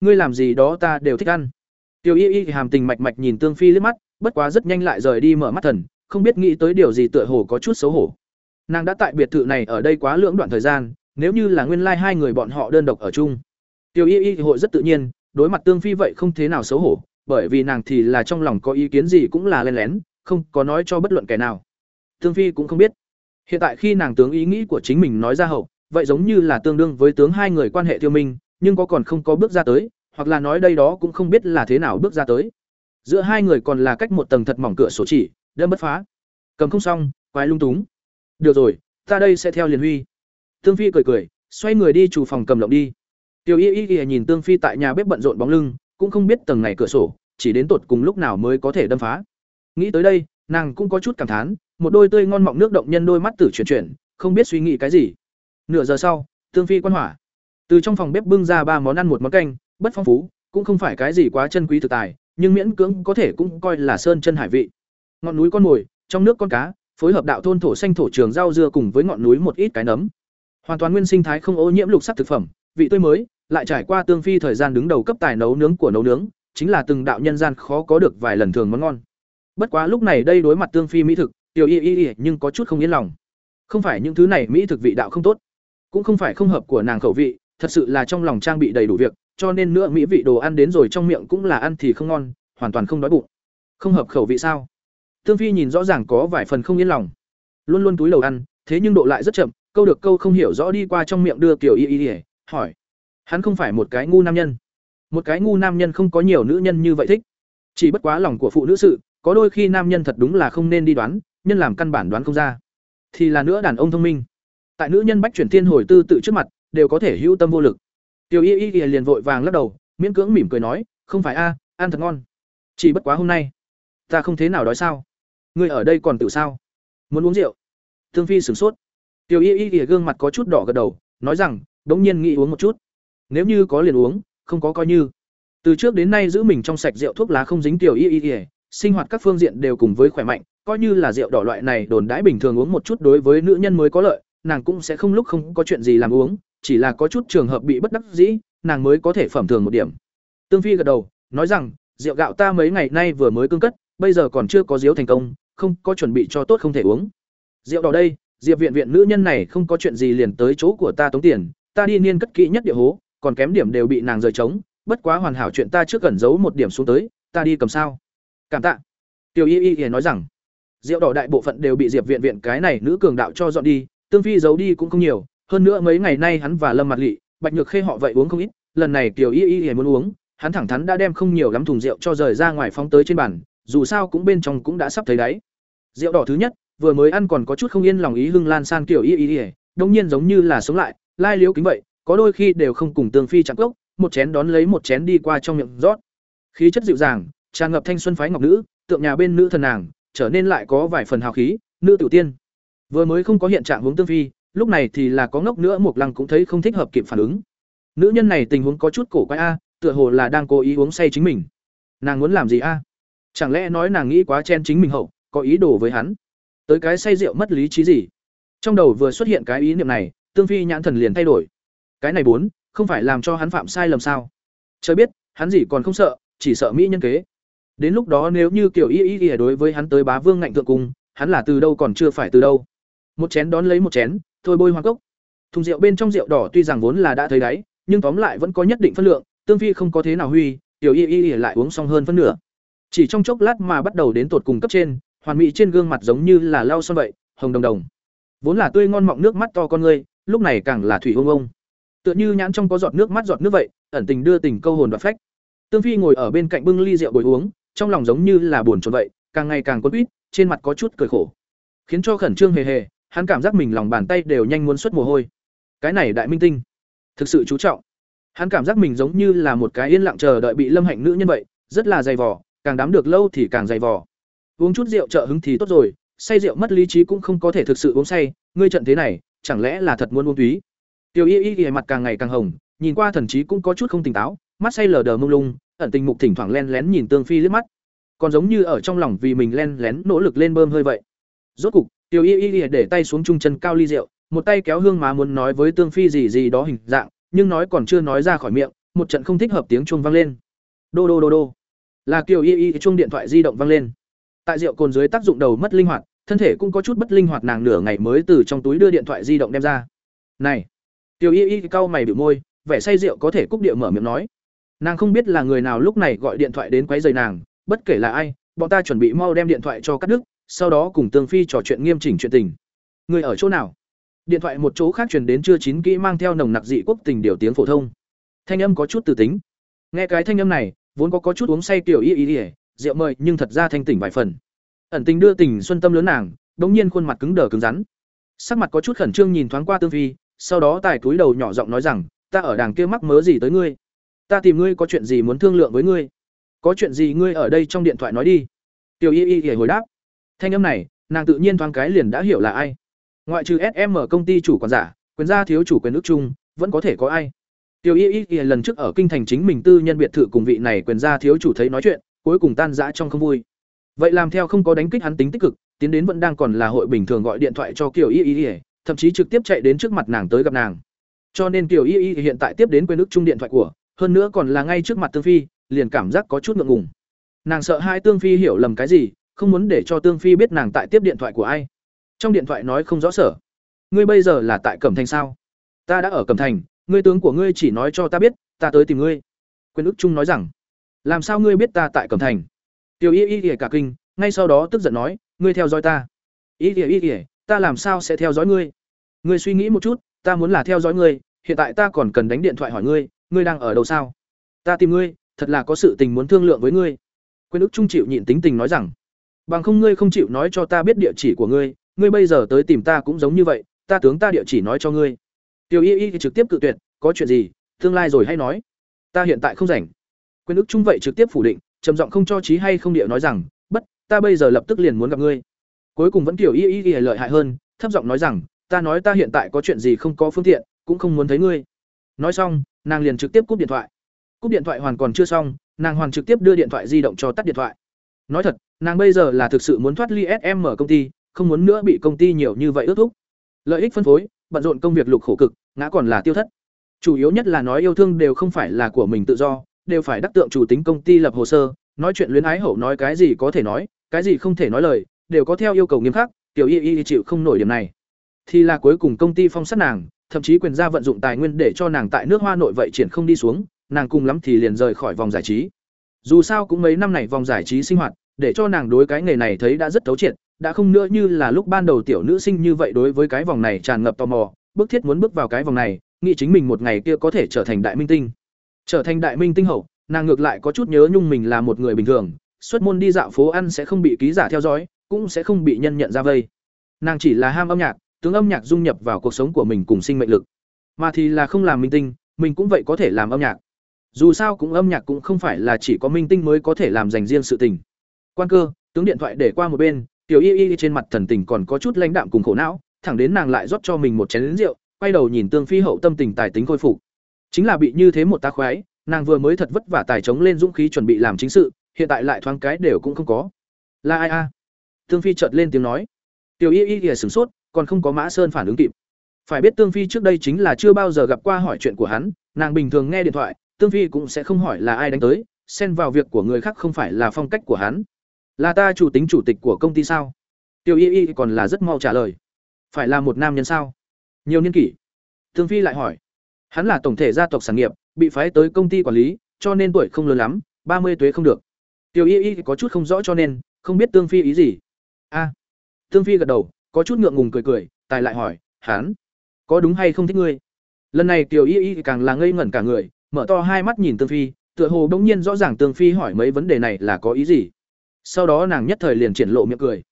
Ngươi làm gì đó ta đều thích ăn. Tiểu y y hàm tình mạch mạch nhìn tương phi liếc mắt, bất quá rất nhanh lại rời đi mở mắt thần, không biết nghĩ tới điều gì tựa hồ có chút xấu hổ. Nàng đã tại biệt thự này ở đây quá lưỡng đoạn thời gian, nếu như là nguyên lai like hai người bọn họ đơn độc ở chung. Tiểu y y thì hội rất tự nhiên đối mặt tương phi vậy không thế nào xấu hổ, bởi vì nàng thì là trong lòng có ý kiến gì cũng là len lén, không có nói cho bất luận kẻ nào. Tương phi cũng không biết. Hiện tại khi nàng tướng ý nghĩ của chính mình nói ra hậu, vậy giống như là tương đương với tướng hai người quan hệ tiêu minh, nhưng có còn không có bước ra tới, hoặc là nói đây đó cũng không biết là thế nào bước ra tới. Giữa hai người còn là cách một tầng thật mỏng cửa sổ chỉ, đâm bất phá. Cầm không xong, quái lung túng. Được rồi, ta đây sẽ theo liền huy. Tương phi cười cười, xoay người đi chủ phòng cầm lộng đi tiểu y y y nhìn tương phi tại nhà bếp bận rộn bóng lưng, cũng không biết tầng này cửa sổ, chỉ đến tột cùng lúc nào mới có thể đâm phá. Nghĩ tới đây, nàng cũng có chút cảm thán, một đôi tươi ngon mọng nước động nhân đôi mắt tử chuyển chuyển, không biết suy nghĩ cái gì. Nửa giờ sau, tương phi quan hỏa. Từ trong phòng bếp bưng ra ba món ăn một món canh, bất phong phú, cũng không phải cái gì quá chân quý thực tài, nhưng miễn cưỡng có thể cũng coi là sơn chân hải vị. Ngọn núi con mồi, trong nước con cá, phối hợp đạo thôn thổ xanh thổ trường rau dưa cùng với ngọn núi một ít cái nấm. Hoàn toàn nguyên sinh thái không ô nhiễm lục sắc thực phẩm, vị tươi mới lại trải qua tương phi thời gian đứng đầu cấp tài nấu nướng của nấu nướng, chính là từng đạo nhân gian khó có được vài lần thường món ngon. Bất quá lúc này đây đối mặt tương phi mỹ thực, tiểu y y y nhưng có chút không yên lòng. Không phải những thứ này mỹ thực vị đạo không tốt, cũng không phải không hợp của nàng khẩu vị, thật sự là trong lòng trang bị đầy đủ việc, cho nên nữa mỹ vị đồ ăn đến rồi trong miệng cũng là ăn thì không ngon, hoàn toàn không đói bụng. Không hợp khẩu vị sao? Tương phi nhìn rõ ràng có vài phần không yên lòng. Luôn luôn túi lầu ăn, thế nhưng độ lại rất chậm, câu được câu không hiểu rõ đi qua trong miệng đưa tiểu y y hỏi hắn không phải một cái ngu nam nhân. Một cái ngu nam nhân không có nhiều nữ nhân như vậy thích. Chỉ bất quá lòng của phụ nữ sự, có đôi khi nam nhân thật đúng là không nên đi đoán, nhân làm căn bản đoán không ra. Thì là nữa đàn ông thông minh. Tại nữ nhân bách chuyển thiên hồi tư tự trước mặt, đều có thể hữu tâm vô lực. Tiểu y y liền vội vàng lắc đầu, miễn cưỡng mỉm cười nói, không phải a, ăn thật ngon. Chỉ bất quá hôm nay, ta không thế nào đói sao? Ngươi ở đây còn tự sao? Muốn uống rượu? Thương phi sửng sốt. Tiểu y y y gương mặt có chút đỏ gật đầu, nói rằng, đống nhiên nghĩ uống một chút nếu như có liền uống, không có coi như. Từ trước đến nay giữ mình trong sạch rượu thuốc lá không dính tiểu y y y, sinh hoạt các phương diện đều cùng với khỏe mạnh, coi như là rượu đỏ loại này đồn đãi bình thường uống một chút đối với nữ nhân mới có lợi, nàng cũng sẽ không lúc không có chuyện gì làm uống, chỉ là có chút trường hợp bị bất đắc dĩ, nàng mới có thể phẩm thường một điểm. Tương phi gật đầu, nói rằng, rượu gạo ta mấy ngày nay vừa mới cương cất, bây giờ còn chưa có diếu thành công, không có chuẩn bị cho tốt không thể uống. Rượu đỏ đây, diệp viện viện nữ nhân này không có chuyện gì liền tới chỗ của ta tống tiền, ta đi niên cất kỹ nhất địa hố còn kém điểm đều bị nàng rời trống, bất quá hoàn hảo chuyện ta trước gần giấu một điểm xuống tới, ta đi cầm sao? Cảm tạ. Tiểu y y y nói rằng, rượu đỏ đại bộ phận đều bị diệp viện viện cái này nữ cường đạo cho dọn đi, tương phi giấu đi cũng không nhiều, hơn nữa mấy ngày nay hắn và lâm mặt lỵ bạch nhược khê họ vậy uống không ít, lần này tiểu y y y muốn uống, hắn thẳng thắn đã đem không nhiều lắm thùng rượu cho rời ra ngoài phóng tới trên bàn, dù sao cũng bên trong cũng đã sắp thấy đáy. Rượu đỏ thứ nhất, vừa mới ăn còn có chút không yên lòng ý hưng lan san kiểu y y y đông nhiên giống như là sống lại, lai liếu kính vậy có đôi khi đều không cùng tương phi chạm cốc, một chén đón lấy một chén đi qua trong miệng rót. Khí chất dịu dàng, tràn ngập thanh xuân phái ngọc nữ, tượng nhà bên nữ thần nàng, trở nên lại có vài phần hào khí, nữ tiểu tiên. Vừa mới không có hiện trạng hướng tương phi, lúc này thì là có ngốc nữa một lăng cũng thấy không thích hợp kịp phản ứng. Nữ nhân này tình huống có chút cổ quái a, tựa hồ là đang cố ý uống say chính mình. Nàng muốn làm gì a? Chẳng lẽ nói nàng nghĩ quá chen chính mình hậu, có ý đồ với hắn? Tới cái say rượu mất lý trí gì? Trong đầu vừa xuất hiện cái ý niệm này, tương phi nhãn thần liền thay đổi cái này bốn, không phải làm cho hắn phạm sai lầm sao? Trời biết, hắn gì còn không sợ, chỉ sợ mỹ nhân kế. Đến lúc đó nếu như kiểu y y y đối với hắn tới bá vương ngạnh thượng cung hắn là từ đâu còn chưa phải từ đâu. Một chén đón lấy một chén, thôi bôi hoa cốc. Thùng rượu bên trong rượu đỏ tuy rằng vốn là đã thấy đáy, nhưng tóm lại vẫn có nhất định phân lượng, tương phi không có thế nào huy, tiểu y y lại uống xong hơn phân nửa. Chỉ trong chốc lát mà bắt đầu đến tột cùng cấp trên, hoàn mỹ trên gương mặt giống như là lau son vậy, hồng đồng đồng. Vốn là tươi ngon mọng nước mắt to con ngươi, lúc này càng là thủy ông ông tựa như nhãn trong có giọt nước mắt giọt nước vậy, ẩn tình đưa tình câu hồn và phách. Tương phi ngồi ở bên cạnh bưng ly rượu bồi uống, trong lòng giống như là buồn chồn vậy, càng ngày càng quấn quýt, trên mặt có chút cười khổ. Khiến cho khẩn trương hề hề, hắn cảm giác mình lòng bàn tay đều nhanh muốn xuất mồ hôi. Cái này đại minh tinh, thực sự chú trọng. Hắn cảm giác mình giống như là một cái yên lặng chờ đợi bị lâm hạnh nữ nhân vậy, rất là dày vò, càng đám được lâu thì càng dày vò. Uống chút rượu trợ hứng thì tốt rồi, say rượu mất lý trí cũng không có thể thực sự uống say, ngươi trận thế này, chẳng lẽ là thật muốn uống túy? Tiểu y y y mặt càng ngày càng hồng, nhìn qua thần trí cũng có chút không tỉnh táo, mắt say lờ đờ mông lung, ẩn tình mục thỉnh thoảng len lén nhìn tương phi liếc mắt. Còn giống như ở trong lòng vì mình len lén nỗ lực lên bơm hơi vậy. Rốt cục tiểu y y y để tay xuống trung chân cao ly rượu, một tay kéo hương má muốn nói với tương phi gì gì đó hình dạng, nhưng nói còn chưa nói ra khỏi miệng, một trận không thích hợp tiếng chuông vang lên. Đô đô đô đô. Là kiều y y chuông điện thoại di động vang lên. Tại rượu cồn dưới tác dụng đầu mất linh hoạt, thân thể cũng có chút bất linh hoạt nàng nửa ngày mới từ trong túi đưa điện thoại di động đem ra. Này! Tiểu y y cau mày bĩu môi, vẻ say rượu có thể cúc địa mở miệng nói. Nàng không biết là người nào lúc này gọi điện thoại đến quấy rầy nàng, bất kể là ai, bọn ta chuẩn bị mau đem điện thoại cho cắt đứt, sau đó cùng tương phi trò chuyện nghiêm chỉnh chuyện tình. Người ở chỗ nào? Điện thoại một chỗ khác truyền đến chưa chín kỹ mang theo nồng nặc dị quốc tình điều tiếng phổ thông. Thanh âm có chút từ tính. Nghe cái thanh âm này, vốn có có chút uống say tiểu y y y rượu mời, nhưng thật ra thanh tỉnh vài phần. Ẩn tình đưa tình xuân tâm lớn nàng, bỗng nhiên khuôn mặt cứng đờ cứng rắn. Sắc mặt có chút khẩn trương nhìn thoáng qua tương phi sau đó tài túi đầu nhỏ giọng nói rằng, ta ở đàng kia mắc mớ gì tới ngươi? Ta tìm ngươi có chuyện gì muốn thương lượng với ngươi? Có chuyện gì ngươi ở đây trong điện thoại nói đi. Tiểu y y hề hồi đáp. Thanh âm này, nàng tự nhiên thoáng cái liền đã hiểu là ai. Ngoại trừ sm công ty chủ quản giả, quyền gia thiếu chủ quyền nước chung, vẫn có thể có ai. Tiểu y y y lần trước ở kinh thành chính mình tư nhân biệt thự cùng vị này quyền gia thiếu chủ thấy nói chuyện, cuối cùng tan rã trong không vui. Vậy làm theo không có đánh kích hắn tính tích cực, tiến đến vẫn đang còn là hội bình thường gọi điện thoại cho kiểu y y y thậm chí trực tiếp chạy đến trước mặt nàng tới gặp nàng. Cho nên kiều y y hiện tại tiếp đến quên ức chung điện thoại của, hơn nữa còn là ngay trước mặt tương phi, liền cảm giác có chút ngượng ngùng. Nàng sợ hai tương phi hiểu lầm cái gì, không muốn để cho tương phi biết nàng tại tiếp điện thoại của ai. Trong điện thoại nói không rõ sở. Ngươi bây giờ là tại cẩm thành sao? Ta đã ở cẩm thành, ngươi tướng của ngươi chỉ nói cho ta biết, ta tới tìm ngươi. Quyền ức trung nói rằng, làm sao ngươi biết ta tại cẩm thành? Tiểu y y cả kinh, ngay sau đó tức giận nói, ngươi theo dõi ta. Y y y y ta làm sao sẽ theo dõi ngươi? Ngươi suy nghĩ một chút, ta muốn là theo dõi ngươi, hiện tại ta còn cần đánh điện thoại hỏi ngươi ngươi đang ở đâu sao? Ta tìm ngươi, thật là có sự tình muốn thương lượng với ngươi. Quyền ức trung chịu nhịn tính tình nói rằng, bằng không ngươi không chịu nói cho ta biết địa chỉ của ngươi ngươi bây giờ tới tìm ta cũng giống như vậy, ta tướng ta địa chỉ nói cho ngươi. Tiểu y y trực tiếp cự tuyệt, có chuyện gì? Tương lai rồi hay nói? Ta hiện tại không rảnh. Quyền ức trung vậy trực tiếp phủ định, trầm giọng không cho trí hay không địa nói rằng, bất, ta bây giờ lập tức liền muốn gặp ngươi cuối cùng vẫn kiểu y y y lợi hại hơn, thấp giọng nói rằng, ta nói ta hiện tại có chuyện gì không có phương tiện, cũng không muốn thấy ngươi. Nói xong, nàng liền trực tiếp cúp điện thoại. Cúp điện thoại hoàn còn chưa xong, nàng hoàn trực tiếp đưa điện thoại di động cho tắt điện thoại. Nói thật, nàng bây giờ là thực sự muốn thoát ly sm công ty, không muốn nữa bị công ty nhiều như vậy ước thúc. Lợi ích phân phối, bận rộn công việc lục khổ cực, ngã còn là tiêu thất. Chủ yếu nhất là nói yêu thương đều không phải là của mình tự do, đều phải đắc tượng chủ tính công ty lập hồ sơ, nói chuyện luyến ái hậu nói cái gì có thể nói, cái gì không thể nói lời đều có theo yêu cầu nghiêm khắc, tiểu y y chịu không nổi điểm này. Thì là cuối cùng công ty phong sát nàng, thậm chí quyền gia vận dụng tài nguyên để cho nàng tại nước hoa nội vậy triển không đi xuống, nàng cùng lắm thì liền rời khỏi vòng giải trí. Dù sao cũng mấy năm này vòng giải trí sinh hoạt, để cho nàng đối cái nghề này thấy đã rất thấu triệt, đã không nữa như là lúc ban đầu tiểu nữ sinh như vậy đối với cái vòng này tràn ngập tò mò, bức thiết muốn bước vào cái vòng này, nghĩ chính mình một ngày kia có thể trở thành đại minh tinh. Trở thành đại minh tinh hậu, nàng ngược lại có chút nhớ nhung mình là một người bình thường, xuất môn đi dạo phố ăn sẽ không bị ký giả theo dõi cũng sẽ không bị nhân nhận ra vây. Nàng chỉ là ham âm nhạc, tướng âm nhạc dung nhập vào cuộc sống của mình cùng sinh mệnh lực. Mà thì là không làm minh tinh, mình cũng vậy có thể làm âm nhạc. Dù sao cũng âm nhạc cũng không phải là chỉ có minh tinh mới có thể làm dành riêng sự tình. Quan cơ, tướng điện thoại để qua một bên, tiểu y y trên mặt thần tình còn có chút lãnh đạm cùng khổ não, thẳng đến nàng lại rót cho mình một chén rượu, quay đầu nhìn tương phi hậu tâm tình tài tính khôi phục. Chính là bị như thế một tá khoái, nàng vừa mới thật vất vả tài chống lên dũng khí chuẩn bị làm chính sự, hiện tại lại thoáng cái đều cũng không có. Là ai a? Tương phi chợt lên tiếng nói tiểu y y y sửng sốt còn không có mã sơn phản ứng kịp Phải biết Tương Phi trước đây chính là chưa bao giờ gặp qua hỏi chuyện của hắn, nàng bình thường nghe điện thoại, Tương Phi cũng sẽ không hỏi là ai đánh tới, xen vào việc của người khác không phải là phong cách của hắn. Là ta chủ tính chủ tịch của công ty sao? Tiểu Y Y còn là rất mau trả lời. Phải là một nam nhân sao? Nhiều niên kỷ. Tương Phi lại hỏi. Hắn là tổng thể gia tộc sản nghiệp, bị phái tới công ty quản lý, cho nên tuổi không lớn lắm, ba mươi tuế không được. Tiểu Y Y có chút không rõ cho nên, không biết Tương Phi ý gì. A. Tương Phi gật đầu, có chút ngượng ngùng cười cười, tài lại hỏi, "Hắn có đúng hay không thích ngươi?" Lần này Tiểu Y Y càng là ngây ngẩn cả người, mở to hai mắt nhìn Tương Phi, tựa hồ bỗng nhiên rõ ràng Tương Phi hỏi mấy vấn đề này là có ý gì. Sau đó nàng nhất thời liền triển lộ miệng cười.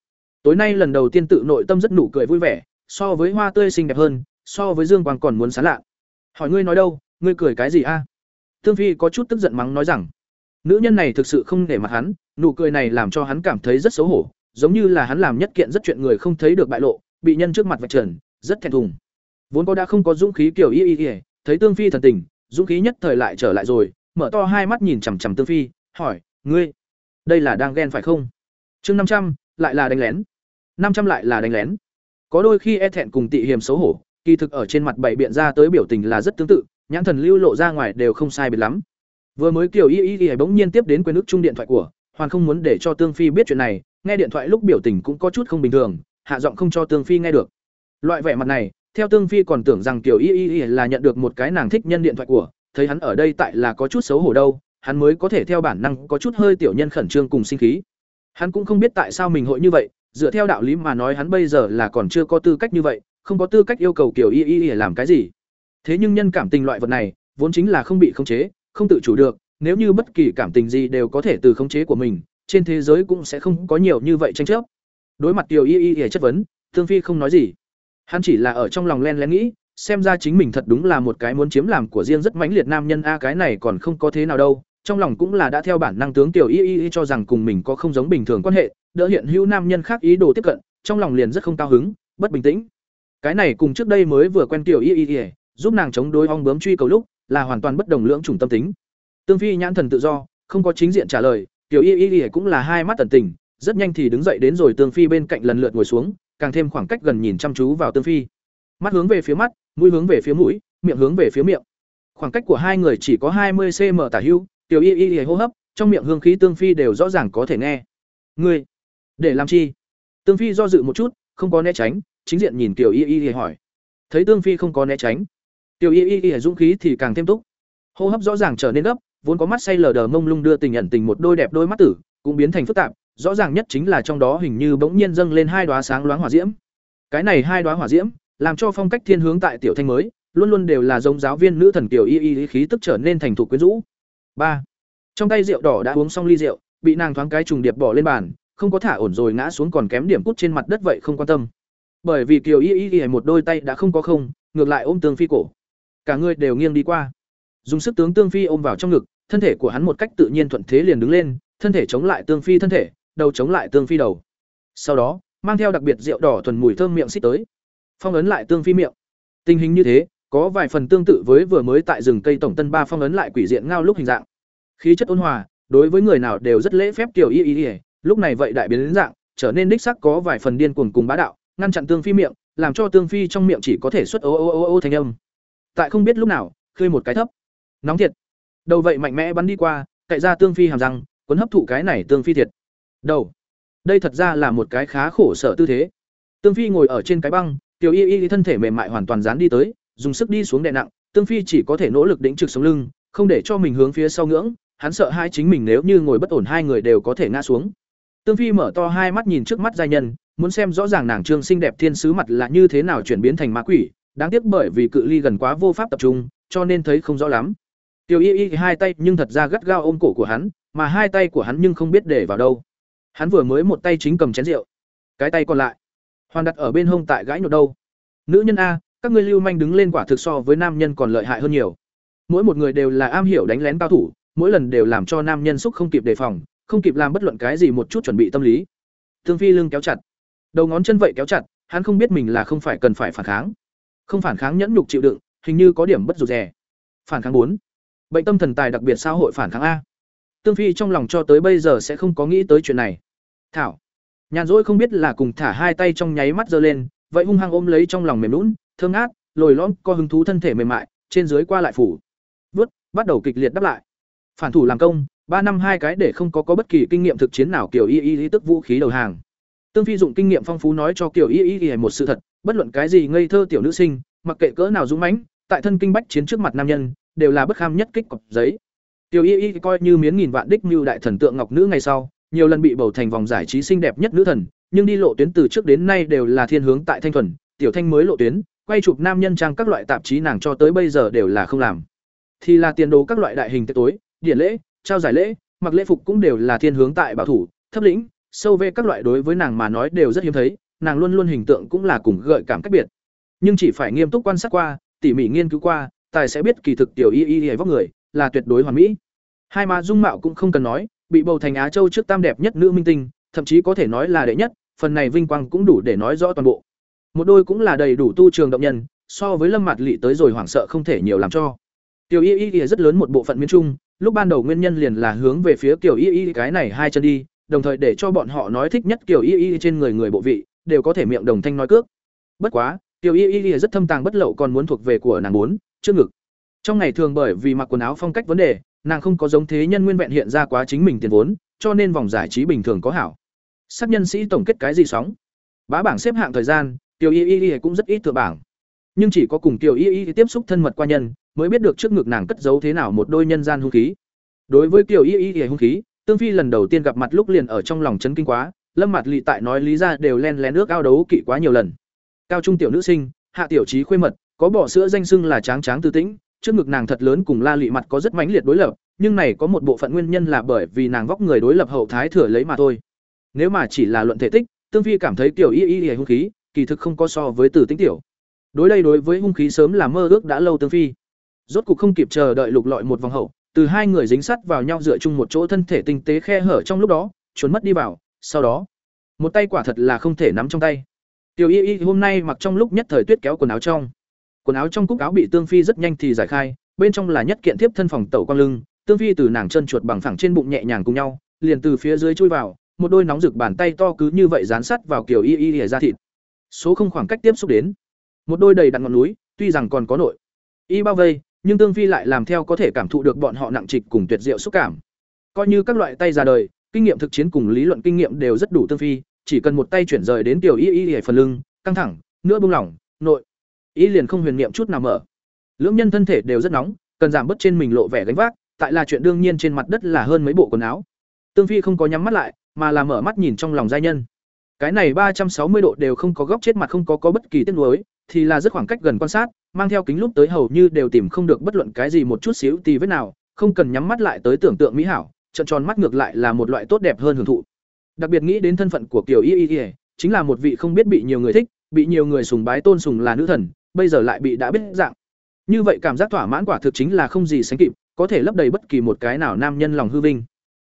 Tối nay lần đầu tiên tự nội tâm rất nụ cười vui vẻ, so với hoa tươi xinh đẹp hơn, so với dương quang còn muốn sán lạ. Hỏi ngươi nói đâu, ngươi cười cái gì a? Tương Phi có chút tức giận mắng nói rằng, nữ nhân này thực sự không để mặt hắn, nụ cười này làm cho hắn cảm thấy rất xấu hổ, giống như là hắn làm nhất kiện rất chuyện người không thấy được bại lộ, bị nhân trước mặt vạch trần, rất thẹn thùng. Vốn có đã không có dũng khí kiểu y y y, thấy Tương Phi thần tình, dũng khí nhất thời lại trở lại rồi, mở to hai mắt nhìn chằm chằm Tương Phi, hỏi, "Ngươi, đây là đang ghen phải không?" Chương năm trăm lại là đánh lén. năm trăm lại là đánh lén. Có đôi khi e thẹn cùng tị hiềm xấu hổ, kỳ thực ở trên mặt bảy biện ra tới biểu tình là rất tương tự, nhãn thần lưu lộ ra ngoài đều không sai biệt lắm. Vừa mới kiểu y y y bỗng nhiên tiếp đến quyền ức chung điện thoại của, hoàn không muốn để cho Tương Phi biết chuyện này, nghe điện thoại lúc biểu tình cũng có chút không bình thường, hạ giọng không cho Tương Phi nghe được. Loại vẻ mặt này, theo Tương Phi còn tưởng rằng kiểu y y y là nhận được một cái nàng thích nhân điện thoại của, thấy hắn ở đây tại là có chút xấu hổ đâu, hắn mới có thể theo bản năng có chút hơi tiểu nhân khẩn trương cùng sinh khí. Hắn cũng không biết tại sao mình hội như vậy, dựa theo đạo lý mà nói hắn bây giờ là còn chưa có tư cách như vậy, không có tư cách yêu cầu kiểu y y y làm cái gì. Thế nhưng nhân cảm tình loại vật này, vốn chính là không bị khống chế, không tự chủ được, nếu như bất kỳ cảm tình gì đều có thể từ khống chế của mình, trên thế giới cũng sẽ không có nhiều như vậy tranh chấp. Đối mặt Tiểu Y Y Y chất vấn, Thương Phi không nói gì. Hắn chỉ là ở trong lòng len lén nghĩ, xem ra chính mình thật đúng là một cái muốn chiếm làm của riêng rất mãnh liệt nam nhân a cái này còn không có thế nào đâu. Trong lòng cũng là đã theo bản năng tướng Tiểu Y Y Y cho rằng cùng mình có không giống bình thường quan hệ, đỡ hiện hữu nam nhân khác ý đồ tiếp cận, trong lòng liền rất không cao hứng, bất bình tĩnh. Cái này cùng trước đây mới vừa quen Tiểu Y Y Y, giúp nàng chống đối ong bướm truy cầu lúc, là hoàn toàn bất đồng lưỡng chủng tâm tính. Tương Phi nhãn thần tự do, không có chính diện trả lời, Tiểu Y Y Y cũng là hai mắt tần tình, rất nhanh thì đứng dậy đến rồi Tương Phi bên cạnh lần lượt ngồi xuống, càng thêm khoảng cách gần nhìn chăm chú vào Tương Phi. Mắt hướng về phía mắt, mũi hướng về phía mũi, miệng hướng về phía miệng. Khoảng cách của hai người chỉ có hai mươi cm tả hữu, Tiểu Y Y Y hô hấp, trong miệng hương khí Tương Phi đều rõ ràng có thể nghe. Ngươi, để làm chi? Tương Phi do dự một chút, không có né tránh, chính diện nhìn Tiểu Y Y Y hỏi. Thấy Tương Phi không có né tránh, Tiểu Y Y Y dũng khí thì càng thêm túc. Hô hấp rõ ràng trở nên gấp, vốn có mắt say lờ đờ mông lung đưa tình ẩn tình một đôi đẹp đôi mắt tử, cũng biến thành phức tạp, rõ ràng nhất chính là trong đó hình như bỗng nhiên dâng lên hai đóa sáng loáng hỏa diễm. Cái này hai đóa hỏa diễm, làm cho phong cách thiên hướng tại tiểu thanh mới, luôn luôn đều là giống giáo viên nữ thần tiểu y y khí tức trở nên thành thục quyến rũ. ba Trong tay rượu đỏ đã uống xong ly rượu, bị nàng thoáng cái trùng điệp bỏ lên bàn, không có thả ổn rồi ngã xuống còn kém điểm cút trên mặt đất vậy không quan tâm. Bởi vì Kiều Y Y Y một đôi tay đã không có không, ngược lại ôm Tương Phi cổ. Cả người đều nghiêng đi qua. Dùng sức tướng Tương Phi ôm vào trong ngực, thân thể của hắn một cách tự nhiên thuận thế liền đứng lên, thân thể chống lại Tương Phi thân thể, đầu chống lại Tương Phi đầu. Sau đó, mang theo đặc biệt rượu đỏ thuần mùi thơm miệng xích tới. Phong ấn lại Tương Phi miệng. Tình hình như thế, có vài phần tương tự với vừa mới tại rừng cây tổng tân ba phong ấn lại quỷ diện ngao lúc hình dạng. Khí chất ôn hòa, đối với người nào đều rất lễ phép tiểu y y, y lúc này vậy đại biến đến dạng, trở nên đích sắc có vài phần điên cuồng cùng bá đạo, ngăn chặn Tương Phi miệng, làm cho Tương Phi trong miệng chỉ có thể xuất ô ô ô ô thanh âm. Tại không biết lúc nào, khơi một cái thấp. Nóng thiệt. Đầu vậy mạnh mẽ bắn đi qua, cậy ra Tương Phi hàm răng, cuốn hấp thụ cái này Tương Phi thiệt. Đầu. Đây thật ra là một cái khá khổ sở tư thế. Tương Phi ngồi ở trên cái băng, Tiểu Y Y thân thể mềm mại hoàn toàn dán đi tới, dùng sức đi xuống đè nặng, Tương Phi chỉ có thể nỗ lực đỉnh trực sống lưng, không để cho mình hướng phía sau ngưỡng, hắn sợ hai chính mình nếu như ngồi bất ổn hai người đều có thể ngã xuống. Tương Phi mở to hai mắt nhìn trước mắt giai nhân, muốn xem rõ ràng nàng trương xinh đẹp thiên sứ mặt là như thế nào chuyển biến thành ma quỷ, đáng tiếc bởi vì cự ly gần quá vô pháp tập trung, cho nên thấy không rõ lắm. Tiểu Y Y hai tay nhưng thật ra gắt gao ôm cổ của hắn, mà hai tay của hắn nhưng không biết để vào đâu. Hắn vừa mới một tay chính cầm chén rượu, cái tay còn lại hoàn đặt ở bên hông tại gãi nhột đâu. Nữ nhân a, các ngươi lưu manh đứng lên quả thực so với nam nhân còn lợi hại hơn nhiều. Mỗi một người đều là am hiểu đánh lén cao thủ, mỗi lần đều làm cho nam nhân xúc không kịp đề phòng, không kịp làm bất luận cái gì một chút chuẩn bị tâm lý. Thương Phi lưng kéo chặt, đầu ngón chân vậy kéo chặt, hắn không biết mình là không phải cần phải phản kháng. Không phản kháng nhẫn nhục chịu đựng, hình như có điểm bất rụt rè. Phản kháng 4. Bệnh tâm thần tài đặc biệt xã hội phản kháng a. Tương Phi trong lòng cho tới bây giờ sẽ không có nghĩ tới chuyện này. Thảo, nhàn rỗi không biết là cùng thả hai tay trong nháy mắt giơ lên, vậy hung hăng ôm lấy trong lòng mềm lún, thương ngát, lồi lõm co hứng thú thân thể mềm mại trên dưới qua lại phủ vớt bắt đầu kịch liệt đáp lại phản thủ làm công ba năm hai cái để không có có bất kỳ kinh nghiệm thực chiến nào kiểu y y lý tức vũ khí đầu hàng tương phi dụng kinh nghiệm phong phú nói cho kiểu y y y một sự thật bất luận cái gì ngây thơ tiểu nữ sinh mặc kệ cỡ nào dũng mãnh tại thân kinh bách chiến trước mặt nam nhân đều là bất kham nhất kích cọc giấy. Tiểu y y coi như miếng nghìn vạn đích mưu đại thần tượng ngọc nữ ngày sau, nhiều lần bị bầu thành vòng giải trí xinh đẹp nhất nữ thần, nhưng đi lộ tuyến từ trước đến nay đều là thiên hướng tại thanh thuần, tiểu thanh mới lộ tuyến, quay chụp nam nhân trang các loại tạp chí nàng cho tới bây giờ đều là không làm. Thì là tiền đồ các loại đại hình tối, điện lễ, trao giải lễ, mặc lễ phục cũng đều là thiên hướng tại bảo thủ, thấp lĩnh, sâu về các loại đối với nàng mà nói đều rất hiếm thấy, nàng luôn luôn hình tượng cũng là cùng gợi cảm cách biệt. Nhưng chỉ phải nghiêm túc quan sát qua, tỉ mỉ nghiên cứu qua tài sẽ biết kỳ thực tiểu y y y vóc người là tuyệt đối hoàn mỹ hai má dung mạo cũng không cần nói bị bầu thành á châu trước tam đẹp nhất nữ minh tinh thậm chí có thể nói là đệ nhất phần này vinh quang cũng đủ để nói rõ toàn bộ một đôi cũng là đầy đủ tu trường động nhân so với lâm mặt Lệ tới rồi hoảng sợ không thể nhiều làm cho tiểu y y y rất lớn một bộ phận miên trung lúc ban đầu nguyên nhân liền là hướng về phía Tiểu y y cái này hai chân đi đồng thời để cho bọn họ nói thích nhất kiểu y y trên người người bộ vị đều có thể miệng đồng thanh nói cước bất quá tiểu y y rất thâm tàng bất lậu còn muốn thuộc về của nàng muốn trước ngực. Trong ngày thường bởi vì mặc quần áo phong cách vấn đề, nàng không có giống thế nhân nguyên vẹn hiện ra quá chính mình tiền vốn, cho nên vòng giải trí bình thường có hảo. Sắc nhân sĩ tổng kết cái gì sóng? Bá bảng xếp hạng thời gian, tiểu y y y cũng rất ít thừa bảng. Nhưng chỉ có cùng tiểu y y tiếp xúc thân mật qua nhân, mới biết được trước ngực nàng cất giấu thế nào một đôi nhân gian hung khí. Đối với tiểu y y y hung khí, tương phi lần đầu tiên gặp mặt lúc liền ở trong lòng chấn kinh quá, lâm mặt lị tại nói lý ra đều len lén nước ao đấu kỵ quá nhiều lần. Cao trung tiểu nữ sinh, hạ tiểu trí khuê mật có bỏ sữa danh sưng là tráng tráng tư tĩnh, trước ngực nàng thật lớn cùng la lị mặt có rất mãnh liệt đối lập, nhưng này có một bộ phận nguyên nhân là bởi vì nàng vóc người đối lập hậu thái thừa lấy mà thôi. Nếu mà chỉ là luận thể tích, tương phi cảm thấy tiểu y y y hung khí, kỳ thực không có so với tử tính tiểu. Đối đây đối với hung khí sớm là mơ ước đã lâu tương phi. Rốt cục không kịp chờ đợi lục lọi một vòng hậu, từ hai người dính sắt vào nhau dựa chung một chỗ thân thể tinh tế khe hở trong lúc đó trốn mất đi vào, sau đó, một tay quả thật là không thể nắm trong tay. Tiểu y y hôm nay mặc trong lúc nhất thời tuyết kéo quần áo trong quần áo trong cúc áo bị tương phi rất nhanh thì giải khai, bên trong là nhất kiện thiếp thân phòng tẩu quang lưng. Tương phi từ nàng chân chuột bằng phẳng trên bụng nhẹ nhàng cùng nhau, liền từ phía dưới chui vào, một đôi nóng rực bàn tay to cứ như vậy dán sắt vào kiểu y y ỉa ra thịt. Số không khoảng cách tiếp xúc đến. Một đôi đầy đặn ngọn núi, tuy rằng còn có nội y bao vây, nhưng tương phi lại làm theo có thể cảm thụ được bọn họ nặng trịch cùng tuyệt diệu xúc cảm. Coi như các loại tay ra đời, kinh nghiệm thực chiến cùng lý luận kinh nghiệm đều rất đủ tương phi, chỉ cần một tay chuyển rời đến tiểu y y y phần lưng, căng thẳng nữa buông lỏng, nội ý liền không huyền niệm chút nào mở. Lưỡng nhân thân thể đều rất nóng, cần giảm bớt trên mình lộ vẻ gánh vác, tại là chuyện đương nhiên trên mặt đất là hơn mấy bộ quần áo. Tương phi không có nhắm mắt lại, mà là mở mắt nhìn trong lòng giai nhân. Cái này ba trăm sáu mươi độ đều không có góc chết mặt không có có bất kỳ tiếc nuối, thì là rất khoảng cách gần quan sát, mang theo kính lúc tới hầu như đều tìm không được bất luận cái gì một chút xíu tì vết nào, không cần nhắm mắt lại tới tưởng tượng mỹ hảo, trận tròn mắt ngược lại là một loại tốt đẹp hơn hưởng thụ. Đặc biệt nghĩ đến thân phận của kiều y y y, chính là một vị không biết bị nhiều người thích, bị nhiều người sùng bái tôn sùng là nữ thần bây giờ lại bị đã biết dạng. Như vậy cảm giác thỏa mãn quả thực chính là không gì sánh kịp, có thể lấp đầy bất kỳ một cái nào nam nhân lòng hư vinh.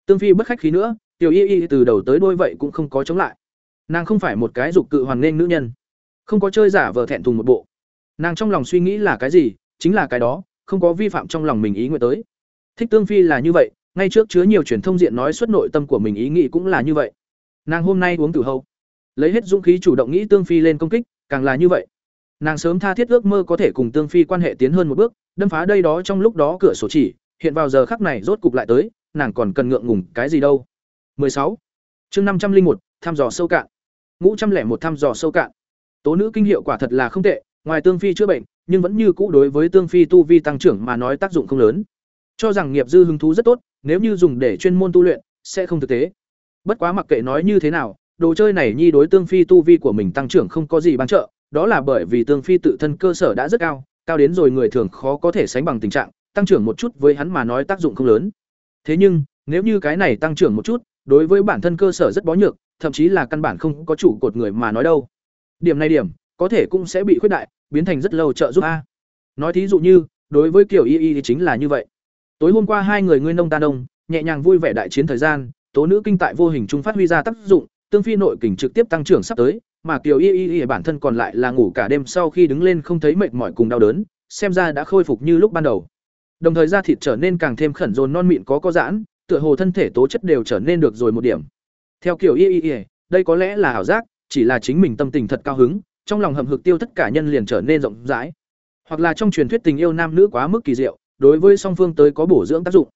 Tương phi bất khách khí nữa, tiểu y y từ đầu tới đôi vậy cũng không có chống lại. Nàng không phải một cái dục cự hoàng nên nữ nhân. Không có chơi giả vờ thẹn thùng một bộ. Nàng trong lòng suy nghĩ là cái gì, chính là cái đó, không có vi phạm trong lòng mình ý nguyện tới. Thích tương phi là như vậy, ngay trước chứa nhiều truyền thông diện nói xuất nội tâm của mình ý nghĩ cũng là như vậy. Nàng hôm nay uống tử hậu. Lấy hết dũng khí chủ động nghĩ tương phi lên công kích, càng là như vậy nàng sớm tha thiết ước mơ có thể cùng tương phi quan hệ tiến hơn một bước đâm phá đây đó trong lúc đó cửa sổ chỉ hiện vào giờ khắc này rốt cục lại tới nàng còn cần ngượng ngùng cái gì đâu. 16. chương 501, thăm dò sâu cạn. Ngũ trăm lẻ một thăm dò sâu cạn. Tố nữ kinh hiệu quả thật là không tệ ngoài tương phi chữa bệnh nhưng vẫn như cũ đối với tương phi tu vi tăng trưởng mà nói tác dụng không lớn. Cho rằng nghiệp dư hứng thú rất tốt nếu như dùng để chuyên môn tu luyện sẽ không thực tế. Bất quá mặc kệ nói như thế nào đồ chơi này nhi đối tương phi tu vi của mình tăng trưởng không có gì bán trợ đó là bởi vì tương phi tự thân cơ sở đã rất cao cao đến rồi người thường khó có thể sánh bằng tình trạng tăng trưởng một chút với hắn mà nói tác dụng không lớn. Thế nhưng nếu như cái này tăng trưởng một chút đối với bản thân cơ sở rất bó nhược thậm chí là căn bản không có chủ cột người mà nói đâu. Điểm này điểm có thể cũng sẽ bị khuyết đại biến thành rất lâu trợ giúp a. Nói thí dụ như đối với kiểu y y thì chính là như vậy. Tối hôm qua hai người ngươi nông ta nông, nhẹ nhàng vui vẻ đại chiến thời gian tố nữ kinh tại vô hình trung phát huy ra tác dụng tương phi nội kình trực tiếp tăng trưởng sắp tới mà Kiều y y y bản thân còn lại là ngủ cả đêm sau khi đứng lên không thấy mệt mỏi cùng đau đớn xem ra đã khôi phục như lúc ban đầu đồng thời da thịt trở nên càng thêm khẩn dồn non mịn có có giãn tựa hồ thân thể tố chất đều trở nên được rồi một điểm theo Kiều y y y đây có lẽ là ảo giác chỉ là chính mình tâm tình thật cao hứng trong lòng hầm hực tiêu tất cả nhân liền trở nên rộng rãi hoặc là trong truyền thuyết tình yêu nam nữ quá mức kỳ diệu, đối với song phương tới có bổ dưỡng tác dụng.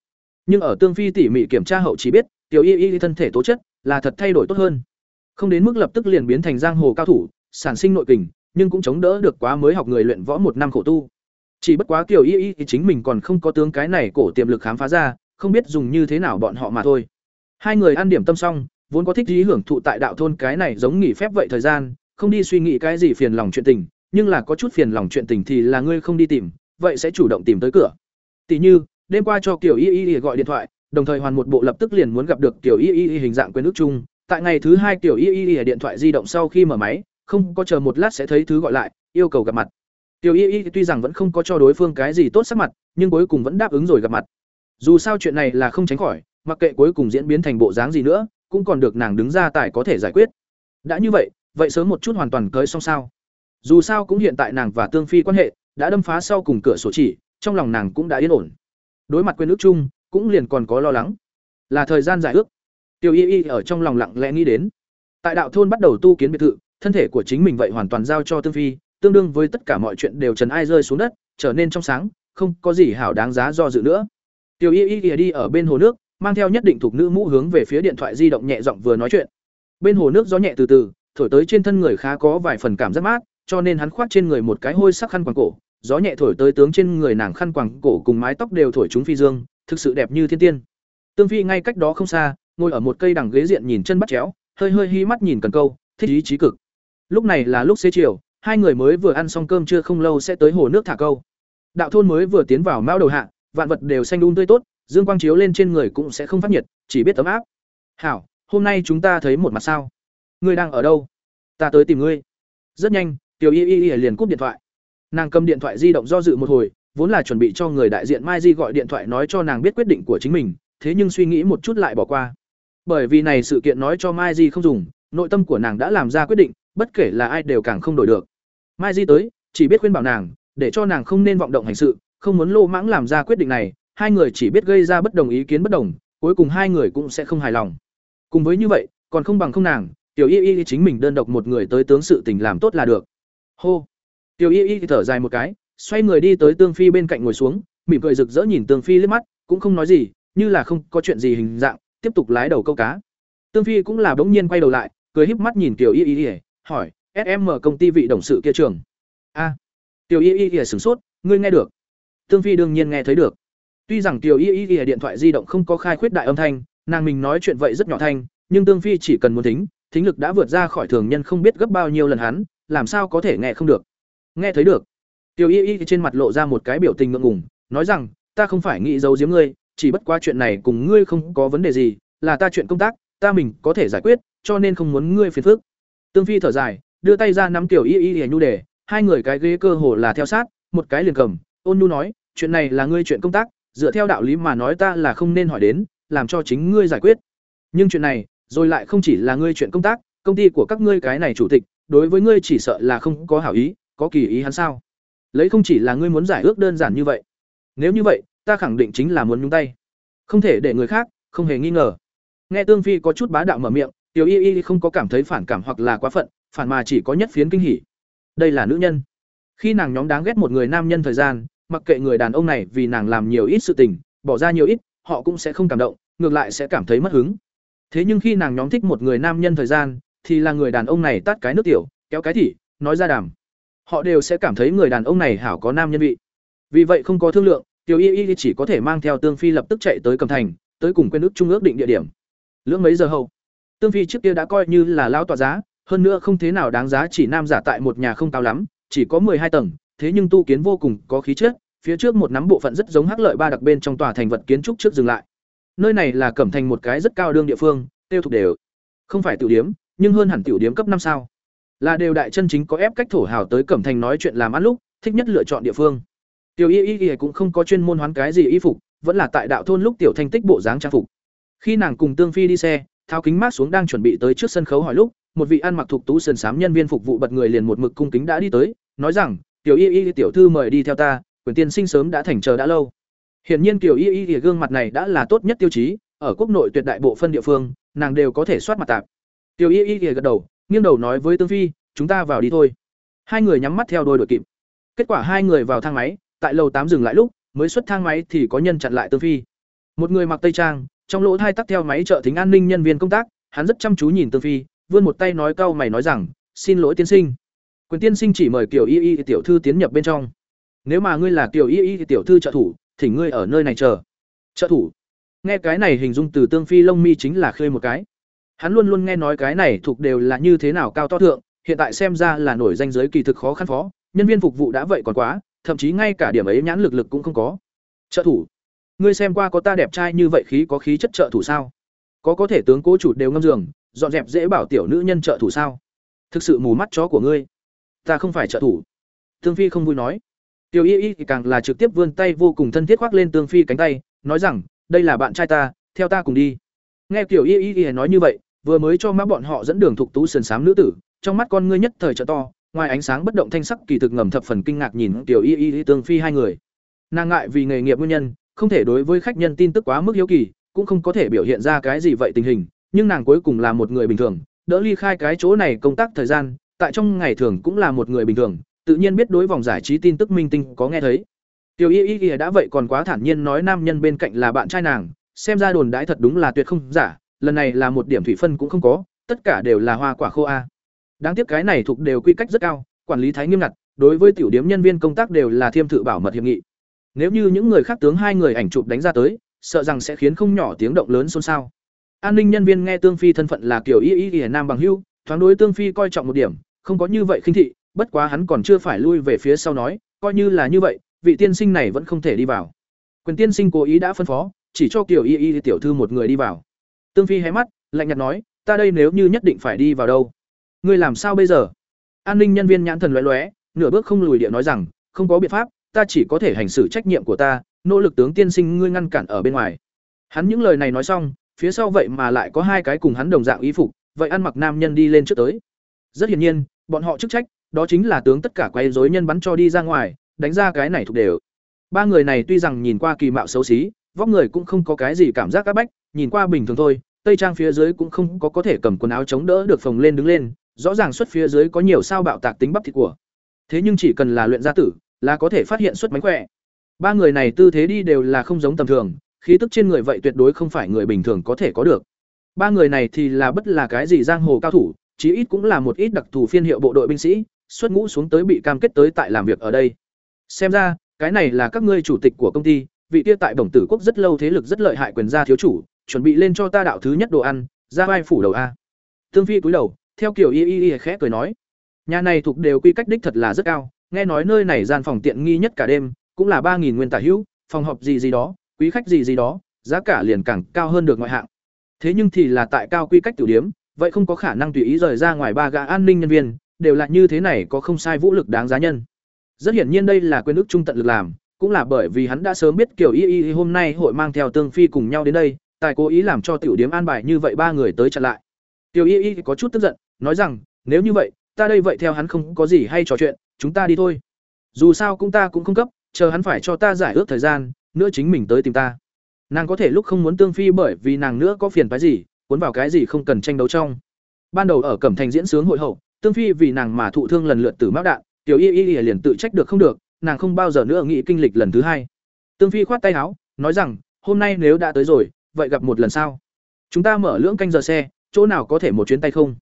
Nhưng ở Tương Phi tỉ mỉ kiểm tra hậu chỉ biết, tiểu y y thân thể tố chất là thật thay đổi tốt hơn. Không đến mức lập tức liền biến thành giang hồ cao thủ, sản sinh nội kình, nhưng cũng chống đỡ được quá mới học người luyện võ một năm khổ tu. Chỉ bất quá tiểu y y thì chính mình còn không có tướng cái này cổ tiềm lực khám phá ra, không biết dùng như thế nào bọn họ mà thôi. Hai người ăn điểm tâm xong, vốn có thích ý hưởng thụ tại đạo thôn cái này giống nghỉ phép vậy thời gian, không đi suy nghĩ cái gì phiền lòng chuyện tình, nhưng là có chút phiền lòng chuyện tình thì là ngươi không đi tìm, vậy sẽ chủ động tìm tới cửa. Tỷ như, đêm qua cho kiểu Y Y gọi điện thoại, đồng thời hoàn một bộ lập tức liền muốn gặp được kiểu Y Y hình dạng quên ước chung, tại ngày thứ hai Tiểu Y Y điện thoại di động sau khi mở máy, không có chờ một lát sẽ thấy thứ gọi lại, yêu cầu gặp mặt. Tiểu Y Y tuy rằng vẫn không có cho đối phương cái gì tốt sắc mặt, nhưng cuối cùng vẫn đáp ứng rồi gặp mặt. Dù sao chuyện này là không tránh khỏi, mặc kệ cuối cùng diễn biến thành bộ dáng gì nữa, cũng còn được nàng đứng ra tại có thể giải quyết. Đã như vậy, vậy sớm một chút hoàn toàn cưới xong sao? Dù sao cũng hiện tại nàng và Tương Phi quan hệ đã đâm phá sau cùng cửa sổ chỉ, trong lòng nàng cũng đã yên ổn. Đối mặt quên ước chung, cũng liền còn có lo lắng. Là thời gian giải ước. Tiêu Y Y ở trong lòng lặng lẽ nghĩ đến. Tại đạo thôn bắt đầu tu kiến biệt thự, thân thể của chính mình vậy hoàn toàn giao cho Tương Phi, tương đương với tất cả mọi chuyện đều trần ai rơi xuống đất, trở nên trong sáng, không có gì hảo đáng giá do dự nữa. Tiêu Y Y đi ở bên hồ nước, mang theo nhất định thuộc nữ mũ hướng về phía điện thoại di động nhẹ giọng vừa nói chuyện. Bên hồ nước gió nhẹ từ từ, thổi tới trên thân người khá có vài phần cảm giác mát, cho nên hắn khoác trên người một cái hôi sắc khăn quàng cổ, gió nhẹ thổi tới tướng trên người nàng khăn quàng cổ cùng mái tóc đều thổi chúng phi dương, thực sự đẹp như thiên tiên. Tương Phi ngay cách đó không xa, ngồi ở một cây đằng ghế diện nhìn chân bắt chéo, hơi hơi hi mắt nhìn cần câu, thích ý chí cực. Lúc này là lúc xế chiều, hai người mới vừa ăn xong cơm chưa không lâu sẽ tới hồ nước thả câu. Đạo thôn mới vừa tiến vào mão đầu hạ, vạn vật đều xanh đun tươi tốt, dương quang chiếu lên trên người cũng sẽ không phát nhiệt, chỉ biết ấm áp. "Hảo, hôm nay chúng ta thấy một mặt sao? Ngươi đang ở đâu? Ta tới tìm ngươi." Rất nhanh, Tiểu Y Y liền cúp điện thoại. Nàng cầm điện thoại di động do dự một hồi, vốn là chuẩn bị cho người đại diện Mai Di gọi điện thoại nói cho nàng biết quyết định của chính mình, thế nhưng suy nghĩ một chút lại bỏ qua. Bởi vì này sự kiện nói cho Mai Di không dùng, nội tâm của nàng đã làm ra quyết định, bất kể là ai đều càng không đổi được. Mai Di tới, chỉ biết khuyên bảo nàng, để cho nàng không nên vọng động hành sự, không muốn lô mãng làm ra quyết định này, hai người chỉ biết gây ra bất đồng ý kiến bất đồng, cuối cùng hai người cũng sẽ không hài lòng. Cùng với như vậy, còn không bằng không nàng, Tiểu Y Y chính mình đơn độc một người tới tướng sự tình làm tốt là được. Hô. Tiểu Y Y thở dài một cái, xoay người đi tới Tương Phi bên cạnh ngồi xuống, mỉm cười rực rỡ nhìn Tương Phi liếc mắt, cũng không nói gì, như là không có chuyện gì hình dạng, tiếp tục lái đầu câu cá. Tương Phi cũng là bỗng nhiên quay đầu lại, cười híp mắt nhìn Tiểu Y Y, hỏi, "SM công ty vị đồng sự kia trưởng?" "A." Tiểu Y Y sửng sốt, "Ngươi nghe được?" Tương Phi đương nhiên nghe thấy được. Tuy rằng Tiểu Y Y điện thoại di động không có khai khuyết đại âm thanh, nàng mình nói chuyện vậy rất nhỏ thanh, nhưng Tương Phi chỉ cần muốn thính, thính lực đã vượt ra khỏi thường nhân không biết gấp bao nhiêu lần hắn, làm sao có thể nghe không được. Nghe thấy được. Tiểu Y Y trên mặt lộ ra một cái biểu tình ngượng ngùng, nói rằng, ta không phải nghĩ giấu giếm ngươi, chỉ bất qua chuyện này cùng ngươi không có vấn đề gì, là ta chuyện công tác, ta mình có thể giải quyết, cho nên không muốn ngươi phiền phức. Tương Phi thở dài, đưa tay ra nắm Tiểu Y Y Y nhu đề, hai người cái ghế cơ hồ là theo sát, một cái liền cầm, ôn nhu nói, chuyện này là ngươi chuyện công tác, dựa theo đạo lý mà nói ta là không nên hỏi đến, làm cho chính ngươi giải quyết. Nhưng chuyện này, rồi lại không chỉ là ngươi chuyện công tác, công ty của các ngươi cái này chủ tịch, đối với ngươi chỉ sợ là không có hảo ý, có kỳ ý hắn sao? Lấy không chỉ là ngươi muốn giải ước đơn giản như vậy. Nếu như vậy, ta khẳng định chính là muốn nhúng tay. Không thể để người khác, không hề nghi ngờ. Nghe Tương Phi có chút bá đạo mở miệng, Tiểu Y Y không có cảm thấy phản cảm hoặc là quá phận, phản mà chỉ có nhất phiến kinh hỉ. Đây là nữ nhân. Khi nàng nhóm đáng ghét một người nam nhân thời gian, mặc kệ người đàn ông này vì nàng làm nhiều ít sự tình, bỏ ra nhiều ít, họ cũng sẽ không cảm động, ngược lại sẽ cảm thấy mất hứng. Thế nhưng khi nàng nhóm thích một người nam nhân thời gian, thì là người đàn ông này tát cái nước tiểu, kéo cái thỉ, nói ra đàm. Họ đều sẽ cảm thấy người đàn ông này hảo có nam nhân vị. Vì vậy không có thương lượng, Tiểu Y Y chỉ có thể mang theo Tương Phi lập tức chạy tới Cẩm Thành, tới cùng quên ước trung ước định địa điểm. Lưỡng mấy giờ hậu, Tương Phi trước kia đã coi như là lão tọa giá, hơn nữa không thế nào đáng giá chỉ nam giả tại một nhà không cao lắm, chỉ có hai tầng, thế nhưng tu kiến vô cùng có khí chất, phía trước một nắm bộ phận rất giống hắc lợi ba đặc bên trong tòa thành vật kiến trúc trước dừng lại. Nơi này là Cẩm Thành một cái rất cao đương địa phương, tiêu thụ đều. Không phải tiểu điếm, nhưng hơn hẳn tiểu điếm cấp năm sao. Là đều đại chân chính có ép cách thổ hào tới Cẩm Thành nói chuyện làm ăn lúc, thích nhất lựa chọn địa phương. Tiểu Y Y Y cũng không có chuyên môn hoán cái gì y phục, vẫn là tại đạo thôn lúc tiểu thanh tích bộ dáng trang phục. Khi nàng cùng Tương Phi đi xe, tháo kính mát xuống đang chuẩn bị tới trước sân khấu hỏi lúc, một vị ăn mặc thuộc tú sườn xám nhân viên phục vụ bật người liền một mực cung kính đã đi tới, nói rằng, "Tiểu Y Y tiểu thư mời đi theo ta, quyền tiên sinh sớm đã thành chờ đã lâu." Hiển nhiên Tiểu Y Y gương mặt này đã là tốt nhất tiêu chí, ở quốc nội tuyệt đại bộ phân địa phương, nàng đều có thể soát mặt tạp. Tiểu Y Y gật đầu, nghiêng đầu nói với Tương Phi, "Chúng ta vào đi thôi." Hai người nhắm mắt theo đôi đội kịp. kết quả hai người vào thang máy tại lầu tám dừng lại lúc, mới xuất thang máy thì có nhân chặn lại tương phi. Một người mặc tây trang, trong lỗ thai tắt theo máy trợ thính an ninh nhân viên công tác, hắn rất chăm chú nhìn tương phi, vươn một tay nói cau mày nói rằng, xin lỗi tiên sinh. Quyền tiên sinh chỉ mời kiểu y y tiểu thư tiến nhập bên trong. Nếu mà ngươi là kiểu y y tiểu thư trợ thủ, thì ngươi ở nơi này chờ. Trợ thủ? Nghe cái này hình dung từ tương phi lông mi chính là khơi một cái. Hắn luôn luôn nghe nói cái này thuộc đều là như thế nào cao to thượng, hiện tại xem ra là nổi danh giới kỳ thực khó khăn phó, nhân viên phục vụ đã vậy còn quá thậm chí ngay cả điểm ấy nhãn lực lực cũng không có. Trợ thủ, ngươi xem qua có ta đẹp trai như vậy khí có khí chất trợ thủ sao? Có có thể tướng cố chủ đều ngâm giường, dọn dẹp dễ bảo tiểu nữ nhân trợ thủ sao? Thực sự mù mắt chó của ngươi. Ta không phải trợ thủ. Tương phi không vui nói. Tiểu y y thì càng là trực tiếp vươn tay vô cùng thân thiết khoác lên tương phi cánh tay, nói rằng, đây là bạn trai ta, theo ta cùng đi. Nghe tiểu y y y nói như vậy, vừa mới cho má bọn họ dẫn đường thuộc tú sườn xám nữ tử, trong mắt con ngươi nhất thời trợ to ngoài ánh sáng bất động thanh sắc, kỳ thực ngầm thập phần kinh ngạc nhìn tiểu y y tương phi hai người. Nàng ngại vì nghề nghiệp nguyên nhân, không thể đối với khách nhân tin tức quá mức hiếu kỳ, cũng không có thể biểu hiện ra cái gì vậy tình hình, nhưng nàng cuối cùng là một người bình thường, đỡ ly khai cái chỗ này công tác thời gian, tại trong ngày thường cũng là một người bình thường, tự nhiên biết đối vòng giải trí tin tức minh tinh có nghe thấy. Tiểu y y y đã vậy còn quá thản nhiên nói nam nhân bên cạnh là bạn trai nàng, xem ra đồn đãi thật đúng là tuyệt không giả, lần này là một điểm thủy phân cũng không có, tất cả đều là hoa quả khô a đáng tiếc cái này thuộc đều quy cách rất cao, quản lý thái nghiêm ngặt, đối với tiểu điếm nhân viên công tác đều là thiêm thự bảo mật hiệp nghị. Nếu như những người khác tướng hai người ảnh chụp đánh ra tới, sợ rằng sẽ khiến không nhỏ tiếng động lớn xôn xao. An ninh nhân viên nghe tương phi thân phận là kiểu y y y nam bằng hưu, thoáng đối tương phi coi trọng một điểm, không có như vậy khinh thị, bất quá hắn còn chưa phải lui về phía sau nói, coi như là như vậy, vị tiên sinh này vẫn không thể đi vào. Quyền tiên sinh cố ý đã phân phó, chỉ cho kiểu y y tiểu thư một người đi vào. Tương phi hé mắt, lạnh nhạt nói, ta đây nếu như nhất định phải đi vào đâu? Ngươi làm sao bây giờ? An ninh nhân viên nhãn thần lóe lóe nửa bước không lùi địa nói rằng, không có biện pháp, ta chỉ có thể hành xử trách nhiệm của ta, nỗ lực tướng tiên sinh ngươi ngăn cản ở bên ngoài. Hắn những lời này nói xong, phía sau vậy mà lại có hai cái cùng hắn đồng dạng ý phục, vậy ăn mặc nam nhân đi lên trước tới. Rất hiển nhiên, bọn họ chức trách, đó chính là tướng tất cả quay rối nhân bắn cho đi ra ngoài, đánh ra cái này thuộc đều. Ba người này tuy rằng nhìn qua kỳ mạo xấu xí, vóc người cũng không có cái gì cảm giác áp bách, nhìn qua bình thường thôi, tây trang phía dưới cũng không có có thể cầm quần áo chống đỡ được phồng lên đứng lên rõ ràng xuất phía dưới có nhiều sao bạo tạc tính bắp thịt của. Thế nhưng chỉ cần là luyện gia tử, là có thể phát hiện xuất mánh khỏe. Ba người này tư thế đi đều là không giống tầm thường, khí tức trên người vậy tuyệt đối không phải người bình thường có thể có được. Ba người này thì là bất là cái gì giang hồ cao thủ, chí ít cũng là một ít đặc thù phiên hiệu bộ đội binh sĩ, xuất ngũ xuống tới bị cam kết tới tại làm việc ở đây. Xem ra, cái này là các ngươi chủ tịch của công ty, vị kia tại bổng tử quốc rất lâu thế lực rất lợi hại quyền gia thiếu chủ, chuẩn bị lên cho ta đạo thứ nhất đồ ăn, ra vai phủ đầu a. Tương phi cúi đầu theo kiểu y y y khẽ cười nói, nhà này thuộc đều quy cách đích thật là rất cao, nghe nói nơi này gian phòng tiện nghi nhất cả đêm, cũng là ba nghìn nguyên tả hữu, phòng họp gì gì đó, quý khách gì gì đó, giá cả liền càng cao hơn được ngoại hạng. Thế nhưng thì là tại cao quy cách tiểu điếm vậy không có khả năng tùy ý rời ra ngoài ba gã an ninh nhân viên, đều là như thế này có không sai vũ lực đáng giá nhân. Rất hiển nhiên đây là quyền ước trung tận lực làm, cũng là bởi vì hắn đã sớm biết kiểu y y hôm nay hội mang theo tương phi cùng nhau đến đây, tài cố ý làm cho tiểu điếm an bài như vậy ba người tới chặn lại. Tiểu y y có chút tức giận nói rằng, nếu như vậy, ta đây vậy theo hắn không có gì hay trò chuyện, chúng ta đi thôi. Dù sao cũng ta cũng không cấp, chờ hắn phải cho ta giải ước thời gian, nữa chính mình tới tìm ta. Nàng có thể lúc không muốn tương phi bởi vì nàng nữa có phiền phái gì, cuốn vào cái gì không cần tranh đấu trong. Ban đầu ở cẩm thành diễn sướng hội hậu, tương phi vì nàng mà thụ thương lần lượt tử mão đạn, tiểu y y y liền tự trách được không được, nàng không bao giờ nữa nghĩ kinh lịch lần thứ hai. Tương phi khoát tay áo, nói rằng, hôm nay nếu đã tới rồi, vậy gặp một lần sau chúng ta mở lưỡng canh giờ xe, chỗ nào có thể một chuyến tay không?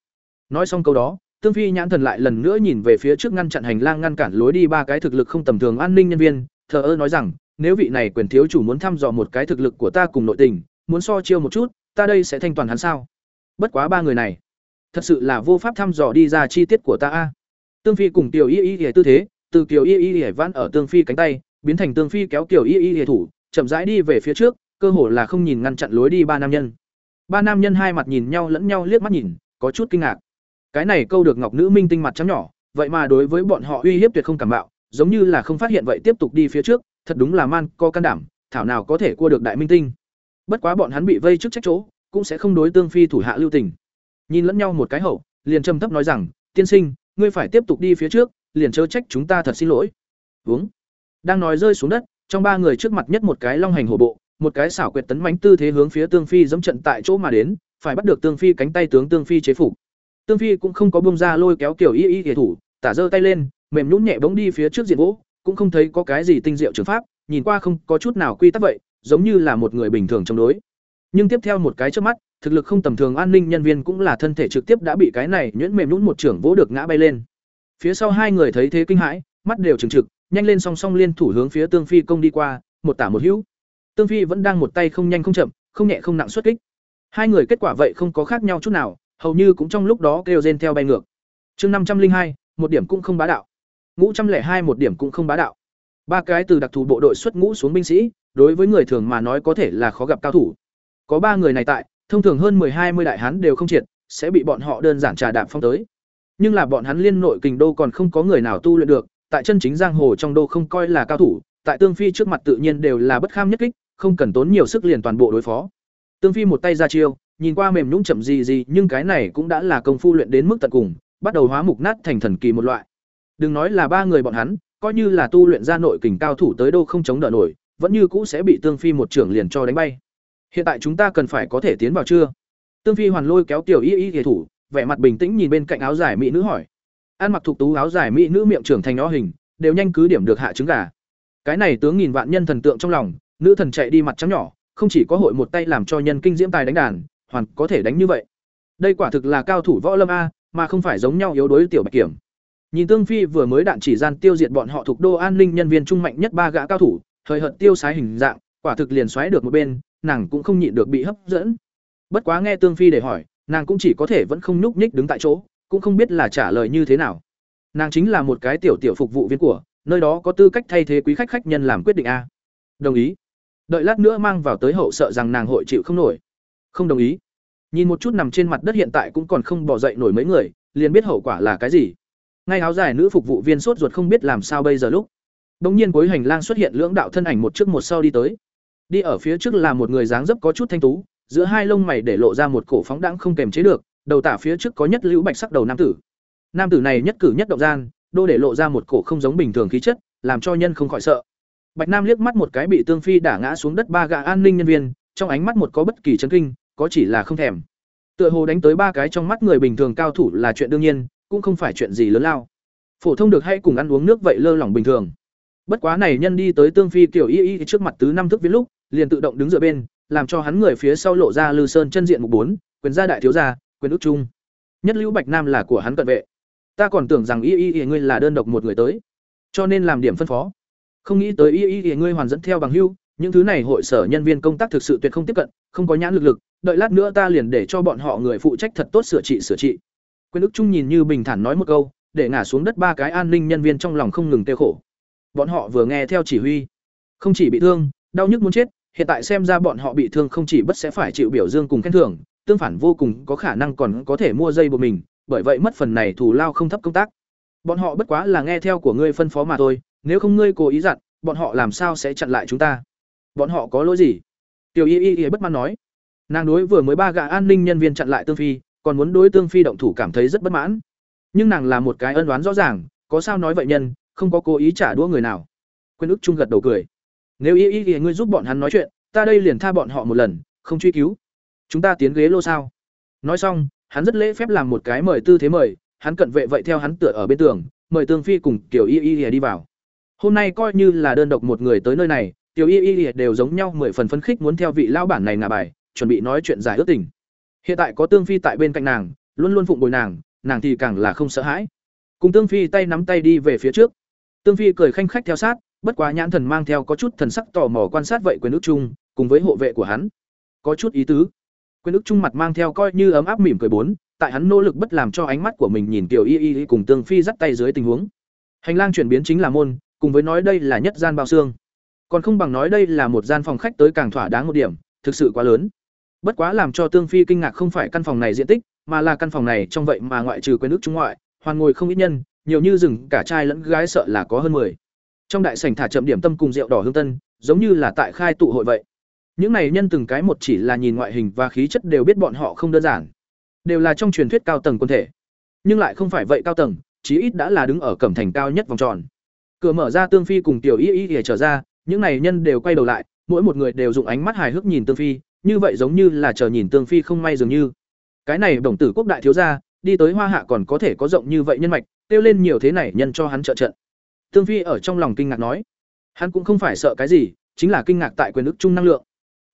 Nói xong câu đó, tương phi nhãn thần lại lần nữa nhìn về phía trước ngăn chặn hành lang ngăn cản lối đi ba cái thực lực không tầm thường an ninh nhân viên. Thờ ơ nói rằng, nếu vị này quyền thiếu chủ muốn thăm dò một cái thực lực của ta cùng nội tình, muốn so chiêu một chút, ta đây sẽ thanh toàn hắn sao? Bất quá ba người này, thật sự là vô pháp thăm dò đi ra chi tiết của ta a. Tương phi cùng tiểu y y y tư thế, từ tiểu y y y vãn ở tương phi cánh tay, biến thành tương phi kéo tiểu y y y thủ, chậm rãi đi về phía trước, cơ hồ là không nhìn ngăn chặn lối đi ba nam nhân. Ba nam nhân hai mặt nhìn nhau lẫn nhau liếc mắt nhìn, có chút kinh ngạc cái này câu được ngọc nữ minh tinh mặt trắng nhỏ, vậy mà đối với bọn họ uy hiếp tuyệt không cảm bạo, giống như là không phát hiện vậy tiếp tục đi phía trước, thật đúng là man co can đảm, thảo nào có thể cua được đại minh tinh. Bất quá bọn hắn bị vây trước trách chỗ, cũng sẽ không đối tương phi thủ hạ lưu tình. Nhìn lẫn nhau một cái hậu, liền trầm thấp nói rằng, tiên sinh, ngươi phải tiếp tục đi phía trước, liền chớ trách chúng ta thật xin lỗi. Uống đang nói rơi xuống đất, trong ba người trước mặt nhất một cái long hành hổ bộ, một cái xảo quyệt tấn mánh tư thế hướng phía tương phi dẫm trận tại chỗ mà đến, phải bắt được tương phi cánh tay tướng tương phi chế phục tương phi cũng không có bông ra lôi kéo kiểu y y thể thủ tả giơ tay lên mềm nhũn nhẹ bóng đi phía trước diện gỗ cũng không thấy có cái gì tinh diệu trường pháp, nhìn qua không có chút nào quy tắc vậy, giống như là một người bình thường chống đối. Nhưng tiếp theo một cái chớp mắt, thực lực không tầm thường an ninh nhân viên cũng là thân thể trực tiếp đã bị cái này nhuyễn mềm nhũn một trưởng vỗ được ngã bay lên. Phía sau hai người thấy thế kinh hãi, mắt đều trừng trực, nhanh lên song song liên thủ hướng phía Tương Phi công đi qua, một tả một hữu. Tương Phi vẫn đang một tay không nhanh không chậm, không nhẹ không nặng xuất kích. Hai người kết quả vậy không có khác nhau chút nào, hầu như cũng trong lúc đó kêu rên theo bay ngược. Chương năm trăm linh hai, một điểm cũng không bá đạo. Ngũ trăm lẻ hai một điểm cũng không bá đạo. Ba cái từ đặc thù bộ đội xuất ngũ xuống binh sĩ, đối với người thường mà nói có thể là khó gặp cao thủ. Có ba người này tại, thông thường hơn hai mươi đại hán đều không triệt, sẽ bị bọn họ đơn giản trà đạp phong tới. Nhưng là bọn hắn liên nội kình đô còn không có người nào tu luyện được, tại chân chính giang hồ trong đô không coi là cao thủ, tại Tương Phi trước mặt tự nhiên đều là bất kham nhất kích, không cần tốn nhiều sức liền toàn bộ đối phó. Tương Phi một tay ra chiêu, nhìn qua mềm nhũn chậm gì gì, nhưng cái này cũng đã là công phu luyện đến mức tận cùng, bắt đầu hóa mục nát thành thần kỳ một loại. Đừng nói là ba người bọn hắn, coi như là tu luyện ra nội kình cao thủ tới đâu không chống đỡ nổi, vẫn như cũ sẽ bị Tương Phi một trưởng liền cho đánh bay. Hiện tại chúng ta cần phải có thể tiến vào chưa? Tương Phi hoàn lôi kéo tiểu y y kỳ thủ, vẻ mặt bình tĩnh nhìn bên cạnh áo dài mỹ nữ hỏi. An mặc thuộc tú áo dài mỹ nữ miệng trưởng thành nó hình, đều nhanh cứ điểm được hạ trứng gà. Cái này tướng nghìn vạn nhân thần tượng trong lòng, nữ thần chạy đi mặt trắng nhỏ, không chỉ có hội một tay làm cho nhân kinh diễm tài đánh đàn, hoàn có thể đánh như vậy. Đây quả thực là cao thủ võ lâm a, mà không phải giống nhau yếu đuối tiểu bạch kiểm. Nhìn Tương Phi vừa mới đạn chỉ gian tiêu diệt bọn họ thuộc đô an ninh nhân viên trung mạnh nhất ba gã cao thủ, thời hợt tiêu sái hình dạng, quả thực liền xoáy được một bên, nàng cũng không nhịn được bị hấp dẫn. Bất quá nghe Tương Phi để hỏi, nàng cũng chỉ có thể vẫn không nhúc nhích đứng tại chỗ, cũng không biết là trả lời như thế nào. Nàng chính là một cái tiểu tiểu phục vụ viên của, nơi đó có tư cách thay thế quý khách khách nhân làm quyết định a. Đồng ý. Đợi lát nữa mang vào tới hậu sợ rằng nàng hội chịu không nổi. Không đồng ý. Nhìn một chút nằm trên mặt đất hiện tại cũng còn không bỏ dậy nổi mấy người, liền biết hậu quả là cái gì. Ngay áo dài nữ phục vụ viên sốt ruột không biết làm sao bây giờ lúc. Đống nhiên cuối hành lang xuất hiện lưỡng đạo thân ảnh một trước một sau đi tới. Đi ở phía trước là một người dáng dấp có chút thanh tú, giữa hai lông mày để lộ ra một cổ phóng đãng không kềm chế được, đầu tả phía trước có nhất lưu bạch sắc đầu nam tử. Nam tử này nhất cử nhất động gian, đô để lộ ra một cổ không giống bình thường khí chất, làm cho nhân không khỏi sợ. Bạch Nam liếc mắt một cái bị Tương Phi đả ngã xuống đất ba gã an ninh nhân viên, trong ánh mắt một có bất kỳ chấn kinh, có chỉ là không thèm. Tựa hồ đánh tới ba cái trong mắt người bình thường cao thủ là chuyện đương nhiên, cũng không phải chuyện gì lớn lao. Phổ thông được hay cùng ăn uống nước vậy lơ lỏng bình thường. Bất quá này nhân đi tới Tương Phi tiểu y y trước mặt tứ năm thức viên lúc, liền tự động đứng dựa bên, làm cho hắn người phía sau lộ ra Lư Sơn chân diện mục bốn, quyền gia đại thiếu gia, quyền ước trung. Nhất Lưu Bạch Nam là của hắn cận vệ. Ta còn tưởng rằng y y y ngươi là đơn độc một người tới, cho nên làm điểm phân phó. Không nghĩ tới y y y ngươi hoàn dẫn theo bằng hưu, những thứ này hội sở nhân viên công tác thực sự tuyệt không tiếp cận, không có nhãn lực lực, đợi lát nữa ta liền để cho bọn họ người phụ trách thật tốt sửa trị sửa trị. Quyền ức trung nhìn như bình thản nói một câu, để ngả xuống đất ba cái an ninh nhân viên trong lòng không ngừng tiêu khổ. Bọn họ vừa nghe theo chỉ huy, không chỉ bị thương, đau nhức muốn chết, hiện tại xem ra bọn họ bị thương không chỉ bất sẽ phải chịu biểu dương cùng khen thưởng, tương phản vô cùng có khả năng còn có thể mua dây buộc mình, bởi vậy mất phần này thù lao không thấp công tác. Bọn họ bất quá là nghe theo của ngươi phân phó mà thôi, nếu không ngươi cố ý dặn, bọn họ làm sao sẽ chặn lại chúng ta? Bọn họ có lỗi gì? Tiểu Y Y Y bất mãn nói. Nàng đối vừa mới ba gã an ninh nhân viên chặn lại Tương Phi, còn muốn đối Tương Phi động thủ cảm thấy rất bất mãn. Nhưng nàng là một cái ân đoán rõ ràng, có sao nói vậy nhân, không có cố ý trả đũa người nào. quên ức trung gật đầu cười. Nếu Y Y thì ngươi giúp bọn hắn nói chuyện, ta đây liền tha bọn họ một lần, không truy cứu. Chúng ta tiến ghế lô sao? Nói xong, hắn rất lễ phép làm một cái mời tư thế mời, hắn cận vệ vậy theo hắn tựa ở bên tường, mời Tương Phi cùng Tiểu Y Y đi vào. Hôm nay coi như là đơn độc một người tới nơi này, Tiểu Y Y đều giống nhau mười phần phấn khích muốn theo vị lão bản này ngả bài, chuẩn bị nói chuyện giải ước tình. Hiện tại có Tương Phi tại bên cạnh nàng, luôn luôn phụng bồi nàng, nàng thì càng là không sợ hãi. Cùng Tương Phi tay nắm tay đi về phía trước. Tương Phi cười khanh khách theo sát, bất quá nhãn thần mang theo có chút thần sắc tò mò quan sát vậy quyền ước chung, cùng với hộ vệ của hắn. Có chút ý tứ. Quyền ước chung mặt mang theo coi như ấm áp mỉm cười bốn, tại hắn nỗ lực bất làm cho ánh mắt của mình nhìn Tiểu Y Y cùng Tương Phi dắt tay dưới tình huống. Hành lang chuyển biến chính là môn, cùng với nói đây là nhất gian bao xương. Còn không bằng nói đây là một gian phòng khách tới càng thỏa đáng một điểm, thực sự quá lớn. Bất quá làm cho Tương Phi kinh ngạc không phải căn phòng này diện tích, mà là căn phòng này trong vậy mà ngoại trừ quen nước trung ngoại, hoàn ngồi không ít nhân, nhiều như rừng cả trai lẫn gái sợ là có hơn 10. Trong đại sảnh thả chậm điểm tâm cùng rượu đỏ hương tân, giống như là tại khai tụ hội vậy. Những này nhân từng cái một chỉ là nhìn ngoại hình và khí chất đều biết bọn họ không đơn giản, đều là trong truyền thuyết cao tầng quân thể. Nhưng lại không phải vậy cao tầng, chí ít đã là đứng ở cẩm thành cao nhất vòng tròn. Cửa mở ra Tương Phi cùng Tiểu Y Y trở ra, những này nhân đều quay đầu lại, mỗi một người đều dùng ánh mắt hài hước nhìn Tương Phi, như vậy giống như là chờ nhìn Tương Phi không may dường như. Cái này đồng tử quốc đại thiếu gia, đi tới Hoa Hạ còn có thể có rộng như vậy nhân mạch, kêu lên nhiều thế này nhân cho hắn trợ trận. Tương Phi ở trong lòng kinh ngạc nói, hắn cũng không phải sợ cái gì, chính là kinh ngạc tại quyền ức chung năng lượng.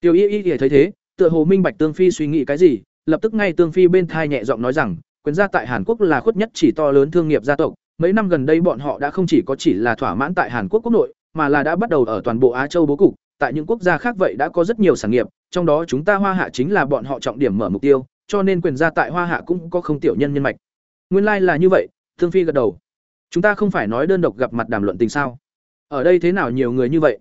Tiểu Y Y thấy thế, tựa hồ minh bạch Tương Phi suy nghĩ cái gì, lập tức ngay Tương Phi bên thai nhẹ giọng nói rằng, quyền gia tại Hàn Quốc là khuất nhất chỉ to lớn thương nghiệp gia tộc, mấy năm gần đây bọn họ đã không chỉ có chỉ là thỏa mãn tại Hàn Quốc quốc nội, mà là đã bắt đầu ở toàn bộ Á Châu bố cục, tại những quốc gia khác vậy đã có rất nhiều sản nghiệp, trong đó chúng ta Hoa Hạ chính là bọn họ trọng điểm mở mục tiêu, cho nên quyền gia tại Hoa Hạ cũng có không tiểu nhân nhân mạch. Nguyên lai like là như vậy, Thương Phi gật đầu. Chúng ta không phải nói đơn độc gặp mặt đàm luận tình sao? Ở đây thế nào nhiều người như vậy?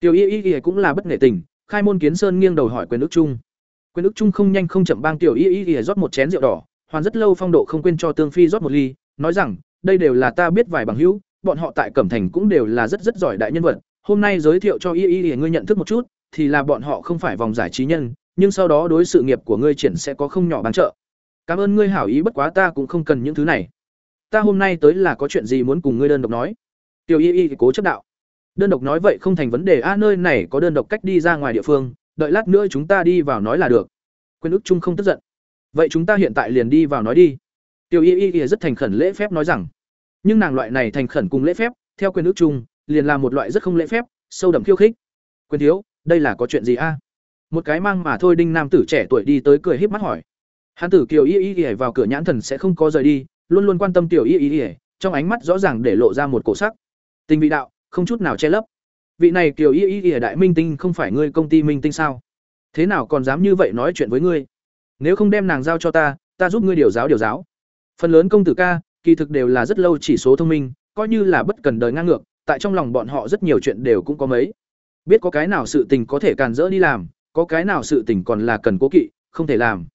Tiểu Y Y Y cũng là bất nghệ tình, khai môn kiến sơn nghiêng đầu hỏi quyền ước trung. Quyền ước trung không nhanh không chậm bang Tiểu Y Y Y rót một chén rượu đỏ, hoàn rất lâu phong độ không quên cho Tương Phi rót một ly, nói rằng, đây đều là ta biết vài bằng hữu, bọn họ tại Cẩm Thành cũng đều là rất rất giỏi đại nhân vật, hôm nay giới thiệu cho Y Y để ngươi nhận thức một chút, thì là bọn họ không phải vòng giải trí nhân, nhưng sau đó đối sự nghiệp của ngươi triển sẽ có không nhỏ bán trợ. Cảm ơn ngươi hảo ý bất quá ta cũng không cần những thứ này. Ta hôm nay tới là có chuyện gì muốn cùng ngươi đơn độc nói. Tiểu Y Y cố chấp đạo. Đơn độc nói vậy không thành vấn đề a nơi này có đơn độc cách đi ra ngoài địa phương, đợi lát nữa chúng ta đi vào nói là được. Quyền ức trung không tức giận. Vậy chúng ta hiện tại liền đi vào nói đi. Tiểu Y Y Y rất thành khẩn lễ phép nói rằng, nhưng nàng loại này thành khẩn cùng lễ phép, theo quyền ước chung, liền là một loại rất không lễ phép, sâu đậm khiêu khích. Quyền thiếu, đây là có chuyện gì a? Một cái mang mà thôi đinh nam tử trẻ tuổi đi tới cười híp mắt hỏi. Hán tử Kiều Y Y Y vào cửa nhãn thần sẽ không có rời đi, luôn luôn quan tâm Tiểu Y Y Y, trong ánh mắt rõ ràng để lộ ra một cổ sắc. Tình vị đạo, không chút nào che lấp. Vị này Kiều Y Y Y đại minh tinh không phải ngươi công ty minh tinh sao? Thế nào còn dám như vậy nói chuyện với ngươi? Nếu không đem nàng giao cho ta, ta giúp ngươi điều giáo điều giáo. Phần lớn công tử ca, kỳ thực đều là rất lâu chỉ số thông minh, coi như là bất cần đời ngang ngược, tại trong lòng bọn họ rất nhiều chuyện đều cũng có mấy. Biết có cái nào sự tình có thể càn rỡ đi làm, có cái nào sự tình còn là cần cố kỵ, không thể làm.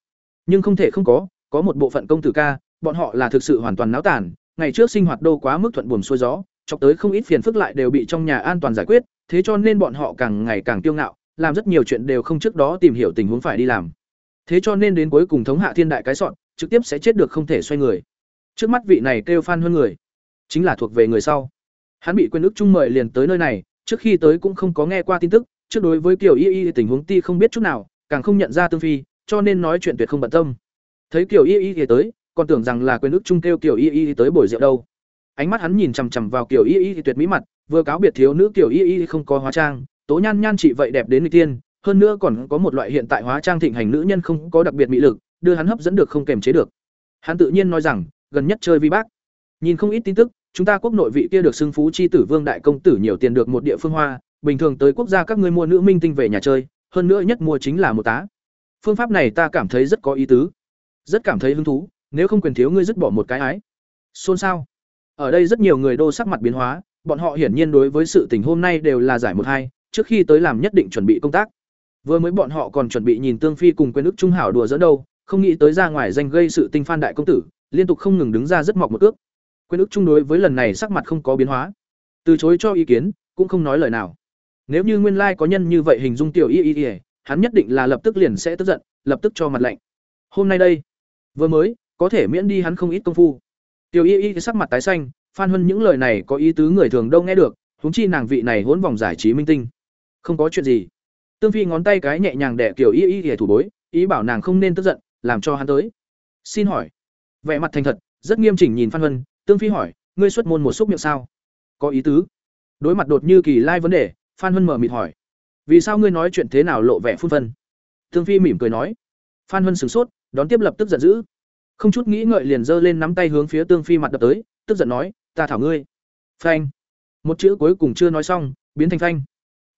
Nhưng không thể không có, có một bộ phận công tử ca, bọn họ là thực sự hoàn toàn náo tàn, ngày trước sinh hoạt đô quá mức thuận buồm xuôi gió, chọc tới không ít phiền phức lại đều bị trong nhà an toàn giải quyết, thế cho nên bọn họ càng ngày càng kiêu ngạo, làm rất nhiều chuyện đều không trước đó tìm hiểu tình huống phải đi làm. Thế cho nên đến cuối cùng thống hạ thiên đại cái soạn, trực tiếp sẽ chết được không thể xoay người. Trước mắt vị này kêu Phan hơn người, chính là thuộc về người sau. Hắn bị quên ức chung mời liền tới nơi này, trước khi tới cũng không có nghe qua tin tức, trước đối với Kiều Y Y tình huống ti không biết chút nào, càng không nhận ra tương phi, cho nên nói chuyện tuyệt không bận tâm. Thấy Kiều Y Y thì tới, còn tưởng rằng là quên ức chung kêu Kiều Y Y tới bồi rượu đâu. Ánh mắt hắn nhìn chằm chằm vào Kiều Y Y thì tuyệt mỹ mặt, vừa cáo biệt thiếu nữ Kiều Y Y không có hóa trang, tố nhan nhan chị vậy đẹp đến người tiên, hơn nữa còn có một loại hiện tại hóa trang thịnh hành nữ nhân không có đặc biệt mỹ lực, đưa hắn hấp dẫn được không kềm chế được. Hắn tự nhiên nói rằng, gần nhất chơi vi bác. Nhìn không ít tin tức, chúng ta quốc nội vị kia được xưng phú chi tử vương đại công tử nhiều tiền được một địa phương hoa, bình thường tới quốc gia các ngươi mua nữ minh tinh về nhà chơi, hơn nữa nhất mua chính là một tá. Phương pháp này ta cảm thấy rất có ý tứ, rất cảm thấy hứng thú, nếu không quyền thiếu ngươi dứt bỏ một cái ái. Xôn sao? Ở đây rất nhiều người đô sắc mặt biến hóa, bọn họ hiển nhiên đối với sự tình hôm nay đều là giải một hai, trước khi tới làm nhất định chuẩn bị công tác. Vừa mới bọn họ còn chuẩn bị nhìn Tương Phi cùng quên ức trung hảo đùa giỡn đâu, không nghĩ tới ra ngoài danh gây sự tinh phan đại công tử, liên tục không ngừng đứng ra rất mọc một ước. Quyền ức trung đối với lần này sắc mặt không có biến hóa, từ chối cho ý kiến, cũng không nói lời nào. Nếu như nguyên lai có nhân như vậy hình dung tiểu y y, y hắn nhất định là lập tức liền sẽ tức giận, lập tức cho mặt lạnh. Hôm nay đây, vừa mới, có thể miễn đi hắn không ít công phu. Tiểu y y sắc mặt tái xanh, Phan Huân những lời này có ý tứ người thường đâu nghe được, huống chi nàng vị này hỗn vòng giải trí minh tinh. Không có chuyện gì. Tương Phi ngón tay cái nhẹ nhàng đẻ kiểu y y y thủ bối, ý bảo nàng không nên tức giận, làm cho hắn tới. Xin hỏi. Vẻ mặt thành thật, rất nghiêm chỉnh nhìn Phan Huân, Tương Phi hỏi, ngươi xuất môn một xúc miệng sao? Có ý tứ. Đối mặt đột như kỳ lai vấn đề, Phan Huân mở mịt hỏi, vì sao ngươi nói chuyện thế nào lộ vẻ phun phân? Tương Phi mỉm cười nói. Phan Huân sửng sốt, đón tiếp lập tức giận dữ. Không chút nghĩ ngợi liền giơ lên nắm tay hướng phía Tương Phi mặt đập tới, tức giận nói, ta thảo ngươi. Phanh. Một chữ cuối cùng chưa nói xong, biến thành phanh.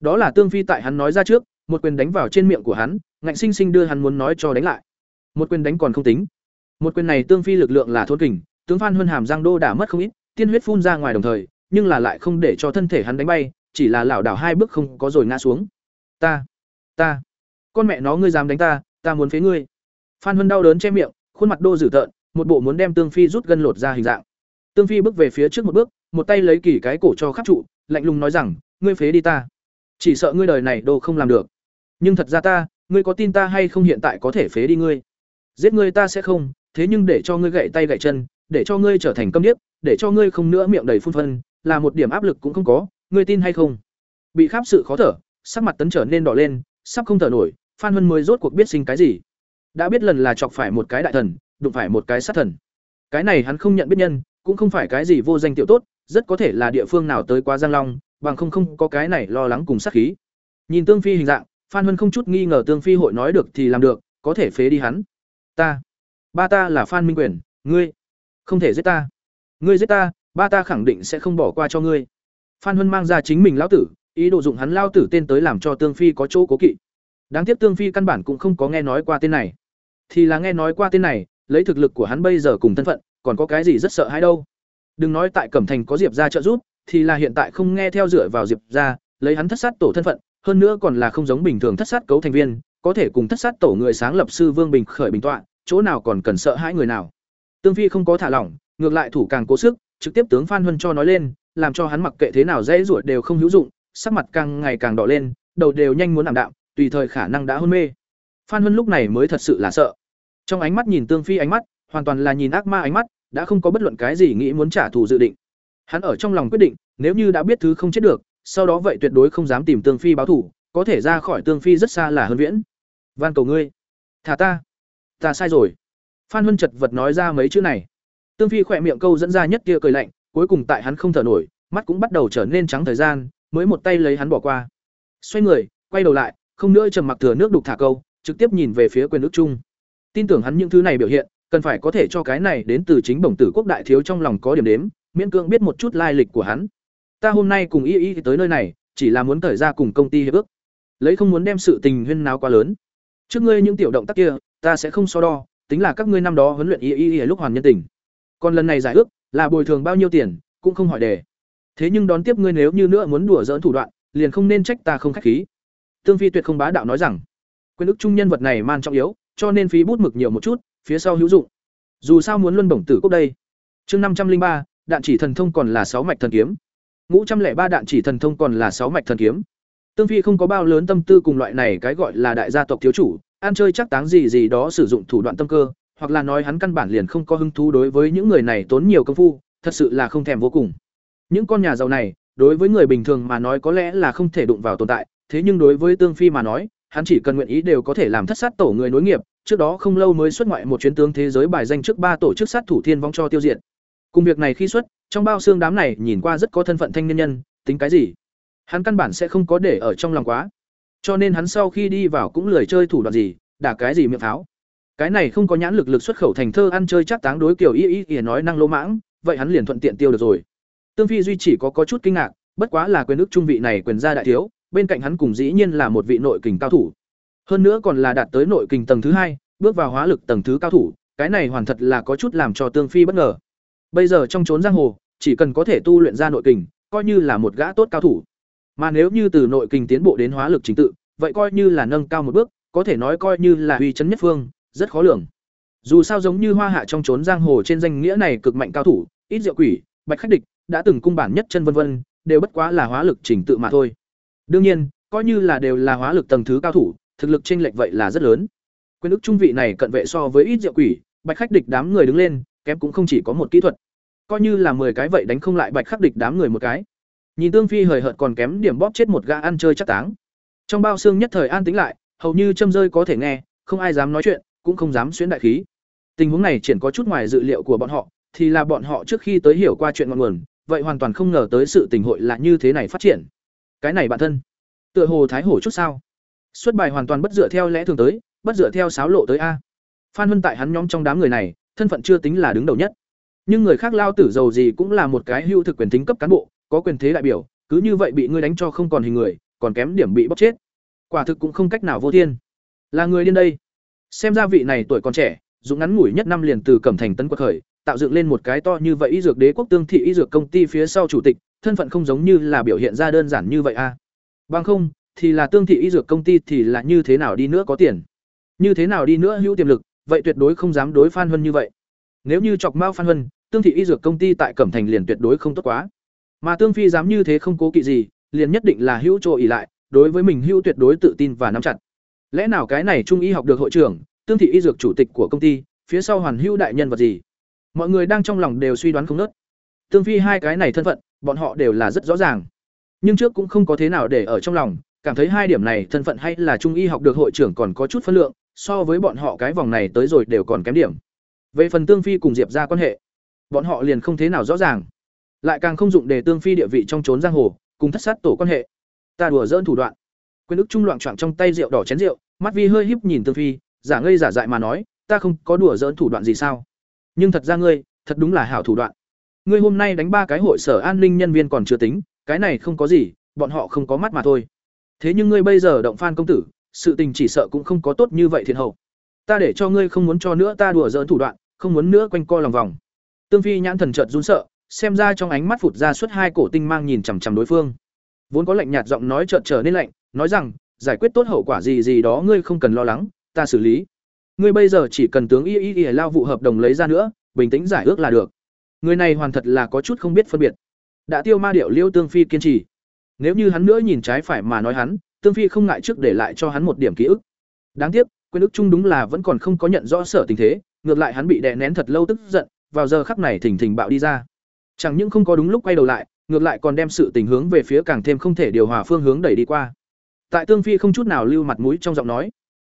Đó là Tương Phi tại hắn nói ra trước, một quyền đánh vào trên miệng của hắn, ngạnh sinh sinh đưa hắn muốn nói cho đánh lại. Một quyền đánh còn không tính. Một quyền này Tương Phi lực lượng là thôn kình, tướng Phan Huân hàm giang đô đã mất không ít, tiên huyết phun ra ngoài đồng thời, nhưng là lại không để cho thân thể hắn đánh bay, chỉ là lảo đảo hai bước không có rồi ngã xuống. Ta, ta, con mẹ nó ngươi dám đánh ta, ta muốn phế ngươi. Phan Huân đau đớn che miệng, khuôn mặt đô dữ tợn, một bộ muốn đem Tương Phi rút gân lột ra hình dạng. Tương Phi bước về phía trước một bước, một tay lấy kỳ cái cổ cho khắc trụ, lạnh lùng nói rằng, ngươi phế đi ta. Chỉ sợ ngươi đời này đô không làm được. Nhưng thật ra ta, ngươi có tin ta hay không hiện tại có thể phế đi ngươi. Giết ngươi ta sẽ không, thế nhưng để cho ngươi gậy tay gậy chân, để cho ngươi trở thành câm điếc, để cho ngươi không nữa miệng đầy phun phân, là một điểm áp lực cũng không có, ngươi tin hay không? Bị kháp sự khó thở, sắc mặt tấn trở nên đỏ lên, sắp không thở nổi, Phan Vân mới rốt cuộc biết sinh cái gì. Đã biết lần là chọc phải một cái đại thần, đụng phải một cái sát thần. Cái này hắn không nhận biết nhân, cũng không phải cái gì vô danh tiểu tốt, rất có thể là địa phương nào tới quá Giang Long, bằng không không có cái này lo lắng cùng sát khí. Nhìn Tương Phi hình dạng, Phan Vân không chút nghi ngờ Tương Phi hội nói được thì làm được, có thể phế đi hắn. Ta, ba ta là Phan Minh Quyền, ngươi không thể giết ta. Ngươi giết ta, ba ta khẳng định sẽ không bỏ qua cho ngươi. Phan Huân mang ra chính mình lão tử, ý đồ dụng hắn lao tử tên tới làm cho Tương Phi có chỗ cố kỵ. Đáng tiếc Tương Phi căn bản cũng không có nghe nói qua tên này. Thì là nghe nói qua tên này, lấy thực lực của hắn bây giờ cùng thân phận, còn có cái gì rất sợ hãi đâu. Đừng nói tại Cẩm Thành có Diệp gia trợ giúp, thì là hiện tại không nghe theo dựa vào Diệp gia, lấy hắn thất sát tổ thân phận, hơn nữa còn là không giống bình thường thất sát cấu thành viên, có thể cùng thất sát tổ người sáng lập sư Vương Bình khởi bình tọa, chỗ nào còn cần sợ hãi người nào. Tương Phi không có thả lỏng, ngược lại thủ càng cố sức, trực tiếp tướng Phan Huân cho nói lên, làm cho hắn mặc kệ thế nào dễ ruột đều không hữu dụng, sắc mặt càng ngày càng đỏ lên, đầu đều nhanh muốn ảm đạm, tùy thời khả năng đã hôn mê. Phan Huân lúc này mới thật sự là sợ. Trong ánh mắt nhìn Tương Phi ánh mắt, hoàn toàn là nhìn ác ma ánh mắt, đã không có bất luận cái gì nghĩ muốn trả thù dự định. Hắn ở trong lòng quyết định, nếu như đã biết thứ không chết được, sau đó vậy tuyệt đối không dám tìm Tương Phi báo thù, có thể ra khỏi Tương Phi rất xa là hơn viễn. Van cầu ngươi, thả ta, ta sai rồi. Phan Huân chật vật nói ra mấy chữ này. Tương Phi khỏe miệng câu dẫn ra nhất kia cười lạnh, cuối cùng tại hắn không thở nổi, mắt cũng bắt đầu trở nên trắng thời gian, mới một tay lấy hắn bỏ qua. Xoay người, quay đầu lại, không nữa trầm mặc thừa nước đục thả câu, trực tiếp nhìn về phía quyền nước trung. Tin tưởng hắn những thứ này biểu hiện, cần phải có thể cho cái này đến từ chính bổng tử quốc đại thiếu trong lòng có điểm đếm, miễn cưỡng biết một chút lai lịch của hắn. Ta hôm nay cùng Y Y tới nơi này, chỉ là muốn thời ra cùng công ty hiệp ước. Lấy không muốn đem sự tình huyên náo quá lớn. Trước ngươi những tiểu động tác kia, ta sẽ không so đo, tính là các ngươi năm đó huấn luyện Y Y lúc hoàn nhân tình. Còn lần này giải ước, là bồi thường bao nhiêu tiền, cũng không hỏi đề. Thế nhưng đón tiếp ngươi nếu như nữa muốn đùa giỡn thủ đoạn, liền không nên trách ta không khách khí. Tương Phi tuyệt không bá đạo nói rằng, quyền ức trung nhân vật này man trọng yếu, cho nên phí bút mực nhiều một chút, phía sau hữu dụng. Dù sao muốn luân bổng tử quốc đây. Chương năm trăm linh ba, đạn chỉ thần thông còn là sáu mạch thần kiếm. Ngũ trăm lẻ ba đạn chỉ thần thông còn là sáu mạch thần kiếm. Tương Phi không có bao lớn tâm tư cùng loại này cái gọi là đại gia tộc thiếu chủ, ăn chơi chắc táng gì gì đó sử dụng thủ đoạn tâm cơ, hoặc là nói hắn căn bản liền không có hứng thú đối với những người này tốn nhiều công phu, thật sự là không thèm vô cùng. Những con nhà giàu này, đối với người bình thường mà nói có lẽ là không thể đụng vào tồn tại, thế nhưng đối với Tương Phi mà nói, hắn chỉ cần nguyện ý đều có thể làm thất sát tổ người nối nghiệp, trước đó không lâu mới xuất ngoại một chuyến tướng thế giới bài danh trước ba tổ chức sát thủ thiên vong cho tiêu diệt. Cùng việc này khi xuất, trong bao xương đám này nhìn qua rất có thân phận thanh niên nhân, tính cái gì? Hắn căn bản sẽ không có để ở trong lòng quá. Cho nên hắn sau khi đi vào cũng lười chơi thủ đoạn gì, đả cái gì miệng pháo. Cái này không có nhãn lực lực xuất khẩu thành thơ ăn chơi chắc táng đối kiểu y y y nói năng lỗ mãng, vậy hắn liền thuận tiện tiêu được rồi. Tương Phi duy chỉ có có chút kinh ngạc, bất quá là quyền ước trung vị này quyền gia đại thiếu, bên cạnh hắn cùng dĩ nhiên là một vị nội kình cao thủ. Hơn nữa còn là đạt tới nội kình tầng thứ hai, bước vào hóa lực tầng thứ cao thủ, cái này hoàn thật là có chút làm cho Tương Phi bất ngờ. Bây giờ trong chốn giang hồ, chỉ cần có thể tu luyện ra nội kình, coi như là một gã tốt cao thủ. Mà nếu như từ nội kinh tiến bộ đến hóa lực chính tự, vậy coi như là nâng cao một bước, có thể nói coi như là uy chấn nhất phương, rất khó lường. Dù sao giống như Hoa Hạ trong chốn giang hồ trên danh nghĩa này cực mạnh cao thủ, ít diệu quỷ, bạch khách địch, đã từng cung bản nhất chân vân vân, đều bất quá là hóa lực trình tự mà thôi. Đương nhiên, coi như là đều là hóa lực tầng thứ cao thủ, thực lực chênh lệch vậy là rất lớn. Quyền ức trung vị này cận vệ so với ít diệu quỷ, bạch khách địch đám người đứng lên, kém cũng không chỉ có một kỹ thuật. Coi như là 10 cái vậy đánh không lại bạch khắc địch đám người một cái. Nhìn Tương Phi hời hợt còn kém điểm bóp chết một gã ăn chơi chắc táng. Trong bao xương nhất thời an tĩnh lại, hầu như châm rơi có thể nghe, không ai dám nói chuyện, cũng không dám xuyến đại khí. Tình huống này triển có chút ngoài dự liệu của bọn họ, thì là bọn họ trước khi tới hiểu qua chuyện ngọn nguồn, vậy hoàn toàn không ngờ tới sự tình hội là như thế này phát triển. Cái này bản thân, tựa hồ thái hổ chút sao? Xuất bài hoàn toàn bất dựa theo lẽ thường tới, bất dựa theo sáo lộ tới a. Phan Huân tại hắn nhóm trong đám người này, thân phận chưa tính là đứng đầu nhất. Nhưng người khác lao tử giàu gì cũng là một cái hữu thực quyền tính cấp cán bộ, có quyền thế đại biểu, cứ như vậy bị ngươi đánh cho không còn hình người, còn kém điểm bị bóc chết. Quả thực cũng không cách nào vô thiên. Là người điên đây. Xem ra vị này tuổi còn trẻ, dùng ngắn ngủi nhất năm liền từ cẩm thành tấn quật khởi, tạo dựng lên một cái to như vậy y dược đế quốc tương thị y dược công ty phía sau chủ tịch, thân phận không giống như là biểu hiện ra đơn giản như vậy a. À. Bằng không, thì là tương thị y dược công ty thì là như thế nào đi nữa có tiền. Như thế nào đi nữa hữu tiềm lực, vậy tuyệt đối không dám đối Phan Huân như vậy. Nếu như chọc Mao Phan Huân, tương thị y dược công ty tại Cẩm Thành liền tuyệt đối không tốt quá. Mà Tương Phi dám như thế không cố kỵ gì, liền nhất định là hữu chỗ ỉ lại, đối với mình hữu tuyệt đối tự tin và nắm chặt. Lẽ nào cái này trung y học được hội trưởng, tương thị y dược chủ tịch của công ty, phía sau hoàn hữu đại nhân vật gì? Mọi người đang trong lòng đều suy đoán không nớt. Tương Phi hai cái này thân phận, bọn họ đều là rất rõ ràng. Nhưng trước cũng không có thế nào để ở trong lòng, cảm thấy hai điểm này thân phận hay là trung y học được hội trưởng còn có chút phân lượng, so với bọn họ cái vòng này tới rồi đều còn kém điểm. Về phần Tương Phi cùng Diệp ra quan hệ, bọn họ liền không thế nào rõ ràng lại càng không dụng để tương phi địa vị trong trốn giang hồ, cùng thất sát tổ quan hệ. Ta đùa dỡn thủ đoạn. Quyền ức trung loạn choạng trong tay rượu đỏ chén rượu, mắt vi hơi híp nhìn tương phi, giả ngây giả dại mà nói, ta không có đùa dỡn thủ đoạn gì sao? Nhưng thật ra ngươi, thật đúng là hảo thủ đoạn. Ngươi hôm nay đánh ba cái hội sở an ninh nhân viên còn chưa tính, cái này không có gì, bọn họ không có mắt mà thôi. Thế nhưng ngươi bây giờ động phan công tử, sự tình chỉ sợ cũng không có tốt như vậy thiện hậu. Ta để cho ngươi không muốn cho nữa ta đùa dỡn thủ đoạn, không muốn nữa quanh co lòng vòng. Tương phi nhãn thần chợt run sợ xem ra trong ánh mắt phụt ra suốt hai cổ tinh mang nhìn chằm chằm đối phương. Vốn có lạnh nhạt giọng nói chợt trở nên lạnh, nói rằng, giải quyết tốt hậu quả gì gì đó ngươi không cần lo lắng, ta xử lý. Ngươi bây giờ chỉ cần tướng y y y lao vụ hợp đồng lấy ra nữa, bình tĩnh giải ước là được. Người này hoàn thật là có chút không biết phân biệt. Đã tiêu ma điệu liêu tương phi kiên trì. Nếu như hắn nữa nhìn trái phải mà nói hắn, tương phi không ngại trước để lại cho hắn một điểm ký ức. Đáng tiếc quyền ức chung đúng là vẫn còn không có nhận rõ sở tình thế, ngược lại hắn bị đè nén thật lâu tức giận, vào giờ khắc này thỉnh thỉnh bạo đi ra chẳng những không có đúng lúc quay đầu lại, ngược lại còn đem sự tình hướng về phía càng thêm không thể điều hòa phương hướng đẩy đi qua. Tại tương phi không chút nào lưu mặt mũi trong giọng nói,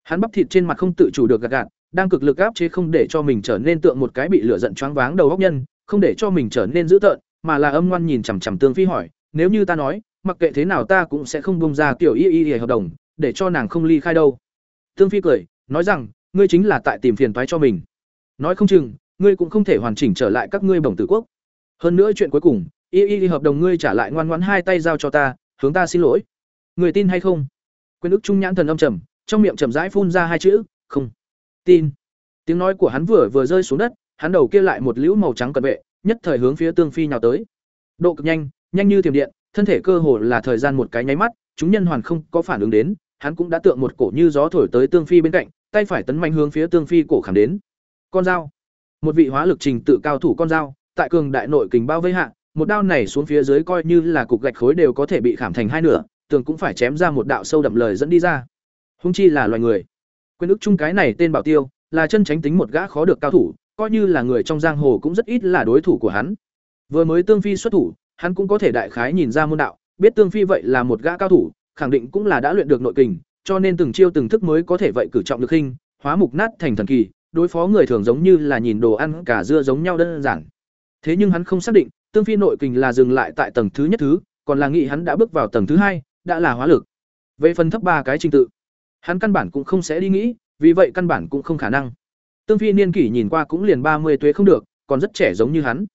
hắn bắp thịt trên mặt không tự chủ được gạt gạt, đang cực lực áp chế không để cho mình trở nên tượng một cái bị lửa giận choáng váng đầu góc nhân, không để cho mình trở nên dữ tợn, mà là âm ngoan nhìn chằm chằm tương phi hỏi, nếu như ta nói, mặc kệ thế nào ta cũng sẽ không bông ra kiểu y y y hợp đồng, để cho nàng không ly khai đâu. Tương phi cười, nói rằng, ngươi chính là tại tìm phiền toái cho mình. Nói không chừng, ngươi cũng không thể hoàn chỉnh trở lại các ngươi bổng tử quốc hơn nữa chuyện cuối cùng, y y hợp đồng ngươi trả lại ngoan ngoãn hai tay giao cho ta, hướng ta xin lỗi. Người tin hay không? Quyền ức trung nhãn thần âm trầm, trong miệng chậm rãi phun ra hai chữ, không. Tin. Tiếng nói của hắn vừa vừa rơi xuống đất, hắn đầu kia lại một liễu màu trắng cận vệ, nhất thời hướng phía tương phi nhào tới. Độ cực nhanh nhanh như thiểm điện, thân thể cơ hồ là thời gian một cái nháy mắt, chúng nhân hoàn không có phản ứng đến, hắn cũng đã tượng một cổ như gió thổi tới tương phi bên cạnh, tay phải tấn mạnh hướng phía tương phi cổ khảm đến. Con dao. Một vị hóa lực trình tự cao thủ con dao tại cường đại nội kình bao vây hạ, một đao này xuống phía dưới coi như là cục gạch khối đều có thể bị khảm thành hai nửa, tường cũng phải chém ra một đạo sâu đậm lời dẫn đi ra. Hung chi là loài người. Quyền ức chung cái này tên bảo tiêu, là chân tránh tính một gã khó được cao thủ, coi như là người trong giang hồ cũng rất ít là đối thủ của hắn. Vừa mới tương phi xuất thủ, hắn cũng có thể đại khái nhìn ra môn đạo, biết tương phi vậy là một gã cao thủ, khẳng định cũng là đã luyện được nội kình, cho nên từng chiêu từng thức mới có thể vậy cử trọng được hình, hóa mục nát thành thần kỳ, đối phó người thường giống như là nhìn đồ ăn cả dưa giống nhau đơn giản thế nhưng hắn không xác định, tương phi nội kình là dừng lại tại tầng thứ nhất thứ, còn là nghĩ hắn đã bước vào tầng thứ hai, đã là hóa lực. Về phần thấp ba cái trình tự, hắn căn bản cũng không sẽ đi nghĩ, vì vậy căn bản cũng không khả năng. Tương phi niên kỷ nhìn qua cũng liền ba mươi tuế không được, còn rất trẻ giống như hắn.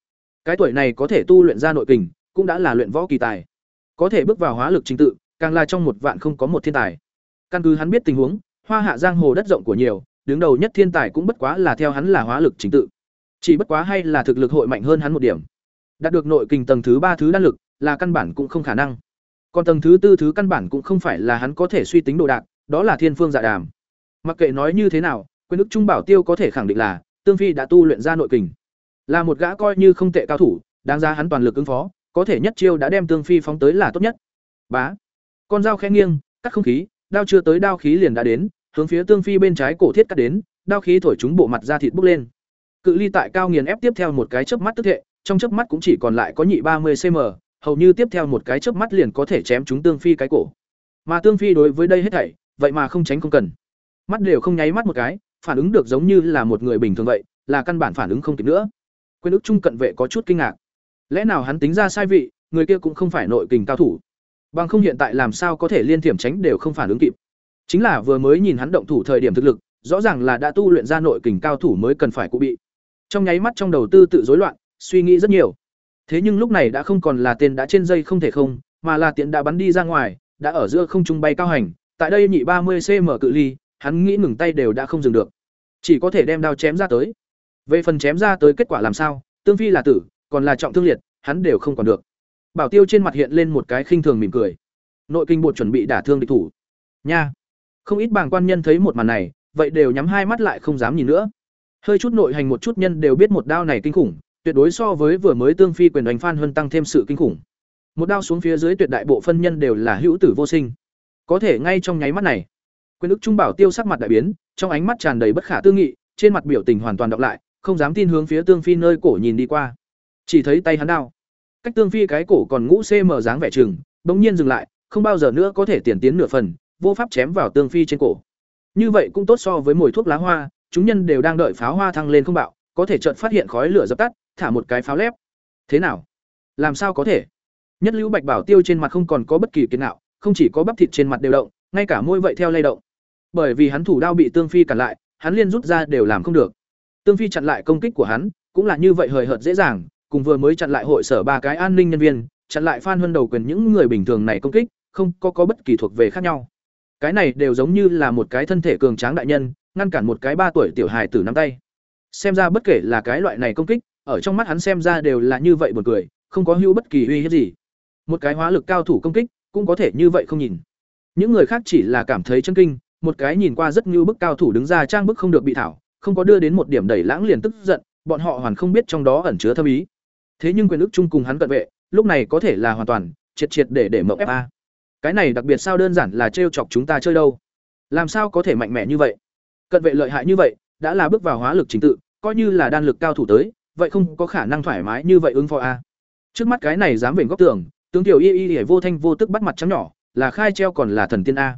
Cái tuổi này có thể tu luyện ra nội kình, cũng đã là luyện võ kỳ tài. Có thể bước vào hóa lực trình tự, càng là trong một vạn không có một thiên tài. Căn cứ hắn biết tình huống, hoa hạ giang hồ đất rộng của nhiều, đứng đầu nhất thiên tài cũng bất quá là theo hắn là hóa lực trình tự chỉ bất quá hay là thực lực hội mạnh hơn hắn một điểm. Đạt được nội kình tầng thứ ba thứ đan lực, là căn bản cũng không khả năng. Còn tầng thứ tư thứ căn bản cũng không phải là hắn có thể suy tính đồ đạc, đó là thiên phương dạ đàm. Mặc kệ nói như thế nào, quyền đức trung bảo tiêu có thể khẳng định là, tương phi đã tu luyện ra nội kình. Là một gã coi như không tệ cao thủ, đáng ra hắn toàn lực ứng phó, có thể nhất chiêu đã đem tương phi phóng tới là tốt nhất. Bá. Con dao khẽ nghiêng, cắt không khí, đao chưa tới đao khí liền đã đến, hướng phía tương phi bên trái cổ thiết cắt đến, đao khí thổi chúng bộ mặt ra thịt bốc lên cự ly tại cao nghiền ép tiếp theo một cái chớp mắt tức thệ trong chớp mắt cũng chỉ còn lại có nhị ba mươi cm hầu như tiếp theo một cái chớp mắt liền có thể chém chúng tương phi cái cổ. Mà tương phi đối với đây hết thảy, vậy mà không tránh không cần. Mắt đều không nháy mắt một cái, phản ứng được giống như là một người bình thường vậy, là căn bản phản ứng không kịp nữa. Quyền ức trung cận vệ có chút kinh ngạc. Lẽ nào hắn tính ra sai vị, người kia cũng không phải nội kình cao thủ? Bằng không hiện tại làm sao có thể liên thiểm tránh đều không phản ứng kịp. Chính là vừa mới nhìn hắn động thủ thời điểm thực lực, rõ ràng là đã tu luyện ra nội kình cao thủ mới cần phải cụ bị trong nháy mắt trong đầu tư tự rối loạn, suy nghĩ rất nhiều. Thế nhưng lúc này đã không còn là tên đã trên dây không thể không, mà là tiện đã bắn đi ra ngoài, đã ở giữa không trung bay cao hành. Tại đây nhị ba mươi cm cự ly, hắn nghĩ ngừng tay đều đã không dừng được. Chỉ có thể đem đao chém ra tới. Về phần chém ra tới kết quả làm sao, tương phi là tử, còn là trọng thương liệt, hắn đều không còn được. Bảo tiêu trên mặt hiện lên một cái khinh thường mỉm cười. Nội kinh bột chuẩn bị đả thương địch thủ. Nha. Không ít bảng quan nhân thấy một màn này, vậy đều nhắm hai mắt lại không dám nhìn nữa hơi chút nội hành một chút nhân đều biết một đao này kinh khủng, tuyệt đối so với vừa mới tương phi quyền đánh phan hơn tăng thêm sự kinh khủng. Một đao xuống phía dưới tuyệt đại bộ phân nhân đều là hữu tử vô sinh. Có thể ngay trong nháy mắt này, quyền ức trung bảo tiêu sắc mặt đại biến, trong ánh mắt tràn đầy bất khả tư nghị, trên mặt biểu tình hoàn toàn đọc lại, không dám tin hướng phía tương phi nơi cổ nhìn đi qua. Chỉ thấy tay hắn đao, cách tương phi cái cổ còn ngũ cm dáng vẻ chừng, bỗng nhiên dừng lại, không bao giờ nữa có thể tiền tiến nửa phần, vô pháp chém vào tương phi trên cổ. Như vậy cũng tốt so với mùi thuốc lá hoa chúng nhân đều đang đợi pháo hoa thăng lên không bạo, có thể chợt phát hiện khói lửa dập tắt, thả một cái pháo lép. Thế nào? Làm sao có thể? Nhất lưu bạch bảo tiêu trên mặt không còn có bất kỳ kiến nào không chỉ có bắp thịt trên mặt đều động, ngay cả môi vậy theo lay động. Bởi vì hắn thủ đao bị tương phi cản lại, hắn liên rút ra đều làm không được. Tương phi chặn lại công kích của hắn, cũng là như vậy hời hợt dễ dàng, cùng vừa mới chặn lại hội sở ba cái an ninh nhân viên, chặn lại phan huân đầu quyền những người bình thường này công kích, không có có bất kỳ thuộc về khác nhau. Cái này đều giống như là một cái thân thể cường tráng đại nhân ngăn cản một cái ba tuổi tiểu hài tử nắm tay. Xem ra bất kể là cái loại này công kích, ở trong mắt hắn xem ra đều là như vậy buồn cười, không có hữu bất kỳ uy hiếp gì. Một cái hóa lực cao thủ công kích, cũng có thể như vậy không nhìn. Những người khác chỉ là cảm thấy chân kinh, một cái nhìn qua rất như bức cao thủ đứng ra trang bức không được bị thảo, không có đưa đến một điểm đẩy lãng liền tức giận, bọn họ hoàn không biết trong đó ẩn chứa thâm ý. Thế nhưng quyền ức chung cùng hắn cận vệ, lúc này có thể là hoàn toàn, triệt triệt để để mộng fa cái này đặc biệt sao đơn giản là trêu chọc chúng ta chơi đâu? Làm sao có thể mạnh mẽ như vậy? Cận vệ lợi hại như vậy, đã là bước vào hóa lực trình tự, coi như là đan lực cao thủ tới, vậy không có khả năng thoải mái như vậy ứng phó a. Trước mắt cái này dám vểnh góc tường, tướng tiểu y y y vô thanh vô tức bắt mặt trắng nhỏ, là khai treo còn là thần tiên a.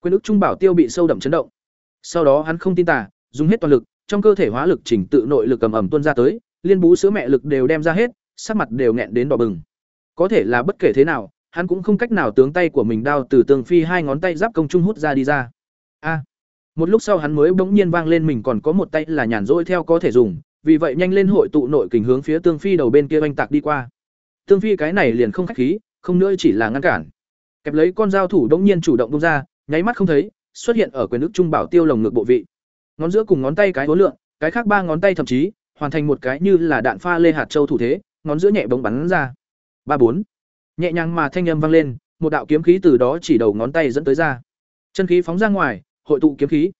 Quyền ức trung bảo tiêu bị sâu đậm chấn động. Sau đó hắn không tin tả dùng hết toàn lực, trong cơ thể hóa lực chỉnh tự nội lực cầm ẩm tuôn ra tới, liên bú sữa mẹ lực đều đem ra hết, sắc mặt đều nghẹn đến đỏ bừng. Có thể là bất kể thế nào, hắn cũng không cách nào tướng tay của mình đao từ tường phi hai ngón tay giáp công trung hút ra đi ra. A một lúc sau hắn mới bỗng nhiên vang lên mình còn có một tay là nhàn rỗi theo có thể dùng, vì vậy nhanh lên hội tụ nội kình hướng phía tương phi đầu bên kia oanh tạc đi qua. Tương phi cái này liền không khách khí, không nữa chỉ là ngăn cản. Kẹp lấy con dao thủ bỗng nhiên chủ động bung ra, nháy mắt không thấy, xuất hiện ở quyền ức trung bảo tiêu lồng ngực bộ vị. Ngón giữa cùng ngón tay cái hối lượng, cái khác ba ngón tay thậm chí, hoàn thành một cái như là đạn pha lê hạt châu thủ thế, ngón giữa nhẹ bóng bắn ra. Ba bốn. Nhẹ nhàng mà thanh âm vang lên, một đạo kiếm khí từ đó chỉ đầu ngón tay dẫn tới ra. Chân khí phóng ra ngoài hội tụ kiếm khí.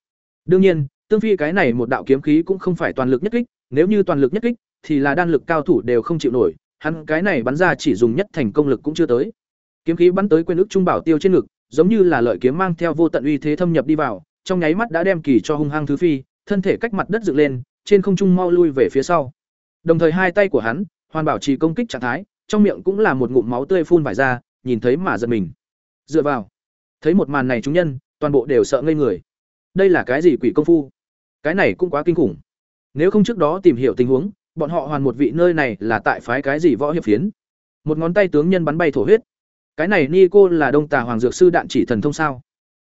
Đương nhiên, tương phi cái này một đạo kiếm khí cũng không phải toàn lực nhất kích, nếu như toàn lực nhất kích, thì là đan lực cao thủ đều không chịu nổi, hắn cái này bắn ra chỉ dùng nhất thành công lực cũng chưa tới. Kiếm khí bắn tới quên ức trung bảo tiêu trên ngực, giống như là lợi kiếm mang theo vô tận uy thế thâm nhập đi vào, trong nháy mắt đã đem kỳ cho hung hăng thứ phi, thân thể cách mặt đất dựng lên, trên không trung mau lui về phía sau. Đồng thời hai tay của hắn, hoàn bảo trì công kích trạng thái, trong miệng cũng là một ngụm máu tươi phun vải ra, nhìn thấy mà giật mình. Dựa vào, thấy một màn này chúng nhân toàn bộ đều sợ ngây người. Đây là cái gì quỷ công phu? Cái này cũng quá kinh khủng. Nếu không trước đó tìm hiểu tình huống, bọn họ hoàn một vị nơi này là tại phái cái gì võ hiệp phiến? Một ngón tay tướng nhân bắn bay thổ huyết. Cái này ni cô là đông tà hoàng dược sư đạn chỉ thần thông sao?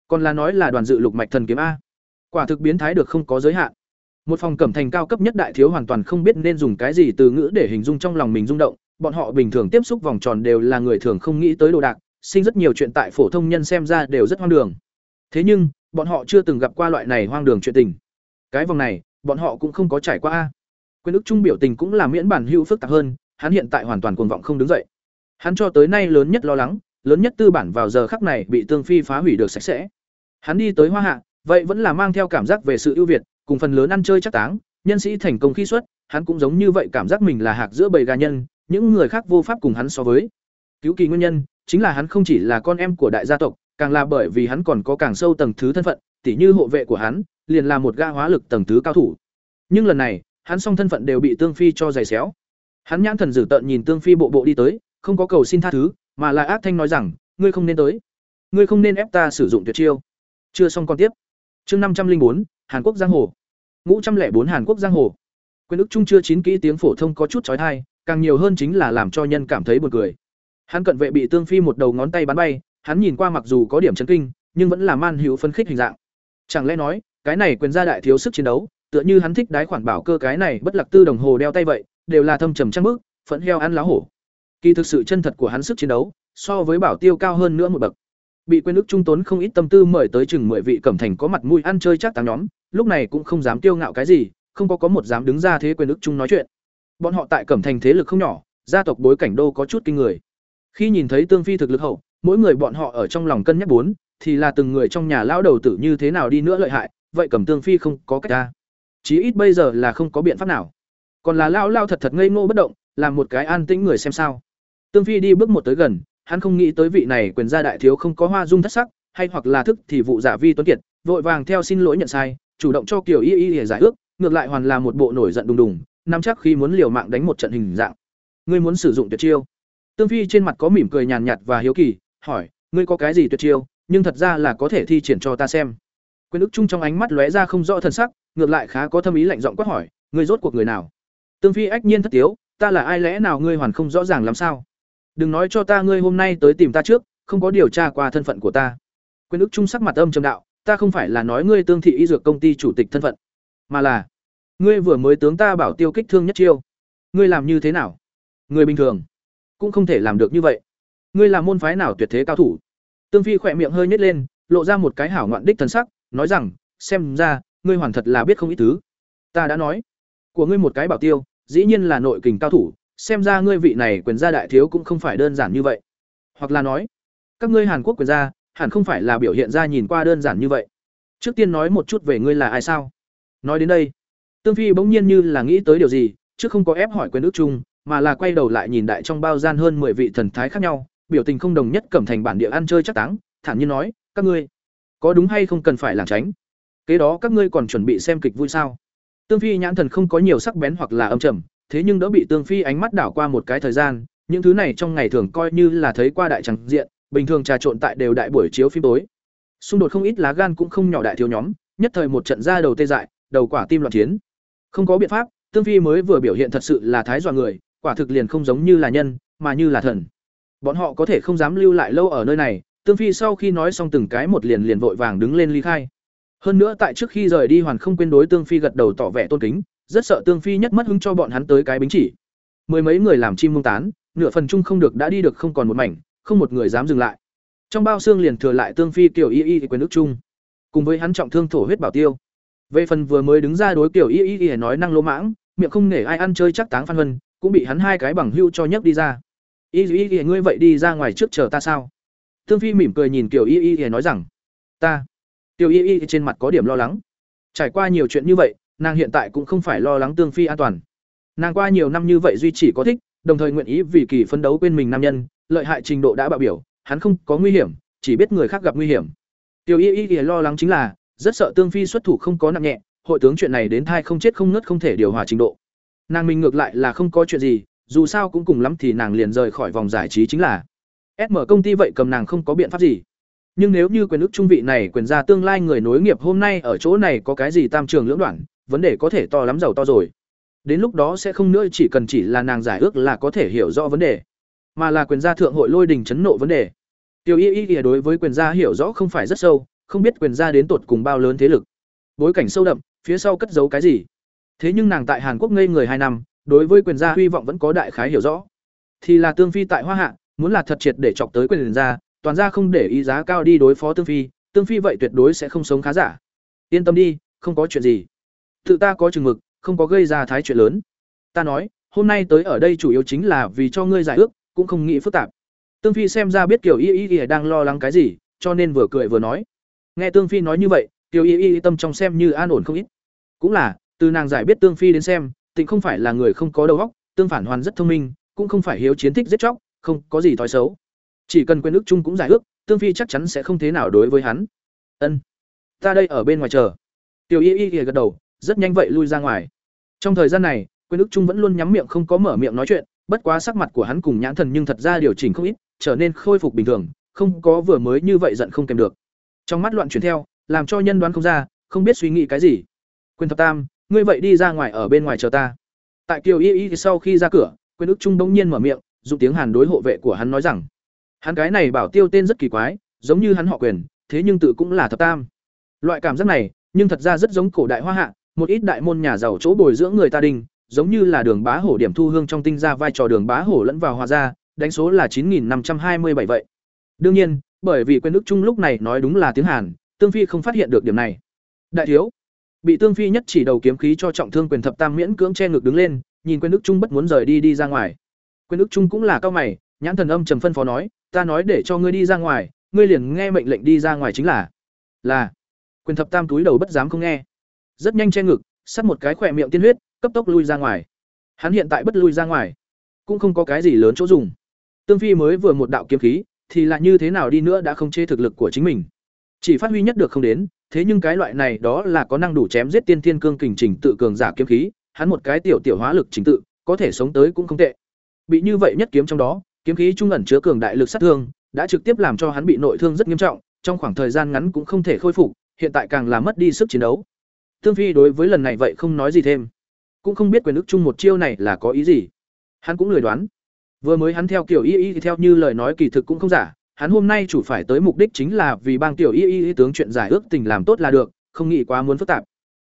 Còn là nói là đoàn dự lục mạch thần kiếm a. Quả thực biến thái được không có giới hạn. Một phòng cẩm thành cao cấp nhất đại thiếu hoàn toàn không biết nên dùng cái gì từ ngữ để hình dung trong lòng mình rung động. Bọn họ bình thường tiếp xúc vòng tròn đều là người thường không nghĩ tới đồ đạc, sinh rất nhiều chuyện tại phổ thông nhân xem ra đều rất hoang đường thế nhưng, bọn họ chưa từng gặp qua loại này hoang đường chuyện tình. Cái vòng này, bọn họ cũng không có trải qua a. Quyền ức trung biểu tình cũng là miễn bản hữu phức tạp hơn, hắn hiện tại hoàn toàn cuồng vọng không đứng dậy. Hắn cho tới nay lớn nhất lo lắng, lớn nhất tư bản vào giờ khắc này bị tương phi phá hủy được sạch sẽ. Hắn đi tới hoa hạ, vậy vẫn là mang theo cảm giác về sự ưu việt, cùng phần lớn ăn chơi chắc táng, nhân sĩ thành công khi xuất, hắn cũng giống như vậy cảm giác mình là hạc giữa bầy gà nhân, những người khác vô pháp cùng hắn so với. Cứu kỳ nguyên nhân, chính là hắn không chỉ là con em của đại gia tộc càng là bởi vì hắn còn có càng sâu tầng thứ thân phận tỉ như hộ vệ của hắn liền là một ga hóa lực tầng thứ cao thủ. Nhưng lần này hắn song thân phận đều bị tương phi cho giày xéo. Hắn nhãn thần dữ tợn nhìn tương phi bộ bộ đi tới không có cầu xin tha thứ mà là ác thanh nói rằng ngươi không nên tới. Ngươi không nên ép ta sử dụng tuyệt chiêu. Chưa xong còn tiếp. Chương năm trăm linh bốn hàn quốc giang hồ. Ngũ trăm lẻ bốn hàn quốc giang hồ. Quyền ức trung chưa chín kỹ tiếng phổ thông có chút chói tai, càng nhiều hơn chính là làm cho nhân cảm thấy buồn cười. Hắn cận vệ bị tương phi một đầu ngón tay bắn bay hắn nhìn qua mặc dù có điểm chấn kinh, nhưng vẫn là man hữu phấn khích hình dạng. Chẳng lẽ nói, cái này quyền gia đại thiếu sức chiến đấu, tựa như hắn thích đái khoản bảo cơ cái này bất lạc tư đồng hồ đeo tay vậy, đều là thâm trầm trăng bước, phẫn heo ăn lá hổ. Kỳ thực sự chân thật của hắn sức chiến đấu, so với bảo tiêu cao hơn nữa một bậc. Bị quên ức trung tốn không ít tâm tư mời tới chừng mười vị cẩm thành có mặt mũi ăn chơi chắc tám nhóm, lúc này cũng không dám tiêu ngạo cái gì, không có có một dám đứng ra thế quên ức trung nói chuyện. Bọn họ tại cẩm thành thế lực không nhỏ, gia tộc bối cảnh đô có chút kinh người. Khi nhìn thấy tương phi thực lực hậu mỗi người bọn họ ở trong lòng cân nhắc bốn, thì là từng người trong nhà lão đầu tử như thế nào đi nữa lợi hại, vậy cẩm tương phi không có cách ra. Chí ít bây giờ là không có biện pháp nào. Còn là lao lao thật thật ngây ngô bất động, làm một cái an tĩnh người xem sao. Tương phi đi bước một tới gần, hắn không nghĩ tới vị này quyền gia đại thiếu không có hoa dung thất sắc, hay hoặc là thức thì vụ giả vi tuấn kiệt, vội vàng theo xin lỗi nhận sai, chủ động cho kiều y y để giải ước, ngược lại hoàn là một bộ nổi giận đùng đùng, nắm chắc khi muốn liều mạng đánh một trận hình dạng. Ngươi muốn sử dụng tuyệt chiêu. Tương phi trên mặt có mỉm cười nhàn nhạt và hiếu kỳ hỏi, ngươi có cái gì tuyệt chiêu, nhưng thật ra là có thể thi triển cho ta xem. Quyền ức chung trong ánh mắt lóe ra không rõ thần sắc, ngược lại khá có thâm ý lạnh giọng quát hỏi, ngươi rốt cuộc người nào? Tương phi ách nhiên thất tiếu, ta là ai lẽ nào ngươi hoàn không rõ ràng làm sao? Đừng nói cho ta ngươi hôm nay tới tìm ta trước, không có điều tra qua thân phận của ta. Quyền ức trung sắc mặt âm trầm đạo, ta không phải là nói ngươi tương thị y dược công ty chủ tịch thân phận, mà là ngươi vừa mới tướng ta bảo tiêu kích thương nhất chiêu. Ngươi làm như thế nào? Người bình thường cũng không thể làm được như vậy ngươi là môn phái nào tuyệt thế cao thủ? Tương phi khỏe miệng hơi nhếch lên, lộ ra một cái hảo ngoạn đích thần sắc, nói rằng, xem ra, ngươi hoàn thật là biết không ít thứ. Ta đã nói, của ngươi một cái bảo tiêu, dĩ nhiên là nội kình cao thủ, xem ra ngươi vị này quyền gia đại thiếu cũng không phải đơn giản như vậy. Hoặc là nói, các ngươi hàn quốc quyền gia, hẳn không phải là biểu hiện ra nhìn qua đơn giản như vậy. Trước tiên nói một chút về ngươi là ai sao? Nói đến đây, tương phi bỗng nhiên như là nghĩ tới điều gì, chứ không có ép hỏi quyền ước chung, mà là quay đầu lại nhìn đại trong bao gian hơn mười vị thần thái khác nhau biểu tình không đồng nhất cẩm thành bản địa ăn chơi chắc táng, thản nhiên nói, các ngươi, có đúng hay không cần phải lảng tránh? Kế đó các ngươi còn chuẩn bị xem kịch vui sao? Tương phi nhãn thần không có nhiều sắc bén hoặc là âm trầm, thế nhưng đỡ bị tương phi ánh mắt đảo qua một cái thời gian, những thứ này trong ngày thường coi như là thấy qua đại tràng diện, bình thường trà trộn tại đều đại buổi chiếu phim tối. Xung đột không ít lá gan cũng không nhỏ đại thiếu nhóm, nhất thời một trận ra đầu tê dại, đầu quả tim loạn chiến. Không có biện pháp, tương phi mới vừa biểu hiện thật sự là thái dọa người, quả thực liền không giống như là nhân, mà như là thần bọn họ có thể không dám lưu lại lâu ở nơi này, tương phi sau khi nói xong từng cái một liền liền vội vàng đứng lên ly khai. Hơn nữa tại trước khi rời đi hoàn không quên đối tương phi gật đầu tỏ vẻ tôn kính, rất sợ tương phi nhất mất hứng cho bọn hắn tới cái bính chỉ. Mười mấy người làm chim mông tán, nửa phần chung không được đã đi được không còn một mảnh, không một người dám dừng lại. Trong bao xương liền thừa lại tương phi kiểu y y quyền nước chung. Cùng với hắn trọng thương thổ huyết bảo tiêu. Về phần vừa mới đứng ra đối kiểu y y y nói năng lỗ mãng, miệng không nể ai ăn chơi chắc táng phan vân cũng bị hắn hai cái bằng hưu cho nhấc đi ra y y y, ngươi vậy đi ra ngoài trước chờ ta sao? Tương phi mỉm cười nhìn kiểu y y y nói rằng, ta. Tiểu y y trên mặt có điểm lo lắng. Trải qua nhiều chuyện như vậy, nàng hiện tại cũng không phải lo lắng tương phi an toàn. Nàng qua nhiều năm như vậy duy chỉ có thích, đồng thời nguyện ý vì kỳ phấn đấu quên mình nam nhân, lợi hại trình độ đã bạo biểu, hắn không có nguy hiểm, chỉ biết người khác gặp nguy hiểm. Tiểu y y lo lắng chính là, rất sợ tương phi xuất thủ không có nặng nhẹ, hội tướng chuyện này đến thai không chết không ngất không thể điều hòa trình độ. Nàng mình ngược lại là không có chuyện gì dù sao cũng cùng lắm thì nàng liền rời khỏi vòng giải trí chính là. Sm công ty vậy cầm nàng không có biện pháp gì. Nhưng nếu như quyền ức trung vị này quyền ra tương lai người nối nghiệp hôm nay ở chỗ này có cái gì tam trường lưỡng đoạn, vấn đề có thể to lắm giàu to rồi. Đến lúc đó sẽ không nữa, chỉ cần chỉ là nàng giải ước là có thể hiểu rõ vấn đề. Mà là quyền gia thượng hội lôi đình chấn nộ vấn đề. Tiểu y y ỉa đối với quyền gia hiểu rõ không phải rất sâu, không biết quyền gia đến tột cùng bao lớn thế lực. Bối cảnh sâu đậm, phía sau cất giấu cái gì. Thế nhưng nàng tại hàn quốc ngây người hai năm đối với quyền gia hy vọng vẫn có đại khái hiểu rõ. Thì là tương phi tại hoa hạ, muốn là thật triệt để chọc tới quyền gia, toàn gia không để ý giá cao đi đối phó tương phi tương phi vậy tuyệt đối sẽ không sống khá giả. Yên tâm đi, không có chuyện gì. Tự ta có chừng mực, không có gây ra thái chuyện lớn. Ta nói, hôm nay tới ở đây chủ yếu chính là vì cho ngươi giải ước, cũng không nghĩ phức tạp. Tương phi xem ra biết kiểu y y y đang lo lắng cái gì, cho nên vừa cười vừa nói. Nghe tương phi nói như vậy tiểu y y tâm trong xem như an ổn không ít. Cũng là, từ nàng giải biết tương phi đến xem tịnh không phải là người không có đầu óc, tương phản hoàn rất thông minh, cũng không phải hiếu chiến thích giết chóc, không có gì thói xấu. Chỉ cần quên ước chung cũng giải ước, tương phi chắc chắn sẽ không thế nào đối với hắn. Ân, ta đây ở bên ngoài chờ. Tiểu y y gật đầu, rất nhanh vậy lui ra ngoài. Trong thời gian này quên ước chung vẫn luôn nhắm miệng không có mở miệng nói chuyện, bất quá sắc mặt của hắn cùng nhãn thần nhưng thật ra điều chỉnh không ít, trở nên khôi phục bình thường, không có vừa mới như vậy giận không kèm được. Trong mắt loạn chuyển theo, làm cho nhân đoán không ra, không biết suy nghĩ cái gì. Quyền thập tam ngươi vậy đi ra ngoài ở bên ngoài chờ ta. Tại kiều y y sau khi ra cửa, quyền ức trung bỗng nhiên mở miệng, dùng tiếng hàn đối hộ vệ của hắn nói rằng, hắn cái này bảo tiêu tên rất kỳ quái, giống như hắn họ quyền, thế nhưng tự cũng là thập tam. Loại cảm giác này, nhưng thật ra rất giống cổ đại hoa hạ, một ít đại môn nhà giàu chỗ bồi dưỡng người ta đình, giống như là đường bá hổ điểm thu hương trong tinh ra vai trò đường bá hổ lẫn vào hòa ra đánh số là chín nghìn năm trăm hai mươi bảy vậy. Đương nhiên, bởi vì quyền đức trung lúc này nói đúng là tiếng hàn, tương phi không phát hiện được điểm này. Đại thiếu bị tương phi nhất chỉ đầu kiếm khí cho trọng thương quyền thập tam miễn cưỡng che ngực đứng lên, nhìn quyền đức trung bất muốn rời đi đi ra ngoài. Quyền đức trung cũng là cao mày, nhãn thần âm trầm phân phó nói, ta nói để cho ngươi đi ra ngoài, ngươi liền nghe mệnh lệnh đi ra ngoài chính là. Là. Quyền thập tam túi đầu bất dám không nghe. Rất nhanh che ngực, sắt một cái khỏe miệng tiên huyết, cấp tốc lui ra ngoài. Hắn hiện tại bất lui ra ngoài, cũng không có cái gì lớn chỗ dùng. Tương phi mới vừa một đạo kiếm khí, thì lại như thế nào đi nữa đã không chê thực lực của chính mình. Chỉ phát huy nhất được không đến thế nhưng cái loại này đó là có năng đủ chém giết tiên thiên cương kình trình tự cường giả kiếm khí, hắn một cái tiểu tiểu hóa lực trình tự, có thể sống tới cũng không tệ. Bị như vậy nhất kiếm trong đó, kiếm khí trung ẩn chứa cường đại lực sát thương, đã trực tiếp làm cho hắn bị nội thương rất nghiêm trọng, trong khoảng thời gian ngắn cũng không thể khôi phục, hiện tại càng làm mất đi sức chiến đấu. Tương phi đối với lần này vậy không nói gì thêm. Cũng không biết quyền ức chung một chiêu này là có ý gì. Hắn cũng lười đoán. Vừa mới hắn theo kiểu y y theo như lời nói kỳ thực cũng không giả hắn hôm nay chủ phải tới mục đích chính là vì bang tiểu y y tướng chuyện giải ước tình làm tốt là được, không nghĩ quá muốn phức tạp.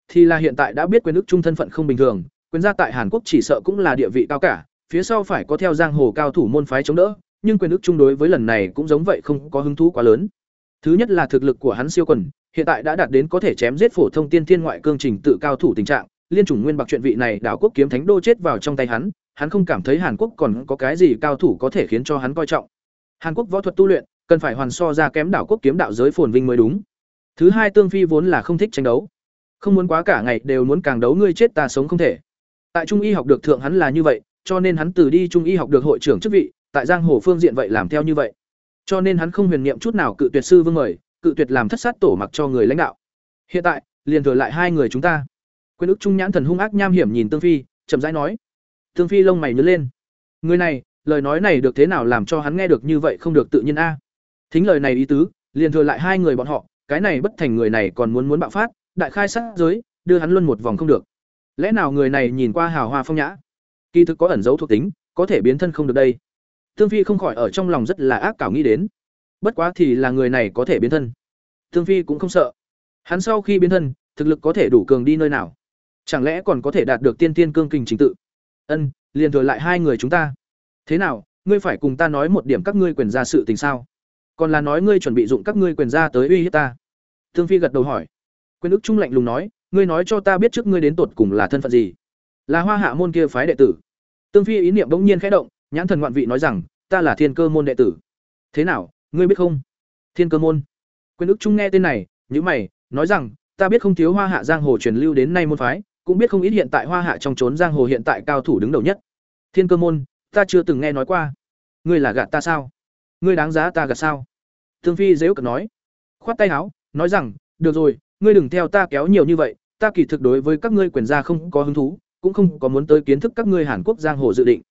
Thì là hiện tại đã biết quyền ước trung thân phận không bình thường, quyền gia tại hàn quốc chỉ sợ cũng là địa vị cao cả, phía sau phải có theo giang hồ cao thủ môn phái chống đỡ, nhưng quyền ước trung đối với lần này cũng giống vậy không có hứng thú quá lớn. Thứ nhất là thực lực của hắn siêu quần, hiện tại đã đạt đến có thể chém giết phổ thông tiên thiên ngoại cương trình tự cao thủ tình trạng, liên chủng nguyên bạc chuyện vị này đảo quốc kiếm thánh đô chết vào trong tay hắn hắn không cảm thấy hàn quốc còn có cái gì cao thủ có thể khiến cho hắn coi trọng hàn quốc võ thuật tu luyện, cần phải hoàn so ra kém đảo quốc kiếm đạo giới phồn vinh mới đúng. Thứ hai tương phi vốn là không thích tranh đấu. Không muốn quá cả ngày đều muốn càng đấu ngươi chết ta sống không thể. Tại trung y học được thượng hắn là như vậy, cho nên hắn từ đi trung y học được hội trưởng chức vị, tại giang hồ phương diện vậy làm theo như vậy. Cho nên hắn không huyền niệm chút nào cự tuyệt sư vương mời, cự tuyệt làm thất sát tổ mặc cho người lãnh đạo. Hiện tại, liền thừa lại hai người chúng ta. Quyền ức trung nhãn thần hung ác nham hiểm nhìn tương phi, chậm rãi nói. Tương phi lông mày nhướng lên. Người này lời nói này được thế nào làm cho hắn nghe được như vậy không được tự nhiên a? À? Thính lời này ý tứ, liền thừa lại hai người bọn họ, cái này bất thành người này còn muốn muốn bạo phát, đại khai sát giới, đưa hắn luân một vòng không được. Lẽ nào người này nhìn qua hào hoa phong nhã? Kỳ thực có ẩn dấu thuộc tính, có thể biến thân không được đây. Tương phi không khỏi ở trong lòng rất là ác cảo nghĩ đến. Bất quá thì là người này có thể biến thân. Tương phi cũng không sợ. Hắn sau khi biến thân, thực lực có thể đủ cường đi nơi nào? Chẳng lẽ còn có thể đạt được tiên tiên cương kình trình tự? Ân, liền thừa lại hai người chúng ta thế nào, ngươi phải cùng ta nói một điểm các ngươi quyền ra sự tình sao? Còn là nói ngươi chuẩn bị dụng các ngươi quyền ra tới uy hiếp ta? Tương phi gật đầu hỏi. Quyền ức trung lạnh lùng nói, ngươi nói cho ta biết trước ngươi đến tột cùng là thân phận gì? Là hoa hạ môn kia phái đệ tử. Tương phi ý niệm bỗng nhiên khẽ động, nhãn thần ngoạn vị nói rằng, ta là thiên cơ môn đệ tử. Thế nào, ngươi biết không? Thiên cơ môn. Quyền ức trung nghe tên này nhữ mày, nói rằng, ta biết không thiếu hoa hạ giang hồ truyền lưu đến nay môn phái, cũng biết không ít hiện tại hoa hạ trong trốn giang hồ hiện tại cao thủ đứng đầu nhất. Thiên cơ môn ta chưa từng nghe nói qua. Ngươi là gạt ta sao? Ngươi đáng giá ta gạt sao? Thương phi dễu cợt nói. Khoát tay áo, nói rằng, được rồi, ngươi đừng theo ta kéo nhiều như vậy, ta kỳ thực đối với các ngươi quyền gia không có hứng thú, cũng không có muốn tới kiến thức các ngươi hàn quốc giang hồ dự định.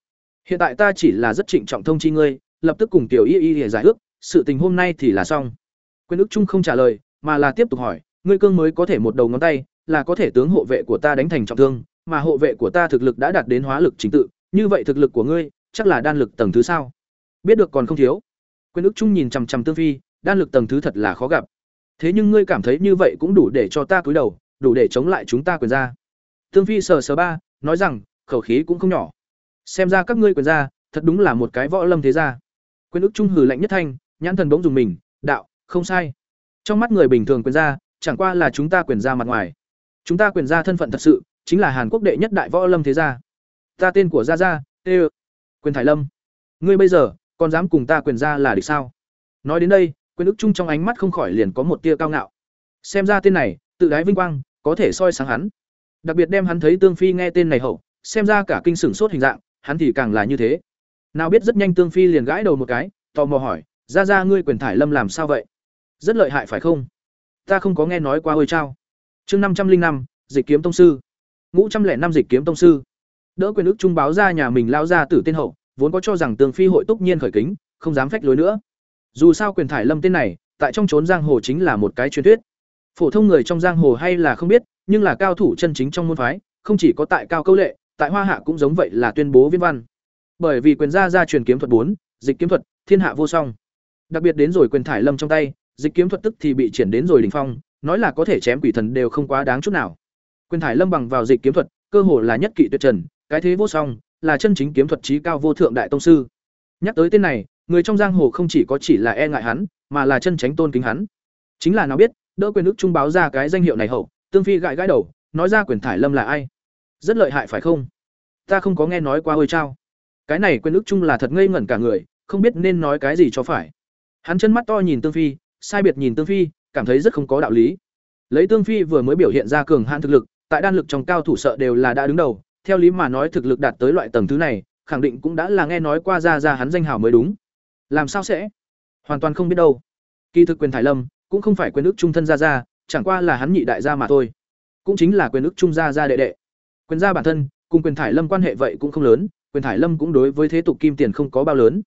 Hiện tại ta chỉ là rất trịnh trọng thông chi ngươi, lập tức cùng tiểu y y để giải ước, sự tình hôm nay thì là xong. Quyền ước trung không trả lời, mà là tiếp tục hỏi, ngươi cương mới có thể một đầu ngón tay, là có thể tướng hộ vệ của ta đánh thành trọng thương, mà hộ vệ của ta thực lực đã đạt đến hóa lực chính tự, như vậy thực lực của ngươi chắc là đan lực tầng thứ sao? Biết được còn không thiếu. Quyền ức trung nhìn chằm chằm tương phi, đan lực tầng thứ thật là khó gặp. Thế nhưng ngươi cảm thấy như vậy cũng đủ để cho ta cúi đầu, đủ để chống lại chúng ta quyền ra tương phi sờ sờ ba, nói rằng, khẩu khí cũng không nhỏ. Xem ra các ngươi quyền ra thật đúng là một cái võ lâm thế gia. Quyền ức trung hừ lạnh nhất thanh, nhãn thần bỗng dùng mình, đạo, không sai. Trong mắt người bình thường quyền ra chẳng qua là chúng ta quyền ra mặt ngoài. Chúng ta quyền ra thân phận thật sự, chính là hàn quốc đệ nhất đại võ lâm thế gia. Ta tên của gia gia tê quyền thải lâm. Ngươi bây giờ, còn dám cùng ta quyền ra là địch sao? Nói đến đây, quyền ức chung trong ánh mắt không khỏi liền có một tia cao ngạo. Xem ra tên này, tự đái vinh quang, có thể soi sáng hắn. Đặc biệt đem hắn thấy tương phi nghe tên này hậu, xem ra cả kinh sửng sốt hình dạng, hắn thì càng là như thế. Nào biết rất nhanh tương phi liền gãi đầu một cái, tò mò hỏi, ra ra, ngươi quyền thải lâm làm sao vậy? Rất lợi hại phải không? Ta không có nghe nói qua ôi trao chương năm trăm linh năm, dịch kiếm tông sư. Ngũ trăm lẻ năm dịch kiếm tông sư đỡ quyền ức trung báo ra nhà mình lao ra tử tên hậu, vốn có cho rằng tường phi hội túc nhiên khởi kính, không dám phách lối nữa. Dù sao quyền thải lâm tên này, tại trong trốn giang hồ chính là một cái truyền thuyết. Phổ thông người trong giang hồ hay là không biết, nhưng là cao thủ chân chính trong môn phái, không chỉ có tại cao câu lệ, tại hoa hạ cũng giống vậy là tuyên bố viết văn. Bởi vì quyền gia gia truyền kiếm thuật bốn, dịch kiếm thuật, thiên hạ vô song. Đặc biệt đến rồi quyền thải lâm trong tay, dịch kiếm thuật tức thì bị triển đến rồi đỉnh phong, nói là có thể chém quỷ thần đều không quá đáng chút nào. Quyền thải lâm bằng vào dịch kiếm thuật, cơ hồ là nhất kỵ tuyệt trần cái thế vô song, là chân chính kiếm thuật trí cao vô thượng đại tông sư. Nhắc tới tên này, người trong giang hồ không chỉ có chỉ là e ngại hắn, mà là chân tránh tôn kính hắn. Chính là nào biết, đỡ quyền ức trung báo ra cái danh hiệu này hậu, tương phi gãi gãi đầu, nói ra quyền thải lâm là ai? Rất lợi hại phải không? Ta không có nghe nói qua ơi trao. Cái này quyền ức trung là thật ngây ngẩn cả người, không biết nên nói cái gì cho phải. Hắn chân mắt to nhìn tương phi, sai biệt nhìn tương phi, cảm thấy rất không có đạo lý. Lấy tương phi vừa mới biểu hiện ra cường hãn thực lực, tại đan lực trong cao thủ sợ đều là đã đứng đầu theo lý mà nói thực lực đạt tới loại tầng thứ này, khẳng định cũng đã là nghe nói qua ra ra hắn danh hào mới đúng. Làm sao sẽ? Hoàn toàn không biết đâu. Kỳ thực quyền thải lâm, cũng không phải quyền ước trung thân gia gia chẳng qua là hắn nhị đại gia mà thôi. Cũng chính là quyền ước trung gia gia đệ đệ. Quyền gia bản thân, cùng quyền thải lâm quan hệ vậy cũng không lớn, quyền thải lâm cũng đối với thế tục kim tiền không có bao lớn.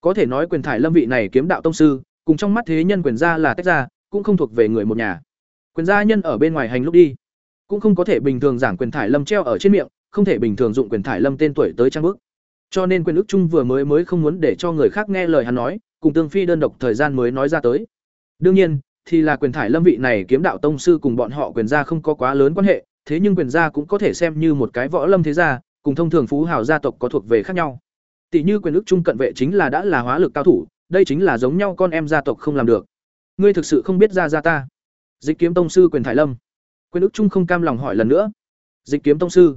Có thể nói quyền thải lâm vị này kiếm đạo tông sư, cùng trong mắt thế nhân quyền gia là tách ra, cũng không thuộc về người một nhà. Quyền gia nhân ở bên ngoài hành lúc đi, cũng không có thể bình thường giảng quyền thải lâm treo ở trên miệng không thể bình thường dụng quyền thải lâm tên tuổi tới trang bức Cho nên quyền ức trung vừa mới mới không muốn để cho người khác nghe lời hắn nói, cùng Tương Phi đơn độc thời gian mới nói ra tới. Đương nhiên, thì là quyền thải lâm vị này kiếm đạo tông sư cùng bọn họ quyền gia không có quá lớn quan hệ, thế nhưng quyền gia cũng có thể xem như một cái võ lâm thế gia, cùng thông thường phú hào gia tộc có thuộc về khác nhau. Tỷ như quyền ức trung cận vệ chính là đã là hóa lực cao thủ, đây chính là giống nhau con em gia tộc không làm được. Ngươi thực sự không biết ra ra ta. Dịch kiếm tông sư quyền thải lâm. Quyền ức trung không cam lòng hỏi lần nữa. Dịch kiếm tông sư.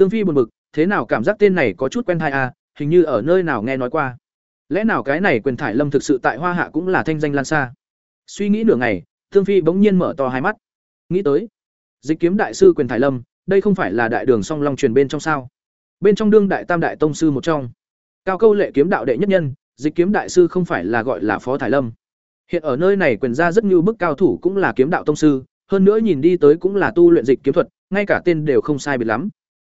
Tương Phi buồn bực, thế nào cảm giác tên này có chút quen tai à, hình như ở nơi nào nghe nói qua. Lẽ nào cái này quyền thải lâm thực sự tại Hoa Hạ cũng là thanh danh lan xa. Suy nghĩ nửa ngày, Tương Phi bỗng nhiên mở to hai mắt. Nghĩ tới, Dịch kiếm đại sư quyền thải lâm, đây không phải là đại đường song long truyền bên trong sao? Bên trong đương đại tam đại tông sư một trong. Cao câu lệ kiếm đạo đệ nhất nhân, dịch kiếm đại sư không phải là gọi là phó thải lâm. Hiện ở nơi này quyền gia rất nhiều bức cao thủ cũng là kiếm đạo tông sư, hơn nữa nhìn đi tới cũng là tu luyện dịch kiếm thuật, ngay cả tên đều không sai biệt lắm.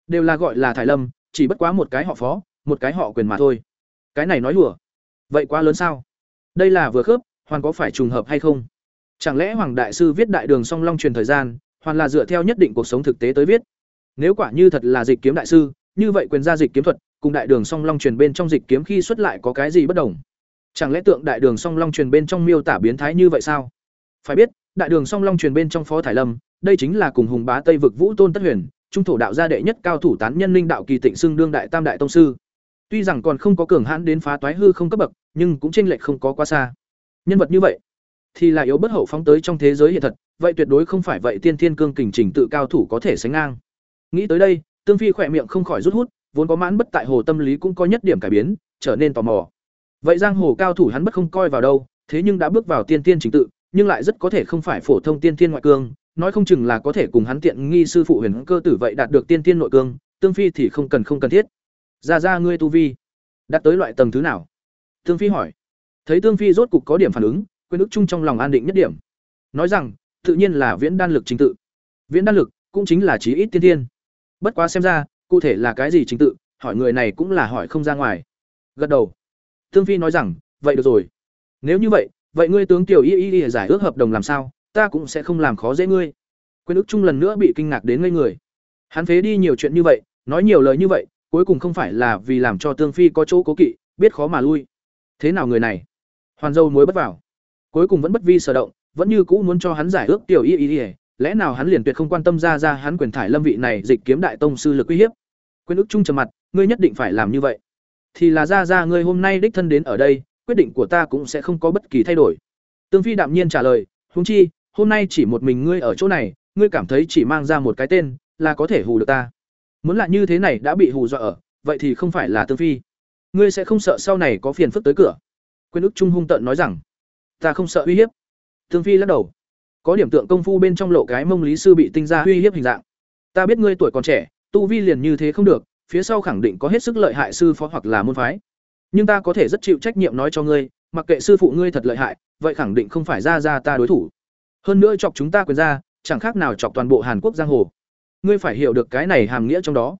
Đều là gọi là thải lâm, chỉ bất quá một cái họ phó, một cái họ quyền mà thôi. Cái này nói đùa. Vậy quá lớn sao? Đây là vừa khớp, hoàn có phải trùng hợp hay không? Chẳng lẽ Hoàng đại sư viết đại đường song long truyền thời gian, hoàn là dựa theo nhất định cuộc sống thực tế tới viết. Nếu quả như thật là dịch kiếm đại sư, như vậy quyền gia dịch kiếm thuật, cùng đại đường song long truyền bên trong dịch kiếm khi xuất lại có cái gì bất đồng? Chẳng lẽ tượng đại đường song long truyền bên trong miêu tả biến thái như vậy sao? Phải biết, đại đường song long truyền bên trong Phó Thải Lâm, đây chính là cùng hùng bá Tây vực Vũ Tôn Tất Huyền, trung thổ đạo gia đệ nhất cao thủ tán nhân linh đạo kỳ tịnh xưng đương đại tam đại tông sư. Tuy rằng còn không có cường hãn đến phá toái hư không cấp bậc, nhưng cũng chênh lệch không có quá xa. Nhân vật như vậy, thì là yếu bất hậu phóng tới trong thế giới hiện thật, vậy tuyệt đối không phải vậy tiên thiên cương kình trình tự cao thủ có thể sánh ngang. Nghĩ tới đây, Tương Phi khỏe miệng không khỏi rút hút, vốn có mãn bất tại hồ tâm lý cũng có nhất điểm cải biến, trở nên tò mò. Vậy giang hồ cao thủ hắn bất không coi vào đâu, thế nhưng đã bước vào tiên tiên trình tự, nhưng lại rất có thể không phải phổ thông tiên tiên ngoại cương, nói không chừng là có thể cùng hắn tiện nghi sư phụ huyền cơ tử vậy đạt được tiên tiên nội cương, Tương Phi thì không cần không cần thiết. Ra ra ngươi tu vi, đạt tới loại tầng thứ nào? Tương Phi hỏi. Thấy Tương Phi rốt cục có điểm phản ứng, quên ức chung trong lòng an định nhất điểm. Nói rằng tự nhiên là viễn đan lực trình tự. Viễn đan lực cũng chính là chí ít tiên tiên bất quá xem ra cụ thể là cái gì trình tự hỏi người này cũng là hỏi không ra ngoài. Gật đầu. Tương phi nói rằng vậy được rồi. Nếu như vậy vậy ngươi tướng tiểu y y y giải ước hợp đồng làm sao? Ta cũng sẽ không làm khó dễ ngươi. Quyền ức chung lần nữa bị kinh ngạc đến ngây người. Hắn phế đi nhiều chuyện như vậy, nói nhiều lời như vậy, cuối cùng không phải là vì làm cho tương phi có chỗ cố kỵ, biết khó mà lui. Thế nào người này? Hoàn dâu muối bất vào. Cuối cùng vẫn bất vi sở động, vẫn như cũ muốn cho hắn giải ước tiểu y y y. Lẽ nào hắn liền tuyệt không quan tâm ra ra hắn quyền thải lâm vị này dịch kiếm đại tông sư lực uy hiếp? Quyền ức trung trầm mặt, ngươi nhất định phải làm như vậy. Thì là ra ra ngươi hôm nay đích thân đến ở đây, quyết định của ta cũng sẽ không có bất kỳ thay đổi. Tương phi đạm nhiên trả lời, huống chi hôm nay chỉ một mình ngươi ở chỗ này, ngươi cảm thấy chỉ mang ra một cái tên là có thể hù được ta. Muốn là như thế này đã bị hù dọa ở, vậy thì không phải là tương phi. Ngươi sẽ không sợ sau này có phiền phức tới cửa. Quyền ức trung hung tợn nói rằng, ta không sợ uy hiếp. Tương phi lắc đầu, có điểm tượng công phu bên trong lộ cái mông lý sư bị tinh ra uy hiếp hình dạng. Ta biết ngươi tuổi còn trẻ, tu vi liền như thế không được, phía sau khẳng định có hết sức lợi hại sư phó hoặc là môn phái. Nhưng ta có thể rất chịu trách nhiệm nói cho ngươi, mặc kệ sư phụ ngươi thật lợi hại, vậy khẳng định không phải ra ra ta đối thủ hơn nữa chọc chúng ta quyền ra, chẳng khác nào chọc toàn bộ hàn quốc giang hồ. Ngươi phải hiểu được cái này hàm nghĩa trong đó.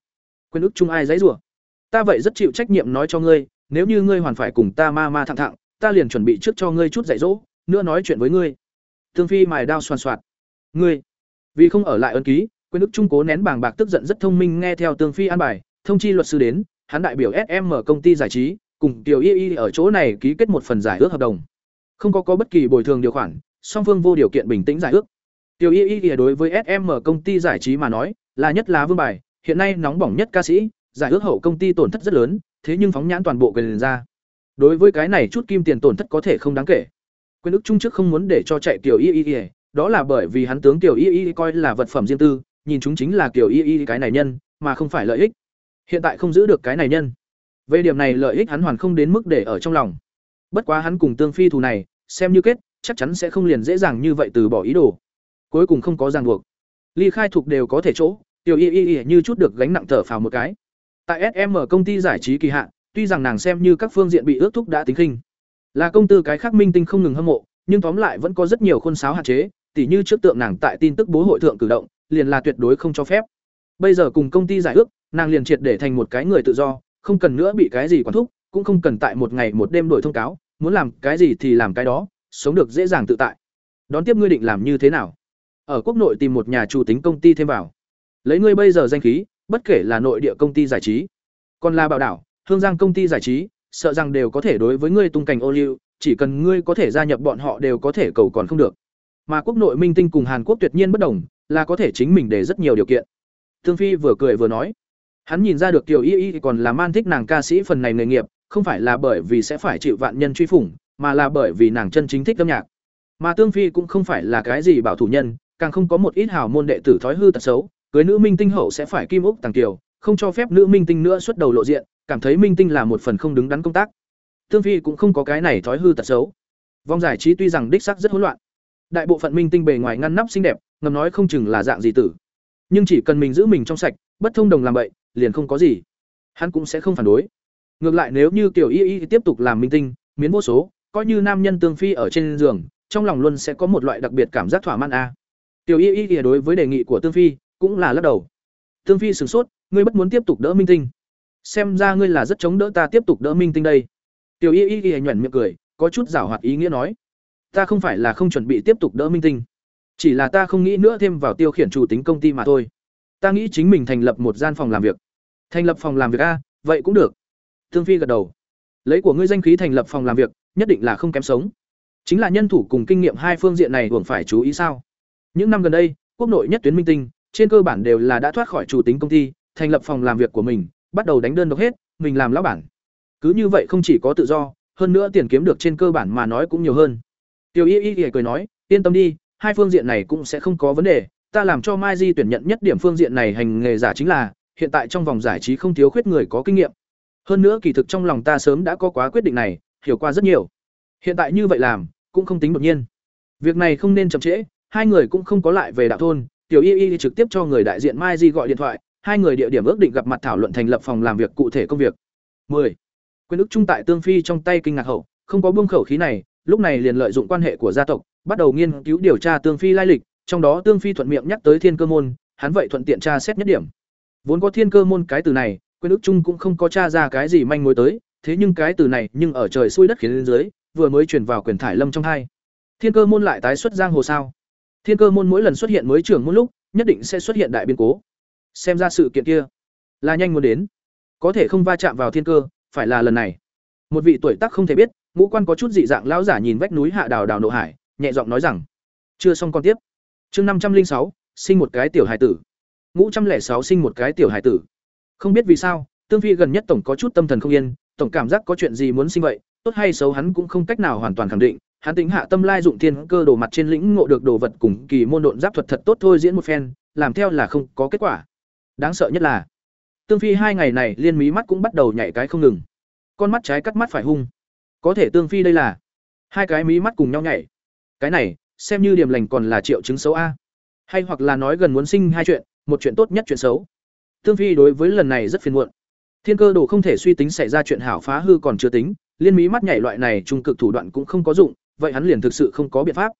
Quyền ức chung ai dãy rủa? Ta vậy rất chịu trách nhiệm nói cho ngươi, nếu như ngươi hoàn phải cùng ta ma ma thẳng thẳng, ta liền chuẩn bị trước cho ngươi chút dạy dỗ, nữa nói chuyện với ngươi. Thương phi mài đao soàn xoạt ngươi, vì không ở lại ấn ký, quyền ức trung cố nén bàng bạc tức giận rất thông minh nghe theo tương phi an bài, thông chi luật sư đến, hắn đại biểu sm công ty giải trí, cùng tiểu y y ở chỗ này ký kết một phần giải ước hợp đồng. Không có có bất kỳ bồi thường điều khoản song phương vô điều kiện bình tĩnh giải ước. Tiểu y y đối với sm công ty giải trí mà nói, là nhất lá vương bài, hiện nay nóng bỏng nhất ca sĩ, giải ước hậu công ty tổn thất rất lớn, thế nhưng phóng nhãn toàn bộ quyền ra. Đối với cái này chút kim tiền tổn thất có thể không đáng kể. Quyền ức trung trước không muốn để cho chạy tiểu y y y, đó là bởi vì hắn tướng tiểu y y coi là vật phẩm riêng tư, nhìn chúng chính là tiểu y y cái này nhân, mà không phải lợi ích. Hiện tại không giữ được cái này nhân. Về điểm này lợi ích hắn hoàn không đến mức để ở trong lòng. Bất quá hắn cùng tương phi thù này, xem như kết chắc chắn sẽ không liền dễ dàng như vậy từ bỏ ý đồ. Cuối cùng không có ràng buộc. Ly khai thuộc đều có thể chỗ, tiểu y y y như chút được gánh nặng thở phào một cái. Tại sm công ty giải trí kỳ hạn, tuy rằng nàng xem như các phương diện bị ước thúc đã tính khinh. Là công tư cái khác minh tinh không ngừng hâm mộ, nhưng tóm lại vẫn có rất nhiều khuôn sáo hạn chế, tỉ như trước tượng nàng tại tin tức bố hội thượng cử động, liền là tuyệt đối không cho phép. Bây giờ cùng công ty giải ước, nàng liền triệt để thành một cái người tự do, không cần nữa bị cái gì quản thúc, cũng không cần tại một ngày một đêm đổi thông cáo, muốn làm cái gì thì làm cái đó sống được dễ dàng tự tại. Đón tiếp ngươi định làm như thế nào? Ở quốc nội tìm một nhà chủ tính công ty thêm vào. Lấy ngươi bây giờ danh khí, bất kể là nội địa công ty giải trí, còn là bảo đảo, hương giang công ty giải trí, sợ rằng đều có thể đối với ngươi tung cảnh ô liu, chỉ cần ngươi có thể gia nhập bọn họ đều có thể cầu còn không được. Mà quốc nội minh tinh cùng hàn quốc tuyệt nhiên bất đồng, là có thể chính mình để rất nhiều điều kiện. Thương phi vừa cười vừa nói, hắn nhìn ra được tiểu y y còn là man thích nàng ca sĩ phần này nghề nghiệp, không phải là bởi vì sẽ phải chịu vạn nhân truy phủng mà là bởi vì nàng chân chính thích âm nhạc. Mà tương phi cũng không phải là cái gì bảo thủ nhân càng không có một ít hào môn đệ tử thói hư tật xấu cưới nữ minh tinh hậu sẽ phải kim ốc tàng tiểu, không cho phép nữ minh tinh nữa xuất đầu lộ diện cảm thấy minh tinh là một phần không đứng đắn công tác. Tương phi cũng không có cái này thói hư tật xấu. Vòng giải trí tuy rằng đích sắc rất hỗn loạn đại bộ phận minh tinh bề ngoài ngăn nắp xinh đẹp ngầm nói không chừng là dạng gì tử. Nhưng chỉ cần mình giữ mình trong sạch bất thông đồng làm vậy liền không có gì. Hắn cũng sẽ không phản đối. Ngược lại nếu như tiểu y y tiếp tục làm minh tinh miến vô số coi như nam nhân tương phi ở trên giường, trong lòng luôn sẽ có một loại đặc biệt cảm giác thỏa mãn a. Tiểu y y đối với đề nghị của tương phi cũng là lắc đầu. Tương phi sửng sốt, ngươi bất muốn tiếp tục đỡ minh tinh. Xem ra ngươi là rất chống đỡ ta tiếp tục đỡ minh tinh đây. Tiểu y y y nhuẩn miệng cười, có chút giảo hoạt ý nghĩa nói. Ta không phải là không chuẩn bị tiếp tục đỡ minh tinh. Chỉ là ta không nghĩ nữa thêm vào tiêu khiển chủ tính công ty mà thôi. Ta nghĩ chính mình thành lập một gian phòng làm việc. Thành lập phòng làm việc a, vậy cũng được. Tương phi gật đầu. Lấy của ngươi danh khí thành lập phòng làm việc nhất định là không kém sống. Chính là nhân thủ cùng kinh nghiệm hai phương diện này hưởng phải chú ý sao? Những năm gần đây, quốc nội nhất tuyến minh tinh, trên cơ bản đều là đã thoát khỏi chủ tính công ty, thành lập phòng làm việc của mình, bắt đầu đánh đơn độc hết, mình làm lão bản. Cứ như vậy không chỉ có tự do, hơn nữa tiền kiếm được trên cơ bản mà nói cũng nhiều hơn. Tiểu y y y cười nói, yên tâm đi, hai phương diện này cũng sẽ không có vấn đề, ta làm cho mai di tuyển nhận nhất điểm phương diện này hành nghề giả chính là, hiện tại trong vòng giải trí không thiếu khuyết người có kinh nghiệm. Hơn nữa kỳ thực trong lòng ta sớm đã có quá quyết định này hiểu qua rất nhiều. Hiện tại như vậy làm, cũng không tính đột nhiên. Việc này không nên chậm trễ, hai người cũng không có lại về đạo thôn, tiểu y y trực tiếp cho người đại diện mai di gọi điện thoại, hai người địa điểm ước định gặp mặt thảo luận thành lập phòng làm việc cụ thể công việc. 10. quyền ức trung tại tương phi trong tay kinh ngạc hậu, không có buông khẩu khí này, lúc này liền lợi dụng quan hệ của gia tộc, bắt đầu nghiên cứu điều tra tương phi lai lịch, trong đó tương phi thuận miệng nhắc tới thiên cơ môn, hắn vậy thuận tiện tra xét nhất điểm. Vốn có thiên cơ môn cái từ này, quyền ức trung cũng không có tra ra cái gì manh mối tới thế nhưng cái từ này nhưng ở trời xuôi đất khiến lên dưới, vừa mới truyền vào quyền thải lâm trong hai. Thiên cơ môn lại tái xuất giang hồ sao? Thiên cơ môn mỗi lần xuất hiện mới trưởng môn lúc, nhất định sẽ xuất hiện đại biến cố. Xem ra sự kiện kia là nhanh muốn đến. Có thể không va chạm vào thiên cơ, phải là lần này. Một vị tuổi tác không thể biết, ngũ quan có chút dị dạng lão giả nhìn vách núi hạ đào đào nộ hải, nhẹ giọng nói rằng, chưa xong con tiếp. Chương năm trăm linh sáu, sinh một cái tiểu hải tử. Ngũ trăm lẻ sáu sinh một cái tiểu hải tử. Không biết vì sao, tương phi gần nhất tổng có chút tâm thần không yên tổng cảm giác có chuyện gì muốn sinh vậy, tốt hay xấu hắn cũng không cách nào hoàn toàn khẳng định. Hắn tính hạ tâm lai dụng thiên cơ đồ mặt trên lĩnh ngộ được đồ vật cùng kỳ môn độn giáp thuật thật tốt thôi diễn một phen, làm theo là không có kết quả. Đáng sợ nhất là, tương phi hai ngày này liên mí mắt cũng bắt đầu nhảy cái không ngừng. Con mắt trái cắt mắt phải hung. Có thể tương phi đây là, hai cái mí mắt cùng nhau nhảy. Cái này, xem như điểm lành còn là triệu chứng xấu a. Hay hoặc là nói gần muốn sinh hai chuyện, một chuyện tốt nhất chuyện xấu. Tương phi đối với lần này rất phiền muộn thiên cơ đồ không thể suy tính xảy ra chuyện hảo phá hư còn chưa tính, liên mí mắt nhảy loại này trung cực thủ đoạn cũng không có dụng, vậy hắn liền thực sự không có biện pháp.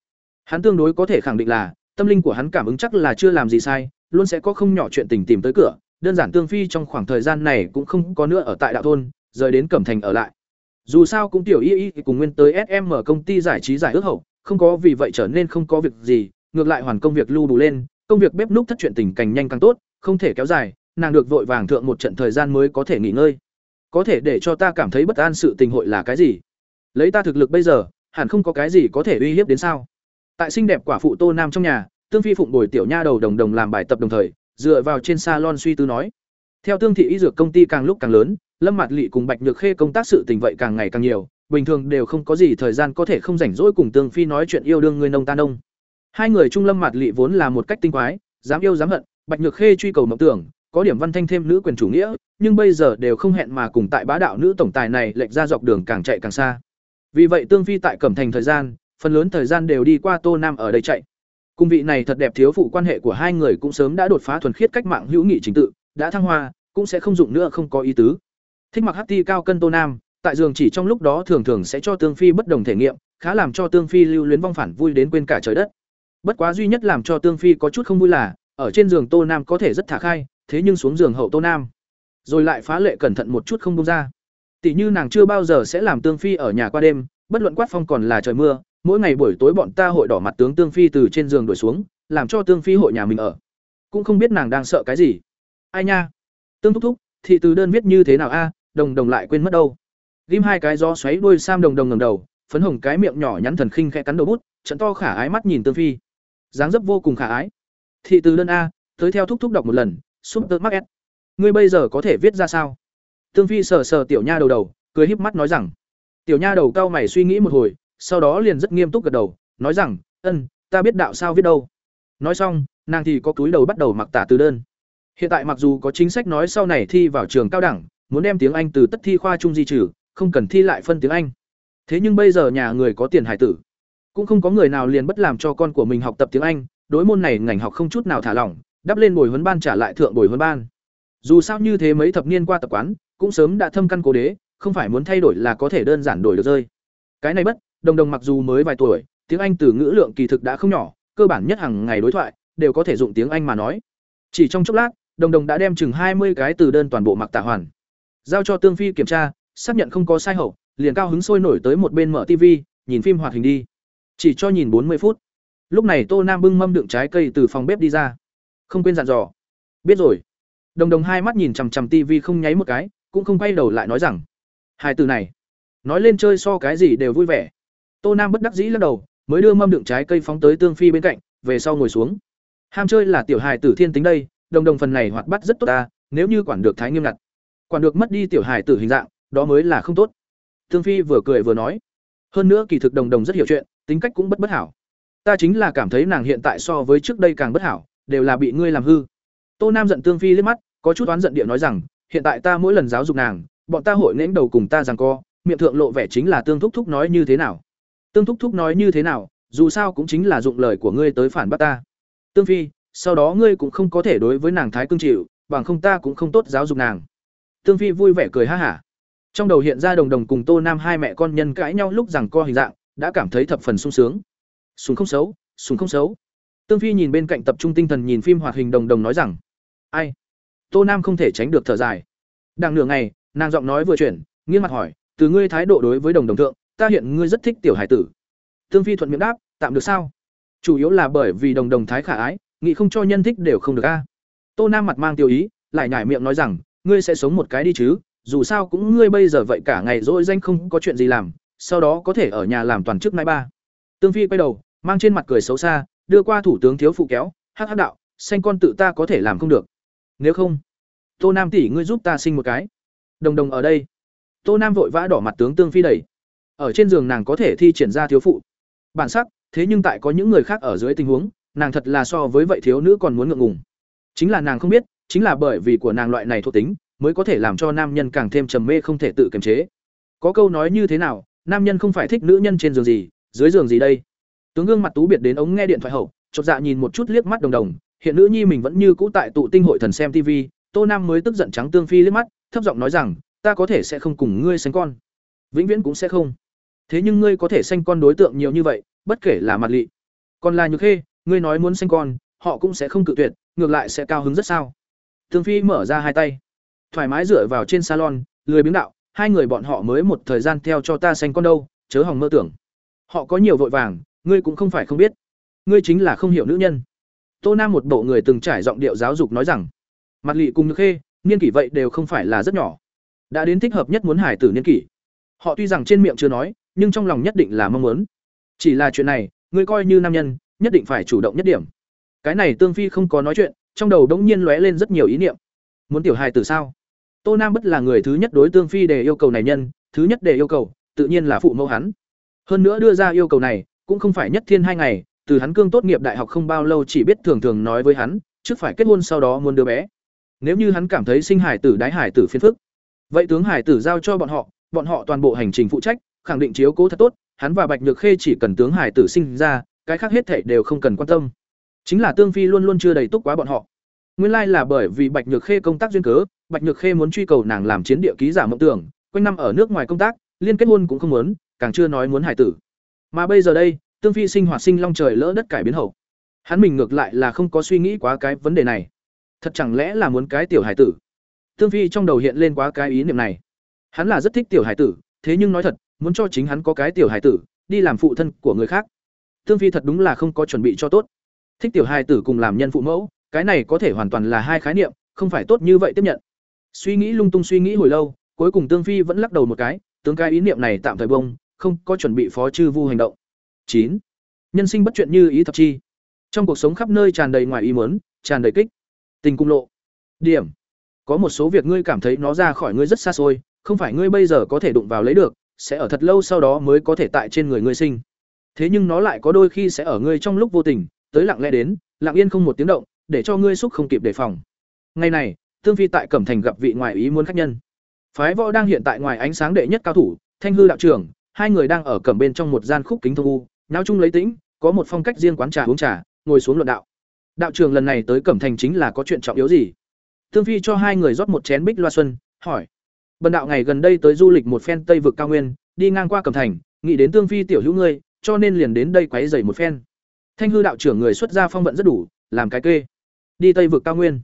Hắn tương đối có thể khẳng định là, tâm linh của hắn cảm ứng chắc là chưa làm gì sai, luôn sẽ có không nhỏ chuyện tình tìm tới cửa, đơn giản tương phi trong khoảng thời gian này cũng không có nữa ở tại đạo thôn, rời đến cẩm thành ở lại. Dù sao cũng tiểu y y cùng nguyên tới sm công ty giải trí giải ước hậu, không có vì vậy trở nên không có việc gì, ngược lại hoàn công việc lưu đủ lên, công việc bếp núc thất chuyện tình càng nhanh càng tốt, không thể kéo dài nàng được vội vàng thượng một trận thời gian mới có thể nghỉ ngơi. Có thể để cho ta cảm thấy bất an sự tình hội là cái gì? Lấy ta thực lực bây giờ, hẳn không có cái gì có thể uy hiếp đến sao? Tại xinh đẹp quả phụ tô nam trong nhà, tương phi phụng bồi tiểu nha đầu đồng đồng làm bài tập đồng thời, dựa vào trên salon suy tư nói. Theo tương thị y dược công ty càng lúc càng lớn, lâm mạt lị cùng bạch nhược khê công tác sự tình vậy càng ngày càng nhiều, bình thường đều không có gì thời gian có thể không rảnh rỗi cùng tương phi nói chuyện yêu đương người nông ta nông. Hai người trung lâm mạt lị vốn là một cách tinh quái, dám yêu dám hận, bạch nhược khê truy cầu mộng tưởng có điểm văn thanh thêm nữ quyền chủ nghĩa, nhưng bây giờ đều không hẹn mà cùng tại bá đạo nữ tổng tài này lệch ra dọc đường càng chạy càng xa. Vì vậy tương phi tại cẩm thành thời gian, phần lớn thời gian đều đi qua tô nam ở đây chạy. Cung vị này thật đẹp thiếu phụ quan hệ của hai người cũng sớm đã đột phá thuần khiết cách mạng hữu nghị chính tự, đã thăng hoa, cũng sẽ không dụng nữa, không có ý tứ. Thích mặc hắc ti cao cân tô nam, tại giường chỉ trong lúc đó thường thường sẽ cho tương phi bất đồng thể nghiệm, khá làm cho tương phi lưu luyến vong phản vui đến quên cả trời đất. Bất quá duy nhất làm cho tương phi có chút không vui là, ở trên giường tô nam có thể rất thả khai thế nhưng xuống giường hậu tô nam. Rồi lại phá lệ cẩn thận một chút không bông ra. Tỷ như nàng chưa bao giờ sẽ làm tương phi ở nhà qua đêm, bất luận quát phong còn là trời mưa, mỗi ngày buổi tối bọn ta hội đỏ mặt tướng tương phi từ trên giường đuổi xuống, làm cho tương phi hội nhà mình ở. Cũng không biết nàng đang sợ cái gì. Ai nha? Tương thúc thúc, thị từ đơn viết như thế nào a? Đồng đồng lại quên mất đâu. Ghim hai cái gió xoáy đuôi sam đồng đồng ngầm đầu, phấn hồng cái miệng nhỏ nhắn thần khinh khẽ cắn đầu bút, trận to khả ái mắt nhìn tương phi. Dáng dấp vô cùng khả ái. Thị từ đơn a, tới theo thúc thúc đọc một lần súp tơ s ngươi bây giờ có thể viết ra sao? Tương phi sờ sờ tiểu nha đầu đầu, cười híp mắt nói rằng. Tiểu nha đầu cao mày suy nghĩ một hồi, sau đó liền rất nghiêm túc gật đầu, nói rằng, ân, ta biết đạo sao viết đâu. Nói xong, nàng thì có túi đầu bắt đầu mặc tả từ đơn. Hiện tại mặc dù có chính sách nói sau này thi vào trường cao đẳng, muốn đem tiếng anh từ tất thi khoa trung di trừ, không cần thi lại phân tiếng anh. Thế nhưng bây giờ nhà người có tiền hải tử. Cũng không có người nào liền bất làm cho con của mình học tập tiếng anh, đối môn này ngành học không chút nào thả lỏng đắp lên bồi huấn ban trả lại thượng bồi huấn ban. Dù sao như thế mấy thập niên qua tập quán, cũng sớm đã thâm căn cố đế, không phải muốn thay đổi là có thể đơn giản đổi được rơi. Cái này bất, đồng đồng mặc dù mới vài tuổi, tiếng anh từ ngữ lượng kỳ thực đã không nhỏ, cơ bản nhất hàng ngày đối thoại, đều có thể dùng tiếng anh mà nói. Chỉ trong chốc lát, đồng đồng đã đem chừng hai mươi cái từ đơn toàn bộ mặc tả hoàn. Giao cho tương phi kiểm tra, xác nhận không có sai hậu, liền cao hứng sôi nổi tới một bên mở tv nhìn phim hoạt hình đi. Chỉ cho nhìn bốn mươi phút. Lúc này tô nam bưng mâm đựng trái cây từ phòng bếp đi ra không quên dặn dò. Biết rồi. Đồng đồng hai mắt nhìn chằm chằm tv không nháy một cái, cũng không quay đầu lại nói rằng, hai từ này, nói lên chơi so cái gì đều vui vẻ. Tô nam bất đắc dĩ lắc đầu, mới đưa mâm đựng trái cây phóng tới tương phi bên cạnh, về sau ngồi xuống. Ham chơi là tiểu hài tử thiên tính đây, đồng đồng phần này hoạt bắt rất tốt ta, nếu như quản được thái nghiêm ngặt, quản được mất đi tiểu hài tử hình dạng, đó mới là không tốt. Tương phi vừa cười vừa nói. Hơn nữa kỳ thực đồng đồng rất hiểu chuyện, tính cách cũng bất bất hảo. Ta chính là cảm thấy nàng hiện tại so với trước đây càng bất hảo đều là bị ngươi làm hư. Tô nam giận tương phi liếc mắt, có chút oán giận địa nói rằng, hiện tại ta mỗi lần giáo dục nàng, bọn ta hội nén đầu cùng ta rằng co, miệng thượng lộ vẻ chính là tương thúc thúc nói như thế nào. Tương thúc thúc nói như thế nào, dù sao cũng chính là dụng lời của ngươi tới phản bác ta. Tương phi, sau đó ngươi cũng không có thể đối với nàng thái cương chịu, bằng không ta cũng không tốt giáo dục nàng. Tương phi vui vẻ cười ha hả. Trong đầu hiện ra đồng đồng cùng tô nam hai mẹ con nhân cãi nhau lúc rằng co hình dạng, đã cảm thấy thập phần sung sướng. Sùng không xấu, sùng không xấu tương phi nhìn bên cạnh tập trung tinh thần nhìn phim hoạt hình đồng đồng nói rằng, ai? Tô nam không thể tránh được thở dài. Đang nửa ngày, nàng giọng nói vừa chuyển, nghiêng mặt hỏi, từ ngươi thái độ đối với đồng đồng thượng, ta hiện ngươi rất thích tiểu hải tử. Tương phi thuận miệng đáp, tạm được sao? Chủ yếu là bởi vì đồng đồng thái khả ái, nghĩ không cho nhân thích đều không được a. Tô nam mặt mang tiêu ý, lại nhải miệng nói rằng, ngươi sẽ sống một cái đi chứ, dù sao cũng ngươi bây giờ vậy cả ngày rỗi danh không có chuyện gì làm, sau đó có thể ở nhà làm toàn chức nãi ba. Tương phi quay đầu, mang trên mặt cười xấu xa đưa qua thủ tướng thiếu phụ kéo, hắc hắc đạo xanh con tự ta có thể làm không được. Nếu không, tô nam tỷ ngươi giúp ta sinh một cái. Đồng đồng ở đây. Tô nam vội vã đỏ mặt tướng tương phi đẩy. Ở trên giường nàng có thể thi triển ra thiếu phụ. Bản sắc, thế nhưng tại có những người khác ở dưới tình huống, nàng thật là so với vậy thiếu nữ còn muốn ngượng ngùng. Chính là nàng không biết, chính là bởi vì của nàng loại này thuộc tính, mới có thể làm cho nam nhân càng thêm trầm mê không thể tự kiềm chế. Có câu nói như thế nào, nam nhân không phải thích nữ nhân trên giường gì, dưới giường gì đây? Tướng gương mặt tú biệt đến ống nghe điện thoại hậu, chột dạ nhìn một chút liếc mắt đồng đồng, hiện nữ nhi mình vẫn như cũ tại tụ tinh hội thần xem tv tô nam mới tức giận trắng tương phi liếc mắt, thấp giọng nói rằng, ta có thể sẽ không cùng ngươi sanh con. Vĩnh viễn cũng sẽ không. Thế nhưng ngươi có thể sanh con đối tượng nhiều như vậy, bất kể là mặt lị. Còn là nhược khê, ngươi nói muốn sanh con, họ cũng sẽ không cự tuyệt, ngược lại sẽ cao hứng rất sao. Tương phi mở ra hai tay, thoải mái dựa vào trên salon, lười biếng đạo, hai người bọn họ mới một thời gian theo cho ta sanh con đâu, chớ hòng mơ tưởng. Họ có nhiều vội vàng ngươi cũng không phải không biết. Ngươi chính là không hiểu nữ nhân. Tô nam một bộ người từng trải giọng điệu giáo dục nói rằng, mặt lỵ cùng nhược khê, niên kỷ vậy đều không phải là rất nhỏ. Đã đến thích hợp nhất muốn hải tử niên kỷ. Họ tuy rằng trên miệng chưa nói, nhưng trong lòng nhất định là mong muốn. Chỉ là chuyện này, ngươi coi như nam nhân, nhất định phải chủ động nhất điểm. Cái này tương phi không có nói chuyện, trong đầu đống nhiên lóe lên rất nhiều ý niệm. Muốn tiểu hài tử sao? Tô nam bất là người thứ nhất đối tương phi để yêu cầu này nhân, thứ nhất để yêu cầu, tự nhiên là phụ mẫu hắn. Hơn nữa đưa ra yêu cầu này cũng không phải nhất thiên hai ngày, từ hắn cương tốt nghiệp đại học không bao lâu chỉ biết thường thường nói với hắn, trước phải kết hôn sau đó muốn đứa bé. Nếu như hắn cảm thấy sinh hải tử đái hải tử phiền phức, vậy tướng hải tử giao cho bọn họ bọn họ toàn bộ hành trình phụ trách, khẳng định chiếu cố thật tốt, hắn và bạch nhược khê chỉ cần tướng hải tử sinh ra, cái khác hết thảy đều không cần quan tâm. Chính là tương phi luôn luôn chưa đầy túc quá bọn họ. Nguyên lai là bởi vì bạch nhược khê công tác duyên cớ, bạch nhược khê muốn truy cầu nàng làm chiến địa ký giả mộng tưởng, quanh năm ở nước ngoài công tác, liên kết hôn cũng không muốn, càng chưa nói muốn hải tử mà bây giờ đây tương phi sinh hoạt sinh long trời lỡ đất cải biến hậu. Hắn mình ngược lại là không có suy nghĩ quá cái vấn đề này. Thật chẳng lẽ là muốn cái tiểu hải tử? Tương phi trong đầu hiện lên quá cái ý niệm này. Hắn là rất thích tiểu hải tử thế nhưng nói thật muốn cho chính hắn có cái tiểu hải tử đi làm phụ thân của người khác. Tương phi thật đúng là không có chuẩn bị cho tốt. Thích tiểu hải tử cùng làm nhân phụ mẫu cái này có thể hoàn toàn là hai khái niệm không phải tốt như vậy tiếp nhận. Suy nghĩ lung tung suy nghĩ hồi lâu cuối cùng Tương Phi vẫn lắc đầu một cái, tướng cái ý niệm này tạm thời bông, không có chuẩn bị phó chư vu hành động. chín Nhân sinh bất chuyện như ý thập chi. Trong cuộc sống khắp nơi tràn đầy ngoài ý muốn, tràn đầy kích. Tình cung lộ. Điểm. Có một số việc ngươi cảm thấy nó ra khỏi ngươi rất xa xôi, không phải ngươi bây giờ có thể đụng vào lấy được, sẽ ở thật lâu sau đó mới có thể tại trên người ngươi sinh. Thế nhưng nó lại có đôi khi sẽ ở ngươi trong lúc vô tình, tới lặng lẽ đến, lặng yên không một tiếng động, để cho ngươi xúc không kịp đề phòng. Ngày này, Tương Phi tại Cẩm Thành gặp vị ngoại ý muốn khách nhân. Phái Võ đang hiện tại ngoài ánh sáng đệ nhất cao thủ, Thanh hư đạo trưởng, hai người đang ở cẩm bên trong một gian khúc kính thông u, nháo chung lấy tĩnh, có một phong cách riêng quán trà uống trà, ngồi xuống luận đạo. Đạo trưởng lần này tới Cẩm Thành chính là có chuyện trọng yếu gì? Tương Phi cho hai người rót một chén bích loa xuân, hỏi. Bần đạo ngày gần đây tới du lịch một phen Tây vực cao nguyên, đi ngang qua Cẩm Thành, nghĩ đến Tương Phi tiểu hữu ngươi, cho nên liền đến đây quấy rầy một phen. Thanh hư đạo trưởng người xuất gia phong vận rất đủ, làm cái kê. Đi Tây vực cao nguyên.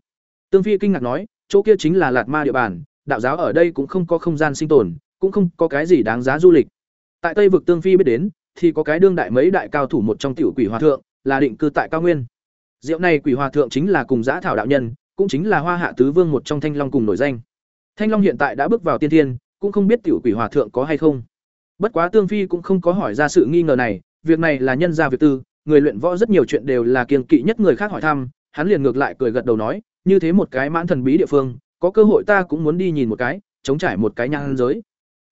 Tương Phi kinh ngạc nói, chỗ kia chính là Lạt Ma địa bàn, đạo giáo ở đây cũng không có không gian sinh tồn, cũng không có cái gì đáng giá du lịch. Tại Tây vực Tương Phi biết đến, thì có cái đương đại mấy đại cao thủ một trong tiểu quỷ hòa thượng, là định cư tại cao nguyên. Diệu này quỷ hòa thượng chính là cùng Giã Thảo đạo nhân, cũng chính là Hoa Hạ tứ vương một trong Thanh Long cùng nổi danh. Thanh Long hiện tại đã bước vào tiên thiên, cũng không biết tiểu quỷ hòa thượng có hay không. Bất quá Tương Phi cũng không có hỏi ra sự nghi ngờ này, việc này là nhân gia việc tư, người luyện võ rất nhiều chuyện đều là kiêng kỵ nhất người khác hỏi thăm, hắn liền ngược lại cười gật đầu nói, như thế một cái mãn thần bí địa phương, có cơ hội ta cũng muốn đi nhìn một cái, chống trải một cái nhang giới.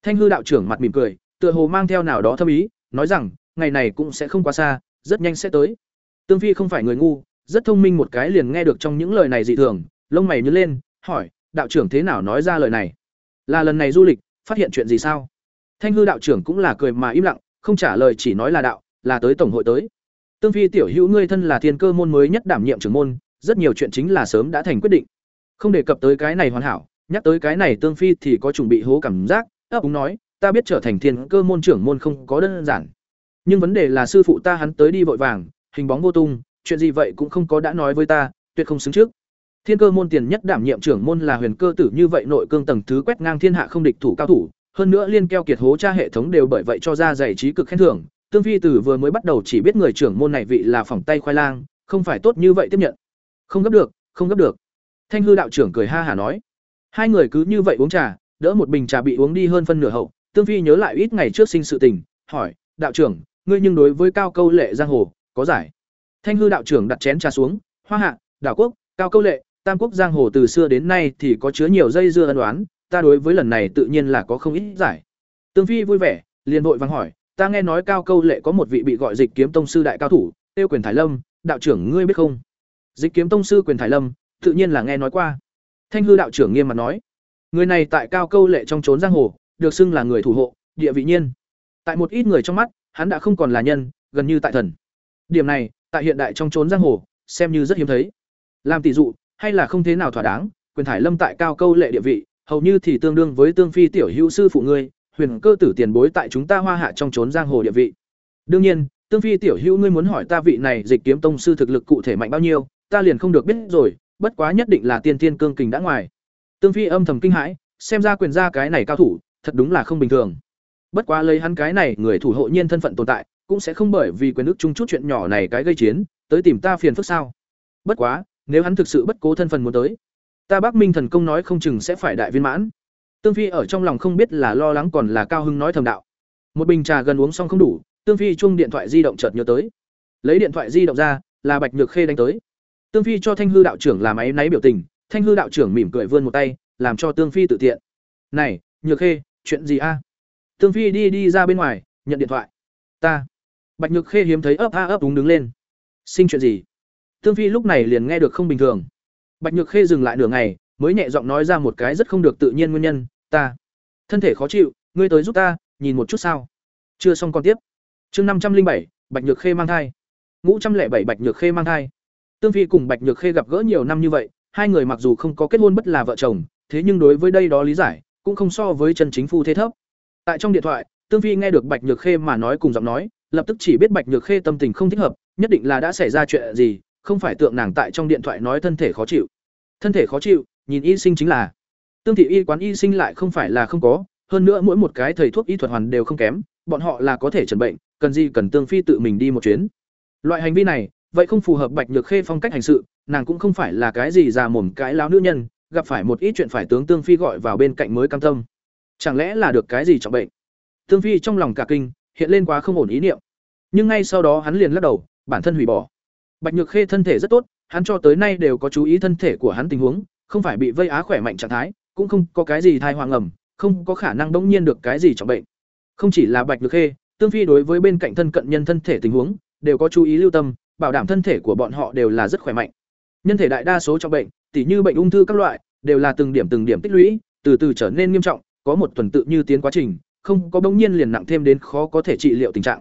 Thanh hư đạo trưởng mặt mỉm cười, tựa hồ mang theo nào đó thâm ý, nói rằng, ngày này cũng sẽ không quá xa, rất nhanh sẽ tới. Tương Phi không phải người ngu, rất thông minh một cái liền nghe được trong những lời này dị thường, lông mày nhướng lên, hỏi, đạo trưởng thế nào nói ra lời này? Là lần này du lịch, phát hiện chuyện gì sao? Thanh hư đạo trưởng cũng là cười mà im lặng, không trả lời chỉ nói là đạo, là tới tổng hội tới. Tương Phi tiểu hữu ngươi thân là thiên cơ môn mới nhất đảm nhiệm trưởng môn, rất nhiều chuyện chính là sớm đã thành quyết định. Không đề cập tới cái này hoàn hảo, nhắc tới cái này Tương Phi thì có chuẩn bị hố cảm giác, ấp úng nói, ta biết trở thành thiên cơ môn trưởng môn không có đơn giản. Nhưng vấn đề là sư phụ ta hắn tới đi vội vàng, hình bóng vô tung, chuyện gì vậy cũng không có đã nói với ta, tuyệt không xứng trước. Thiên cơ môn tiền nhất đảm nhiệm trưởng môn là huyền cơ tử như vậy nội cương tầng thứ quét ngang thiên hạ không địch thủ cao thủ, hơn nữa liên keo kiệt hố cha hệ thống đều bởi vậy cho ra giải trí cực khen thưởng, Tương Phi Tử vừa mới bắt đầu chỉ biết người trưởng môn này vị là phỏng tay khoai lang, không phải tốt như vậy tiếp nhận. Không gấp được, không gấp được. Thanh hư đạo trưởng cười ha hả nói. Hai người cứ như vậy uống trà, đỡ một bình trà bị uống đi hơn phân nửa hậu, Tương Phi nhớ lại ít ngày trước sinh sự tình, hỏi, đạo trưởng, ngươi nhưng đối với cao câu lệ giang hồ, có giải. Thanh hư đạo trưởng đặt chén trà xuống, hoa hạ, đảo quốc, cao câu lệ, tam quốc giang hồ từ xưa đến nay thì có chứa nhiều dây dưa ân đoán, ta đối với lần này tự nhiên là có không ít giải. Tương Phi vui vẻ, liền vội vàng hỏi, ta nghe nói cao câu lệ có một vị bị gọi dịch kiếm tông sư đại cao thủ tiêu quyền thái lâm đạo trưởng ngươi biết không dịch kiếm tông sư quyền thái lâm tự nhiên là nghe nói qua thanh hư đạo trưởng nghiêm mặt nói người này tại cao câu lệ trong trốn giang hồ được xưng là người thủ hộ, địa vị nhiên. Tại một ít người trong mắt, hắn đã không còn là nhân, gần như tại thần. Điểm này, tại hiện đại trong trốn giang hồ, xem như rất hiếm thấy. Làm tỷ dụ, hay là không thế nào thỏa đáng, quyền thải lâm tại cao câu lệ địa vị, hầu như thì tương đương với tương phi tiểu hữu sư phụ ngươi, huyền cơ tử tiền bối tại chúng ta hoa hạ trong trốn giang hồ địa vị. Đương nhiên, tương phi tiểu hữu ngươi muốn hỏi ta vị này dịch kiếm tông sư thực lực cụ thể mạnh bao nhiêu, ta liền không được biết rồi, bất quá nhất định là tiên tiên cương kình đã ngoài. Tương phi âm thầm kinh hãi, xem ra quyền gia cái này cao thủ thật đúng là không bình thường bất quá lấy hắn cái này người thủ hộ nhiên thân phận tồn tại cũng sẽ không bởi vì quyền nước chung chút chuyện nhỏ này cái gây chiến tới tìm ta phiền phức sao bất quá nếu hắn thực sự bất cố thân phận muốn tới ta bắc minh thần công nói không chừng sẽ phải đại viên mãn Tương Phi ở trong lòng không biết là lo lắng còn là cao hưng nói thầm đạo. Một bình trà gần uống xong không đủ, Tương Phi chung điện thoại di động chợt nhớ tới. Lấy điện thoại di động ra, là Bạch Nhược Khê đánh tới. Tương Phi cho Thanh hư đạo trưởng làm máy náy biểu tình, Thanh hư đạo trưởng mỉm cười vươn một tay, làm cho Tương Phi tự tiện. "Này, Nhược Khê, chuyện gì a?" Tương Phi đi đi ra bên ngoài, nhận điện thoại. "Ta." Bạch Nhược Khê hiếm thấy ấp a ấp đúng đứng lên. "Sinh chuyện gì?" Tương Phi lúc này liền nghe được không bình thường. Bạch Nhược Khê dừng lại nửa ngày, mới nhẹ giọng nói ra một cái rất không được tự nhiên nguyên nhân, ta thân thể khó chịu, ngươi tới giúp ta, nhìn một chút sao? Chưa xong còn tiếp. Chương năm trăm linh bảy Bạch Nhược Khê mang thai. Ngũ trăm lẻ bảy Bạch Nhược Khê mang thai. Tương Phi cùng Bạch Nhược Khê gặp gỡ nhiều năm như vậy, hai người mặc dù không có kết hôn bất là vợ chồng, thế nhưng đối với đây đó lý giải, cũng không so với chân chính phu thế thấp. Tại trong điện thoại, Tương Phi nghe được Bạch Nhược Khê mà nói cùng giọng nói, lập tức chỉ biết Bạch Nhược Khê tâm tình không thích hợp, nhất định là đã xảy ra chuyện gì, không phải tượng nàng tại trong điện thoại nói thân thể khó chịu. Thân thể khó chịu, nhìn y sinh chính là tương thị y quán y sinh lại không phải là không có hơn nữa mỗi một cái thầy thuốc y thuật hoàn đều không kém bọn họ là có thể chẩn bệnh cần gì cần tương phi tự mình đi một chuyến loại hành vi này vậy không phù hợp bạch nhược khê phong cách hành sự nàng cũng không phải là cái gì già mồm cái láo nữ nhân gặp phải một ít chuyện phải tướng tương phi gọi vào bên cạnh mới cam tâm. Chẳng lẽ là được cái gì trọng bệnh? Tương phi trong lòng cả kinh, hiện lên quá không ổn ý niệm. Nhưng ngay sau đó hắn liền lắc đầu, bản thân hủy bỏ. Bạch nhược khê thân thể rất tốt, hắn cho tới nay đều có chú ý thân thể của hắn tình huống, không phải bị vây á khỏe mạnh trạng thái, cũng không có cái gì thai hoàng ẩm, không có khả năng bỗng nhiên được cái gì trọng bệnh. Không chỉ là bạch nhược khê, tương phi đối với bên cạnh thân cận nhân thân thể tình huống, đều có chú ý lưu tâm, bảo đảm thân thể của bọn họ đều là rất khỏe mạnh. Nhân thể đại đa số trọng bệnh tỉ như bệnh ung thư các loại, đều là từng điểm từng điểm tích lũy, từ từ trở nên nghiêm trọng, có một tuần tự như tiến quá trình, không có bỗng nhiên liền nặng thêm đến khó có thể trị liệu tình trạng.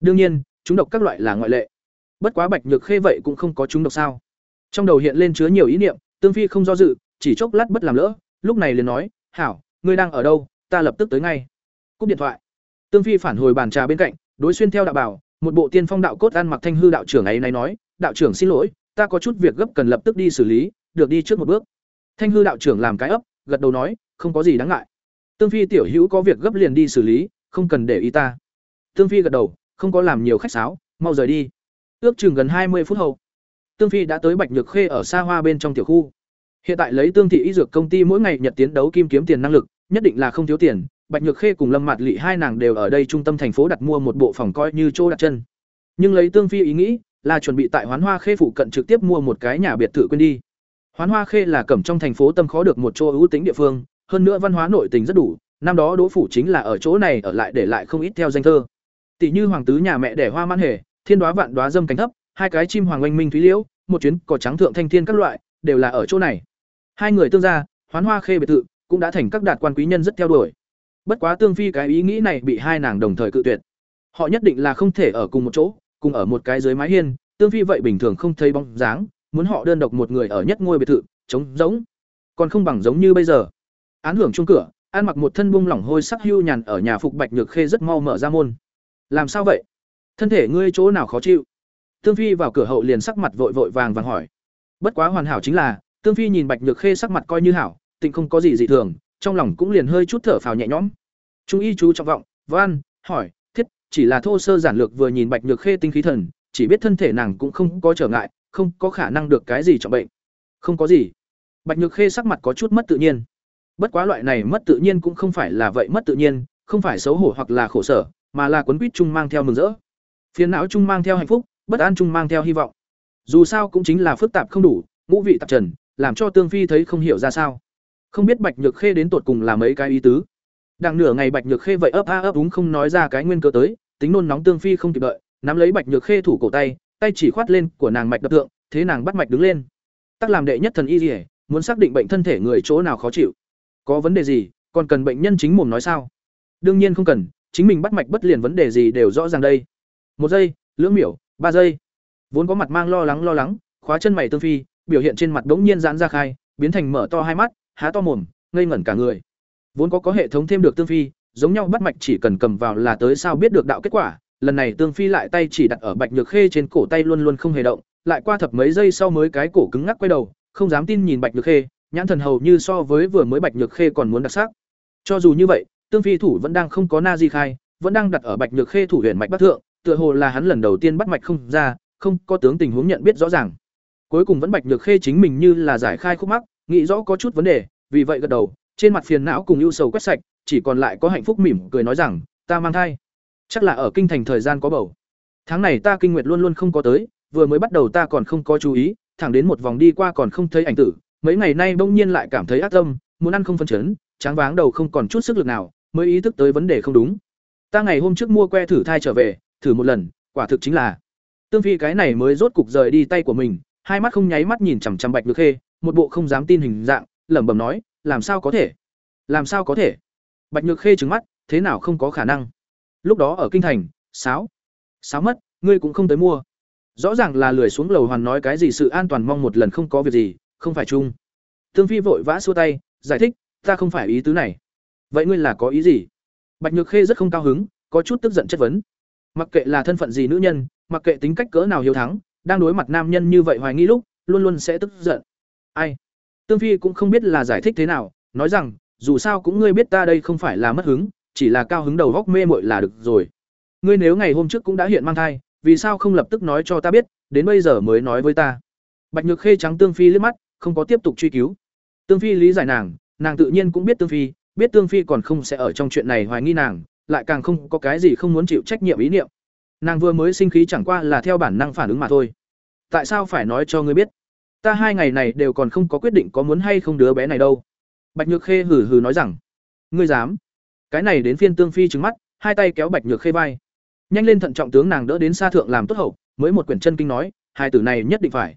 Đương nhiên, chúng độc các loại là ngoại lệ. Bất quá bạch nhược khê vậy cũng không có chúng độc sao. Trong đầu hiện lên chứa nhiều ý niệm, tương phi không do dự, chỉ chốc lát bất làm lỡ, lúc này liền nói, hảo, ngươi đang ở đâu? Ta lập tức tới ngay. Cúp điện thoại. Tương phi phản hồi bàn trà bên cạnh, đối xuyên theo đạo bảo, một bộ tiên phong đạo cốt ăn mặc thanh hư đạo trưởng ấy này nói, đạo trưởng xin lỗi, ta có chút việc gấp cần lập tức đi xử lý được đi trước một bước. Thanh hư đạo trưởng làm cái ấp, gật đầu nói, không có gì đáng ngại. Tương phi tiểu hữu có việc gấp liền đi xử lý, không cần để ý ta. Tương phi gật đầu, không có làm nhiều khách sáo, mau rời đi. Ước chừng gần hai mươi phút hậu, tương phi đã tới bạch nhược khê ở xa hoa bên trong tiểu khu. Hiện tại lấy tương thị y dược công ty mỗi ngày nhật tiến đấu kim kiếm tiền năng lực, nhất định là không thiếu tiền. Bạch nhược khê cùng lâm mạt lị hai nàng đều ở đây trung tâm thành phố đặt mua một bộ phòng coi như chỗ đặt chân. Nhưng lấy tương phi ý nghĩ, là chuẩn bị tại hoán hoa khê phụ cận trực tiếp mua một cái nhà biệt thự quên đi hoán hoa khê là cẩm trong thành phố tâm khó được một chỗ ưu tính địa phương, hơn nữa văn hóa nội tình rất đủ, năm đó đỗ phủ chính là ở chỗ này ở lại để lại không ít theo danh thơ. Tỷ như hoàng tứ nhà mẹ đẻ hoa mãn hề, thiên đoá vạn đoá dâm cánh thấp, hai cái chim hoàng oanh minh thúy liễu, một chuyến cỏ trắng thượng thanh thiên các loại, đều là ở chỗ này. Hai người tương gia, hoán hoa khê biệt thự, cũng đã thành các đạt quan quý nhân rất theo đuổi. Bất quá tương phi cái ý nghĩ này bị hai nàng đồng thời cự tuyệt. Họ nhất định là không thể ở cùng một chỗ, cùng ở một cái dưới mái hiên, tương phi vậy bình thường không thấy bóng dáng muốn họ đơn độc một người ở nhất ngôi biệt thự, trống rỗng, còn không bằng giống như bây giờ. Án hưởng chung cửa, an mặc một thân bung lỏng hôi sắc hưu nhàn ở nhà phục bạch nhược khê rất mau mở ra môn. Làm sao vậy? Thân thể ngươi chỗ nào khó chịu? Tương phi vào cửa hậu liền sắc mặt vội vội vàng vàng hỏi. Bất quá hoàn hảo chính là tương phi nhìn bạch nhược khê sắc mặt coi như hảo, tịnh không có gì dị thường, trong lòng cũng liền hơi chút thở phào nhẹ nhõm. Trung y chú trọng vọng van hỏi, thiết, chỉ là thô sơ giản lược vừa nhìn bạch nhược khê tinh khí thần, chỉ biết thân thể nàng cũng không có trở ngại không có khả năng được cái gì trọng bệnh. Không có gì. Bạch nhược khê sắc mặt có chút mất tự nhiên. Bất quá loại này mất tự nhiên cũng không phải là vậy mất tự nhiên, không phải xấu hổ hoặc là khổ sở, mà là quấn quýt chung mang theo mừng rỡ. Phiền não chung mang theo hạnh phúc, bất an chung mang theo hy vọng. Dù sao cũng chính là phức tạp không đủ, ngũ vị tạp trần, làm cho tương phi thấy không hiểu ra sao. Không biết bạch nhược khê đến tột cùng là mấy cái ý tứ. Đằng nửa ngày bạch nhược khê vậy ấp a ấp đúng không nói ra cái nguyên cơ tới, tính nôn nóng tương phi không kịp đợi, nắm lấy bạch nhược khê thủ cổ tay tay chỉ khoát lên của nàng mạch đập tượng thế nàng bắt mạch đứng lên. Tắc làm đệ nhất thần y gì muốn xác định bệnh thân thể người chỗ nào khó chịu. Có vấn đề gì, còn cần bệnh nhân chính mồm nói sao? Đương nhiên không cần, chính mình bắt mạch bất liền vấn đề gì đều rõ ràng đây. Một giây, lưỡng miểu, ba giây. Vốn có mặt mang lo lắng lo lắng, khóa chân mày tương phi, biểu hiện trên mặt đ ố n g nhiên giãn ra khai, biến thành mở to hai mắt, há to mồm, ngây ngẩn cả người. Vốn có có hệ thống thêm được tương phi, giống nhau bắt mạch chỉ cần cầm vào là tới sao biết được đạo kết quả lần này tương phi lại tay chỉ đặt ở bạch nhược khê trên cổ tay luôn luôn không hề động lại qua thập mấy giây sau mới cái cổ cứng ngắc quay đầu không dám tin nhìn bạch nhược khê nhãn thần hầu như so với vừa mới bạch nhược khê còn muốn đặc sắc cho dù như vậy tương phi thủ vẫn đang không có na di khai vẫn đang đặt ở bạch nhược khê thủ huyện mạch bắc thượng tựa hồ là hắn lần đầu tiên bắt mạch không ra, không có tướng tình huống nhận biết rõ ràng. Cuối cùng vẫn Bạch Nhược Khê chính mình như là giải khai khúc mắc, nghĩ rõ có chút vấn đề, vì vậy gật đầu, trên mặt phiền não cùng ưu sầu quét sạch, chỉ còn lại có hạnh phúc mỉm cười nói rằng, ta mang thai. Chắc là ở kinh thành thời gian có bầu. Tháng này ta kinh nguyệt luôn luôn không có tới, vừa mới bắt đầu ta còn không có chú ý, thẳng đến một vòng đi qua còn không thấy ảnh tử, mấy ngày nay bỗng nhiên lại cảm thấy ác tâm, muốn ăn không phân chấn, tráng váng đầu không còn chút sức lực nào, mới ý thức tới vấn đề không đúng. Ta ngày hôm trước mua que thử thai trở về, thử một lần quả thực chính là. Tương phi cái này mới rốt cục rời đi tay của mình hai mắt không nháy mắt nhìn chằm chằm bạch nhược khê một bộ không dám tin hình dạng lẩm bẩm nói làm sao có thể? Làm sao có thể? Bạch nhược khê trừng mắt thế nào không có khả năng? Lúc đó ở kinh thành, sáo. Sáo mất, ngươi cũng không tới mua. Rõ ràng là lười xuống lầu hoàn nói cái gì sự an toàn mong một lần không có việc gì, không phải chung. Tương phi vội vã xua tay, giải thích, ta không phải ý tứ này. Vậy ngươi là có ý gì? Bạch nhược khê rất không cao hứng, có chút tức giận chất vấn. Mặc kệ là thân phận gì nữ nhân, mặc kệ tính cách cỡ nào hiếu thắng, đang đối mặt nam nhân như vậy hoài nghi lúc, luôn luôn sẽ tức giận. Ai? Tương phi cũng không biết là giải thích thế nào, nói rằng, dù sao cũng ngươi biết ta đây không phải là mất hứng chỉ là cao hứng đầu góc mê mội là được rồi ngươi nếu ngày hôm trước cũng đã hiện mang thai vì sao không lập tức nói cho ta biết đến bây giờ mới nói với ta bạch nhược khê trắng tương phi liếc mắt không có tiếp tục truy cứu tương phi lý giải nàng nàng tự nhiên cũng biết tương phi biết Tương Phi còn không sẽ ở trong chuyện này hoài nghi nàng, lại càng không có cái gì không muốn chịu trách nhiệm ý niệm. Nàng vừa mới sinh khí chẳng qua là theo bản năng phản ứng mà thôi. Tại sao phải nói cho ngươi biết? Ta hai ngày này đều còn không có quyết định có muốn hay không đứa bé này đâu. Bạch Nhược Khê hừ hừ nói rằng, ngươi dám? Cái này đến phiên Tương Phi trừng mắt, hai tay kéo Bạch Nhược Khê vai. Nhanh lên thận trọng tướng nàng đỡ đến xa thượng làm tốt hậu, mới một quyển chân kinh nói, hai tử này nhất định phải.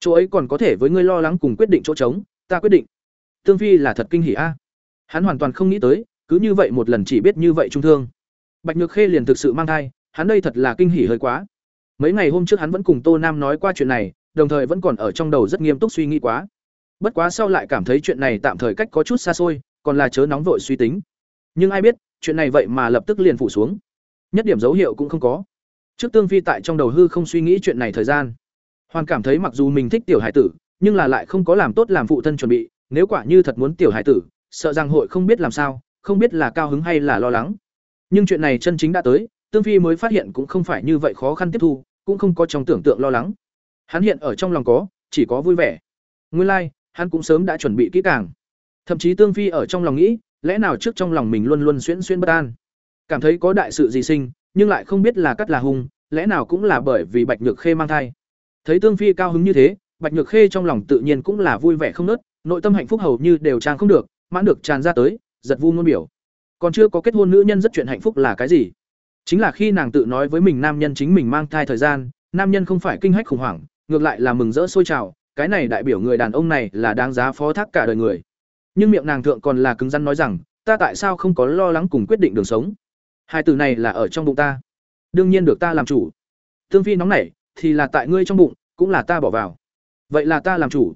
Chỗ ấy còn có thể với ngươi lo lắng cùng quyết định chỗ trống, ta quyết định. Tương Phi là thật kinh hỉ a. Hắn hoàn toàn không nghĩ tới, cứ như vậy một lần chỉ biết như vậy trung thương. Bạch Nhược Khê liền thực sự mang thai, hắn đây thật là kinh hỉ hơi quá. Mấy ngày hôm trước hắn vẫn cùng Tô Nam nói qua chuyện này, đồng thời vẫn còn ở trong đầu rất nghiêm túc suy nghĩ quá. Bất quá sau lại cảm thấy chuyện này tạm thời cách có chút xa xôi, còn là chớ nóng vội suy tính. Nhưng ai biết, chuyện này vậy mà lập tức liền phủ xuống. Nhất điểm dấu hiệu cũng không có. Trước Tương Phi tại trong đầu hư không suy nghĩ chuyện này thời gian, hoàn cảm thấy mặc dù mình thích tiểu hải tử, nhưng là lại không có làm tốt làm phụ thân chuẩn bị, nếu quả như thật muốn tiểu hải tử, sợ rằng hội không biết làm sao, không biết là cao hứng hay là lo lắng. Nhưng chuyện này chân chính đã tới, Tương Phi mới phát hiện cũng không phải như vậy khó khăn tiếp thu, cũng không có trong tưởng tượng lo lắng. Hắn hiện ở trong lòng có, chỉ có vui vẻ. Nguyên lai, like, hắn cũng sớm đã chuẩn bị kỹ càng. Thậm chí Tương Phi ở trong lòng nghĩ, lẽ nào trước trong lòng mình luôn luôn xuyên xuyên bất an, cảm thấy có đại sự gì sinh, nhưng lại không biết là cắt là hung, lẽ nào cũng là bởi vì Bạch Nhược Khê mang thai. Thấy Tương Phi cao hứng như thế, Bạch Nhược Khê trong lòng tự nhiên cũng là vui vẻ không nớt, nội tâm hạnh phúc hầu như đều trang không được, mãn được tràn ra tới, giật vu ngôn biểu. Còn chưa có kết hôn nữ nhân rất chuyện hạnh phúc là cái gì? Chính là khi nàng tự nói với mình nam nhân chính mình mang thai thời gian, nam nhân không phải kinh hách khủng hoảng, ngược lại là mừng rỡ sôi trào, cái này đại biểu người đàn ông này là đáng giá phó thác cả đời người. Nhưng miệng nàng thượng còn là cứng rắn nói rằng, ta tại sao không có lo lắng cùng quyết định đường sống? Hai từ này là ở trong bụng ta, đương nhiên được ta làm chủ. Tương Phi nóng nảy, thì là tại ngươi trong bụng, cũng là ta bỏ vào. Vậy là ta làm chủ.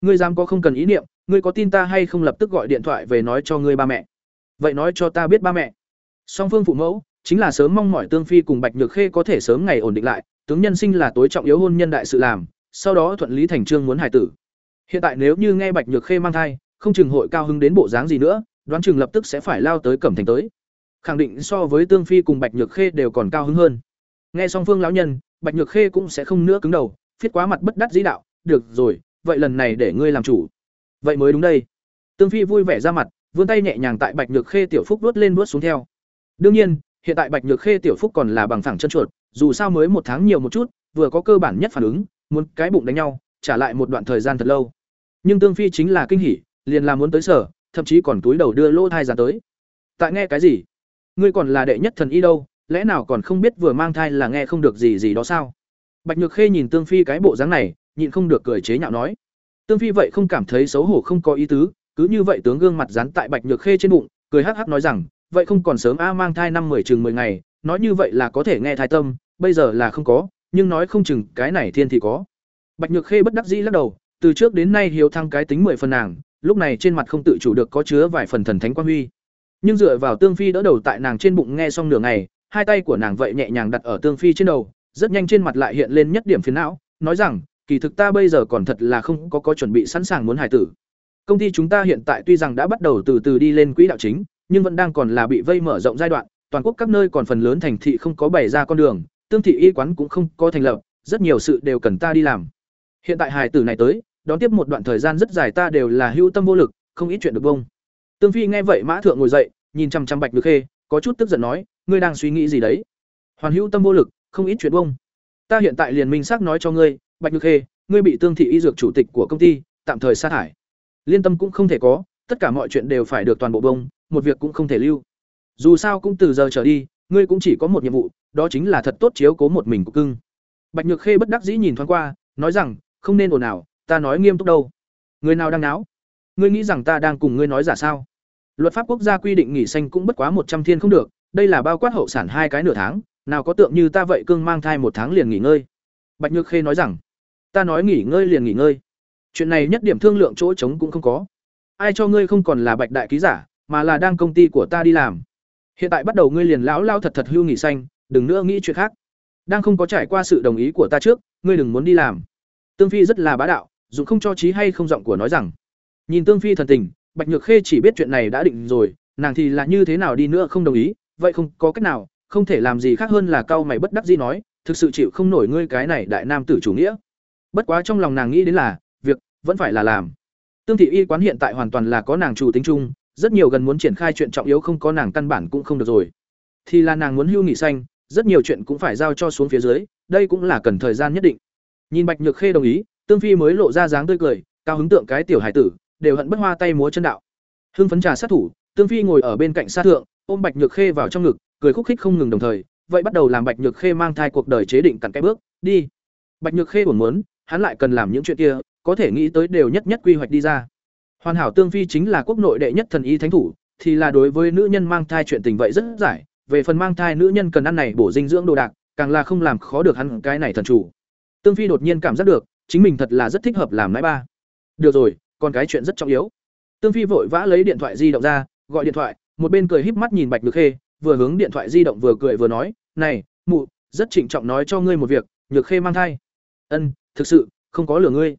Ngươi dám có không cần ý niệm, ngươi có tin ta hay không lập tức gọi điện thoại về nói cho ngươi ba mẹ. Vậy nói cho ta biết ba mẹ. Song phương phụ mẫu, chính là sớm mong mỏi Tương Phi cùng Bạch Nhược Khê có thể sớm ngày ổn định lại, tướng nhân sinh là tối trọng yếu hôn nhân đại sự làm, sau đó thuận lý thành trương muốn hài tử. Hiện tại nếu như nghe Bạch Nhược Khê mang thai, không chừng hội cao hứng đến bộ dáng gì nữa, đoán chừng lập tức sẽ phải lao tới Cẩm Thành tới. Khẳng định so với Tương Phi cùng Bạch Nhược Khê đều còn cao hứng hơn. Nghe song phương lão nhân, Bạch Nhược Khê cũng sẽ không nữa cứng đầu, phiết quá mặt bất đắc dĩ đạo, "Được rồi, vậy lần này để ngươi làm chủ." Vậy mới đúng đây. Tương Phi vui vẻ ra mặt, vươn tay nhẹ nhàng tại Bạch Nhược Khê tiểu phúc vuốt lên vuốt xuống theo. Đương nhiên, hiện tại Bạch Nhược Khê tiểu phúc còn là bằng phẳng chân chuột, dù sao mới một tháng nhiều một chút, vừa có cơ bản nhất phản ứng, muốn cái bụng đánh nhau, trả lại một đoạn thời gian thật lâu. Nhưng Tương Phi chính là kinh hỉ, liền là muốn tới sở, thậm chí còn túi đầu đưa lô thai ra tới. Tại nghe cái gì? Ngươi còn là đệ nhất thần y đâu, lẽ nào còn không biết vừa mang thai là nghe không được gì gì đó sao? Bạch Nhược Khê nhìn Tương Phi cái bộ dáng này, nhịn không được cười chế nhạo nói. Tương Phi vậy không cảm thấy xấu hổ không có ý tứ, cứ như vậy tướng gương mặt dán tại Bạch Nhược Khê trên bụng, cười hắc hắc nói rằng, vậy không còn sớm a mang thai năm mười chừng mười ngày, nói như vậy là có thể nghe thai tâm, bây giờ là không có, nhưng nói không chừng cái này thiên thì có. Bạch Nhược Khê bất đắc dĩ lắc đầu, từ trước đến nay hiếu thăng cái tính mười phần nàng, lúc này trên mặt không tự chủ được có chứa vài phần thần thánh quan huy. Nhưng dựa vào Tương Phi đỡ đầu tại nàng trên bụng nghe xong nửa ngày, hai tay của nàng vậy nhẹ nhàng đặt ở Tương Phi trên đầu, rất nhanh trên mặt lại hiện lên nhất điểm phiền não, nói rằng, kỳ thực ta bây giờ còn thật là không có có chuẩn bị sẵn sàng muốn hài tử. Công ty chúng ta hiện tại tuy rằng đã bắt đầu từ từ đi lên quỹ đạo chính, nhưng vẫn đang còn là bị vây mở rộng giai đoạn, toàn quốc các nơi còn phần lớn thành thị không có bày ra con đường, tương thị y quán cũng không có thành lập, rất nhiều sự đều cần ta đi làm. Hiện tại hài tử này tới, đón tiếp một đoạn thời gian rất dài ta đều là hưu tâm vô lực, không ít chuyện được bông. Tương Phi nghe vậy Mã Thượng ngồi dậy, nhìn chăm chăm Bạch Nhược Khê, có chút tức giận nói, ngươi đang suy nghĩ gì đấy? Hoàn hữu tâm vô lực, không ít chuyện bông. Ta hiện tại liền minh xác nói cho ngươi, Bạch Nhược Khê, ngươi bị Tương thị y dược chủ tịch của công ty tạm thời sa thải. Liên tâm cũng không thể có, tất cả mọi chuyện đều phải được toàn bộ bông, một việc cũng không thể lưu. Dù sao cũng từ giờ trở đi, ngươi cũng chỉ có một nhiệm vụ, đó chính là thật tốt chiếu cố một mình của cưng. Bạch Nhược Khê bất đắc dĩ nhìn thoáng qua, nói rằng, không nên ồn ào, ta nói nghiêm túc đâu. Người nào đang náo? Ngươi nghĩ rằng ta đang cùng ngươi nói giả sao? Luật pháp quốc gia quy định nghỉ xanh cũng bất quá một trăm thiên không được, đây là bao quát hậu sản hai cái nửa tháng, nào có tượng như ta vậy cương mang thai một tháng liền nghỉ ngơi. Bạch Nhược Khê nói rằng, ta nói nghỉ ngơi liền nghỉ ngơi. Chuyện này nhất điểm thương lượng chỗ trống cũng không có. Ai cho ngươi không còn là Bạch đại ký giả, mà là đang công ty của ta đi làm. Hiện tại bắt đầu ngươi liền lão lao thật thật hưu nghỉ xanh, đừng nữa nghĩ chuyện khác. Đang không có trải qua sự đồng ý của ta trước, ngươi đừng muốn đi làm. Tương Phi rất là bá đạo, dù không cho trí hay không giọng của nói rằng. Nhìn Tương Phi thần tình, Bạch Nhược Khê chỉ biết chuyện này đã định rồi, nàng thì là như thế nào đi nữa không đồng ý, vậy không có cách nào, không thể làm gì khác hơn là cau mày bất đắc dĩ nói, thực sự chịu không nổi ngươi cái này đại nam tử chủ nghĩa. Bất quá trong lòng nàng nghĩ đến là, việc vẫn phải là làm. Tương thị y quán hiện tại hoàn toàn là có nàng chủ tính chung, rất nhiều gần muốn triển khai chuyện trọng yếu không có nàng căn bản cũng không được rồi. Thì là nàng muốn hưu nghỉ xanh, rất nhiều chuyện cũng phải giao cho xuống phía dưới, đây cũng là cần thời gian nhất định. Nhìn Bạch Nhược Khê đồng ý, Tương Phi mới lộ ra dáng tươi cười, cao hứng tượng cái tiểu hải tử, đều hận bất hoa tay múa chân đạo. Hưng phấn trà sát thủ, Tương Phi ngồi ở bên cạnh sát thượng, ôm Bạch Nhược Khê vào trong ngực, cười khúc khích không ngừng đồng thời, vậy bắt đầu làm Bạch Nhược Khê mang thai cuộc đời chế định cặn cái bước, đi. Bạch Nhược Khê buồn muốn, hắn lại cần làm những chuyện kia, có thể nghĩ tới đều nhất nhất quy hoạch đi ra. Hoàn hảo Tương Phi chính là quốc nội đệ nhất thần y thánh thủ, thì là đối với nữ nhân mang thai chuyện tình vậy rất giải, về phần mang thai nữ nhân cần ăn này bổ dinh dưỡng đồ đạc, càng là không làm khó được hắn cái này thần chủ. Tương Phi đột nhiên cảm giác được, chính mình thật là rất thích hợp làm nãi ba. Được rồi, còn cái chuyện rất trọng yếu. Tương Phi vội vã lấy điện thoại di động ra, gọi điện thoại, một bên cười híp mắt nhìn Bạch Nhược Khê, vừa hướng điện thoại di động vừa cười vừa nói, "Này, mụ, rất trịnh trọng nói cho ngươi một việc, Nhược Khê mang thai." "Ân, thực sự, không có lừa ngươi."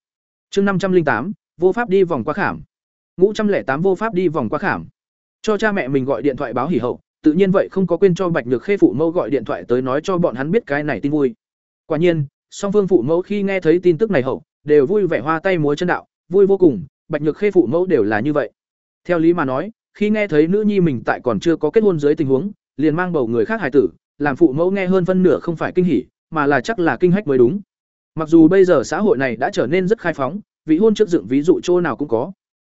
Chương năm trăm linh tám, vô pháp đi vòng qua khảm. Ngũ trăm lẻ tám vô pháp đi vòng qua khảm. Cho cha mẹ mình gọi điện thoại báo hỉ hậu, tự nhiên vậy không có quên cho Bạch Nhược Khê phụ mẫu gọi điện thoại tới nói cho bọn hắn biết cái này tin vui. Quả nhiên, song phương phụ mẫu khi nghe thấy tin tức này hậu, đều vui vẻ hoa tay múa chân đạo, vui vô cùng, Bạch Nhược Khê phụ mẫu đều là như vậy. Theo lý mà nói, khi nghe thấy nữ nhi mình tại còn chưa có kết hôn dưới tình huống, liền mang bầu người khác hài tử, làm phụ mẫu nghe hơn phân nửa không phải kinh hỉ, mà là chắc là kinh hách mới đúng. Mặc dù bây giờ xã hội này đã trở nên rất khai phóng, vị hôn trước dựng ví dụ chỗ nào cũng có.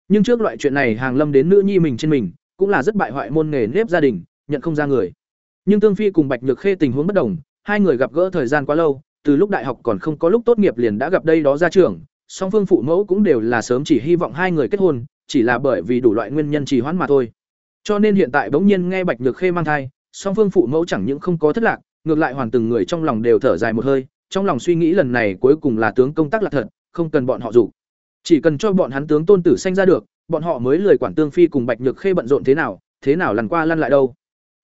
Nhưng trước loại chuyện này hàng lâm đến nữ nhi mình trên mình, cũng là rất bại hoại môn nghề nếp gia đình, nhận không ra người. Nhưng Tương Phi cùng Bạch Nhược Khê tình huống bất đồng, hai người gặp gỡ thời gian quá lâu, từ lúc đại học còn không có lúc tốt nghiệp liền đã gặp đây đó ra trường, song phương phụ mẫu cũng đều là sớm chỉ hy vọng hai người kết hôn, chỉ là bởi vì đủ loại nguyên nhân trì hoãn mà thôi. Cho nên hiện tại bỗng nhiên nghe Bạch Nhược Khê mang thai, song phương phụ mẫu chẳng những không có thất lạc, ngược lại hoàn từng người trong lòng đều thở dài một hơi, trong lòng suy nghĩ lần này cuối cùng là tướng công tác là thật, không cần bọn họ dụ. Chỉ cần cho bọn hắn tướng tôn tử sanh ra được, bọn họ mới lười quản tương phi cùng Bạch Nhược Khê bận rộn thế nào, thế nào lần qua lăn lại đâu.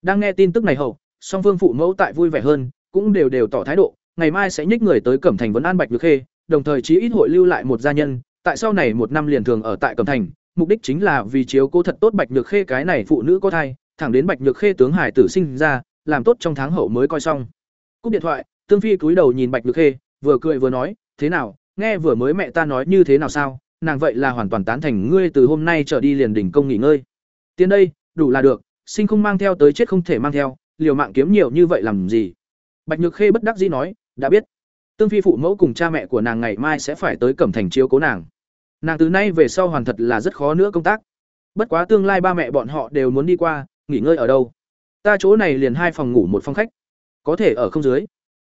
Đang nghe tin tức này hậu, song phương phụ mẫu tại vui vẻ hơn, cũng đều đều tỏ thái độ, ngày mai sẽ nhích người tới Cẩm Thành vấn an Bạch Nhược Khê, đồng thời chí ít hội lưu lại một gia nhân, tại sau này một năm liền thường ở tại Cẩm Thành, mục đích chính là vì chiếu cố thật tốt Bạch Nhược Khê cái này phụ nữ có thai, thẳng đến Bạch Nhược Khê tướng hải tử sinh ra, làm tốt trong tháng hậu mới coi xong. Cúp điện thoại, Tương Phi cúi đầu nhìn Bạch Nhược Khê, vừa cười vừa nói, "Thế nào, nghe vừa mới mẹ ta nói như thế nào sao? Nàng vậy là hoàn toàn tán thành ngươi từ hôm nay trở đi liền đỉnh công nghỉ ngơi. Tiến đây, đủ là được, sinh không mang theo tới chết không thể mang theo, liều mạng kiếm nhiều như vậy làm gì?" Bạch Nhược Khê bất đắc dĩ nói, "Đã biết." Tương Phi phụ mẫu cùng cha mẹ của nàng ngày mai sẽ phải tới Cẩm Thành chiếu cố nàng. Nàng từ nay về sau hoàn thật là rất khó nữa công tác. Bất quá tương lai ba mẹ bọn họ đều muốn đi qua, nghỉ ngơi ở đâu? Ta chỗ này liền hai phòng ngủ một phòng khách. Có thể ở không dưới.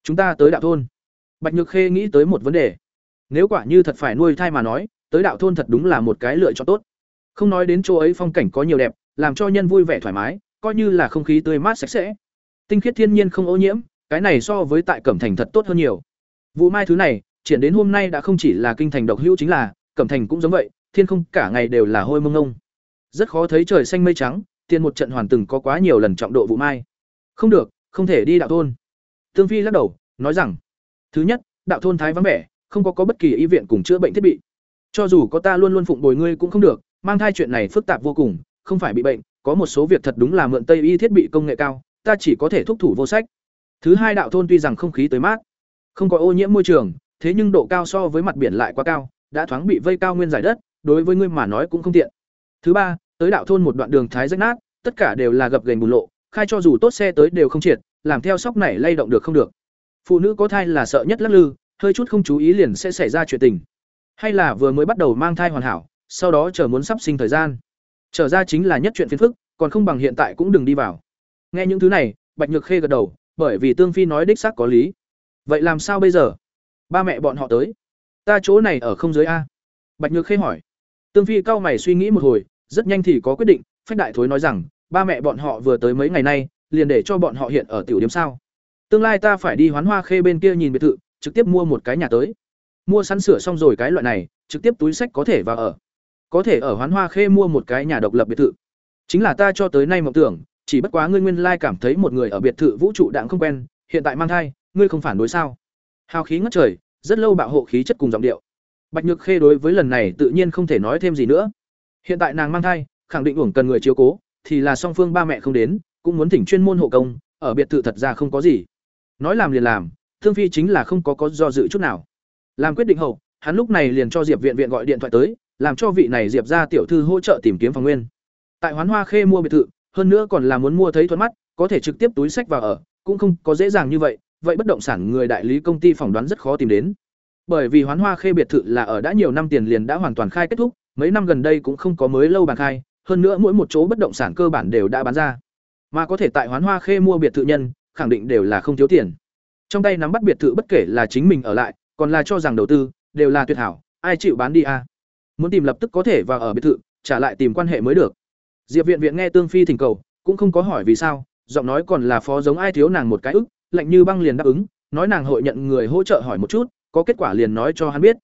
Chúng ta tới đạo thôn. Bạch nhược khê nghĩ tới một vấn đề. Nếu quả như thật phải nuôi thai mà nói, tới đạo thôn thật đúng là một cái lựa chọn tốt. Không nói đến chỗ ấy phong cảnh có nhiều đẹp, làm cho nhân vui vẻ thoải mái, coi như là không khí tươi mát sạch sẽ. Tinh khiết thiên nhiên không ô nhiễm cái này so với tại cẩm thành thật tốt hơn nhiều. Vụ mai thứ này, triển đến hôm nay đã không chỉ là kinh thành độc hữu chính là, cẩm thành cũng giống vậy, thiên không cả ngày đều là hôi mông ngông. Rất khó thấy trời xanh mây trắng tiền một trận hoàn từng có quá nhiều lần trọng độ vụ mai. Không được, không thể đi đạo thôn. Tương phi lắc đầu, nói rằng, thứ nhất, đạo thôn thái vắng vẻ, không có có bất kỳ y viện cùng chữa bệnh thiết bị. Cho dù có ta luôn luôn phụng bồi ngươi cũng không được, mang thai chuyện này phức tạp vô cùng, không phải bị bệnh, có một số việc thật đúng là mượn tây y thiết bị công nghệ cao, ta chỉ có thể thúc thủ vô sách thứ hai đạo thôn tuy rằng không khí tới mát không có ô nhiễm môi trường thế nhưng độ cao so với mặt biển lại quá cao đã thoáng bị vây cao nguyên giải đất, đối với ngươi mà nói cũng không tiện. Thứ ba, tới đạo thôn một đoạn đường thái rách nát, tất cả đều là gập ghềnh bùn lộ, khai cho dù tốt xe tới đều không triệt, làm theo sóc này lay động được không được. Phụ nữ có thai là sợ nhất lắc lư, hơi chút không chú ý liền sẽ xảy ra chuyện tình. Hay là vừa mới bắt đầu mang thai hoàn hảo, sau đó chờ muốn sắp sinh thời gian. Trở ra chính là nhất chuyện phiền phức, còn không bằng hiện tại cũng đừng đi vào. Nghe những thứ này, Bạch Nhược Khê gật đầu, bởi vì Tương Phi nói đích xác có lý. Vậy làm sao bây giờ? Ba mẹ bọn họ tới. Ta chỗ này ở không dưới a. Bạch nhược khê hỏi. Tương phi cao mày suy nghĩ một hồi, rất nhanh thì có quyết định, phách đại thối nói rằng, ba mẹ bọn họ vừa tới mấy ngày nay, liền để cho bọn họ hiện ở tiểu điểm sao. Tương lai ta phải đi hoán hoa khê bên kia nhìn biệt thự, trực tiếp mua một cái nhà tới. Mua sẵn sửa xong rồi cái loại này, trực tiếp túi sách có thể vào ở. Có thể ở hoán hoa khê mua một cái nhà độc lập biệt thự. Chính là ta cho tới nay mộng tưởng chỉ bất quá ngươi nguyên lai cảm thấy một người ở biệt thự vũ trụ đạn không quen, hiện tại mang thai, ngươi không phản đối sao? Hào khí ngất trời, rất lâu bạo hộ khí chất cùng giọng điệu. Bạch nhược khê đối với lần này tự nhiên không thể nói thêm gì nữa. Hiện tại nàng mang thai, khẳng định uổng cần người chiếu cố, thì là song phương ba mẹ không đến, cũng muốn thỉnh chuyên môn hộ công, ở biệt thự thật ra không có gì. Nói làm liền làm, thương phi chính là không có có do dự chút nào. Làm quyết định hậu, hắn lúc này liền cho diệp viện viện gọi điện thoại tới, làm cho vị này diệp ra tiểu thư hỗ trợ tìm kiếm phòng nguyên. Tại hoán hoa khê mua biệt thự hơn nữa còn là muốn mua thấy thuận mắt, có thể trực tiếp túi sách vào ở, cũng không có dễ dàng như vậy vậy bất động sản người đại lý công ty phỏng đoán rất khó tìm đến. Bởi vì hoán hoa khê biệt thự là ở đã nhiều năm tiền liền đã hoàn toàn khai kết thúc, mấy năm gần đây cũng không có mới lâu bàn khai, hơn nữa mỗi một chỗ bất động sản cơ bản đều đã bán ra. Mà có thể tại hoán hoa khê mua biệt thự nhân, khẳng định đều là không thiếu tiền. Trong tay nắm bắt biệt thự bất kể là chính mình ở lại, còn là cho rằng đầu tư, đều là tuyệt hảo, ai chịu bán đi a muốn tìm lập tức có thể vào ở biệt thự, trả lại tìm quan hệ mới được diệp viện viện nghe tương phi thỉnh cầu, cũng không có hỏi vì sao, giọng nói còn là phó giống ai thiếu nàng một cái ức, lạnh như băng liền đáp ứng, nói nàng hội nhận người hỗ trợ hỏi một chút, có kết quả liền nói cho hắn biết.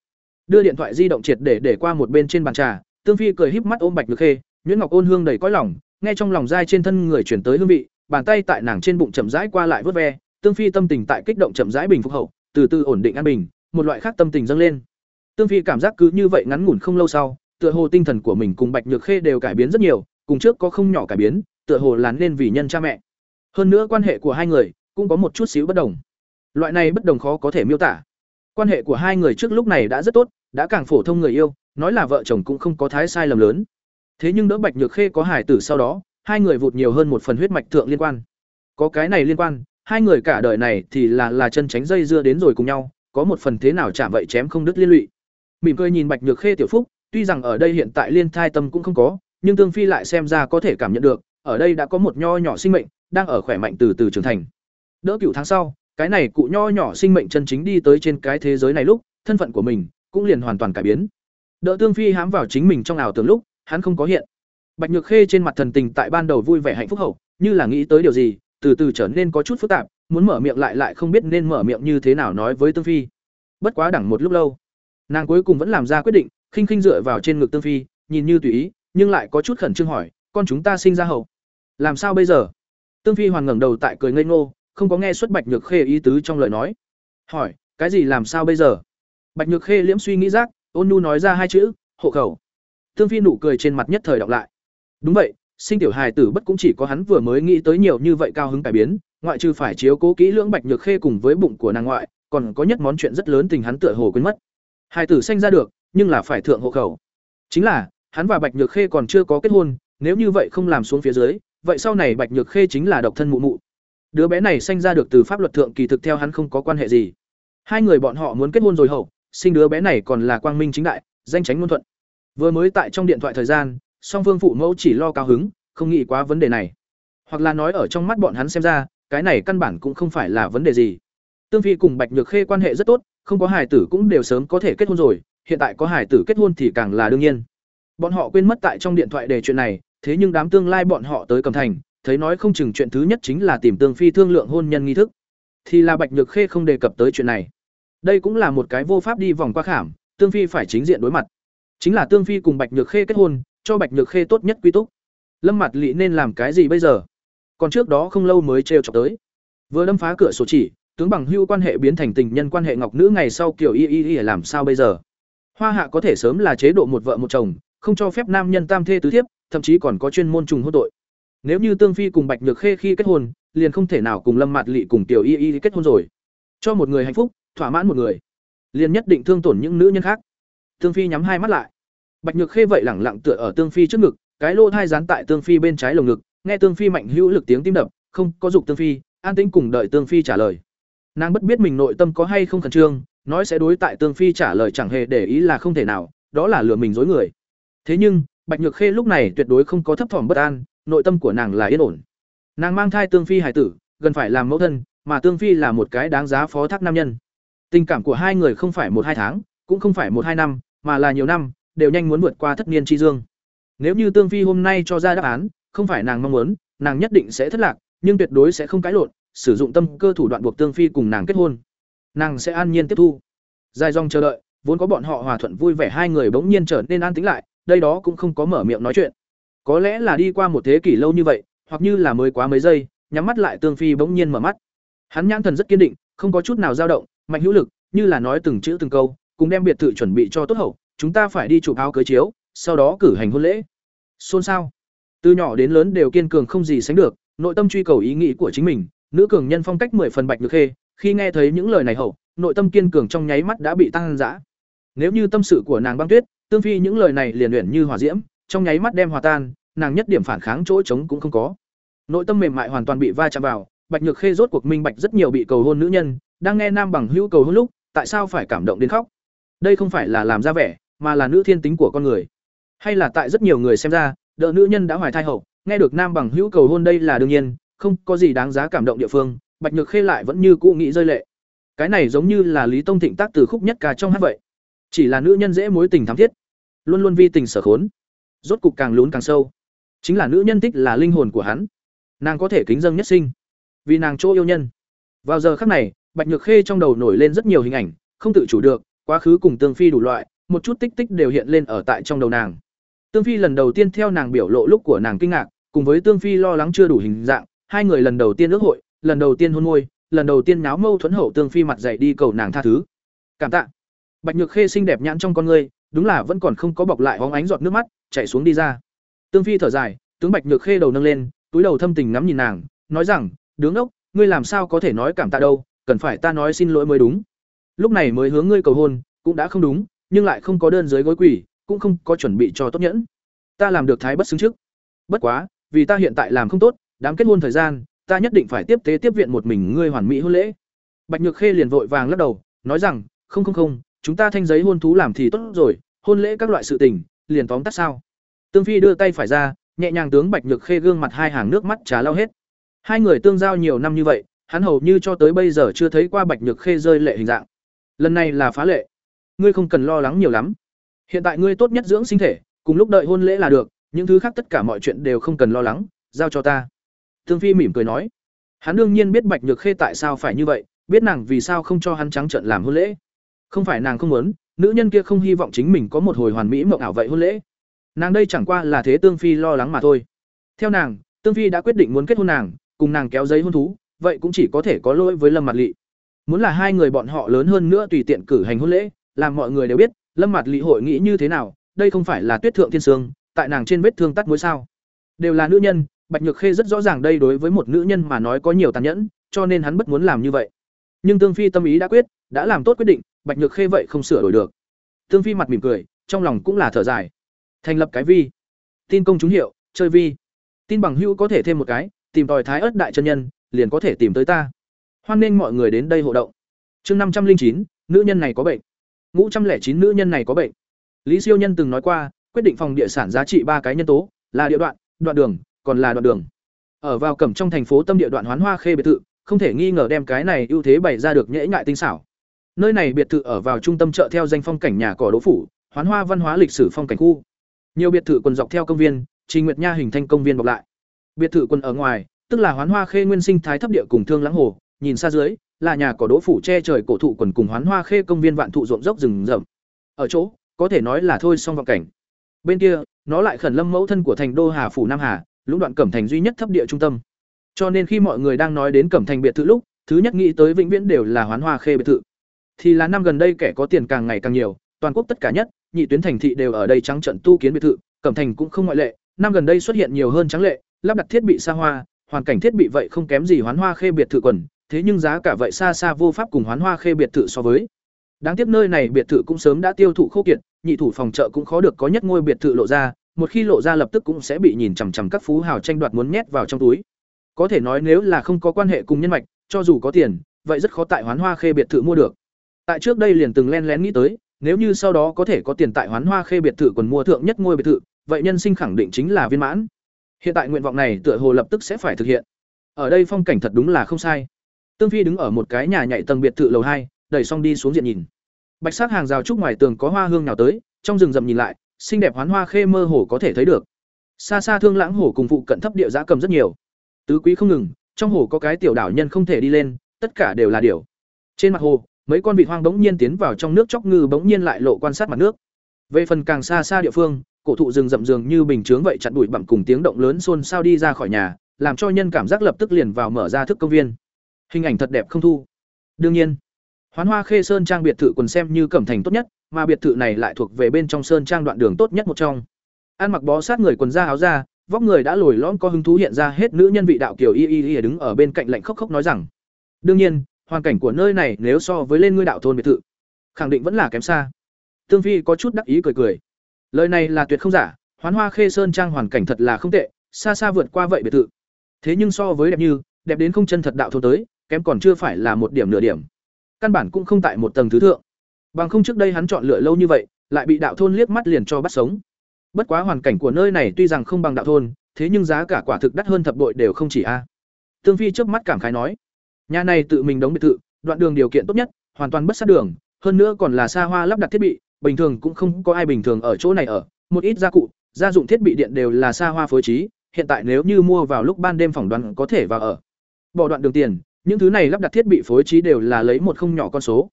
Đưa điện thoại di động triệt để để qua một bên trên bàn trà, tương phi cười híp mắt ôm bạch nhược khê, nhuyễn ngọc ôn hương đầy cõi lòng, nghe trong lòng dai trên thân người chuyển tới hương vị, bàn tay tại nàng trên bụng chậm rãi qua lại vớt ve, tương phi tâm tình tại kích động chậm rãi bình phục hậu, từ từ ổn định an bình, một loại khác tâm tình dâng lên. Tương phi cảm giác cứ như vậy ngắn ngủn không lâu sau, tựa hồ tinh thần của mình cùng bạch nhược khê đều cải biến rất nhiều cùng trước có không nhỏ cải biến, tựa hồ là nên vì nhân cha mẹ. Hơn nữa quan hệ của hai người cũng có một chút xíu bất đồng. Loại này bất đồng khó có thể miêu tả. Quan hệ của hai người trước lúc này đã rất tốt, đã càng phổ thông người yêu, nói là vợ chồng cũng không có thái sai lầm lớn. Thế nhưng đỡ bạch nhược khê có hải tử sau đó, hai người vụt nhiều hơn một phần huyết mạch thượng liên quan. Có cái này liên quan, hai người cả đời này thì là là chân tránh dây dưa đến rồi cùng nhau, có một phần thế nào chạm vậy chém không đứt liên lụy. Mỉm cười nhìn bạch nhược khê tiểu phúc, tuy rằng ở đây hiện tại liên thai tâm cũng không có nhưng tương phi lại xem ra có thể cảm nhận được, ở đây đã có một nho nhỏ sinh mệnh đang ở khỏe mạnh từ từ trưởng thành. Đỡ cựu tháng sau, cái này cụ nho nhỏ sinh mệnh chân chính đi tới trên cái thế giới này lúc, thân phận của mình cũng liền hoàn toàn cải biến. Đỡ tương phi hám vào chính mình trong ảo tưởng lúc, hắn không có hiện. Bạch nhược khê trên mặt thần tình tại ban đầu vui vẻ hạnh phúc hậu, như là nghĩ tới điều gì, từ từ trở nên có chút phức tạp, muốn mở miệng lại lại không biết nên mở miệng như thế nào nói với tương phi. Bất quá đẳng một lúc lâu, nàng cuối cùng vẫn làm ra quyết định, khinh khinh dựa vào trên ngực tương phi, nhìn như tùy ý nhưng lại có chút khẩn trương hỏi, con chúng ta sinh ra hậu, làm sao bây giờ? Tương phi hoàn ngẩng đầu tại cười ngây ngô, không có nghe xuất bạch nhược khê ý tứ trong lời nói. Hỏi, cái gì làm sao bây giờ? Bạch nhược khê liễm suy nghĩ rác, ôn nhu nói ra hai chữ, hộ khẩu. Tương phi nụ cười trên mặt nhất thời đọc lại. Đúng vậy, sinh tiểu hài tử bất cũng chỉ có hắn vừa mới nghĩ tới nhiều như vậy cao hứng cải biến, ngoại trừ phải chiếu cố kỹ lưỡng bạch nhược khê cùng với bụng của nàng ngoại, còn có nhất món chuyện rất lớn tình hắn tựa hồ quên mất. Hài tử sanh ra được, nhưng là phải thượng hộ khẩu. Chính là hắn và bạch nhược khê còn chưa có kết hôn, nếu như vậy không làm xuống phía dưới, vậy sau này bạch nhược khê chính là độc thân mụ mụ. Đứa bé này sanh ra được từ pháp luật thượng kỳ thực theo hắn không có quan hệ gì. Hai người bọn họ muốn kết hôn rồi hậu, sinh đứa bé này còn là quang minh chính đại, danh tránh ngôn thuận. Vừa mới tại trong điện thoại thời gian, song phương phụ mẫu chỉ lo cao hứng, không nghĩ quá vấn đề này. Hoặc là nói ở trong mắt bọn hắn xem ra, cái này căn bản cũng không phải là vấn đề gì. Tương phi cùng bạch nhược khê quan hệ rất tốt, không có hài tử cũng đều sớm có thể kết hôn rồi, hiện tại có hài tử kết hôn thì càng là đương nhiên bọn họ quên mất tại trong điện thoại đề chuyện này, thế nhưng đám tương lai bọn họ tới cầm thành, thấy nói không chừng chuyện thứ nhất chính là tìm tương phi thương lượng hôn nhân nghi thức. Thì là bạch nhược khê không đề cập tới chuyện này. Đây cũng là một cái vô pháp đi vòng qua khảm, tương phi phải chính diện đối mặt. Chính là tương phi cùng bạch nhược khê kết hôn, cho bạch nhược khê tốt nhất quy túc. Lâm mặt lỵ nên làm cái gì bây giờ? Còn trước đó không lâu mới trêu chọc tới. Vừa đâm phá cửa sổ chỉ, tướng bằng hưu quan hệ biến thành tình nhân quan hệ ngọc nữ ngày sau kiểu y y y làm sao bây giờ? Hoa hạ có thể sớm là chế độ một vợ một chồng không cho phép nam nhân tam thê tứ thiếp, thậm chí còn có chuyên môn trùng hôn tội. Nếu như tương phi cùng bạch nhược khê khi kết hôn, liền không thể nào cùng lâm mạt Lệ cùng tiểu y y kết hôn rồi. Cho một người hạnh phúc, thỏa mãn một người, liền nhất định thương tổn những nữ nhân khác. Tương phi nhắm hai mắt lại. Bạch nhược khê vậy lẳng lặng tựa ở tương phi trước ngực, cái lô thai dán tại tương phi bên trái lồng ngực, nghe tương phi mạnh hữu lực tiếng tim đập, không có dục tương phi, an tĩnh cùng đợi tương phi trả lời. Nàng bất biết mình nội tâm có hay không khẩn trương, nói sẽ đối tại tương phi trả lời chẳng hề để ý là không thể nào, đó là lừa mình dối người thế nhưng, bạch nhược khê lúc này tuyệt đối không có thấp thỏm bất an, nội tâm của nàng là yên ổn. Nàng mang thai tương phi hải tử, gần phải làm mẫu thân, mà tương phi là một cái đáng giá phó thác nam nhân. Tình cảm của hai người không phải một hai tháng, cũng không phải một hai năm, mà là nhiều năm, đều nhanh muốn vượt qua thất niên chi dương. Nếu như tương phi hôm nay cho ra đáp án, không phải nàng mong muốn, nàng nhất định sẽ thất lạc, nhưng tuyệt đối sẽ không cãi lộn, sử dụng tâm cơ thủ đoạn buộc tương phi cùng nàng kết hôn. Nàng sẽ an nhiên tiếp thu. Dài dòng chờ đợi, vốn có bọn họ hòa thuận vui vẻ hai người bỗng nhiên trở nên an tĩnh lại đây đó cũng không có mở miệng nói chuyện. Có lẽ là đi qua một thế kỷ lâu như vậy, hoặc như là mới quá mấy giây, nhắm mắt lại tương phi bỗng nhiên mở mắt. Hắn nhãn thần rất kiên định, không có chút nào dao động, mạnh hữu lực, như là nói từng chữ từng câu, cùng đem biệt thự chuẩn bị cho tốt hậu, chúng ta phải đi chụp áo cưới chiếu, sau đó cử hành hôn lễ. Xôn xao. Từ nhỏ đến lớn đều kiên cường không gì sánh được, nội tâm truy cầu ý nghĩ của chính mình, nữ cường nhân phong cách mười phần bạch được khê, khi nghe thấy những lời này hậu, nội tâm kiên cường trong nháy mắt đã bị tăng dã. Nếu như tâm sự của nàng băng tuyết tương phi những lời này liền luyện như hỏa diễm, trong nháy mắt đem hòa tan, nàng nhất điểm phản kháng chỗ trống cũng không có. Nội tâm mềm mại hoàn toàn bị va chạm vào, bạch nhược khê rốt cuộc minh bạch rất nhiều bị cầu hôn nữ nhân, đang nghe nam bằng hữu cầu hôn lúc, tại sao phải cảm động đến khóc? Đây không phải là làm ra vẻ, mà là nữ thiên tính của con người. Hay là tại rất nhiều người xem ra, đỡ nữ nhân đã hoài thai hậu, nghe được nam bằng hữu cầu hôn đây là đương nhiên, không có gì đáng giá cảm động địa phương, bạch nhược khê lại vẫn như cũ nghĩ rơi lệ. Cái này giống như là lý tông thịnh tác từ khúc nhất ca trong hát vậy. Chỉ là nữ nhân dễ mối tình thắm thiết luôn luôn vi tình sở khốn. Rốt cục càng lún càng sâu. Chính là nữ nhân thích là linh hồn của hắn. Nàng có thể kính dâng nhất sinh. Vì nàng chỗ yêu nhân. Vào giờ khắc này, bạch nhược khê trong đầu nổi lên rất nhiều hình ảnh, không tự chủ được, quá khứ cùng tương phi đủ loại, một chút tích tích đều hiện lên ở tại trong đầu nàng. Tương phi lần đầu tiên theo nàng biểu lộ lúc của nàng kinh ngạc, cùng với tương phi lo lắng chưa đủ hình dạng, hai người lần đầu tiên ước hội, lần đầu tiên hôn môi, lần đầu tiên náo mâu thuẫn hậu tương phi mặt dậy đi cầu nàng tha thứ. Cảm tạ. Bạch nhược khê xinh đẹp nhãn trong con ngươi đúng là vẫn còn không có bọc lại hóng ánh giọt nước mắt chảy xuống đi ra. Tương phi thở dài, tướng bạch nhược khê đầu nâng lên, túi đầu thâm tình ngắm nhìn nàng, nói rằng, đứng ốc, ngươi làm sao có thể nói cảm tạ đâu, cần phải ta nói xin lỗi mới đúng. Lúc này mới hướng ngươi cầu hôn, cũng đã không đúng, nhưng lại không có đơn dưới gối quỷ cũng không có chuẩn bị cho tốt nhẫn. Ta làm được thái bất xứng trước. Bất quá, vì ta hiện tại làm không tốt, đám kết hôn thời gian, ta nhất định phải tiếp tế tiếp viện một mình ngươi hoàn mỹ hôn lễ. Bạch nhược khê liền vội vàng lắc đầu, nói rằng, không không không chúng ta thanh giấy hôn thú làm thì tốt rồi, hôn lễ các loại sự tình, liền tóm tắt sao? Tương phi đưa tay phải ra, nhẹ nhàng tướng bạch nhược khê gương mặt hai hàng nước mắt trà lau hết. Hai người tương giao nhiều năm như vậy, hắn hầu như cho tới bây giờ chưa thấy qua bạch nhược khê rơi lệ hình dạng. Lần này là phá lệ. Ngươi không cần lo lắng nhiều lắm. Hiện tại ngươi tốt nhất dưỡng sinh thể, cùng lúc đợi hôn lễ là được, những thứ khác tất cả mọi chuyện đều không cần lo lắng, giao cho ta. Tương phi mỉm cười nói. Hắn đương nhiên biết bạch nhược khê tại sao phải như vậy, biết nàng vì sao không cho hắn trắng trợn làm hôn lễ không phải nàng không muốn, nữ nhân kia không hy vọng chính mình có một hồi hoàn mỹ mộng ảo vậy hôn lễ. Nàng đây chẳng qua là thế tương phi lo lắng mà thôi. Theo nàng, tương phi đã quyết định muốn kết hôn nàng, cùng nàng kéo giấy hôn thú, vậy cũng chỉ có thể có lỗi với lâm mặt lỵ. muốn là hai người bọn họ lớn hơn nữa tùy tiện cử hành hôn lễ, làm mọi người đều biết, lâm mặt lỵ hội nghĩ như thế nào, đây không phải là tuyết thượng thiên sương, tại nàng trên vết thương tắt mối sao. Đều là nữ nhân, bạch nhược khê rất rõ ràng đây đối với một nữ nhân mà nói có nhiều tàn nhẫn, cho nên hắn bất muốn làm như vậy. Nhưng tương phi tâm ý đã quyết, đã làm tốt quyết định bạch nhược khê vậy không sửa đổi được. Tương phi mặt mỉm cười, trong lòng cũng là thở dài. Thành lập cái vi. Tin công chúng hiệu, chơi vi. Tin bằng hữu có thể thêm một cái, tìm tòi thái ớt đại chân nhân, liền có thể tìm tới ta. Hoan nghênh mọi người đến đây hộ động. Chương năm trăm linh chín, nữ nhân này có bệnh. Ngũ trăm lẻ chín nữ nhân này có bệnh. Lý siêu nhân từng nói qua, quyết định phòng địa sản giá trị ba cái nhân tố, là địa đoạn đoạn đường, còn là đoạn đường. Ở vào cẩm trong thành phố tâm địa đoạn hoán hoa khê biệt thự, không thể nghi ngờ đem cái này ưu thế bày ra được nhễ ngại tinh xảo nơi này biệt thự ở vào trung tâm chợ theo danh phong cảnh nhà cỏ đỗ phủ, hoán hoa văn hóa lịch sử phong cảnh khu. Nhiều biệt thự quần dọc theo công viên trình nguyệt nha hình thành công viên bọc lại. Biệt thự quần ở ngoài, tức là hoán hoa khê nguyên sinh thái thấp địa cùng thương lãng hồ, nhìn xa dưới, là nhà cỏ đỗ phủ che trời cổ thụ quần cùng hoán hoa khê công viên vạn thụ ruộng dốc rừng rậm. Ở chỗ, có thể nói là thôi xong vọng cảnh. Bên kia, nó lại khẩn lâm mẫu thân của thành đô hà phủ nam hà, lũng đoạn cẩm thành duy nhất thấp địa trung tâm. Cho nên khi mọi người đang nói đến cẩm thành biệt thự lúc, thứ nhất nghĩ tới vĩnh viễn đều là hoán hoa khê biệt thự thì là năm gần đây kẻ có tiền càng ngày càng nhiều, toàn quốc tất cả nhất, nhị tuyến thành thị đều ở đây trắng trận tu kiến biệt thự, cẩm thành cũng không ngoại lệ, năm gần đây xuất hiện nhiều hơn trắng lệ, lắp đặt thiết bị xa hoa, hoàn cảnh thiết bị vậy không kém gì hoán hoa khê biệt thự quần, thế nhưng giá cả vậy xa xa vô pháp cùng hoán hoa khê biệt thự so với. Đáng tiếc nơi này biệt thự cũng sớm đã tiêu thụ khô kiệt, nhị thủ phòng trợ cũng khó được có nhất ngôi biệt thự lộ ra, một khi lộ ra lập tức cũng sẽ bị nhìn chằm chằm các phú hào tranh đoạt muốn nhét vào trong túi. Có thể nói nếu là không có quan hệ cùng nhân mạch, cho dù có tiền, vậy rất khó tại hoán hoa khê biệt thự mua được tại trước đây liền từng len lén nghĩ tới, nếu như sau đó có thể có tiền tại hoán hoa khê biệt thự còn mua thượng nhất ngôi biệt thự, vậy nhân sinh khẳng định chính là viên mãn. Hiện tại nguyện vọng này tựa hồ lập tức sẽ phải thực hiện. Ở đây phong cảnh thật đúng là không sai. Tương phi đứng ở một cái nhà nhảy tầng biệt thự lầu hai, đẩy xong đi xuống diện nhìn. Bạch sắc hàng rào trúc ngoài tường có hoa hương nào tới, trong rừng rậm nhìn lại, xinh đẹp hoán hoa khê mơ hồ có thể thấy được. Xa xa thương lãng hồ cùng phụ cận thấp địa giá cầm rất nhiều. Tứ quý không ngừng, trong hồ có cái tiểu đảo nhân không thể đi lên, tất cả đều là điều. Trên mặt hồ mấy con vịt hoang bỗng nhiên tiến vào trong nước chóc ngư bỗng nhiên lại lộ quan sát mặt nước. Về phần càng xa xa địa phương, cổ thụ rừng rậm rường như bình chướng vậy chặn bụi bặm cùng tiếng động lớn xôn xao đi ra khỏi nhà, làm cho nhân cảm giác lập tức liền vào mở ra thức công viên. Hình ảnh thật đẹp không thu. Đương nhiên, hoán hoa khê sơn trang biệt thự quần xem như cẩm thành tốt nhất, mà biệt thự này lại thuộc về bên trong sơn trang đoạn đường tốt nhất một trong. Ăn mặc bó sát người quần da áo da, vóc người đã lồi lõm có hứng thú hiện ra hết nữ nhân vị đạo kiều y y y đứng ở bên cạnh lạnh khóc khóc nói rằng, đương nhiên hoàn cảnh của nơi này nếu so với lên ngươi đạo thôn biệt thự khẳng định vẫn là kém xa tương phi có chút đắc ý cười cười lời này là tuyệt không giả Hoán Hoa Khê Sơn trang hoàn cảnh thật là không tệ, xa xa vượt qua vậy biệt thự. Thế nhưng so với đẹp như, đẹp đến không chân thật đạo thôn tới, kém còn chưa phải là một điểm nửa điểm. Căn bản cũng không tại một tầng thứ thượng. Bằng không trước đây hắn chọn lựa lâu như vậy, lại bị đạo thôn liếc mắt liền cho bắt sống. Bất quá hoàn cảnh của nơi này tuy rằng không bằng đạo thôn, thế nhưng giá cả quả thực đắt hơn thập bội đều không chỉ a. Tương Phi chớp mắt cảm khái nói, nhà này tự mình đóng biệt thự, đoạn đường điều kiện tốt nhất, hoàn toàn bất sát đường, hơn nữa còn là xa hoa lắp đặt thiết bị, bình thường cũng không có ai bình thường ở chỗ này ở, một ít gia cụ, gia dụng thiết bị điện đều là xa hoa phối trí, hiện tại nếu như mua vào lúc ban đêm phỏng đoán có thể vào ở. Bỏ đoạn đường tiền, những thứ này lắp đặt thiết bị phối trí đều là lấy một không nhỏ con số.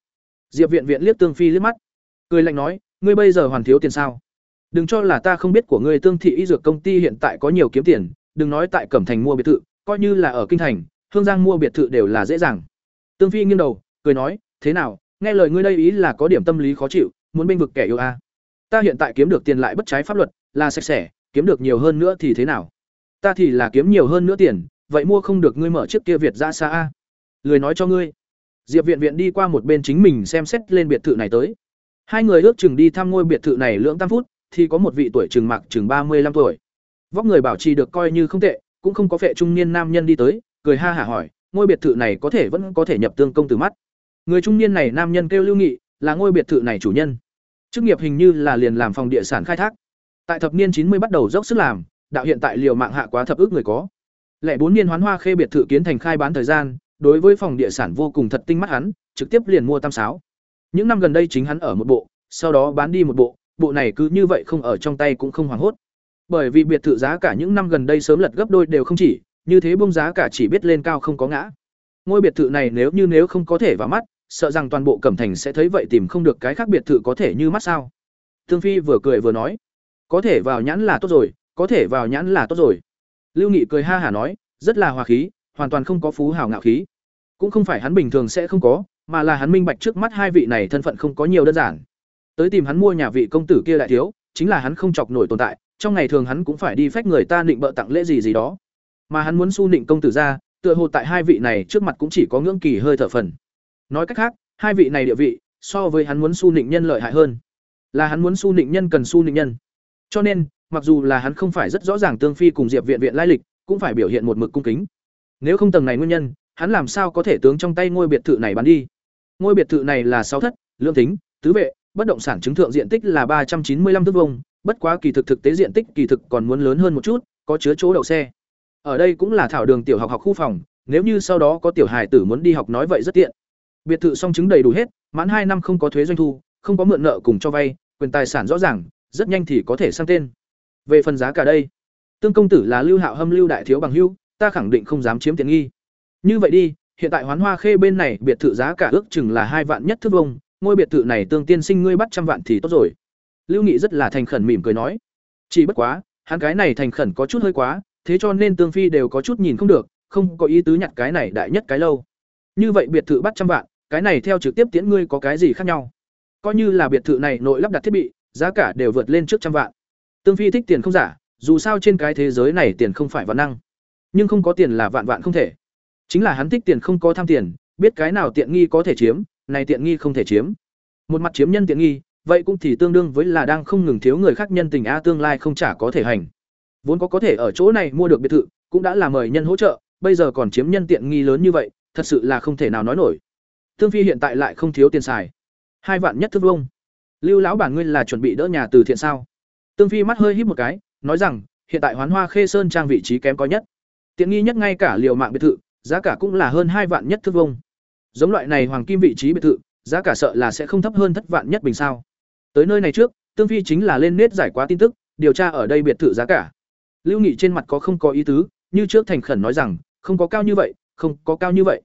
Diệp Viện Viện liếc Tương Phi liếc mắt, cười lạnh nói, ngươi bây giờ hoàn thiếu tiền sao? Đừng cho là ta không biết của ngươi Tương thị y dược công ty hiện tại có nhiều kiếm tiền, đừng nói tại Cẩm Thành mua biệt thự, coi như là ở kinh thành, Hương Giang mua biệt thự đều là dễ dàng. Tương Phi nghiêng đầu, cười nói, thế nào, nghe lời ngươi đây ý là có điểm tâm lý khó chịu, muốn bênh vực kẻ yêu a? Ta hiện tại kiếm được tiền lại bất trái pháp luật, là sạch sẽ, kiếm được nhiều hơn nữa thì thế nào? Ta thì là kiếm nhiều hơn nữa tiền, vậy mua không được ngươi mở chiếc kia Việt ra xa a. Lười nói cho ngươi. Diệp Viện Viện đi qua một bên chính mình xem xét lên biệt thự này tới. Hai người ước chừng đi thăm ngôi biệt thự này lưỡng tam phút, thì có một vị tuổi chừng mặc chừng ba mươi 35 tuổi. Vóc người bảo trì được coi như không tệ, cũng không có vẻ trung niên nam nhân đi tới, cười ha hả hỏi, ngôi biệt thự này có thể vẫn có thể nhập tương công từ mắt. Người trung niên này nam nhân kêu Lưu Nghị, là ngôi biệt thự này chủ nhân. Chức nghiệp hình như là liền làm phòng địa sản khai thác. Tại thập niên chín mươi bắt đầu dốc sức làm, đạo hiện tại liều mạng hạ quá thập ước người có. lẽ bốn niên hoán hoa khê biệt thự kiến thành khai bán thời gian, đối với phòng địa sản vô cùng thật tinh mắt hắn, trực tiếp liền mua tam sáo. Những năm gần đây chính hắn ở một bộ, sau đó bán đi một bộ, bộ này cứ như vậy không ở trong tay cũng không hoảng hốt. Bởi vì biệt thự giá cả những năm gần đây sớm lật gấp đôi đều không chỉ, như thế bông giá cả chỉ biết lên cao không có ngã. Ngôi biệt thự này nếu như nếu không có thể vào mắt, sợ rằng toàn bộ Cẩm Thành sẽ thấy vậy tìm không được cái khác biệt thự có thể như mắt sao. Thương Phi vừa cười vừa nói, có thể vào nhãn là tốt rồi, có thể vào nhãn là tốt rồi. Lưu Nghị cười ha hả nói, rất là hòa khí, hoàn toàn không có phú hào ngạo khí. Cũng không phải hắn bình thường sẽ không có, mà là hắn minh bạch trước mắt hai vị này thân phận không có nhiều đơn giản. Tới tìm hắn mua nhà vị công tử kia đại thiếu, chính là hắn không chọc nổi tồn tại, trong ngày thường hắn cũng phải đi phách người ta định bợ tặng lễ gì gì đó. Mà hắn muốn su nịnh công tử ra, tựa hồ tại hai vị này trước mặt cũng chỉ có ngưỡng kỳ hơi thở phần. Nói cách khác, hai vị này địa vị, so với hắn muốn su nịnh nhân lợi hại hơn. Là hắn muốn su nịnh nhân cần su nịnh nhân. Cho nên, mặc dù là hắn không phải rất rõ ràng tương phi cùng Diệp Viện viện lai lịch, cũng phải biểu hiện một mực cung kính. Nếu không tầng này nguyên nhân, hắn làm sao có thể tướng trong tay ngôi biệt thự này bán đi? Ngôi biệt thự này là sáu thất, lương tính, tứ vệ, bất động sản chứng thượng diện tích là ba trăm chín mươi năm thước vuông, bất quá kỳ thực thực tế diện tích kỳ thực còn muốn lớn hơn một chút, có chứa chỗ đậu xe. Ở đây cũng là thảo đường tiểu học học khu phòng, nếu như sau đó có tiểu hài tử muốn đi học nói vậy rất tiện. Biệt thự song chứng đầy đủ hết, mãn hai năm không có thuế doanh thu, không có mượn nợ cùng cho vay, quyền tài sản rõ ràng, rất nhanh thì có thể sang tên. Về phần giá cả đây, Tương công tử là Lưu Hạo Hâm Lưu đại thiếu bằng hữu, ta khẳng định không dám chiếm tiện nghi. Như vậy đi, hiện tại Hoán Hoa Khê bên này biệt thự giá cả ước chừng là hai vạn nhất thước vông, ngôi biệt thự này tương tiên sinh ngươi bắt trăm vạn thì tốt rồi. Lưu Nghị rất là thành khẩn mỉm cười nói, chỉ bất quá, hắn cái này thành khẩn có chút hơi quá, thế cho nên Tương Phi đều có chút nhìn không được, không có ý tứ nhặt cái này đại nhất cái lâu. Như vậy biệt thự bắt trăm vạn, cái này theo trực tiếp tiễn ngươi có cái gì khác nhau? Coi như là biệt thự này nội lắp đặt thiết bị, giá cả đều vượt lên trước trăm vạn. Tương Phi thích tiền không giả, dù sao trên cái thế giới này tiền không phải vạn năng, nhưng không có tiền là vạn vạn không thể. Chính là hắn thích tiền không có tham tiền, biết cái nào tiện nghi có thể chiếm, này tiện nghi không thể chiếm. Một mặt chiếm nhân tiện nghi, vậy cũng thì tương đương với là đang không ngừng thiếu người khác nhân tình a tương lai không trả có thể hành. Vốn có có thể ở chỗ này mua được biệt thự, cũng đã là mời nhân hỗ trợ, bây giờ còn chiếm nhân tiện nghi lớn như vậy, thật sự là không thể nào nói nổi. Tương Phi hiện tại lại không thiếu tiền xài. Hai vạn nhất thức vông. Lưu lão bản ngươi là chuẩn bị đỡ nhà từ thiện sao? Tương Phi mắt hơi híp một cái, nói rằng, hiện tại Hoán Hoa Khê Sơn trang vị trí kém có nhất. Tiện nghi nhất ngay cả liều mạng biệt thự, giá cả cũng là hơn hai vạn nhất thước vông. Giống loại này hoàng kim vị trí biệt thự, giá cả sợ là sẽ không thấp hơn thất vạn nhất bình sao. Tới nơi này trước, Tương Phi chính là lên nét giải quá tin tức, điều tra ở đây biệt thự giá cả. Lưu Nghị trên mặt có không có ý tứ, như trước thành khẩn nói rằng, không có cao như vậy, không có cao như vậy.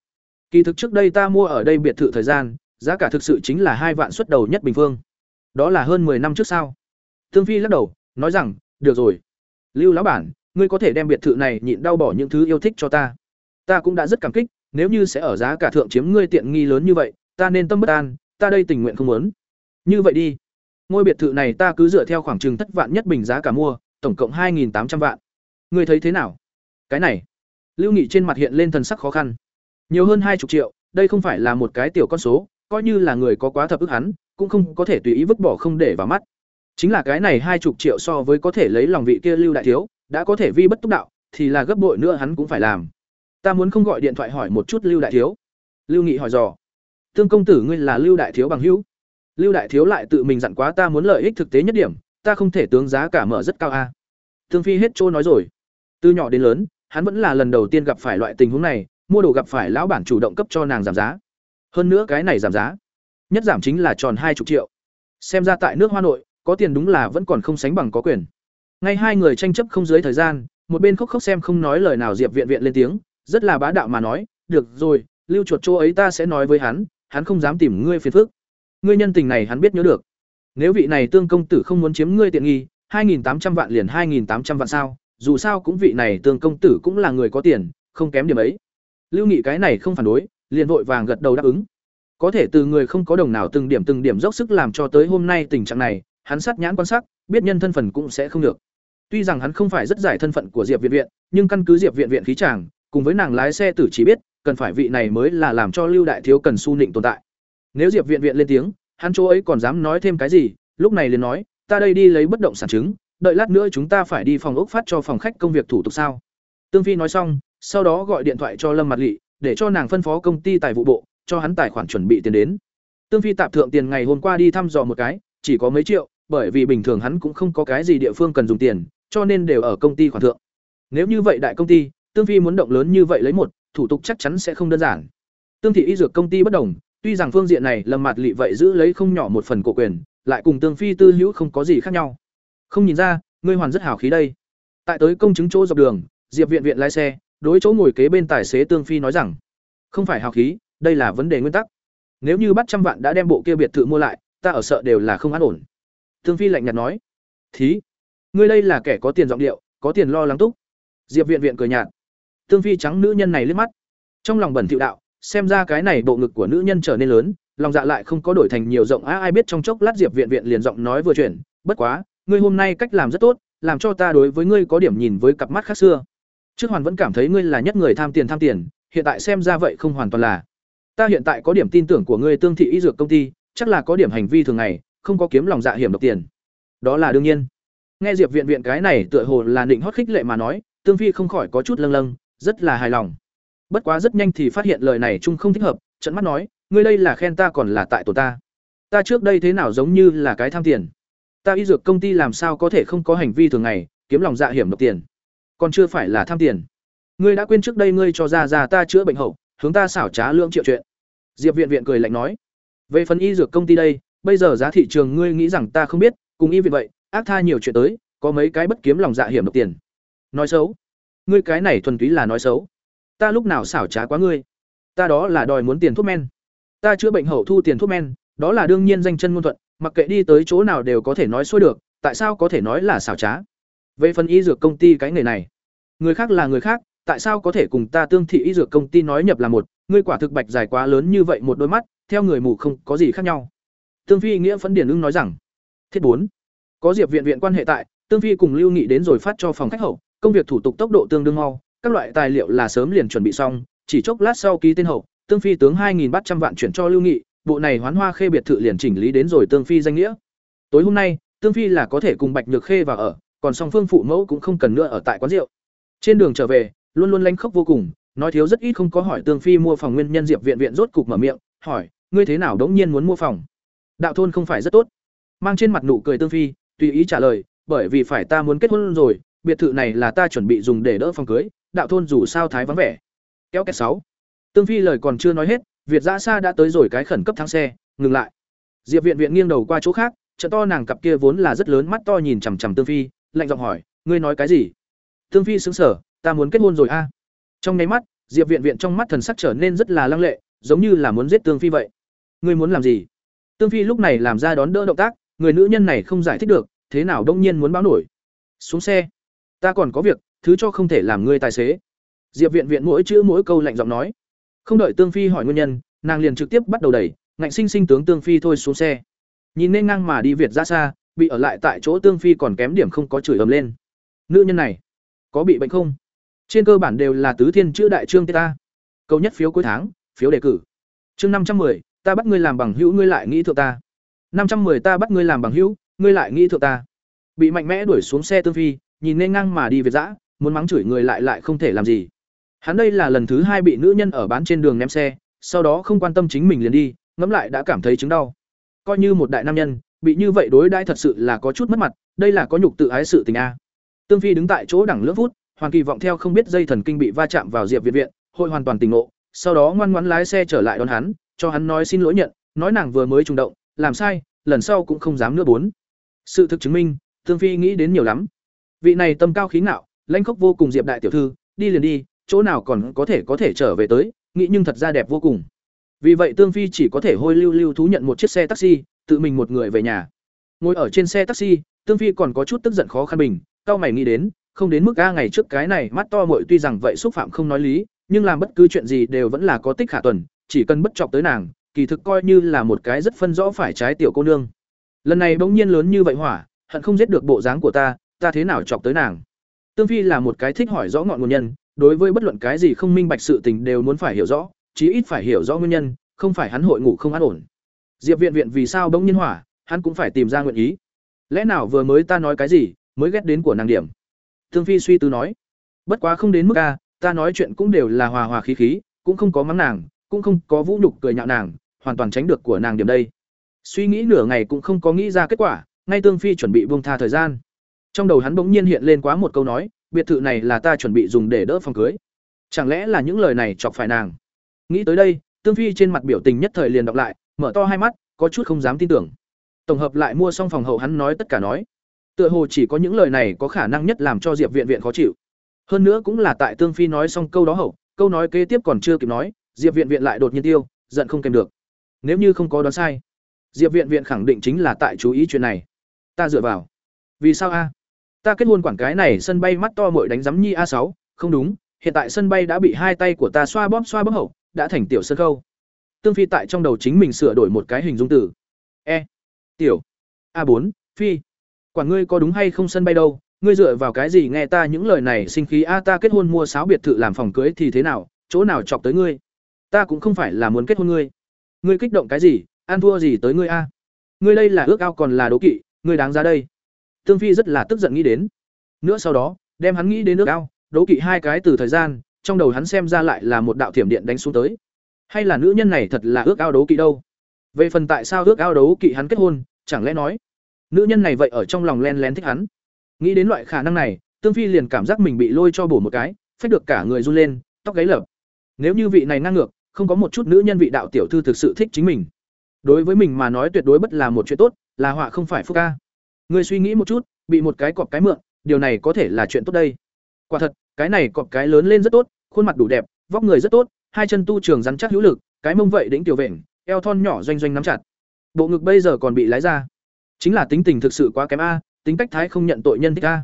Kỳ thực trước đây ta mua ở đây biệt thự thời gian, giá cả thực sự chính là hai vạn xuất đầu nhất bình phương. Đó là hơn 10 năm trước sao? Tương Phi lắc đầu, nói rằng, được rồi. Lưu lão bản, ngươi có thể đem biệt thự này nhịn đau bỏ những thứ yêu thích cho ta. Ta cũng đã rất cảm kích, nếu như sẽ ở giá cả thượng chiếm ngươi tiện nghi lớn như vậy, ta nên tâm bất an, ta đây tình nguyện không muốn. Như vậy đi, ngôi biệt thự này ta cứ dựa theo khoảng chừng thất vạn nhất bình giá cả mua, tổng cộng hai tám trăm vạn. Ngươi thấy thế nào? Cái này, Lưu Nghị trên mặt hiện lên thần sắc khó khăn. Nhiều hơn hai chục triệu, đây không phải là một cái tiểu con số, coi như là người có quá thập ức hắn, cũng không có thể tùy ý vứt bỏ không để vào mắt. chính là cái này hai chục triệu so với có thể lấy lòng vị kia lưu đại thiếu đã có thể vi bất túc đạo thì là gấp bội nữa hắn cũng phải làm ta muốn không gọi điện thoại hỏi một chút lưu đại thiếu lưu nghị hỏi dò tương công tử ngươi là lưu đại thiếu bằng hữu lưu đại thiếu lại tự mình dặn quá ta muốn lợi ích thực tế nhất điểm ta không thể tướng giá cả mở rất cao à. a tương phi hết trôi nói rồi. Từ nhỏ đến lớn, hắn vẫn là lần đầu tiên gặp phải loại tình huống này, mua đồ gặp phải lão bản chủ động cấp cho nàng giảm giá. Hơn nữa cái này giảm giá, nhất giảm chính là tròn hai chục triệu. Xem ra tại nước hoa nội, có tiền đúng là vẫn còn không sánh bằng có quyền. Ngay hai người tranh chấp không dưới thời gian, một bên khóc khóc xem không nói lời nào diệp viện viện lên tiếng, rất là bá đạo mà nói, được rồi, lưu chuột chỗ ấy ta sẽ nói với hắn hắn không dám tìm ngươi phiền phức. Ngươi nhân tình này hắn biết nhớ được nếu vị này tương công tử không muốn chiếm ngươi tiện nghi, hai nghìn tám trăm vạn liền hai nghìn tám trăm vạn sao, dù sao cũng vị này tương công tử cũng là người có tiền, không kém điểm ấy. Lưu nghị cái này không phản đối, liền vội vàng gật đầu đáp ứng. Có thể từ người không có đồng nào từng điểm từng điểm dốc sức làm cho tới hôm nay tình trạng này, hắn sát nhãn quan sát biết nhân thân phận cũng sẽ không được. Tuy rằng hắn không phải rất giải thân phận của diệp viện viện, nhưng căn cứ diệp viện viện khí chàng cùng với nàng lái xe tử chỉ biết, cần phải vị này mới là làm cho lưu đại thiếu cần su nịnh tồn tại. Nếu diệp viện viện lên tiếng hắn chỗ ấy còn dám nói thêm cái gì, lúc này liền nói, ta đây đi lấy bất động sản chứng, đợi lát nữa chúng ta phải đi phòng ốc phát cho phòng khách công việc thủ tục sao? Tương phi nói xong, sau đó gọi điện thoại cho lâm mặt lỵ để cho nàng phân phó công ty tài vụ bộ, cho hắn tài khoản chuẩn bị tiền đến. Tương phi tạm thượng tiền ngày hôm qua đi thăm dò một cái, chỉ có mấy triệu, bởi vì bình thường hắn cũng không có cái gì địa phương cần dùng tiền, cho nên đều ở công ty khoản thượng. Nếu như vậy đại công ty, tương phi muốn động lớn như vậy lấy một, thủ tục chắc chắn sẽ không đơn giản. Tương thị y dược công ty bất đồng tuy rằng phương diện này lâm mặt Lệ vậy giữ lấy không nhỏ một phần cổ quyền, lại cùng tương phi tư hữu không có gì khác nhau. Không nhìn ra, ngươi hoàn rất hào khí đây. Tại tới công chứng chỗ dọc đường, diệp viện viện lái xe, đối chỗ ngồi kế bên tài xế tương phi nói rằng, không phải hào khí, đây là vấn đề nguyên tắc. Nếu như bắt trăm vạn đã đem bộ kia biệt thự mua lại, ta ở sợ đều là không an ổn. Tương phi lạnh nhạt nói, thí, ngươi đây là kẻ có tiền giọng điệu, có tiền lo lắng túc. Diệp viện viện cười nhạt. Tương phi trắng nữ nhân này liếc mắt, trong lòng bẩn thỉu đạo xem ra cái này bộ ngực của nữ nhân trở nên lớn, lòng dạ lại không có đổi thành nhiều rộng. Á ai biết trong chốc lát diệp viện viện liền giọng nói vừa chuyển, bất quá, ngươi hôm nay cách làm rất tốt, làm cho ta đối với ngươi có điểm nhìn với cặp mắt khác xưa. Trước hoàn vẫn cảm thấy ngươi là nhất người tham tiền tham tiền, hiện tại xem ra vậy không hoàn toàn là. Ta hiện tại có điểm tin tưởng của ngươi tương thị y dược công ty, chắc là có điểm hành vi thường ngày, không có kiếm lòng dạ hiểm độc tiền. Đó là đương nhiên. Nghe diệp viện viện cái này tựa hồ là định hót khích lệ mà nói, tương phi không khỏi có chút lâng lâng, rất là hài lòng bất quá rất nhanh thì phát hiện lời này chung không thích hợp trận mắt nói, ngươi đây là khen ta còn là tại tổ ta? Ta trước đây thế nào giống như là cái tham tiền? Ta y dược công ty làm sao có thể không có hành vi thường ngày, kiếm lòng dạ hiểm độc tiền? Còn chưa phải là tham tiền. Ngươi đã quên trước đây ngươi cho ra ra ta chữa bệnh hậu, hướng ta xảo trá lương triệu chuyện. Diệp viện viện cười lạnh nói, về phần y dược công ty đây, bây giờ giá thị trường ngươi nghĩ rằng ta không biết, cùng y viện vậy, ác tha nhiều chuyện tới, có mấy cái bất kiếm lòng dạ hiểm độc tiền. Nói xấu. Ngươi cái này thuần túy là nói xấu ta lúc nào xảo trá quá ngươi? Ta đó là đòi muốn tiền thuốc men. Ta chữa bệnh hậu thu tiền thuốc men, đó là đương nhiên danh chân ngôn thuận, mặc kệ đi tới chỗ nào đều có thể nói xuôi được, tại sao có thể nói là xảo trá? Về phần y dược công ty cái nghề này, người khác là người khác, tại sao có thể cùng ta tương thị y dược công ty nói nhập là một? Ngươi quả thực bạch dài quá lớn như vậy một đôi mắt, theo người mù không có gì khác nhau. Tương phi nghĩa phấn điển ưng nói rằng, thiết bốn, có diệp viện viện quan hệ tại, tương phi cùng lưu nghị đến rồi phát cho phòng khách hậu, công việc thủ tục tốc độ tương đương mau các loại tài liệu là sớm liền chuẩn bị xong, chỉ chốc lát sau ký tên hậu, tương phi tướng hai nghìn bắt trăm vạn chuyển cho lưu nghị, bộ này hoán hoa khê biệt thự liền chỉnh lý đến rồi tương phi danh nghĩa. Tối hôm nay, tương phi là có thể cùng bạch nhược khê vào ở, còn song phương phụ mẫu cũng không cần nữa ở tại quán rượu. Trên đường trở về, luôn luôn lanh khốc vô cùng, nói thiếu rất ít không có hỏi tương phi mua phòng nguyên nhân diệp viện viện rốt cục mở miệng, hỏi, ngươi thế nào đống nhiên muốn mua phòng? Đạo thôn không phải rất tốt. Mang trên mặt nụ cười tương phi, tùy ý trả lời, bởi vì phải ta muốn kết hôn rồi biệt thự này là ta chuẩn bị dùng để đỡ phòng cưới, đạo thôn dù sao thái vắng vẻ. Kéo kẹt sáu. Tương phi lời còn chưa nói hết, việt giã xa đã tới rồi cái khẩn cấp thang xe, ngừng lại. Diệp viện viện nghiêng đầu qua chỗ khác, trận to nàng cặp kia vốn là rất lớn mắt to nhìn chằm chằm tương phi, lạnh giọng hỏi, ngươi nói cái gì? Tương phi xứng sở ta muốn kết hôn rồi a. Trong nháy mắt, diệp viện viện trong mắt thần sắc trở nên rất là lăng lệ, giống như là muốn giết tương phi vậy. Ngươi muốn làm gì? Tương phi lúc này làm ra đón đỡ động tác, người nữ nhân này không giải thích được, thế nào đông nhiên muốn báo nổi. Xuống xe ta còn có việc thứ cho không thể làm ngươi tài xế. Diệp viện viện mỗi chữ mỗi câu lạnh giọng nói. Không đợi tương phi hỏi nguyên nhân nàng liền trực tiếp bắt đầu đẩy ngạnh sinh sinh tướng tương phi thôi xuống xe. Nhìn nên ngang mà đi việt ra xa bị ở lại tại chỗ tương phi còn kém điểm không có chửi ầm lên. Nữ nhân này có bị bệnh không? Trên cơ bản đều là tứ thiên chữ đại trương ta. Câu nhất phiếu cuối tháng phiếu đề cử. Chương năm trăm 510, ta bắt ngươi làm bằng hữu ngươi lại nghĩ thượng ta. Năm trăm 510 ta bắt ngươi làm bằng hữu ngươi lại nghĩ thượng ta. Bị mạnh mẽ đuổi xuống xe tương phi nhìn nên ngang mà đi về dã, muốn mắng chửi người lại lại không thể làm gì. Hắn đây là lần thứ hai bị nữ nhân ở bán trên đường ném xe, sau đó không quan tâm chính mình liền đi, ngẫm lại đã cảm thấy chứng đau. Coi như một đại nam nhân, bị như vậy đối đãi thật sự là có chút mất mặt, đây là có nhục tự ái sự tình a. Tương phi đứng tại chỗ đẳng lưỡng phút, hoàng kỳ vọng theo không biết dây thần kinh bị va chạm vào diệp viện viện, hội hoàn toàn tỉnh ngộ, sau đó ngoan ngoãn lái xe trở lại đón hắn, cho hắn nói xin lỗi nhận, nói nàng vừa mới trùng động, làm sai, lần sau cũng không dám nữa bốn. Sự thực chứng minh, tương phi nghĩ đến nhiều lắm vị này tâm cao khí ngạo, lãnh khốc vô cùng diệp đại tiểu thư, đi liền đi, chỗ nào còn có thể có thể trở về tới, nghĩ nhưng thật ra đẹp vô cùng. Vì vậy tương phi chỉ có thể hôi lưu lưu thú nhận một chiếc xe taxi, tự mình một người về nhà. Ngồi ở trên xe taxi, tương phi còn có chút tức giận khó khăn bình, cao mày nghĩ đến, không đến mức ga ngày trước cái này mắt to mội tuy rằng vậy xúc phạm không nói lý, nhưng làm bất cứ chuyện gì đều vẫn là có tích khả tuần, chỉ cần bất chọc tới nàng, kỳ thực coi như là một cái rất phân rõ phải trái tiểu cô nương. Lần này bỗng nhiên lớn như vậy hỏa, hận không giết được bộ dáng của ta ta thế nào chọc tới nàng? Tương phi là một cái thích hỏi rõ ngọn nguồn nhân, đối với bất luận cái gì không minh bạch sự tình đều muốn phải hiểu rõ, chí ít phải hiểu rõ nguyên nhân, không phải hắn hội ngủ không an ổn. Diệp viện viện vì sao bỗng nhiên hỏa, hắn cũng phải tìm ra nguyện ý. Lẽ nào vừa mới ta nói cái gì, mới ghét đến của nàng điểm? Tương phi suy tư nói. Bất quá không đến mức a, ta nói chuyện cũng đều là hòa hòa khí khí, cũng không có mắng nàng, cũng không có vũ nhục cười nhạo nàng, hoàn toàn tránh được của nàng điểm đây. Suy nghĩ nửa ngày cũng không có nghĩ ra kết quả, ngay tương phi chuẩn bị buông tha thời gian trong đầu hắn bỗng nhiên hiện lên quá một câu nói, biệt thự này là ta chuẩn bị dùng để đỡ phòng cưới. Chẳng lẽ là những lời này chọc phải nàng? Nghĩ tới đây, tương phi trên mặt biểu tình nhất thời liền đọc lại, mở to hai mắt, có chút không dám tin tưởng. Tổng hợp lại mua xong phòng hậu hắn nói tất cả nói. Tựa hồ chỉ có những lời này có khả năng nhất làm cho diệp viện viện khó chịu. Hơn nữa cũng là tại tương phi nói xong câu đó hậu, câu nói kế tiếp còn chưa kịp nói, diệp viện viện lại đột nhiên tiêu, giận không kèm được. Nếu như không có đoán sai, diệp viện viện khẳng định chính là tại chú ý chuyện này. Ta dựa vào. Vì sao a? Ta kết hôn quản cái này sân bay mắt to mội đánh giám nhi a sáu, không đúng, hiện tại sân bay đã bị hai tay của ta xoa bóp xoa bóp hậu, đã thành tiểu sân khâu tương phi tại trong đầu chính mình sửa đổi một cái hình dung từ. E tiểu, a bốn, phi, quản ngươi có đúng hay không sân bay đâu, ngươi dựa vào cái gì nghe ta những lời này, sinh khí a ta kết hôn mua sáu biệt thự làm phòng cưới thì thế nào, chỗ nào chọc tới ngươi? Ta cũng không phải là muốn kết hôn ngươi. Ngươi kích động cái gì, ăn thua gì tới ngươi a. Ngươi đây là ước ao còn là đố kỵ, ngươi đáng ra đây tương phi rất là tức giận nghĩ đến. Nữa sau đó, đem hắn nghĩ đến nước ao, đố kỵ hai cái từ thời gian, trong đầu hắn xem ra lại là một đạo thiểm điện đánh xuống tới. Hay là nữ nhân này thật là ước ao đấu kỵ đâu? Về phần tại sao ước ao đấu kỵ hắn kết hôn, chẳng lẽ nói, nữ nhân này vậy ở trong lòng len lén thích hắn? Nghĩ đến loại khả năng này, tương phi liền cảm giác mình bị lôi cho bổ một cái, phách được cả người run lên, tóc gáy lập. nếu như vị này ngang ngược, không có một chút nữ nhân vị đạo tiểu thư thực sự thích chính mình. Đối với mình mà nói tuyệt đối bất là một chuyện tốt, là họa không phải phúc ca. Ngươi suy nghĩ một chút bị một cái cọp cái mượn điều này có thể là chuyện tốt đây. Quả thật cái này cọp cái lớn lên rất tốt khuôn mặt đủ đẹp vóc người rất tốt hai chân tu trường rắn chắc hữu lực cái mông vậy đỉnh tiểu vẹn, eo thon nhỏ doanh doanh nắm chặt. Bộ ngực bây giờ còn bị lái ra. Chính là tính tình thực sự quá kém a tính cách thái không nhận tội nhân thích a.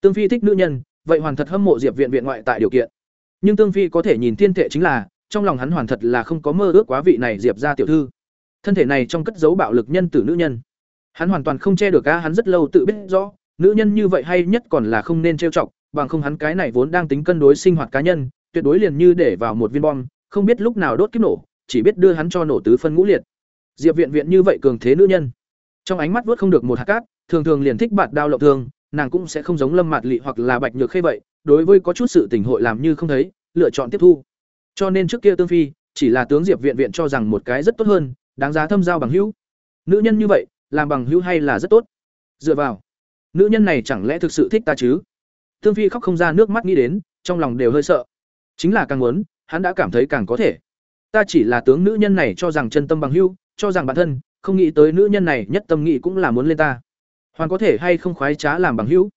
Tương phi thích nữ nhân vậy hoàn thật hâm mộ diệp viện viện ngoại tại điều kiện. Nhưng tương phi có thể nhìn thiên thể chính là trong lòng hắn hoàn thật là không có mơ ước quá vị này diệp gia tiểu thư. Thân thể này trong cất giấu bạo lực nhân tử nữ nhân hắn hoàn toàn không che được a hắn rất lâu tự biết rõ, nữ nhân như vậy hay nhất còn là không nên trêu chọc, bằng không hắn cái này vốn đang tính cân đối sinh hoạt cá nhân, tuyệt đối liền như để vào một viên bom, không biết lúc nào đốt kiếp nổ, chỉ biết đưa hắn cho nổ tứ phân ngũ liệt. Diệp viện viện như vậy cường thế nữ nhân. Trong ánh mắt vớt không được một hạt cát, thường thường liền thích bạt đao lộng thường, nàng cũng sẽ không giống lâm mạt lị hoặc là bạch nhược khê vậy, đối với có chút sự tình hội làm như không thấy, lựa chọn tiếp thu. Cho nên trước kia tương phi, chỉ là tướng diệp viện viện cho rằng một cái rất tốt hơn, đáng giá thâm giao bằng hữu. Nữ nhân như vậy làm bằng hữu hay là rất tốt. Dựa vào, nữ nhân này chẳng lẽ thực sự thích ta chứ? Tương phi khóc không ra nước mắt nghĩ đến, trong lòng đều hơi sợ. Chính là càng muốn, hắn đã cảm thấy càng có thể. Ta chỉ là tướng nữ nhân này cho rằng chân tâm bằng hữu, cho rằng bản thân, không nghĩ tới nữ nhân này nhất tâm nghĩ cũng là muốn lên ta. Hoàn có thể hay không khoái trá làm bằng hữu?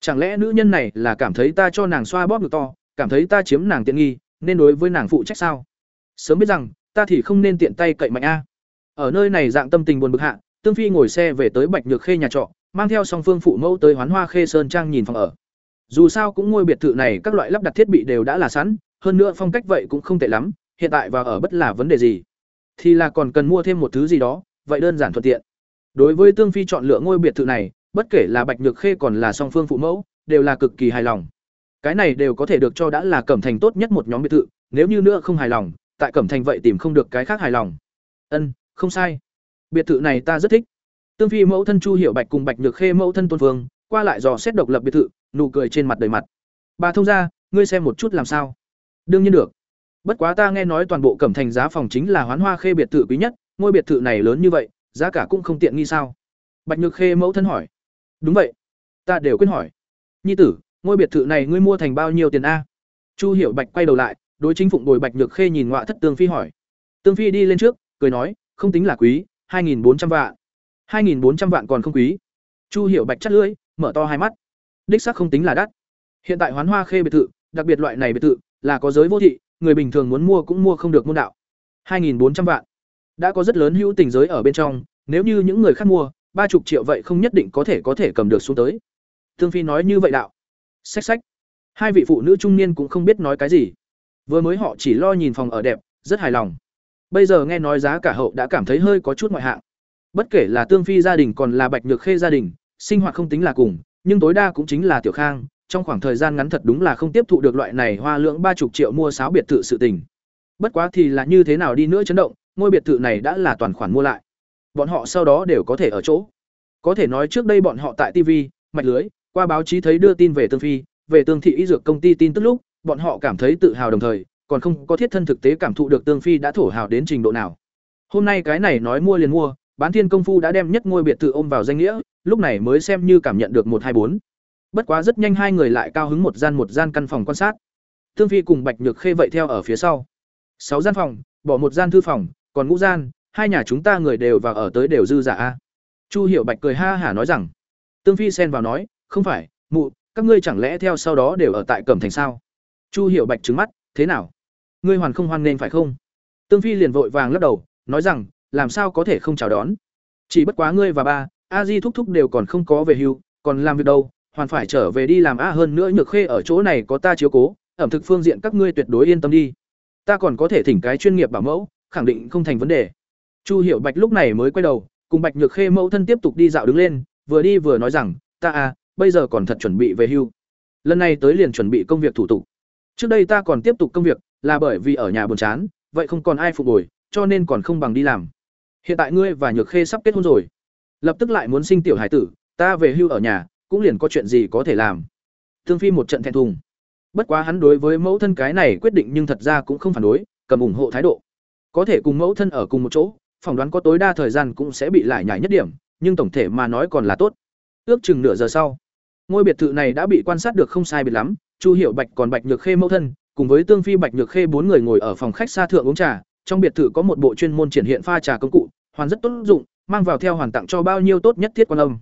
Chẳng lẽ nữ nhân này là cảm thấy ta cho nàng xoa bóp ngực to, cảm thấy ta chiếm nàng tiện nghi, nên đối với nàng phụ trách sao? Sớm biết rằng, ta thì không nên tiện tay cậy mạnh a. Ở nơi này dạng tâm tình buồn bực hạ tương phi ngồi xe về tới bạch nhược khê nhà trọ, mang theo song phương phụ mẫu tới hoán hoa khê sơn trang nhìn phòng ở. Dù sao cũng ngôi biệt thự này các loại lắp đặt thiết bị đều đã là sẵn, hơn nữa phong cách vậy cũng không tệ lắm, hiện tại vào ở bất là vấn đề gì. Thì là còn cần mua thêm một thứ gì đó, vậy đơn giản thuận tiện. Đối với tương phi chọn lựa ngôi biệt thự này, bất kể là bạch nhược khê còn là song phương phụ mẫu, đều là cực kỳ hài lòng. Cái này đều có thể được cho đã là cẩm thành tốt nhất một nhóm biệt thự, nếu như nữa không hài lòng, tại cẩm thành vậy tìm không được cái khác hài lòng. Ân, không sai biệt thự này ta rất thích Tương Phi mẫu thân Chu Hiểu Bạch cùng Bạch Nhược Khê mẫu thân Tôn Phương, qua lại dò xét độc lập biệt thự, nụ cười trên mặt đầy mặt. Bà thông gia, ngươi xem một chút làm sao? Đương nhiên được. Bất quá ta nghe nói toàn bộ Cẩm Thành giá phòng chính là Hoán Hoa Khê biệt thự quý nhất, ngôi biệt thự này lớn như vậy, giá cả cũng không tiện nghi sao? Bạch Nhược Khê mẫu thân hỏi. Đúng vậy, ta đều quên hỏi. Nhi tử, ngôi biệt thự này ngươi mua thành bao nhiêu tiền a? Chu Hiểu Bạch quay đầu lại, đối chính phụng bồi Bạch Nhược Khê nhìn ngoại thất Tương Phi hỏi. Tương Phi đi lên trước, cười nói, không tính là quý, hai nghìn bốn trăm vạn. hai nghìn bốn trăm vạn còn không quý. Chu Hiểu Bạch chắt lưỡi, mở to hai mắt. Đích xác không tính là đắt. Hiện tại Hoán Hoa Khê biệt thự, đặc biệt loại này biệt thự là có giới vô thị, người bình thường muốn mua cũng mua không được môn đạo. hai nghìn bốn trăm vạn. Đã có rất lớn hữu tình giới ở bên trong, nếu như những người khác mua, ba chục triệu vậy không nhất định có thể có thể cầm được xuống tới. Thương Phi nói như vậy đạo. Xách xách. Hai vị phụ nữ trung niên cũng không biết nói cái gì. Vừa mới họ chỉ lo nhìn phòng ở đẹp, rất hài lòng. Bây giờ nghe nói giá cả hậu đã cảm thấy hơi có chút ngoại hạng. Bất kể là Tương Phi gia đình còn là Bạch Nhược Khê gia đình, sinh hoạt không tính là cùng, nhưng tối đa cũng chính là Tiểu Khang, trong khoảng thời gian ngắn thật đúng là không tiếp thụ được loại này hoa lượng ba chục triệu mua sáo biệt thự sự tình. Bất quá thì là như thế nào đi nữa chấn động, ngôi biệt thự này đã là toàn khoản mua lại. Bọn họ sau đó đều có thể ở chỗ. Có thể nói trước đây bọn họ tại TV, mạch lưới, qua báo chí thấy đưa tin về Tương Phi, về Tương thị y dược công ty tin tức lúc, bọn họ cảm thấy tự hào đồng thời, còn không có thiết thân thực tế cảm thụ được Tương Phi đã thổ hào đến trình độ nào. Hôm nay cái này nói mua liền mua, bán thiên công phu đã đem nhất ngôi biệt thự ôm vào danh nghĩa, lúc này mới xem như cảm nhận được một hai bốn. Bất quá rất nhanh hai người lại cao hứng một gian một gian căn phòng quan sát. Tương Phi cùng Bạch Nhược Khê vậy theo ở phía sau. Sáu gian phòng, bỏ một gian thư phòng, còn ngũ gian, hai nhà chúng ta người đều vào ở tới đều dư giả a. Chu Hiểu Bạch cười ha hả nói rằng. Tương Phi xen vào nói, không phải, mụ, các ngươi chẳng lẽ theo sau đó đều ở tại Cẩm Thành sao? Chu Hiểu Bạch trừng mắt, thế nào? Ngươi hoàn không hoan nên phải không? Tương Phi liền vội vàng lắc đầu, nói rằng, làm sao có thể không chào đón? Chỉ bất quá ngươi và ba, A Di thúc thúc đều còn không có về hưu, còn làm việc đâu, hoàn phải trở về đi làm a hơn nữa nhược khê ở chỗ này có ta chiếu cố ẩm thực phương diện các ngươi tuyệt đối yên tâm đi ta còn có thể thỉnh cái chuyên nghiệp bảo mẫu khẳng định không thành vấn đề chu hiểu bạch lúc này mới quay đầu cùng bạch nhược khê mẫu thân tiếp tục đi dạo đứng lên vừa đi vừa nói rằng ta à bây giờ còn thật chuẩn bị về hưu lần này tới liền chuẩn bị công việc thủ tục trước đây ta còn tiếp tục công việc là bởi vì ở nhà buồn chán vậy không còn ai phục hồi cho nên còn không bằng đi làm hiện tại ngươi và nhược khê sắp kết hôn rồi lập tức lại muốn sinh tiểu hải tử ta về hưu ở nhà cũng liền có chuyện gì có thể làm. Thương Phi một trận thẹn thùng. Bất quá hắn đối với mẫu thân cái này quyết định nhưng thật ra cũng không phản đối, cầm ủng hộ thái độ. Có thể cùng mẫu thân ở cùng một chỗ, phỏng đoán có tối đa thời gian cũng sẽ bị lại nhảy nhất điểm, nhưng tổng thể mà nói còn là tốt. Ước chừng nửa giờ sau, ngôi biệt thự này đã bị quan sát được không sai biệt lắm, Chu Hiểu Bạch còn Bạch Nhược Khê mẫu thân, cùng với Tương Phi Bạch Nhược Khê bốn người ngồi ở phòng khách xa thượng uống trà, trong biệt thự có một bộ chuyên môn triển hiện pha trà công cụ, hoàn rất tốt dụng, mang vào theo hoàn tặng cho bao nhiêu tốt nhất thiết quan âm.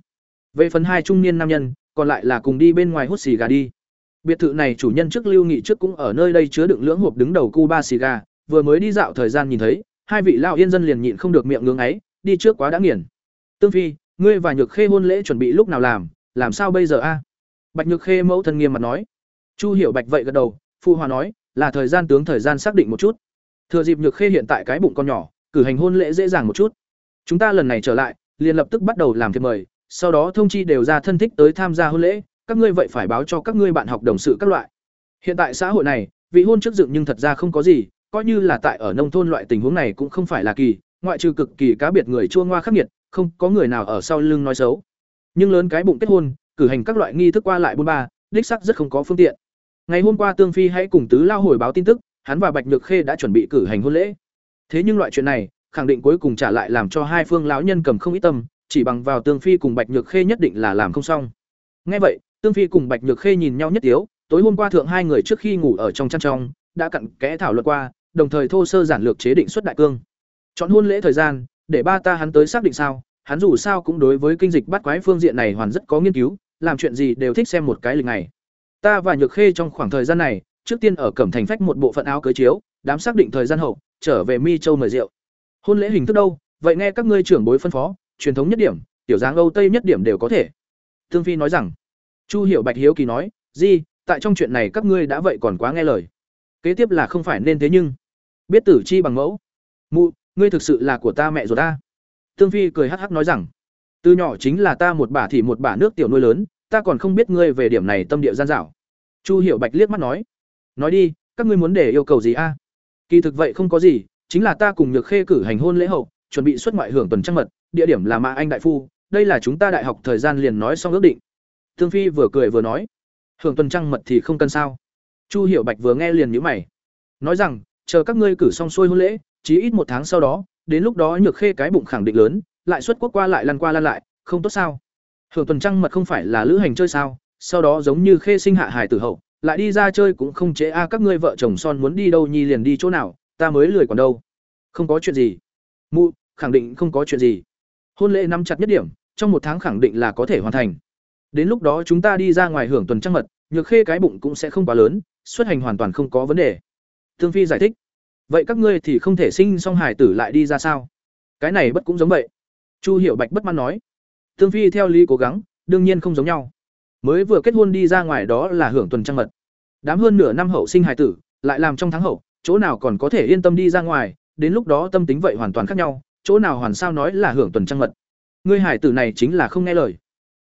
Về phần hai trung niên nam nhân, còn lại là cùng đi bên ngoài hút xì gà đi. Biệt thự này chủ nhân trước Lưu Nghị trước cũng ở nơi đây chứa đựng lưỡng hộp đứng đầu Cuba xì gà, vừa mới đi dạo thời gian nhìn thấy, hai vị lão yên dân liền nhịn không được miệng ngưỡng ấy, đi trước quá đã nghiền. Tương Phi, ngươi và Nhược Khê hôn lễ chuẩn bị lúc nào làm, làm sao bây giờ a? Bạch Nhược Khê mẫu thân nghiêm mặt nói. Chu Hiểu Bạch vậy gật đầu, phụ hòa nói, là thời gian tướng thời gian xác định một chút. Thừa dịp Nhược Khê hiện tại cái bụng con nhỏ, cử hành hôn lễ dễ dàng một chút. Chúng ta lần này trở lại, liền lập tức bắt đầu làm thiệp mời, sau đó thông chi đều ra thân thích tới tham gia hôn lễ, các ngươi vậy phải báo cho các ngươi bạn học đồng sự các loại. Hiện tại xã hội này, vị hôn trước dựng nhưng thật ra không có gì, coi như là tại ở nông thôn loại tình huống này cũng không phải là kỳ, ngoại trừ cực kỳ cá biệt người chua ngoa khắc nghiệt, không có người nào ở sau lưng nói xấu. Nhưng lớn cái bụng kết hôn, cử hành các loại nghi thức qua lại bốn ba, đích sắc rất không có phương tiện. Ngày hôm qua Tương Phi hãy cùng tứ lao hồi báo tin tức, hắn và Bạch Nhược Khê đã chuẩn bị cử hành hôn lễ. Thế nhưng loại chuyện này, khẳng định cuối cùng trả lại làm cho hai phương lão nhân cầm không ít tâm, chỉ bằng vào Tương Phi cùng Bạch Nhược Khê nhất định là làm không xong. Nghe vậy, Tương Phi cùng Bạch Nhược Khê nhìn nhau nhất yếu. tối hôm qua thượng hai người trước khi ngủ ở trong chăn trong, đã cặn kẽ thảo luận qua, đồng thời thô sơ giản lược chế định xuất đại cương. Chọn hôn lễ thời gian, để ba ta hắn tới xác định sao, hắn dù sao cũng đối với kinh dịch bắt quái phương diện này hoàn rất có nghiên cứu, làm chuyện gì đều thích xem một cái lịch này. Ta và Nhược Khê trong khoảng thời gian này, trước tiên ở Cẩm Thành phách một bộ phận áo cưới chiếu, đám xác định thời gian hậu, trở về Mi Châu mời rượu. Hôn lễ hình thức đâu, vậy nghe các ngươi trưởng bối phân phó, truyền thống nhất điểm tiểu dáng âu tây nhất điểm đều có thể. Thương phi nói rằng. Chu hiểu bạch hiếu kỳ nói di tại trong chuyện này các ngươi đã vậy còn quá nghe lời. Kế tiếp là không phải nên thế nhưng biết tử chi bằng mẫu. Mụ ngươi thực sự là của ta mẹ rồi ta. Thương phi cười hắc hắc nói rằng từ nhỏ chính là ta một bả thì một bả nước tiểu nuôi lớn ta còn không biết ngươi về điểm này tâm địa gian dảo chu hiểu bạch liếc mắt nói nói đi, các ngươi muốn để yêu cầu gì a? Kỳ thực vậy không có gì, chính là ta cùng nhược khê cử hành hôn lễ hậu, chuẩn bị xuất ngoại hưởng tuần trăng mật, địa điểm là mã anh đại phu, đây là chúng ta đại học thời gian liền nói xong ước định. Thương phi vừa cười vừa nói, hưởng tuần trăng mật thì không cần sao? Chu hiểu bạch vừa nghe liền nhíu mày, nói rằng, chờ các ngươi cử xong xuôi hôn lễ, chí ít một tháng sau đó, đến lúc đó nhược khê cái bụng khẳng định lớn, lại xuất quốc qua lại lăn qua lăn lại, không tốt sao? Hưởng tuần trăng mật không phải là lữ hành chơi sao? Sau đó giống như khê sinh hạ hải tử hậu, lại đi ra chơi cũng không chế a, các ngươi vợ chồng son muốn đi đâu nhi liền đi chỗ nào, ta mới lười còn đâu. Không có chuyện gì. Mụ, khẳng định không có chuyện gì. Hôn lễ nắm chặt nhất điểm, trong một tháng khẳng định là có thể hoàn thành. Đến lúc đó chúng ta đi ra ngoài hưởng tuần trăng mật, nhược khê cái bụng cũng sẽ không quá lớn, xuất hành hoàn toàn không có vấn đề. Thương phi giải thích. Vậy các ngươi thì không thể sinh xong hải tử lại đi ra sao? Cái này bất cũng giống vậy. Chu hiểu bạch bất mãn nói. Thương phi theo lý cố gắng, đương nhiên không giống nhau mới vừa kết hôn đi ra ngoài đó là hưởng tuần trăng mật. Đám hơn nửa năm hậu sinh hải tử lại làm trong tháng hậu chỗ nào còn có thể yên tâm đi ra ngoài đến lúc đó tâm tính vậy hoàn toàn khác nhau chỗ nào hoàn sao nói là hưởng tuần trăng mật. Ngươi hải tử này chính là không nghe lời.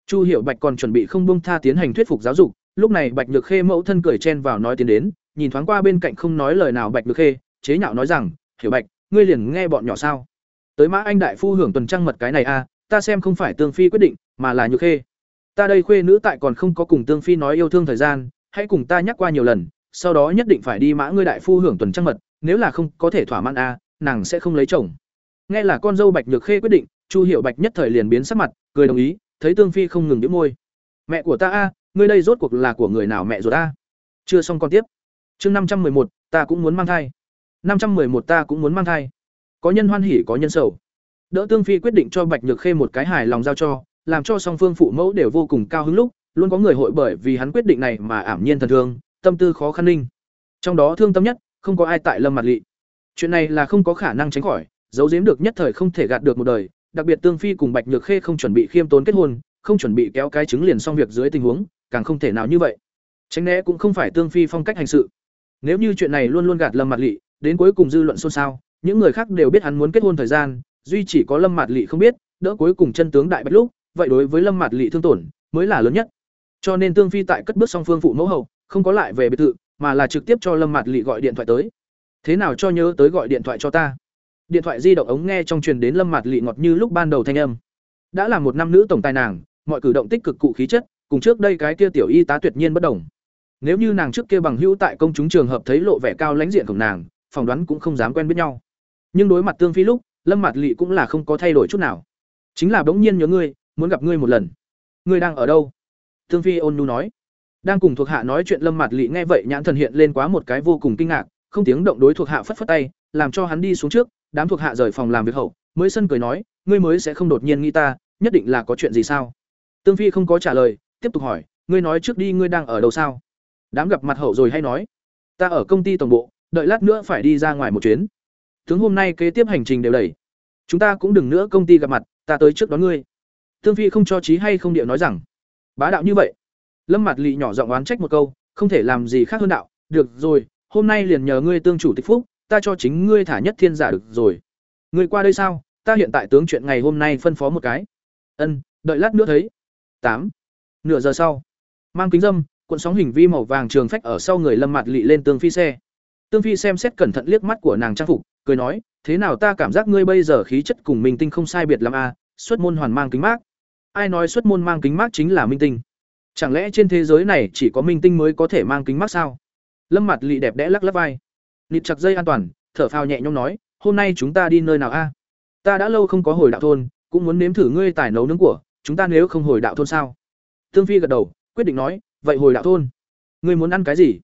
Chu hiểu bạch còn chuẩn bị không buông tha tiến hành thuyết phục giáo dục lúc này bạch nhược khê mẫu thân cười chen vào nói tiến đến nhìn thoáng qua bên cạnh không nói lời nào bạch nhược khê chế nhạo nói rằng hiểu bạch ngươi liền nghe bọn nhỏ sao? Tới mã anh đại phu hưởng tuần trăng mật cái này a à, ta xem không phải tương phi quyết định mà là nhược khê ta đây khuê nữ tại còn không có cùng tương phi nói yêu thương thời gian, hãy cùng ta nhắc qua nhiều lần, sau đó nhất định phải đi mã ngươi đại phu hưởng tuần trăng mật, nếu là không có thể thỏa mãn a, nàng sẽ không lấy chồng. Nghe là con dâu bạch nhược khê quyết định, chu hiệu bạch nhất thời liền biến sắc mặt, cười đồng ý, thấy tương phi không ngừng đĩu môi. Mẹ của ta a, ngươi đây rốt cuộc là của người nào mẹ ruột a? Chưa xong con tiếp. Chương năm trăm một, ta cũng muốn mang thai. năm trăm một, ta cũng muốn mang thai. Có nhân hoan hỉ, có nhân sầu. Đỡ tương phi quyết định cho bạch nhược khê một cái hài lòng giao cho làm cho song phương phụ mẫu đều vô cùng cao hứng lúc, luôn có người hội bởi vì hắn quyết định này mà ảm nhiên thần thương, tâm tư khó khăn ninh. Trong đó thương tâm nhất, không có ai tại lâm mặt lị. Chuyện này là không có khả năng tránh khỏi, giấu giếm được nhất thời không thể gạt được một đời, đặc biệt tương phi cùng bạch nhược khê không chuẩn bị khiêm tốn kết hôn, không chuẩn bị kéo cái trứng liền xong việc dưới tình huống, càng không thể nào như vậy. Tránh né cũng không phải tương phi phong cách hành sự. Nếu như chuyện này luôn luôn gạt lâm mặt lị, đến cuối cùng dư luận xôn xao, những người khác đều biết hắn muốn kết hôn thời gian, duy chỉ có lâm mặt lị không biết, đỡ cuối cùng chân tướng đại bạch lúc vậy đối với lâm mạt lị thương tổn mới là lớn nhất. Cho nên tương phi tại cất bước song phương phụ mẫu hậu, không có lại về biệt thự, mà là trực tiếp cho lâm mạt lị gọi điện thoại tới. Thế nào cho nhớ tới gọi điện thoại cho ta? Điện thoại di động ống nghe trong truyền đến lâm mạt lị ngọt như lúc ban đầu thanh âm. Đã là một năm nữ tổng tài nàng, mọi cử động tích cực cụ khí chất, cùng trước đây cái kia tiểu y tá tuyệt nhiên bất đồng. Nếu như nàng trước kia bằng hữu tại công chúng trường hợp thấy lộ vẻ cao lãnh diện của nàng, phỏng đoán cũng không dám quen biết nhau. Nhưng đối mặt tương phi lúc, lâm mạt lị cũng là không có thay đổi chút nào. Chính là bỗng nhiên nhớ ngươi muốn gặp ngươi một lần. Ngươi đang ở đâu? Tương phi ôn nhu nói. Đang cùng thuộc hạ nói chuyện lâm mặt lị nghe vậy nhãn thần hiện lên quá một cái vô cùng kinh ngạc, không tiếng động đối thuộc hạ phất phất tay, làm cho hắn đi xuống trước, đám thuộc hạ rời phòng làm việc hậu, mới sân cười nói, ngươi mới sẽ không đột nhiên nghĩ ta, nhất định là có chuyện gì sao? Tương phi không có trả lời, tiếp tục hỏi, ngươi nói trước đi, ngươi đang ở đâu sao? Đám gặp mặt hậu rồi hay nói, ta ở công ty tổng bộ, đợi lát nữa phải đi ra ngoài một chuyến. Tướng hôm nay kế tiếp hành trình đều đầy. Chúng ta cũng đừng nữa công ty gặp mặt, ta tới trước đón ngươi tương phi không cho trí hay không điệu nói rằng, bá đạo như vậy. Lâm mặt Lệ nhỏ giọng oán trách một câu, không thể làm gì khác hơn đạo. Được rồi, hôm nay liền nhờ ngươi tương chủ tịch phúc, ta cho chính ngươi thả nhất thiên giả được rồi. Ngươi qua đây sao? Ta hiện tại tướng chuyện ngày hôm nay phân phó một cái. Ân, đợi lát nữa thấy. Tám. Nửa giờ sau, mang kính dâm, cuộn sóng hình vi màu vàng trường phách ở sau người lâm mặt Lệ lên tương phi xe. Tương phi xem xét cẩn thận liếc mắt của nàng trang phục, cười nói, thế nào ta cảm giác ngươi bây giờ khí chất cùng minh tinh không sai biệt lắm à xuất môn hoàn mang kính mát ai nói xuất môn mang kính mát chính là minh tinh? Chẳng lẽ trên thế giới này chỉ có minh tinh mới có thể mang kính mát sao? Lâm mặt lị đẹp đẽ lắc lắc vai. Nịt chặt dây an toàn, thở phào nhẹ nhõm nói, hôm nay chúng ta đi nơi nào a? Ta đã lâu không có hồi đạo thôn, cũng muốn nếm thử ngươi tài nấu nướng của, chúng ta nếu không hồi đạo thôn sao? Tương phi gật đầu, quyết định nói, vậy hồi đạo thôn. Ngươi muốn ăn cái gì?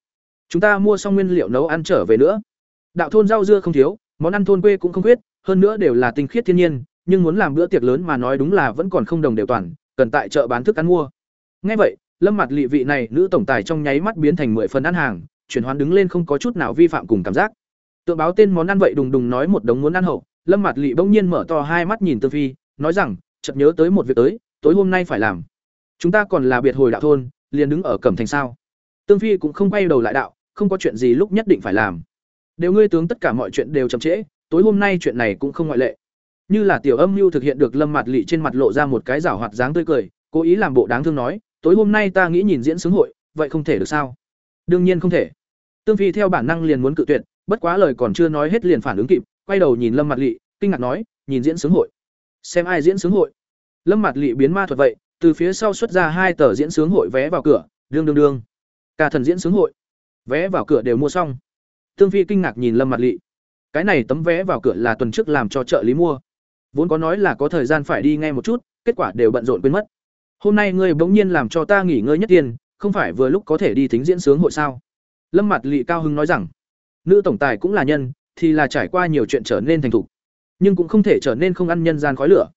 Chúng ta mua xong nguyên liệu nấu ăn trở về nữa. Đạo thôn rau dưa không thiếu, món ăn thôn quê cũng không khuyết, hơn nữa đều là tinh khiết thiên nhiên nhưng muốn làm bữa tiệc lớn mà nói đúng là vẫn còn không đồng đều toàn, cần tại chợ bán thức ăn mua. Ngay vậy, lâm mặt lị vị này nữ tổng tài trong nháy mắt biến thành mười phần ăn hàng, chuyển hoán đứng lên không có chút nào vi phạm cùng cảm giác. Tượng báo tên món ăn vậy đùng đùng nói một đống muốn ăn hậu, lâm mặt lị bỗng nhiên mở to hai mắt nhìn tương phi, nói rằng, chợt nhớ tới một việc tới, tối hôm nay phải làm. Chúng ta còn là biệt hồi đạo thôn, liền đứng ở cẩm thành sao? Tương phi cũng không quay đầu lại đạo, không có chuyện gì lúc nhất định phải làm. Đều ngươi tướng tất cả mọi chuyện đều chậm trễ, tối hôm nay chuyện này cũng không ngoại lệ như là tiểu âm mưu thực hiện được lâm mặt lị trên mặt lộ ra một cái rảo hoạt dáng tươi cười, cố ý làm bộ đáng thương nói, tối hôm nay ta nghĩ nhìn diễn xướng hội, vậy không thể được sao? Đương nhiên không thể. Tương phi theo bản năng liền muốn cự tuyệt, bất quá lời còn chưa nói hết liền phản ứng kịp, quay đầu nhìn lâm mặt lị, kinh ngạc nói, nhìn diễn xướng hội? Xem ai diễn xướng hội? Lâm mặt lị biến ma thuật vậy, từ phía sau xuất ra hai tờ diễn sướng hội vé vào cửa, đương đương đương. Cả thần diễn sướng hội. Vé vào cửa đều mua xong. Tương phi kinh ngạc nhìn lâm mặt lị. Cái này tấm vé vào cửa là tuần trước làm cho trợ lý mua vốn có nói là có thời gian phải đi ngay một chút, kết quả đều bận rộn quên mất. Hôm nay ngươi bỗng nhiên làm cho ta nghỉ ngơi nhất tiền không phải vừa lúc có thể đi thính diễn sướng hội sao? Lâm mặt lị cao hưng nói rằng, nữ tổng tài cũng là nhân, thì là trải qua nhiều chuyện trở nên thành thục, nhưng cũng không thể trở nên không ăn nhân gian khói lửa.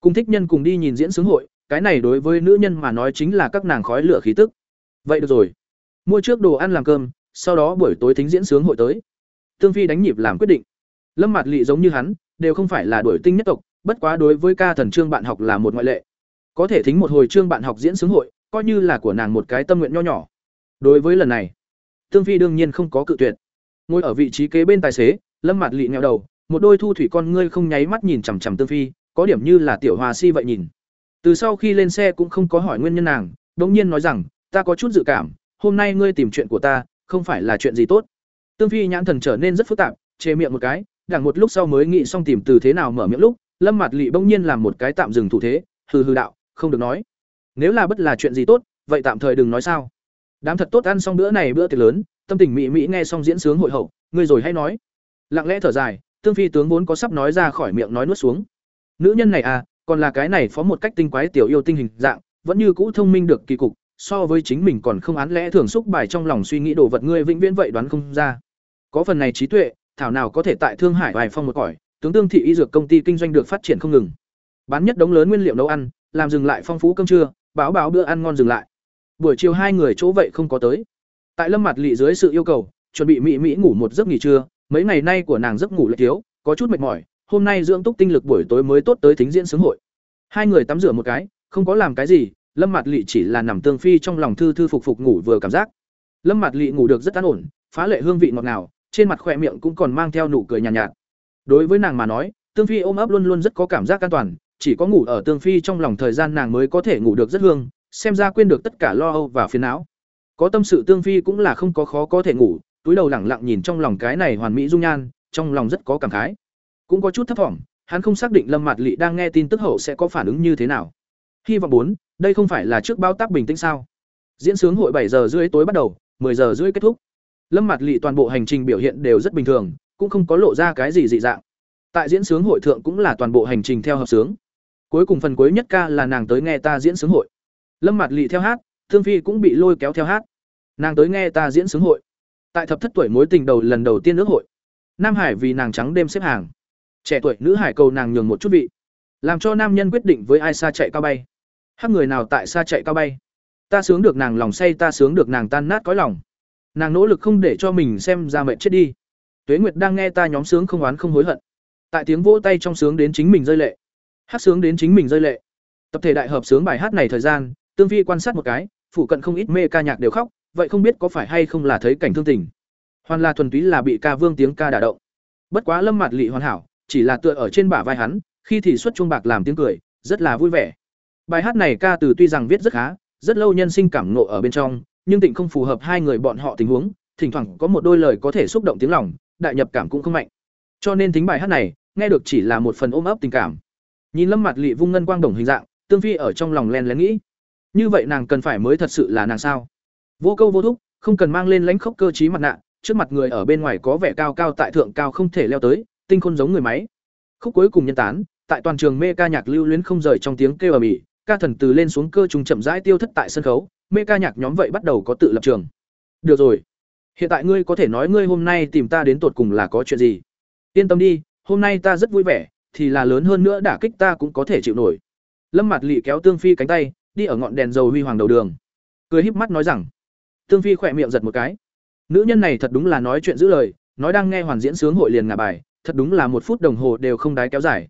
Cùng thích nhân cùng đi nhìn diễn sướng hội, cái này đối với nữ nhân mà nói chính là các nàng khói lửa khí tức. Vậy được rồi. Mua trước đồ ăn làm cơm, sau đó buổi tối thính diễn sướng hội tới. Tương phi đánh nhịp làm quyết định. Lâm mặt lị giống như hắn đều không phải là đuổi tinh nhất tộc, bất quá đối với ca thần trương bạn học là một ngoại lệ. Có thể thính một hồi trương bạn học diễn sướng hội, coi như là của nàng một cái tâm nguyện nho nhỏ. Đối với lần này, tương phi đương nhiên không có cự tuyệt. Ngồi ở vị trí kế bên tài xế, lâm mặt lị nghẹo đầu, một đôi thu thủy con ngươi không nháy mắt nhìn chằm chằm tương phi, có điểm như là tiểu hòa si vậy nhìn. Từ sau khi lên xe cũng không có hỏi nguyên nhân nàng bỗng nhiên nói rằng, ta có chút dự cảm, hôm nay ngươi tìm chuyện của ta, không phải là chuyện gì tốt. Tương phi nhãn thần trở nên rất phức tạp, chê miệng một cái đằng một lúc sau mới nghĩ xong tìm từ thế nào mở miệng lúc, lâm mặt lị bỗng nhiên làm một cái tạm dừng thủ thế, hừ hừ đạo, không được nói. Nếu là bất là chuyện gì tốt, vậy tạm thời đừng nói sao. Đám thật tốt ăn xong bữa này bữa tiệc lớn, tâm tình mỹ mỹ nghe xong diễn sướng hội hậu, ngươi rồi hay nói. Lặng lẽ thở dài, tương phi tướng vốn có sắp nói ra khỏi miệng nói nuốt xuống. Nữ nhân này à còn là cái này phó một cách tinh quái tiểu yêu tinh hình dạng, vẫn như cũ thông minh được kỳ cục, so với chính mình còn không án lẽ thường xúc bài trong lòng suy nghĩ đồ vật ngươi vĩnh viễn vậy đoán không ra. Có phần này trí tuệ thảo nào có thể tại thương hải vài phong một cõi, tướng tương thị y dược công ty kinh doanh được phát triển không ngừng. Bán nhất đống lớn nguyên liệu nấu ăn, làm dừng lại phong phú cơm trưa, báo báo bữa ăn ngon dừng lại. Buổi chiều hai người chỗ vậy không có tới. Tại lâm Mạt Lệ dưới sự yêu cầu, chuẩn bị mỹ mỹ ngủ một giấc nghỉ trưa, mấy ngày nay của nàng giấc ngủ lại thiếu, có chút mệt mỏi, hôm nay dưỡng túc tinh lực buổi tối mới tốt tới thính diễn sướng hội. Hai người tắm rửa một cái, không có làm cái gì, lâm Mạt Lệ chỉ là nằm tương phi trong lòng thư thư phục phục ngủ vừa cảm giác. Lâm Mạt Lệ ngủ được rất an ổn, phá lệ hương vị ngọt ngào trên mặt khỏe miệng cũng còn mang theo nụ cười nhàn nhạt, nhạt. Đối với nàng mà nói tương phi ôm ấp luôn luôn rất có cảm giác an toàn chỉ có ngủ ở tương phi trong lòng thời gian nàng mới có thể ngủ được rất hương xem ra quên được tất cả lo âu và phiền não. Có tâm sự tương phi cũng là không có khó có thể ngủ túi đầu lẳng lặng nhìn trong lòng cái này hoàn mỹ dung nhan trong lòng rất có cảm khái. Cũng có chút thấp thỏm hắn không xác định lâm mạt lị đang nghe tin tức hậu sẽ có phản ứng như thế nào. Hy vọng bốn đây không phải là trước bao tác bình tĩnh sao? Diễn sướng hội bảy giờ rưỡi tối bắt đầu 10 giờ rưỡi kết thúc lâm mặt lỵ toàn bộ hành trình biểu hiện đều rất bình thường, cũng không có lộ ra cái gì dị dạng. Tại diễn sướng hội thượng cũng là toàn bộ hành trình theo hợp sướng. Cuối cùng phần cuối nhất ca là nàng tới nghe ta diễn sướng hội. Lâm mặt lỵ theo hát, thương phi cũng bị lôi kéo theo hát. Nàng tới nghe ta diễn sướng hội. Tại thập thất tuổi mối tình đầu lần đầu tiên nước hội. Nam hải vì nàng trắng đêm xếp hàng. Trẻ tuổi nữ hải cầu nàng nhường một chút vị. Làm cho nam nhân quyết định với ai xa chạy cao bay. Hát người nào tại xa chạy cao bay. Ta sướng được nàng lòng say, ta sướng được nàng tan nát cõi lòng nàng nỗ lực không để cho mình xem ra mệt chết đi. Tuế nguyệt đang nghe ta nhóm sướng không oán không hối hận. Tại tiếng vỗ tay trong sướng đến chính mình rơi lệ. Hát sướng đến chính mình rơi lệ. Tập thể đại hợp sướng bài hát này thời gian, tương phi quan sát một cái phụ cận không ít mê ca nhạc đều khóc, vậy không biết có phải hay không là thấy cảnh thương tình. Hoàn là thuần túy là bị ca vương tiếng ca đả động. Bất quá lâm mặt lị hoàn hảo, chỉ là tựa ở trên bả vai hắn, khi thì xuất chuông bạc làm tiếng cười, rất là vui vẻ. Bài hát này ca từ tuy rằng viết rất khá, rất lâu nhân sinh cảm nộ ở bên trong nhưng tịnh không phù hợp hai người bọn họ tình huống, thỉnh thoảng có một đôi lời có thể xúc động tiếng lòng, đại nhập cảm cũng không mạnh. Cho nên tính bài hát này, nghe được chỉ là một phần ôm ấp tình cảm. Nhìn lâm mặt lị vung ngân quang đồng hình dạng, tương phi ở trong lòng len lén nghĩ, như vậy nàng cần phải mới thật sự là nàng sao? Vô câu vô thúc, không cần mang lên lãnh khốc cơ trí mặt nạ, trước mặt người ở bên ngoài có vẻ cao cao tại thượng cao không thể leo tới, tinh khôn giống người máy. Khúc cuối cùng nhân tán, tại toàn trường mê ca nhạc lưu luyến không rời trong tiếng kêu ở ĩ, ca thần từ lên xuống cơ trùng chậm rãi tiêu thất tại sân khấu mê ca nhạc nhóm vậy bắt đầu có tự lập trường. Được rồi. Hiện tại ngươi có thể nói ngươi hôm nay tìm ta đến tột cùng là có chuyện gì? Yên tâm đi, hôm nay ta rất vui vẻ, thì là lớn hơn nữa đả kích ta cũng có thể chịu nổi. Lâm mặt lỵ kéo tương phi cánh tay, đi ở ngọn đèn dầu huy hoàng đầu đường. Cười híp mắt nói rằng, tương phi khỏe miệng giật một cái. Nữ nhân này thật đúng là nói chuyện giữ lời, nói đang nghe hoàn diễn sướng hội liền ngả bài, thật đúng là một phút đồng hồ đều không đái kéo dài.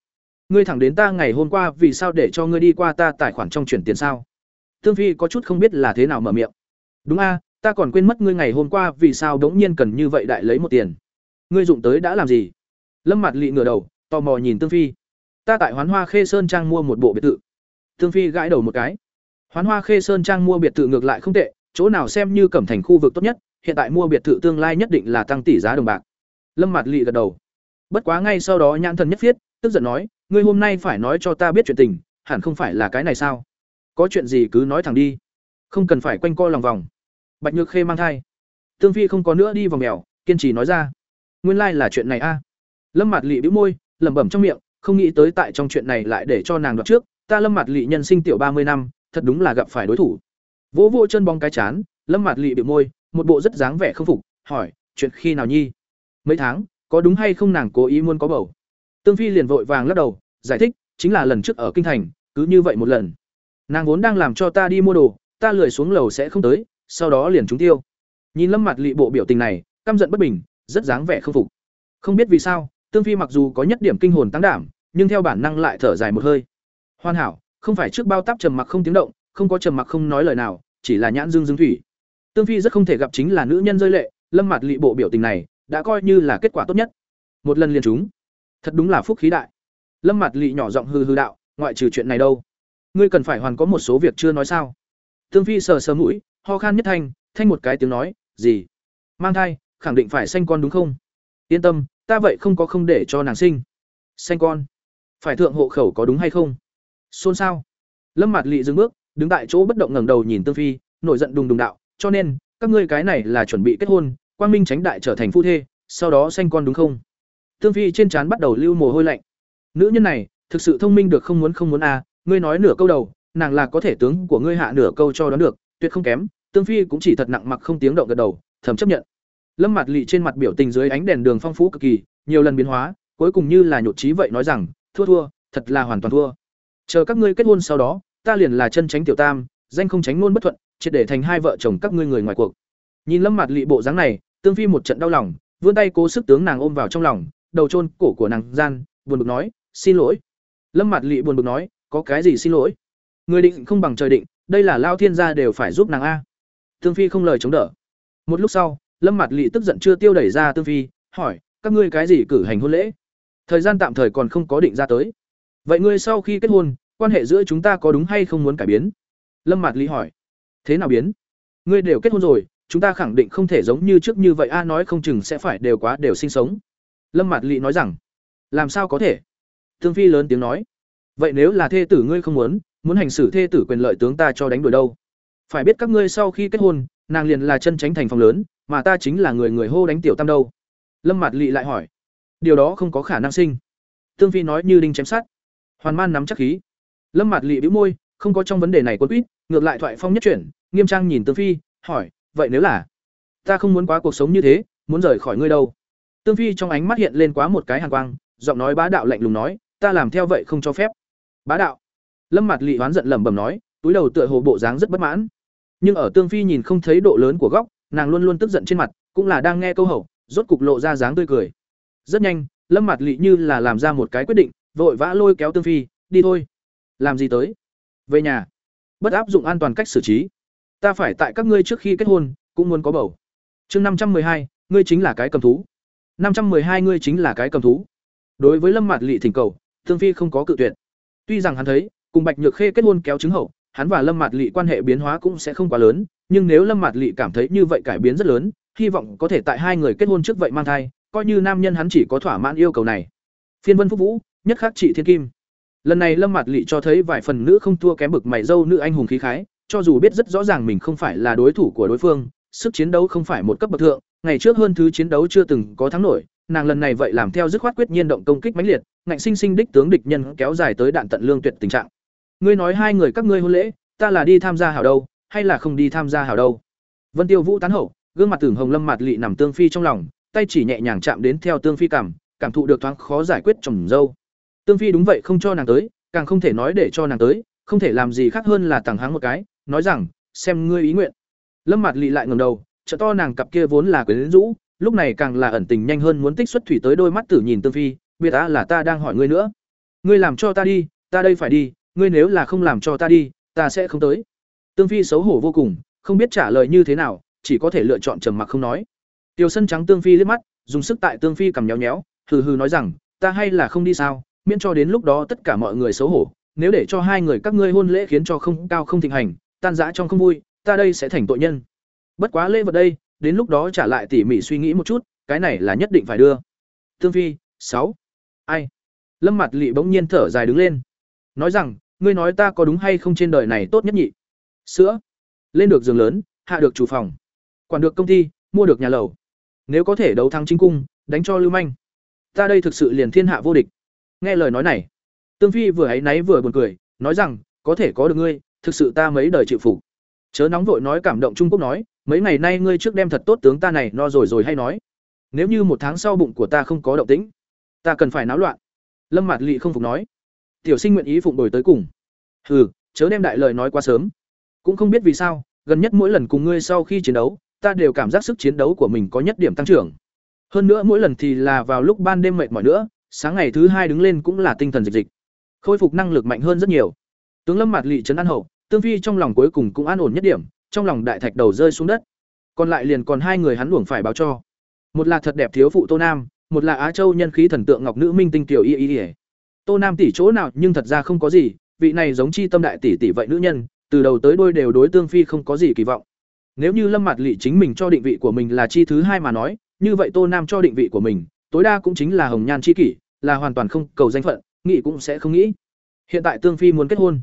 Ngươi thẳng đến ta ngày hôm qua vì sao để cho ngươi đi qua ta tài khoản trong chuyển tiền sao? Tương phi có chút không biết là thế nào mở miệng. Đúng a, ta còn quên mất ngươi ngày hôm qua vì sao đống nhiên cần như vậy đại lấy một tiền. Ngươi dụng tới đã làm gì? Lâm Mạt Lệ ngửa đầu, tò mò nhìn tương phi. Ta tại hoán hoa khê sơn trang mua một bộ biệt thự. Tương phi gãi đầu một cái. Hoán hoa khê sơn trang mua biệt thự ngược lại không tệ, chỗ nào xem như cẩm thành khu vực tốt nhất, hiện tại mua biệt thự tương lai nhất định là tăng tỷ giá đồng bạc. Lâm Mạt Lệ gật đầu. Bất quá ngay sau đó nhãn thần nhất thiết tức giận nói, ngươi hôm nay phải nói cho ta biết chuyện tình, hẳn không phải là cái này sao? Có chuyện gì cứ nói thẳng đi. Không cần phải quanh co lòng vòng. Bạch nhược khê mang thai. Tương phi không có nữa đi vào mèo, kiên trì nói ra. Nguyên lai là chuyện này a. Lâm mạt lị bĩu môi, lẩm bẩm trong miệng, không nghĩ tới tại trong chuyện này lại để cho nàng đoạt trước. Ta lâm mạt lị nhân sinh tiểu ba mươi năm, thật đúng là gặp phải đối thủ. Vỗ vô chân bóng cái chán, lâm mạt lị bĩu môi, một bộ rất dáng vẻ không phục, hỏi, chuyện khi nào nhi? Mấy tháng, có đúng hay không nàng cố ý muốn có bầu? Tương phi liền vội vàng lắc đầu, giải thích, chính là lần trước ở kinh thành, cứ như vậy một lần nàng vốn đang làm cho ta đi mua đồ, ta lười xuống lầu sẽ không tới, sau đó liền trúng tiêu. Nhìn lâm mặt lị bộ biểu tình này, căm giận bất bình, rất dáng vẻ không phục. Không biết vì sao, tương phi mặc dù có nhất điểm kinh hồn tăng đảm, nhưng theo bản năng lại thở dài một hơi. Hoàn hảo, không phải trước bao táp trầm mặc không tiếng động, không có trầm mặc không nói lời nào, chỉ là nhãn dương dương thủy. Tương phi rất không thể gặp chính là nữ nhân rơi lệ, lâm mặt lị bộ biểu tình này, đã coi như là kết quả tốt nhất. Một lần liền chúng thật đúng là phúc khí đại. Lâm mặt lị nhỏ giọng hư hư đạo, ngoại trừ chuyện này đâu? Ngươi cần phải hoàn có một số việc chưa nói sao? Tương phi sờ sờ mũi ho khan nhất thanh thanh một cái tiếng nói gì? Mang thai khẳng định phải sanh con đúng không? Yên tâm ta vậy không có không để cho nàng sinh. Sanh con? Phải thượng hộ khẩu có đúng hay không? Xôn xao. Lâm mặt lị dừng bước đứng tại chỗ bất động ngẩng đầu nhìn tương phi nổi giận đùng đùng đạo cho nên các ngươi cái này là chuẩn bị kết hôn quang minh tránh đại trở thành phu thê sau đó sanh con đúng không? Tương phi trên trán bắt đầu lưu mồ hôi lạnh. Nữ nhân này thực sự thông minh được không muốn không muốn a à, ngươi nói nửa câu đầu, nàng là có thể tướng của ngươi hạ nửa câu cho đoán được, tuyệt không kém. Tương phi cũng chỉ thật nặng mặc không tiếng động gật đầu, thầm chấp nhận. Lâm mặt lị trên mặt biểu tình dưới ánh đèn đường phong phú cực kỳ, nhiều lần biến hóa, cuối cùng như là nhột trí vậy nói rằng, thua thua, thật là hoàn toàn thua. Chờ các ngươi kết hôn sau đó, ta liền là chân tránh tiểu tam, danh không tránh luôn bất thuận, triệt để thành hai vợ chồng các ngươi người ngoài cuộc. Nhìn lâm mặt lị bộ dáng này, tương phi một trận đau lòng, vươn tay cố sức tướng nàng ôm vào trong lòng, đầu chôn cổ của nàng gian, buồn bực nói, xin lỗi. Lâm mặt lị buồn bực nói có cái gì xin lỗi. Người định không bằng trời định, đây là lao thiên gia đều phải giúp nàng a. Tương phi không lời chống đỡ. Một lúc sau, lâm mặt lỵ tức giận chưa tiêu đẩy ra tương phi, hỏi, các ngươi cái gì cử hành hôn lễ? Thời gian tạm thời còn không có định ra tới. Vậy ngươi sau khi kết hôn, quan hệ giữa chúng ta có đúng hay không muốn cải biến? Lâm mặt lỵ hỏi. Thế nào biến? Ngươi đều kết hôn rồi, chúng ta khẳng định không thể giống như trước như vậy a nói không chừng sẽ phải đều quá đều sinh sống. Lâm mặt lỵ nói rằng. Làm sao có thể? Tương phi lớn tiếng nói vậy nếu là thê tử ngươi không muốn muốn hành xử thê tử quyền lợi tướng ta cho đánh đuổi đâu? Phải biết các ngươi sau khi kết hôn, nàng liền là chân tránh thành phòng lớn, mà ta chính là người người hô đánh tiểu tam đâu. Lâm mạt lị lại hỏi. Điều đó không có khả năng sinh. Tương phi nói như đinh chém sát hoàn man nắm chắc khí. Lâm mạt lị bĩu môi, không có trong vấn đề này quân quýt, ngược lại thoại phong nhất chuyển, nghiêm trang nhìn tương phi, hỏi, vậy nếu là ta không muốn quá cuộc sống như thế, muốn rời khỏi ngươi đâu? Tương phi trong ánh mắt hiện lên quá một cái hàn quang, giọng nói bá đạo lạnh lùng nói, ta làm theo vậy không cho phép bá đạo. Lâm mặt lị oán giận lẩm bẩm nói, túi đầu tựa hồ bộ dáng rất bất mãn. Nhưng ở tương phi nhìn không thấy độ lớn của góc, nàng luôn luôn tức giận trên mặt, cũng là đang nghe câu hậu, rốt cục lộ ra dáng tươi cười. Rất nhanh, lâm mặt lị như là làm ra một cái quyết định, vội vã lôi kéo tương phi, đi thôi. Làm gì tới? Về nhà. Bất áp dụng an toàn cách xử trí. Ta phải tại các ngươi trước khi kết hôn, cũng muốn có bầu. Chương năm trăm hai, ngươi chính là cái cầm thú. Năm trăm hai, ngươi chính là cái cầm thú. Đối với lâm mặt lị thỉnh cầu, tương phi không có cự tuyệt tuy rằng hắn thấy, cùng bạch nhược khê kết hôn kéo chứng hậu, hắn và lâm mạt Lệ quan hệ biến hóa cũng sẽ không quá lớn, nhưng nếu lâm mạt Lệ cảm thấy như vậy cải biến rất lớn, hy vọng có thể tại hai người kết hôn trước vậy mang thai, coi như nam nhân hắn chỉ có thỏa mãn yêu cầu này. Phiên vân phúc vũ, nhất khắc trị thiên kim. Lần này lâm mạt Lệ cho thấy vài phần nữ không thua kém bực mày dâu nữ anh hùng khí khái, cho dù biết rất rõ ràng mình không phải là đối thủ của đối phương sức chiến đấu không phải một cấp bậc thượng, ngày trước hơn thứ chiến đấu chưa từng có thắng nổi, nàng lần này vậy làm theo dứt khoát quyết nhiên động công kích mãnh liệt, ngạnh sinh sinh đích tướng địch nhân kéo dài tới đạn tận lương tuyệt tình trạng. Ngươi nói hai người các ngươi hôn lễ, ta là đi tham gia hảo đâu, hay là không đi tham gia hảo đâu? Vân tiêu vũ tán hậu, gương mặt tưởng hồng lâm mặt lị nằm tương phi trong lòng, tay chỉ nhẹ nhàng chạm đến theo tương phi cảm cảm thụ được thoáng khó giải quyết trồng dâu. Tương phi đúng vậy không cho nàng tới, càng không thể nói để cho nàng tới, không thể làm gì khác hơn là tặng hắn một cái, nói rằng, xem ngươi ý nguyện lâm mặt lị lại ngầm đầu, trợ to nàng cặp kia vốn là quyến rũ, lúc này càng là ẩn tình nhanh hơn muốn tích xuất thủy tới đôi mắt tử nhìn tương phi biết ta là ta đang hỏi ngươi nữa. Ngươi làm cho ta đi, ta đây phải đi, ngươi nếu là không làm cho ta đi, ta sẽ không tới. Tương phi xấu hổ vô cùng, không biết trả lời như thế nào, chỉ có thể lựa chọn trầm mặc không nói. Tiểu sân trắng tương phi liếc mắt, dùng sức tại tương phi cầm nhéo nhéo, hừ hừ nói rằng, ta hay là không đi sao, miễn cho đến lúc đó tất cả mọi người xấu hổ, nếu để cho hai người các ngươi hôn lễ khiến cho không cao không thịnh hành, tan rã trong không vui ta đây sẽ thành tội nhân. Bất quá lễ vật đây, đến lúc đó trả lại tỉ mỉ suy nghĩ một chút, cái này là nhất định phải đưa. Tương phi, sáu. Ai? Lâm mặt lị bỗng nhiên thở dài đứng lên. Nói rằng, ngươi nói ta có đúng hay không trên đời này tốt nhất nhị? Sữa. Lên được giường lớn, hạ được chủ phòng. Quản được công ty, mua được nhà lầu. Nếu có thể đấu thắng chính cung, đánh cho lưu manh. Ta đây thực sự liền thiên hạ vô địch. Nghe lời nói này tương phi vừa áy náy vừa buồn cười, nói rằng, có thể có được ngươi, thực sự ta mấy đời chịu phục chớ nóng vội nói cảm động trung quốc nói, mấy ngày nay ngươi trước đem thật tốt tướng ta này no rồi rồi hay nói. Nếu như một tháng sau bụng của ta không có động tĩnh, ta cần phải náo loạn. Lâm mạt lị không phục nói. Tiểu sinh nguyện ý phụng đổi tới cùng. Hừ, chớ đem đại lời nói quá sớm. Cũng không biết vì sao, gần nhất mỗi lần cùng ngươi sau khi chiến đấu, ta đều cảm giác sức chiến đấu của mình có nhất điểm tăng trưởng. Hơn nữa mỗi lần thì là vào lúc ban đêm mệt mỏi nữa, sáng ngày thứ hai đứng lên cũng là tinh thần dịch dịch. Khôi phục năng lực mạnh hơn rất nhiều. Tướng lâm mạt lị trấn an hậu tương phi trong lòng cuối cùng cũng an ổn nhất điểm, trong lòng đại thạch đầu rơi xuống đất. Còn lại liền còn hai người hắn luồng phải báo cho. Một là thật đẹp thiếu phụ tô nam, một là á châu nhân khí thần tượng ngọc nữ minh tinh tiểu y y y. Tô nam tỷ chỗ nào nhưng thật ra không có gì, vị này giống chi tâm đại tỷ tỷ vậy nữ nhân, từ đầu tới đôi đều đối tương phi không có gì kỳ vọng. Nếu như lâm mặt Lệ chính mình cho định vị của mình là chi thứ hai mà nói, như vậy tô nam cho định vị của mình, tối đa cũng chính là hồng nhan chi kỷ, là hoàn toàn không cầu danh phận, nghĩ cũng sẽ không nghĩ. Hiện tại tương phi muốn kết hôn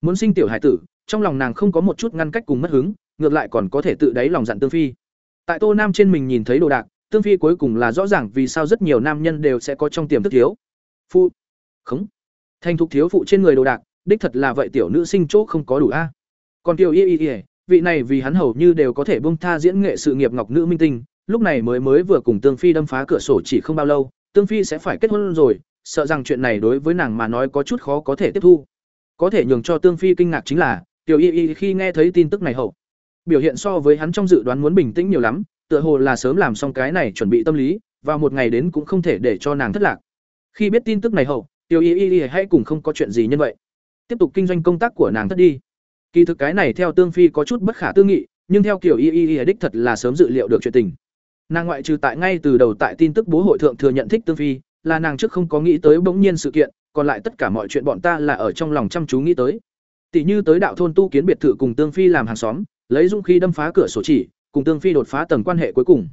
muốn sinh tiểu hải tử, trong lòng nàng không có một chút ngăn cách cùng mất hứng, ngược lại còn có thể tự đáy lòng dặn tương phi. Tại tô nam trên mình nhìn thấy đồ đạc, tương phi cuối cùng là rõ ràng vì sao rất nhiều nam nhân đều sẽ có trong tiềm thức thiếu. Phụ khống. Thành thục thiếu phụ trên người đồ đạc, đích thật là vậy tiểu nữ sinh chỗ không có đủ a. Còn tiểu y y y, vị này vì hắn hầu như đều có thể bông tha diễn nghệ sự nghiệp ngọc nữ minh tinh, lúc này mới mới vừa cùng tương phi đâm phá cửa sổ chỉ không bao lâu, tương phi sẽ phải kết hôn rồi, sợ rằng chuyện này đối với nàng mà nói có chút khó có thể tiếp thu có thể nhường cho tương phi kinh ngạc chính là, tiểu y y khi nghe thấy tin tức này hậu, biểu hiện so với hắn trong dự đoán muốn bình tĩnh nhiều lắm, tựa hồ là sớm làm xong cái này chuẩn bị tâm lý và một ngày đến cũng không thể để cho nàng thất lạc. Khi biết tin tức này hậu, tiểu y y hãy cùng không có chuyện gì như vậy. Tiếp tục kinh doanh công tác của nàng thất đi. Kỳ thực cái này theo tương phi có chút bất khả tư nghị, nhưng theo kiểu y y y đích thật là sớm dự liệu được chuyện tình. Nàng ngoại trừ tại ngay từ đầu tại tin tức bố hội thượng thừa nhận thích tương phi, là nàng trước không có nghĩ tới bỗng nhiên sự kiện còn lại tất cả mọi chuyện bọn ta là ở trong lòng chăm chú nghĩ tới. Tỷ như tới đạo thôn tu kiến biệt thự cùng tương phi làm hàng xóm, lấy dũng khi đâm phá cửa sổ chỉ, cùng tương phi đột phá tầng quan hệ cuối cùng.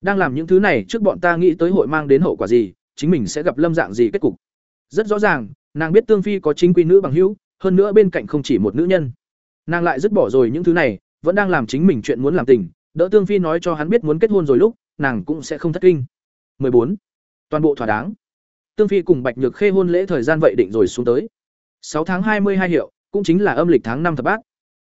Đang làm những thứ này trước bọn ta nghĩ tới hội mang đến hậu quả gì, chính mình sẽ gặp lâm dạng gì kết cục. Rất rõ ràng, nàng biết tương phi có chính quy nữ bằng hữu, hơn nữa bên cạnh không chỉ một nữ nhân. Nàng lại dứt bỏ rồi những thứ này, vẫn đang làm chính mình chuyện muốn làm tình, đỡ tương phi nói cho hắn biết muốn kết hôn rồi lúc, nàng cũng sẽ không thất kinh. 14. toàn bộ thỏa đáng tương phi cùng bạch nhược khê hôn lễ thời gian vậy định rồi xuống tới. 6 tháng 22 hiệu, cũng chính là âm lịch tháng năm thập bát.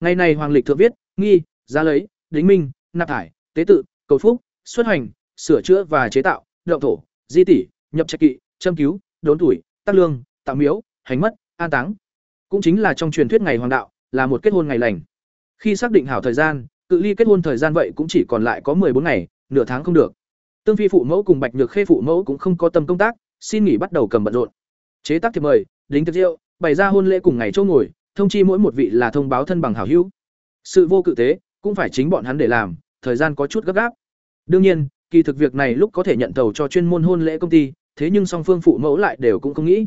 Ngày này hoàng lịch thượng viết, nghi giá lấy, đính minh, nạp thải, tế tự, cầu phúc, xuất hành, sửa chữa và chế tạo, động thổ, di tỷ, nhập trạch kỵ, châm cứu, đốn tuổi tác lương tạo miếu, hành mất, an táng. Cũng chính là trong truyền thuyết ngày hoàng đạo, là một kết hôn ngày lành. Khi xác định hảo thời gian, cự ly kết hôn thời gian vậy cũng chỉ còn lại có bốn ngày, nửa tháng không được. Tương phi phụ mẫu cùng bạch nhược khê phụ mẫu cũng không có tâm công tác xin nghỉ bắt đầu cầm bận rộn. Chế tác thiệp mời, đính tiệc rượu, bày ra hôn lễ cùng ngày chỗ ngồi, thông chi mỗi một vị là thông báo thân bằng hảo hữu. Sự vô cự tế, cũng phải chính bọn hắn để làm, thời gian có chút gấp gáp. Đương nhiên, kỳ thực việc này lúc có thể nhận tàu cho chuyên môn hôn lễ công ty, thế nhưng song phương phụ mẫu lại đều cũng không nghĩ.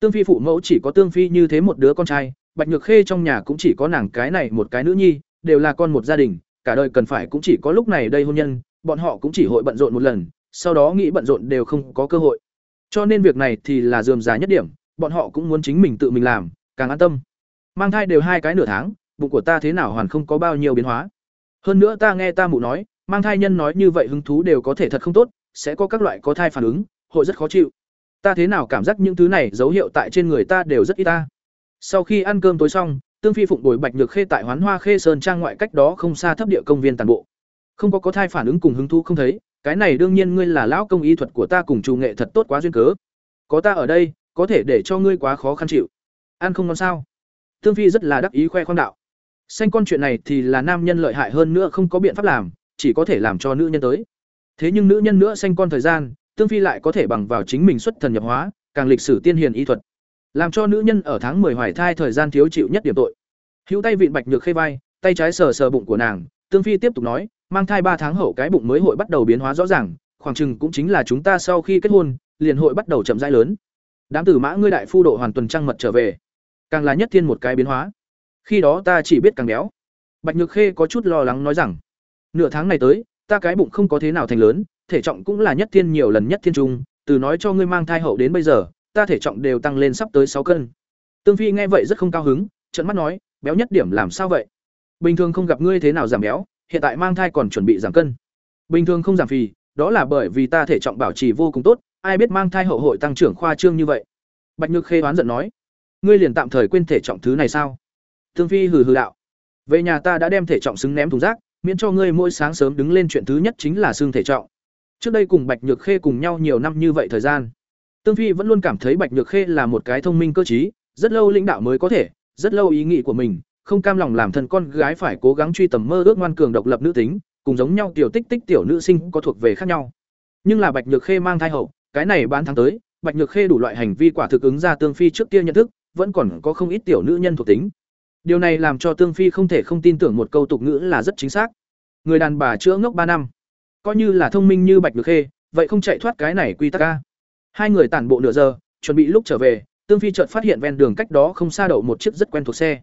Tương phi phụ mẫu chỉ có tương phi như thế một đứa con trai, bạch nhược khê trong nhà cũng chỉ có nàng cái này một cái nữ nhi, đều là con một gia đình, cả đời cần phải cũng chỉ có lúc này đây hôn nhân, bọn họ cũng chỉ hội bận rộn một lần, sau đó nghĩ bận rộn đều không có cơ hội cho nên việc này thì là dườm giá nhất điểm, bọn họ cũng muốn chính mình tự mình làm, càng an tâm. Mang thai đều hai cái nửa tháng, bụng của ta thế nào hoàn không có bao nhiêu biến hóa. Hơn nữa ta nghe ta mụ nói, mang thai nhân nói như vậy hứng thú đều có thể thật không tốt, sẽ có các loại có thai phản ứng, hội rất khó chịu. Ta thế nào cảm giác những thứ này dấu hiệu tại trên người ta đều rất ít ta. Sau khi ăn cơm tối xong, tương phi phụng bồi bạch nhược khê tại hoán hoa khê sơn trang ngoại cách đó không xa thấp địa công viên toàn bộ. Không có có thai phản ứng cùng hứng thú không thấy cái này đương nhiên ngươi là lão công y thuật của ta cùng chủ nghệ thật tốt quá duyên cớ. Có ta ở đây, có thể để cho ngươi quá khó khăn chịu. Ăn không ngon sao? Tương phi rất là đắc ý khoe khoang đạo. Xanh con chuyện này thì là nam nhân lợi hại hơn nữa không có biện pháp làm, chỉ có thể làm cho nữ nhân tới. Thế nhưng nữ nhân nữa xanh con thời gian tương phi lại có thể bằng vào chính mình xuất thần nhập hóa, càng lịch sử tiên hiền y thuật. Làm cho nữ nhân ở tháng 10 hoài thai thời gian thiếu chịu nhất điểm tội. Hữu tay vịn bạch nhược khê vai, tay trái sờ sờ bụng của nàng tương phi tiếp tục nói mang thai ba tháng hậu cái bụng mới hội bắt đầu biến hóa rõ ràng khoảng chừng cũng chính là chúng ta sau khi kết hôn liền hội bắt đầu chậm rãi lớn. Đám tử mã ngươi đại phu độ hoàn tuần trăng mật trở về. Càng là nhất thiên một cái biến hóa. Khi đó ta chỉ biết càng béo. Bạch nhược khê có chút lo lắng nói rằng nửa tháng này tới ta cái bụng không có thế nào thành lớn thể trọng cũng là nhất thiên nhiều lần nhất thiên trung từ nói cho ngươi mang thai hậu đến bây giờ ta thể trọng đều tăng lên sắp tới sáu cân. Tương Phi nghe vậy rất không cao hứng, trợn mắt nói, béo nhất điểm làm sao vậy? Bình thường không gặp ngươi thế nào giảm béo, hiện tại mang thai còn chuẩn bị giảm cân. Bình thường không giảm phì, đó là bởi vì ta thể trọng bảo trì vô cùng tốt, ai biết mang thai hậu hội tăng trưởng khoa trương như vậy. Bạch Nhược Khê oán giận nói, ngươi liền tạm thời quên thể trọng thứ này sao? Tương Phi hừ hừ đạo, về nhà ta đã đem thể trọng xứng ném thùng rác, miễn cho ngươi mỗi sáng sớm đứng lên chuyện thứ nhất chính là xương thể trọng. Trước đây cùng Bạch Nhược Khê cùng nhau nhiều năm như vậy thời gian, Tương Phi vẫn luôn cảm thấy Bạch Nhược Khê là một cái thông minh cơ trí, rất lâu lãnh đạo mới có thể, rất lâu ý nghĩ của mình, không cam lòng làm thân con gái phải cố gắng truy tầm mơ ước ngoan cường độc lập nữ tính, cùng giống nhau tiểu tích tích tiểu nữ sinh có thuộc về khác nhau. Nhưng là Bạch Nhược Khê mang thai hậu, cái này bán tháng tới, Bạch Nhược Khê đủ loại hành vi quả thực ứng ra Tương Phi trước kia nhận thức, vẫn còn có không ít tiểu nữ nhân thuộc tính. Điều này làm cho Tương Phi không thể không tin tưởng một câu tục ngữ là rất chính xác. Người đàn bà chữa ngốc ba năm, coi như là thông minh như Bạch Nhược Khê, vậy không chạy thoát cái này quy tắc a. Hai người tản bộ nửa giờ, chuẩn bị lúc trở về, Tương Phi chợt phát hiện ven đường cách đó không xa đậu một chiếc rất quen thuộc xe.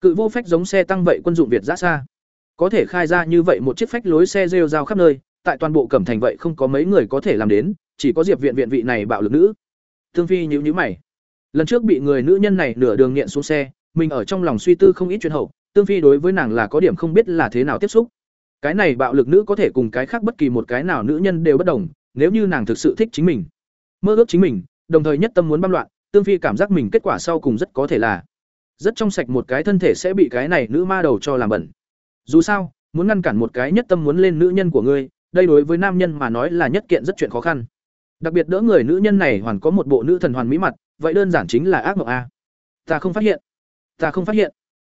Cự vô phách giống xe tăng vậy quân dụng Việt giã xa. Có thể khai ra như vậy một chiếc phách lối xe rêu rao khắp nơi, tại toàn bộ cẩm thành vậy không có mấy người có thể làm đến, chỉ có Diệp Viện viện vị này bạo lực nữ. Tương Phi nhíu nhíu mày. Lần trước bị người nữ nhân này nửa đường nghiện xuống xe, mình ở trong lòng suy tư không ít chuyện hậu, Tương Phi đối với nàng là có điểm không biết là thế nào tiếp xúc. Cái này bạo lực nữ có thể cùng cái khác bất kỳ một cái nào nữ nhân đều bất đồng, nếu như nàng thực sự thích chính mình, mơ ước chính mình, đồng thời nhất tâm muốn băm loạn, Tương Phi cảm giác mình kết quả sau cùng rất có thể là rất trong sạch một cái thân thể sẽ bị cái này nữ ma đầu cho làm bẩn. Dù sao, muốn ngăn cản một cái nhất tâm muốn lên nữ nhân của ngươi, đây đối với nam nhân mà nói là nhất kiện rất chuyện khó khăn. Đặc biệt đỡ người nữ nhân này hoàn có một bộ nữ thần hoàn mỹ mặt, vậy đơn giản chính là ác mộng a. Ta không phát hiện. Ta không phát hiện.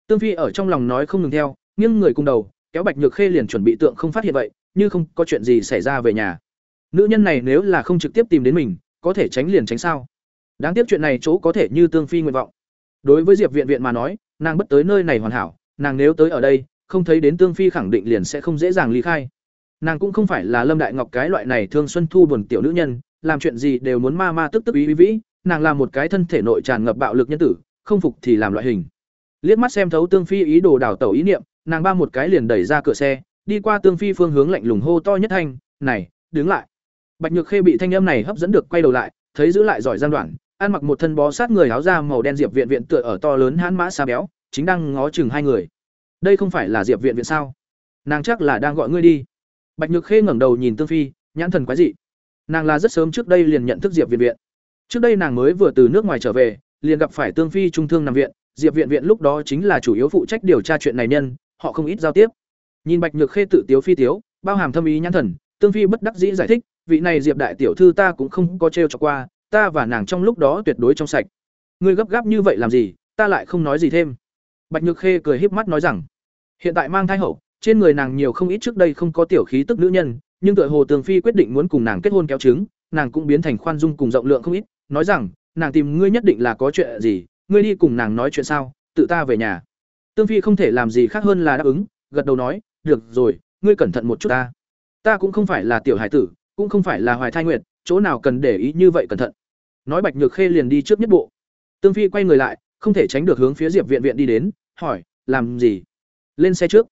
Tương Phi ở trong lòng nói không ngừng theo, nghiêng người cùng đầu, kéo Bạch Nhược Khê liền chuẩn bị tượng không phát hiện vậy, như không có chuyện gì xảy ra về nhà. Nữ nhân này nếu là không trực tiếp tìm đến mình, có thể tránh liền tránh sao? Đáng tiếc chuyện này chỗ có thể như Tương Phi nguyện vọng. Đối với Diệp Viện Viện mà nói, nàng bất tới nơi này hoàn hảo, nàng nếu tới ở đây, không thấy đến Tương Phi khẳng định liền sẽ không dễ dàng ly khai. Nàng cũng không phải là Lâm Đại Ngọc cái loại này thương xuân thu buồn tiểu nữ nhân, làm chuyện gì đều muốn ma ma tức tức ý vĩ, nàng là một cái thân thể nội tràn ngập bạo lực nhân tử, không phục thì làm loại hình. Liếc mắt xem thấu Tương Phi ý đồ đào tẩu ý niệm, nàng ba một cái liền đẩy ra cửa xe, đi qua Tương Phi phương hướng lạnh lùng hô to nhất thanh, "Này, đứng lại." Bạch Nhược Khê bị thanh âm này hấp dẫn được quay đầu lại, thấy giữ lại giỏi gian đoạn, ăn mặc một thân bó sát người áo da màu đen diệp viện viện tựa ở to lớn hãn mã xa béo, chính đang ngó chừng hai người. Đây không phải là diệp viện viện sao? Nàng chắc là đang gọi ngươi đi. Bạch nhược khê ngẩng đầu nhìn tương phi, nhãn thần quái dị. Nàng là rất sớm trước đây liền nhận thức diệp viện viện. Trước đây nàng mới vừa từ nước ngoài trở về, liền gặp phải tương phi trung thương nằm viện. Diệp viện viện lúc đó chính là chủ yếu phụ trách điều tra chuyện này nhân, họ không ít giao tiếp. Nhìn bạch nhược khê tự tiếu phi tiếu, bao hàm thâm ý nhãn thần, tương phi bất đắc dĩ giải thích, vị này diệp đại tiểu thư ta cũng không có trêu cho qua ta và nàng trong lúc đó tuyệt đối trong sạch. Ngươi gấp gáp như vậy làm gì, ta lại không nói gì thêm. Bạch nhược khê cười híp mắt nói rằng, hiện tại mang thai hậu, trên người nàng nhiều không ít trước đây không có tiểu khí tức nữ nhân, nhưng tựa hồ tường phi quyết định muốn cùng nàng kết hôn kéo trứng, nàng cũng biến thành khoan dung cùng rộng lượng không ít, nói rằng, nàng tìm ngươi nhất định là có chuyện gì, ngươi đi cùng nàng nói chuyện sao, tự ta về nhà. Tương phi không thể làm gì khác hơn là đáp ứng, gật đầu nói, được rồi, ngươi cẩn thận một chút ta. Ta cũng không phải là tiểu hải tử, cũng không phải là hoài thai nguyệt, chỗ nào cần để ý như vậy cẩn thận nói bạch nhược khê liền đi trước nhất bộ. Tương phi quay người lại, không thể tránh được hướng phía diệp viện viện đi đến, hỏi, làm gì? Lên xe trước.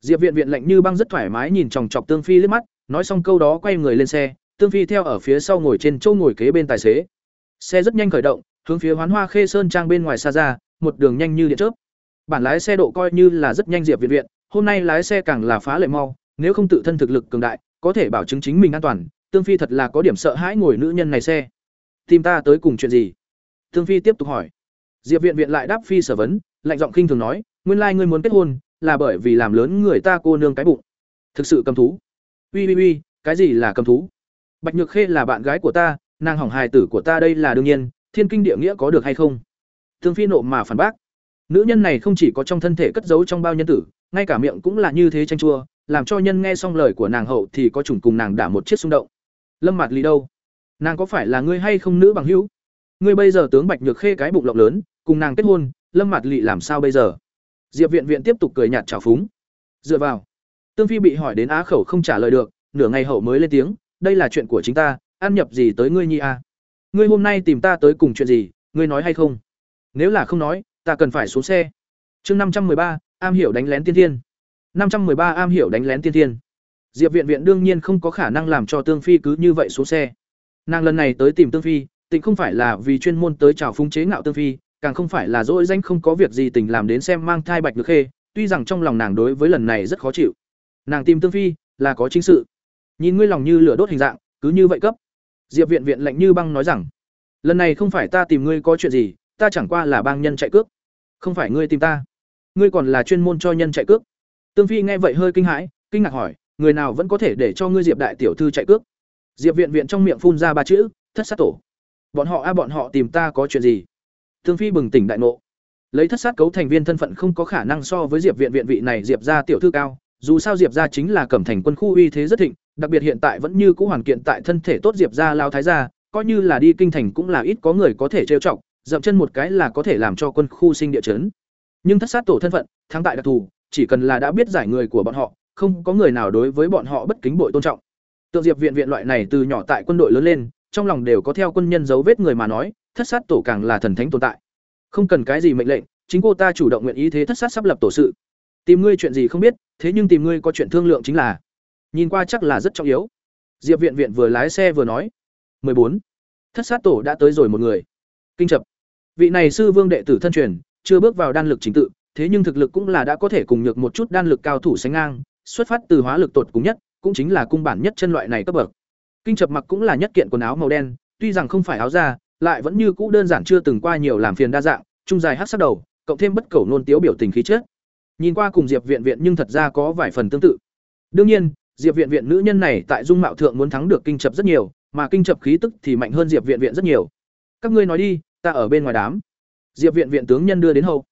Diệp viện viện lạnh như băng rất thoải mái nhìn chòng chọc tương phi liếc mắt, nói xong câu đó quay người lên xe, tương phi theo ở phía sau ngồi trên chỗ ngồi kế bên tài xế. Xe rất nhanh khởi động, hướng phía hoán hoa khê sơn trang bên ngoài xa ra, một đường nhanh như điện chớp. Bản lái xe độ coi như là rất nhanh diệp viện viện, hôm nay lái xe càng là phá lệ mau, nếu không tự thân thực lực cường đại, có thể bảo chứng chính mình an toàn, tương phi thật là có điểm sợ hãi ngồi nữ nhân này xe tìm ta tới cùng chuyện gì? Thương phi tiếp tục hỏi. Diệp viện viện lại đáp phi sở vấn, lạnh giọng khinh thường nói, nguyên lai ngươi muốn kết hôn, là bởi vì làm lớn người ta cô nương cái bụng. Thực sự cầm thú. Uy uy uy, cái gì là cầm thú? Bạch nhược khê là bạn gái của ta, nàng hỏng hài tử của ta đây là đương nhiên, thiên kinh địa nghĩa có được hay không? Thương phi nộ mà phản bác. Nữ nhân này không chỉ có trong thân thể cất giấu trong bao nhân tử, ngay cả miệng cũng là như thế tranh chua, làm cho nhân nghe xong lời của nàng hậu thì có chủng cùng nàng đả một chiếc xung động. Lâm mặt lý đâu? Nàng có phải là ngươi hay không nữ bằng hữu? Ngươi bây giờ tướng bạch nhược khê cái bụng lộng lớn, cùng nàng kết hôn, lâm mặt lị làm sao bây giờ? Diệp viện viện tiếp tục cười nhạt trào phúng. Dựa vào. Tương phi bị hỏi đến á khẩu không trả lời được, nửa ngày hậu mới lên tiếng, đây là chuyện của chính ta, ăn nhập gì tới ngươi nhi a? Ngươi hôm nay tìm ta tới cùng chuyện gì, ngươi nói hay không? Nếu là không nói, ta cần phải xuống xe. Chương năm trăm ba, am hiểu đánh lén tiên thiên. năm trăm ba, am hiểu đánh lén tiên thiên. Diệp viện viện đương nhiên không có khả năng làm cho tương phi cứ như vậy xuống xe nàng lần này tới tìm tương phi, tịnh không phải là vì chuyên môn tới chào phúng chế ngạo tương phi, càng không phải là dỗi danh không có việc gì tình làm đến xem mang thai bạch được khê, tuy rằng trong lòng nàng đối với lần này rất khó chịu. Nàng tìm tương phi là có chính sự. Nhìn ngươi lòng như lửa đốt hình dạng, cứ như vậy cấp. Diệp viện viện lạnh như băng nói rằng, lần này không phải ta tìm ngươi có chuyện gì, ta chẳng qua là bang nhân chạy cước. Không phải ngươi tìm ta. Ngươi còn là chuyên môn cho nhân chạy cước. Tương phi nghe vậy hơi kinh hãi, kinh ngạc hỏi, người nào vẫn có thể để cho ngươi diệp đại tiểu thư chạy cước? Diệp viện viện trong miệng phun ra ba chữ, thất sát tổ. Bọn họ a, bọn họ tìm ta có chuyện gì? Thương phi bừng tỉnh đại ngộ. Lấy thất sát cấu thành viên thân phận không có khả năng so với diệp viện viện vị này diệp ra tiểu thư cao, dù sao diệp ra chính là cẩm thành quân khu uy thế rất thịnh, đặc biệt hiện tại vẫn như cũ hoàn kiện tại thân thể tốt diệp ra lao thái gia, coi như là đi kinh thành cũng là ít có người có thể trêu chọc, dậm chân một cái là có thể làm cho quân khu sinh địa chấn. Nhưng thất sát tổ thân phận, thắng tại đặc thù, chỉ cần là đã biết giải người của bọn họ, không có người nào đối với bọn họ bất kính bội tôn trọng tượng diệp viện viện loại này từ nhỏ tại quân đội lớn lên trong lòng đều có theo quân nhân dấu vết người mà nói thất sát tổ càng là thần thánh tồn tại. Không cần cái gì mệnh lệnh chính cô ta chủ động nguyện ý thế thất sát sắp lập tổ sự. Tìm ngươi chuyện gì không biết thế nhưng tìm ngươi có chuyện thương lượng chính là. Nhìn qua chắc là rất trọng yếu. Diệp viện viện vừa lái xe vừa nói. 14, thất sát tổ đã tới rồi một người. Kinh chập. Vị này sư vương đệ tử thân truyền chưa bước vào đan lực chính tự thế nhưng thực lực cũng là đã có thể cùng nhược một chút đan lực cao thủ sánh ngang xuất phát từ hóa lực tột cùng nhất cũng chính là cung bản nhất chân loại này cấp bậc. Kinh chập mặc cũng là nhất kiện quần áo màu đen, tuy rằng không phải áo da, lại vẫn như cũ đơn giản chưa từng qua nhiều làm phiền đa dạng, trung dài hắc sắc đầu, cộng thêm bất cầu nôn tiếu biểu tình khí chất. Nhìn qua cùng diệp viện viện nhưng thật ra có vài phần tương tự. Đương nhiên, diệp viện viện nữ nhân này tại dung mạo thượng muốn thắng được kinh chập rất nhiều, mà kinh chập khí tức thì mạnh hơn diệp viện viện rất nhiều. Các ngươi nói đi, ta ở bên ngoài đám. Diệp viện viện tướng nhân đưa đến hậu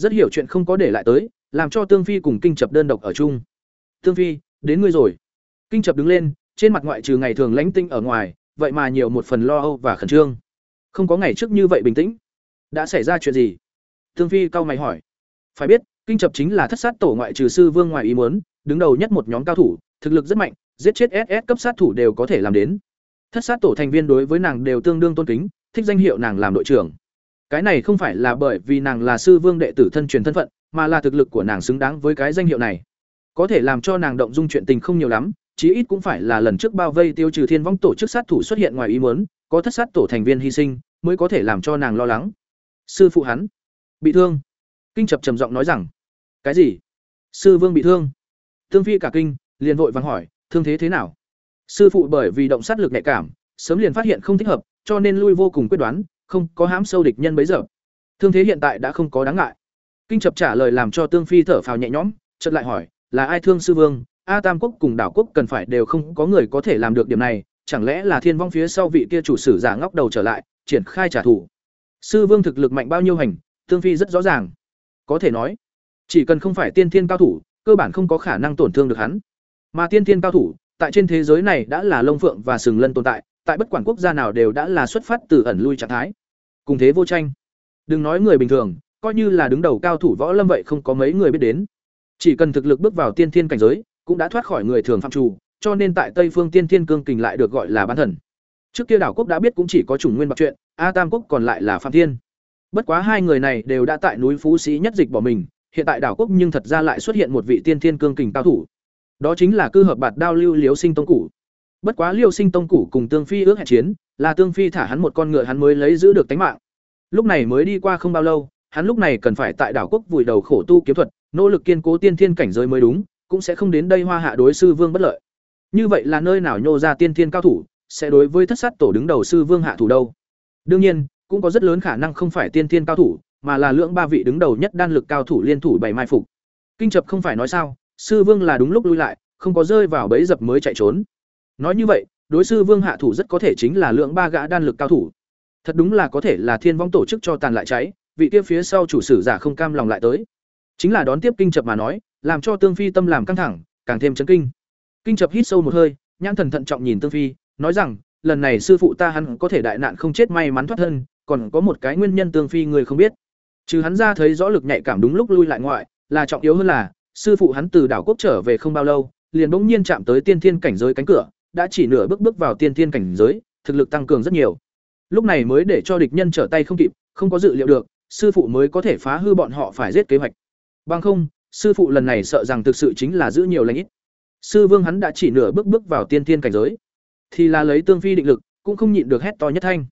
rất hiểu chuyện không có để lại tới, làm cho tương phi cùng kinh chập đơn độc ở chung. Tương phi, đến ngươi rồi kinh chập đứng lên, trên mặt ngoại trừ ngày thường lánh tinh ở ngoài, vậy mà nhiều một phần lo âu và khẩn trương. Không có ngày trước như vậy bình tĩnh. Đã xảy ra chuyện gì? Thương phi cau mày hỏi. Phải biết, kinh chập chính là thất sát tổ ngoại trừ sư vương ngoài ý muốn, đứng đầu nhất một nhóm cao thủ, thực lực rất mạnh, giết chết ss cấp sát thủ đều có thể làm đến. Thất sát tổ thành viên đối với nàng đều tương đương tôn kính, thích danh hiệu nàng làm đội trưởng. Cái này không phải là bởi vì nàng là sư vương đệ tử thân truyền thân phận, mà là thực lực của nàng xứng đáng với cái danh hiệu này. Có thể làm cho nàng động dung chuyện tình không nhiều lắm chí ít cũng phải là lần trước bao vây tiêu trừ thiên vong tổ chức sát thủ xuất hiện ngoài ý muốn, có thất sát tổ thành viên hy sinh, mới có thể làm cho nàng lo lắng. Sư phụ hắn, bị thương. Kinh chập trầm giọng nói rằng, cái gì? Sư vương bị thương? Thương phi cả kinh, liền vội vàng hỏi, thương thế thế nào? Sư phụ bởi vì động sát lực nhạy cảm, sớm liền phát hiện không thích hợp, cho nên lui vô cùng quyết đoán, không có hãm sâu địch nhân bấy giờ. Thương thế hiện tại đã không có đáng ngại. Kinh chập trả lời làm cho tương phi thở phào nhẹ nhõm, chợt lại hỏi, là ai thương sư vương? A tam quốc cùng đảo quốc cần phải đều không có người có thể làm được điểm này, chẳng lẽ là thiên vong phía sau vị kia chủ sử giả ngóc đầu trở lại, triển khai trả thù? Sư vương thực lực mạnh bao nhiêu hành, tương phi rất rõ ràng. Có thể nói, chỉ cần không phải tiên thiên cao thủ, cơ bản không có khả năng tổn thương được hắn. Mà tiên thiên cao thủ, tại trên thế giới này đã là lông phượng và sừng lân tồn tại tại bất quản quốc gia nào đều đã là xuất phát từ ẩn lui trạng thái. Cùng thế vô tranh. Đừng nói người bình thường, coi như là đứng đầu cao thủ võ lâm vậy không có mấy người biết đến. Chỉ cần thực lực bước vào tiên thiên cảnh giới cũng đã thoát khỏi người thường phạm trù, cho nên tại tây phương tiên thiên cương kình lại được gọi là bán thần. Trước kia đảo quốc đã biết cũng chỉ có chủng nguyên bạc chuyện a tam quốc còn lại là phạm thiên. Bất quá hai người này đều đã tại núi phú sĩ nhất dịch bỏ mình, hiện tại đảo quốc nhưng thật ra lại xuất hiện một vị tiên thiên cương kình cao thủ. Đó chính là cư hợp bạt đao lưu liếu sinh tông cũ. bất quá liêu sinh tông cũ cùng tương phi ước hẹn chiến, là tương phi thả hắn một con ngựa hắn mới lấy giữ được tánh mạng. Lúc này mới đi qua không bao lâu, hắn lúc này cần phải tại đảo quốc vùi đầu khổ tu kiếm thuật, nỗ lực kiên cố tiên thiên cảnh giới mới đúng cũng sẽ không đến đây hoa hạ đối sư vương bất lợi. Như vậy là nơi nào nhô ra tiên thiên cao thủ, sẽ đối với thất sát tổ đứng đầu sư vương hạ thủ đâu? Đương nhiên, cũng có rất lớn khả năng không phải tiên thiên cao thủ, mà là lưỡng ba vị đứng đầu nhất đan lực cao thủ liên thủ bày mai phục. Kinh chập không phải nói sao, sư vương là đúng lúc lui lại, không có rơi vào bẫy dập mới chạy trốn. Nói như vậy, đối sư vương hạ thủ rất có thể chính là lượng ba gã đan lực cao thủ. Thật đúng là có thể là thiên vong tổ chức cho tàn lại cháy, vị kia phía sau chủ sử giả không cam lòng lại tới. Chính là đón tiếp kinh chập mà nói làm cho tương phi tâm làm căng thẳng, càng thêm chấn kinh. Kinh chập hít sâu một hơi, nhãn thần thận trọng nhìn tương phi, nói rằng, lần này sư phụ ta hắn có thể đại nạn không chết may mắn thoát thân, còn có một cái nguyên nhân tương phi người không biết. Trừ hắn ra thấy rõ lực nhạy cảm đúng lúc lui lại ngoại, là trọng yếu hơn là, sư phụ hắn từ đảo quốc trở về không bao lâu, liền bỗng nhiên chạm tới tiên thiên cảnh giới cánh cửa, đã chỉ nửa bước bước vào tiên thiên cảnh giới, thực lực tăng cường rất nhiều. Lúc này mới để cho địch nhân trở tay không kịp, không có dự liệu được, sư phụ mới có thể phá hư bọn họ phải giết kế hoạch. Bằng không sư phụ lần này sợ rằng thực sự chính là giữ nhiều lãnh ít. Sư vương hắn đã chỉ nửa bước bước vào tiên thiên cảnh giới. Thì là lấy tương phi định lực, cũng không nhịn được hét to nhất thanh.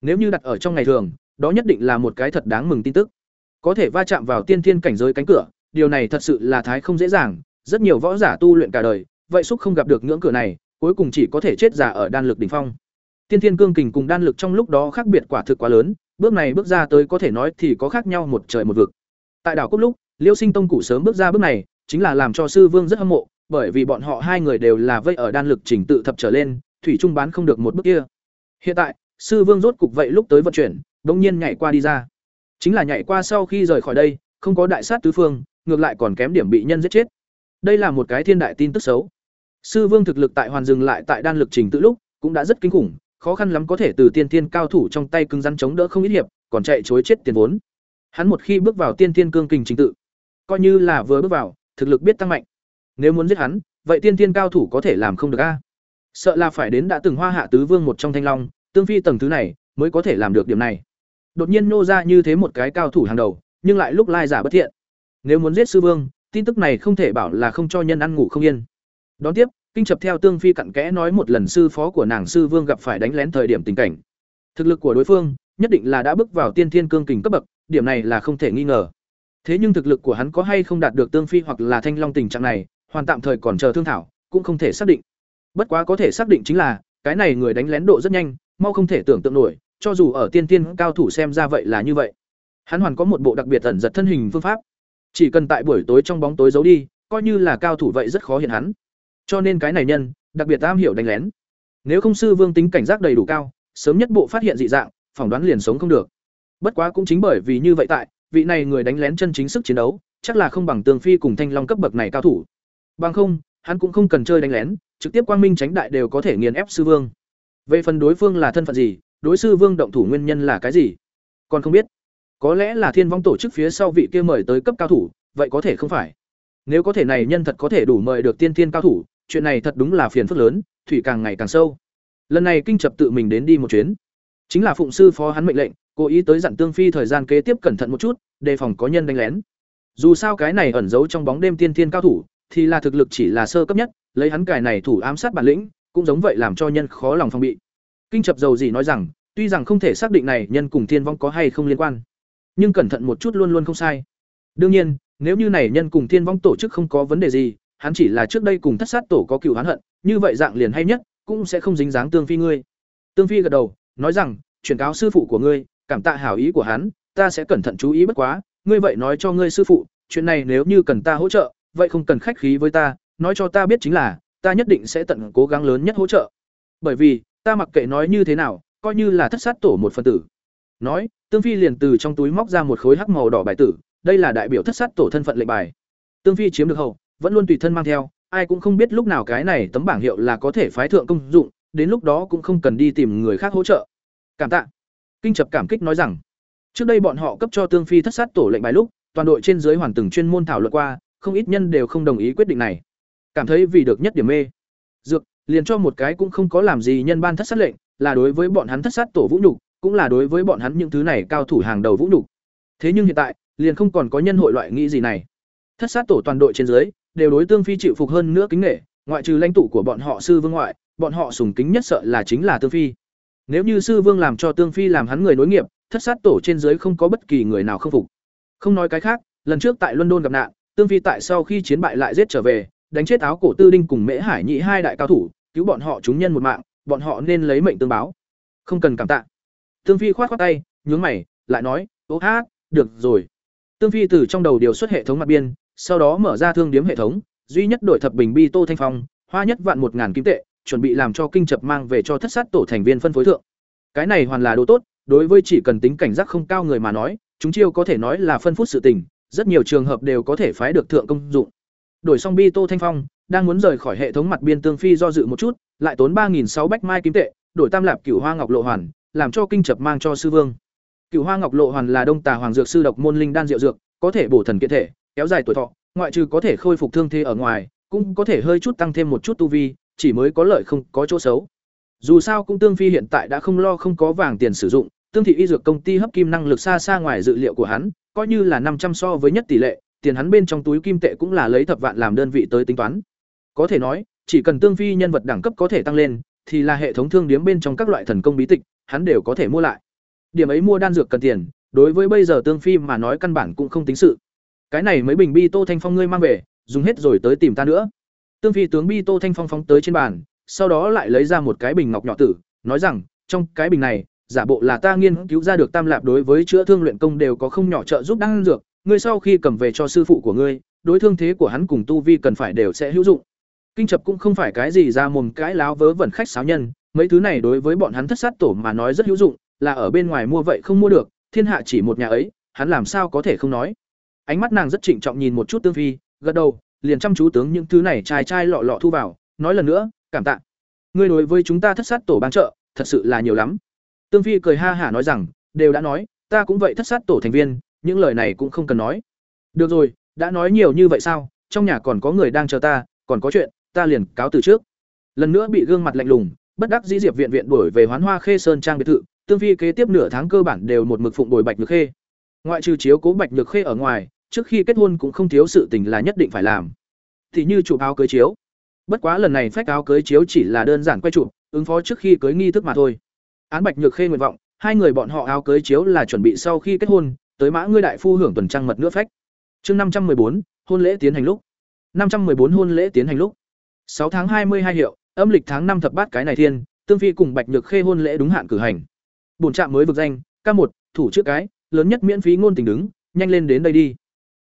Nếu như đặt ở trong ngày thường, đó nhất định là một cái thật đáng mừng tin tức. Có thể va chạm vào tiên thiên cảnh giới cánh cửa, điều này thật sự là thái không dễ dàng. Rất nhiều võ giả tu luyện cả đời, vậy xúc không gặp được ngưỡng cửa này, cuối cùng chỉ có thể chết giả ở đan lực đỉnh phong. Tiên thiên cương kình cùng đan lực trong lúc đó khác biệt quả thực quá lớn, bước này bước ra tới có thể nói thì có khác nhau một trời một vực. Tại đảo cốc lúc liêu sinh tông cụ sớm bước ra bước này, chính là làm cho sư vương rất hâm mộ, bởi vì bọn họ hai người đều là vây ở đan lực trình tự thập trở lên, thủy trung bán không được một bước kia. Hiện tại, sư vương rốt cục vậy lúc tới vận chuyển bỗng nhiên nhảy qua đi ra. Chính là nhảy qua sau khi rời khỏi đây, không có đại sát tứ phương, ngược lại còn kém điểm bị nhân giết chết. Đây là một cái thiên đại tin tức xấu. Sư vương thực lực tại hoàn dừng lại tại đan lực trình tự lúc, cũng đã rất kinh khủng, khó khăn lắm có thể từ tiên tiên cao thủ trong tay cứng rắn chống đỡ không ít hiệp, còn chạy chối chết tiền vốn. Hắn một khi bước vào tiên tiên cương kình trình tự coi như là vừa bước vào, thực lực biết tăng mạnh. Nếu muốn giết hắn, vậy tiên tiên cao thủ có thể làm không được a. Sợ là phải đến đã từng hoa hạ tứ vương một trong thanh long, tương phi tầng thứ này mới có thể làm được điểm này. Đột nhiên nô ra như thế một cái cao thủ hàng đầu, nhưng lại lúc lai giả bất thiện. Nếu muốn giết sư vương, tin tức này không thể bảo là không cho nhân ăn ngủ không yên. Đón tiếp, kinh chập theo tương phi cặn kẽ nói một lần sư phó của nàng sư vương gặp phải đánh lén thời điểm tình cảnh. Thực lực của đối phương, nhất định là đã bước vào tiên thiên cương kình cấp bậc, điểm này là không thể nghi ngờ thế nhưng thực lực của hắn có hay không đạt được tương phi hoặc là thanh long tình trạng này, hoàn tạm thời còn chờ thương thảo, cũng không thể xác định. Bất quá có thể xác định chính là, cái này người đánh lén độ rất nhanh, mau không thể tưởng tượng nổi, cho dù ở tiên tiên cao thủ xem ra vậy là như vậy. Hắn hoàn có một bộ đặc biệt ẩn giật thân hình phương pháp. Chỉ cần tại buổi tối trong bóng tối giấu đi, coi như là cao thủ vậy rất khó hiện hắn. Cho nên cái này nhân, đặc biệt am hiểu đánh lén. Nếu không sư vương tính cảnh giác đầy đủ cao, sớm nhất bộ phát hiện dị dạng, phỏng đoán liền sống không được. Bất quá cũng chính bởi vì như vậy tại vị này người đánh lén chân chính sức chiến đấu, chắc là không bằng tường phi cùng thanh long cấp bậc này cao thủ. Bằng không, hắn cũng không cần chơi đánh lén, trực tiếp quang minh tránh đại đều có thể nghiền ép sư vương. Về phần đối phương là thân phận gì, đối sư vương động thủ nguyên nhân là cái gì? Còn không biết. Có lẽ là thiên vong tổ chức phía sau vị kia mời tới cấp cao thủ, vậy có thể không phải. Nếu có thể này nhân thật có thể đủ mời được tiên thiên cao thủ, chuyện này thật đúng là phiền phức lớn, thủy càng ngày càng sâu. Lần này kinh chập tự mình đến đi một chuyến chính là phụng sư phó hắn mệnh lệnh, cố ý tới dặn tương phi thời gian kế tiếp cẩn thận một chút, đề phòng có nhân đánh lén. Dù sao cái này ẩn giấu trong bóng đêm tiên thiên cao thủ, thì là thực lực chỉ là sơ cấp nhất, lấy hắn cài này thủ ám sát bản lĩnh, cũng giống vậy làm cho nhân khó lòng phòng bị. Kinh chập dầu gì nói rằng, tuy rằng không thể xác định này nhân cùng thiên vong có hay không liên quan, nhưng cẩn thận một chút luôn luôn không sai. Đương nhiên, nếu như này nhân cùng thiên vong tổ chức không có vấn đề gì, hắn chỉ là trước đây cùng thất sát tổ có cựu hắn hận, như vậy dạng liền hay nhất, cũng sẽ không dính dáng tương phi ngươi. Tương phi gật đầu nói rằng, chuyển cáo sư phụ của ngươi, cảm tạ hảo ý của hắn, ta sẽ cẩn thận chú ý bất quá, ngươi vậy nói cho ngươi sư phụ, chuyện này nếu như cần ta hỗ trợ, vậy không cần khách khí với ta, nói cho ta biết chính là, ta nhất định sẽ tận cố gắng lớn nhất hỗ trợ. Bởi vì, ta mặc kệ nói như thế nào, coi như là thất sát tổ một phần tử. Nói, tương phi liền từ trong túi móc ra một khối hắc màu đỏ bài tử, đây là đại biểu thất sát tổ thân phận lệnh bài. Tương phi chiếm được hậu, vẫn luôn tùy thân mang theo, ai cũng không biết lúc nào cái này tấm bảng hiệu là có thể phái thượng công dụng, đến lúc đó cũng không cần đi tìm người khác hỗ trợ cảm tạ. Kinh chập cảm kích nói rằng, trước đây bọn họ cấp cho tương phi thất sát tổ lệnh bài lúc, toàn đội trên dưới hoàn từng chuyên môn thảo luận qua, không ít nhân đều không đồng ý quyết định này. Cảm thấy vì được nhất điểm mê. Dược, liền cho một cái cũng không có làm gì nhân ban thất sát lệnh, là đối với bọn hắn thất sát tổ vũ nhục, cũng là đối với bọn hắn những thứ này cao thủ hàng đầu vũ nhục. Thế nhưng hiện tại, liền không còn có nhân hội loại nghĩ gì này. Thất sát tổ toàn đội trên dưới, đều đối tương phi chịu phục hơn nữa kính nghệ ngoại trừ lãnh tụ của bọn họ sư vương ngoại, bọn họ sùng kính nhất sợ là chính là tương phi nếu như sư vương làm cho tương phi làm hắn người nối nghiệp, thất sát tổ trên dưới không có bất kỳ người nào không phục. Không nói cái khác, lần trước tại london gặp nạn, tương phi tại sau khi chiến bại lại giết trở về, đánh chết áo cổ tư đinh cùng mễ hải nhị hai đại cao thủ, cứu bọn họ chúng nhân một mạng, bọn họ nên lấy mệnh tương báo. Không cần cảm tạ. Tương phi khoát khoát tay, nhướng mày, lại nói, ô hát, được rồi. Tương phi từ trong đầu điều xuất hệ thống mặt biên, sau đó mở ra thương điếm hệ thống, duy nhất đổi thập bình bi tô thanh phong, hoa nhất vạn một ngàn kim tệ, chuẩn bị làm cho kinh chập mang về cho thất sát tổ thành viên phân phối thượng cái này hoàn là đồ tốt, đối với chỉ cần tính cảnh giác không cao người mà nói, chúng chiêu có thể nói là phân phút sự tình, rất nhiều trường hợp đều có thể phái được thượng công dụng. Đổi xong bi tô thanh phong, đang muốn rời khỏi hệ thống mặt biên tương phi do dự một chút, lại tốn ba nghìn sáu bách mai kim tệ, đổi tam lạp cửu hoa ngọc lộ hoàn, làm cho kinh chập mang cho sư vương. Cửu hoa ngọc lộ hoàn là đông tà hoàng dược sư độc môn linh đan diệu dược, có thể bổ thần kiện thể, kéo dài tuổi thọ, ngoại trừ có thể khôi phục thương thế ở ngoài, cũng có thể hơi chút tăng thêm một chút tu vi, chỉ mới có lợi không có chỗ xấu dù sao cũng tương phi hiện tại đã không lo không có vàng tiền sử dụng, tương thị y dược công ty hấp kim năng lực xa xa ngoài dự liệu của hắn, coi như là năm trăm so với nhất tỷ lệ, tiền hắn bên trong túi kim tệ cũng là lấy thập vạn làm đơn vị tới tính toán. Có thể nói, chỉ cần tương phi nhân vật đẳng cấp có thể tăng lên, thì là hệ thống thương điếm bên trong các loại thần công bí tịch, hắn đều có thể mua lại. Điểm ấy mua đan dược cần tiền, đối với bây giờ tương phi mà nói căn bản cũng không tính sự. Cái này mấy bình bi tô thanh phong ngươi mang về, dùng hết rồi tới tìm ta nữa. Tương phi tướng bi tô thanh phong phóng tới trên bàn sau đó lại lấy ra một cái bình ngọc nhỏ tử, nói rằng, trong cái bình này, giả bộ là ta nghiên cứu ra được tam lạp đối với chữa thương luyện công đều có không nhỏ trợ giúp đan dược, ngươi sau khi cầm về cho sư phụ của ngươi, đối thương thế của hắn cùng tu vi cần phải đều sẽ hữu dụng. Kinh chập cũng không phải cái gì ra mồm cái láo vớ vẩn khách sáo nhân, mấy thứ này đối với bọn hắn thất sát tổ mà nói rất hữu dụng, là ở bên ngoài mua vậy không mua được, thiên hạ chỉ một nhà ấy, hắn làm sao có thể không nói. Ánh mắt nàng rất trịnh trọng nhìn một chút tương phi, gật đầu, liền chăm chú tướng những thứ này trai trai lọ lọ thu vào, nói lần nữa cảm tạ. Ngươi đối với chúng ta thất sát tổ bán trợ, thật sự là nhiều lắm. Tương phi cười ha hả nói rằng, đều đã nói, ta cũng vậy thất sát tổ thành viên, những lời này cũng không cần nói. Được rồi, đã nói nhiều như vậy sao? Trong nhà còn có người đang chờ ta, còn có chuyện, ta liền cáo từ trước. Lần nữa bị gương mặt lạnh lùng, bất đắc dĩ diệp viện viện đuổi về hoán hoa khê sơn trang biệt thự, tương phi kế tiếp nửa tháng cơ bản đều một mực phụng bồi bạch nhược khê. Ngoại trừ chiếu cố bạch nhược khê ở ngoài, trước khi kết hôn cũng không thiếu sự tình là nhất định phải làm. Thì như chụp áo cưới chiếu bất quá lần này phách áo cưới chiếu chỉ là đơn giản quay chụp, ứng phó trước khi cưới nghi thức mà thôi. Án bạch nhược khê nguyện vọng, hai người bọn họ áo cưới chiếu là chuẩn bị sau khi kết hôn, tới mã ngươi đại phu hưởng tuần trăng mật nữa phách. Chương năm trăm bốn, hôn lễ tiến hành lúc. năm trăm bốn hôn lễ tiến hành lúc. sáu tháng hai mươi hai hiệu, âm lịch tháng năm thập bát cái này thiên, tương phi cùng bạch nhược khê hôn lễ đúng hạn cử hành. Bổn trạm mới vực danh k một, thủ chữ cái, lớn nhất miễn phí ngôn tình đứng, nhanh lên đến đây đi.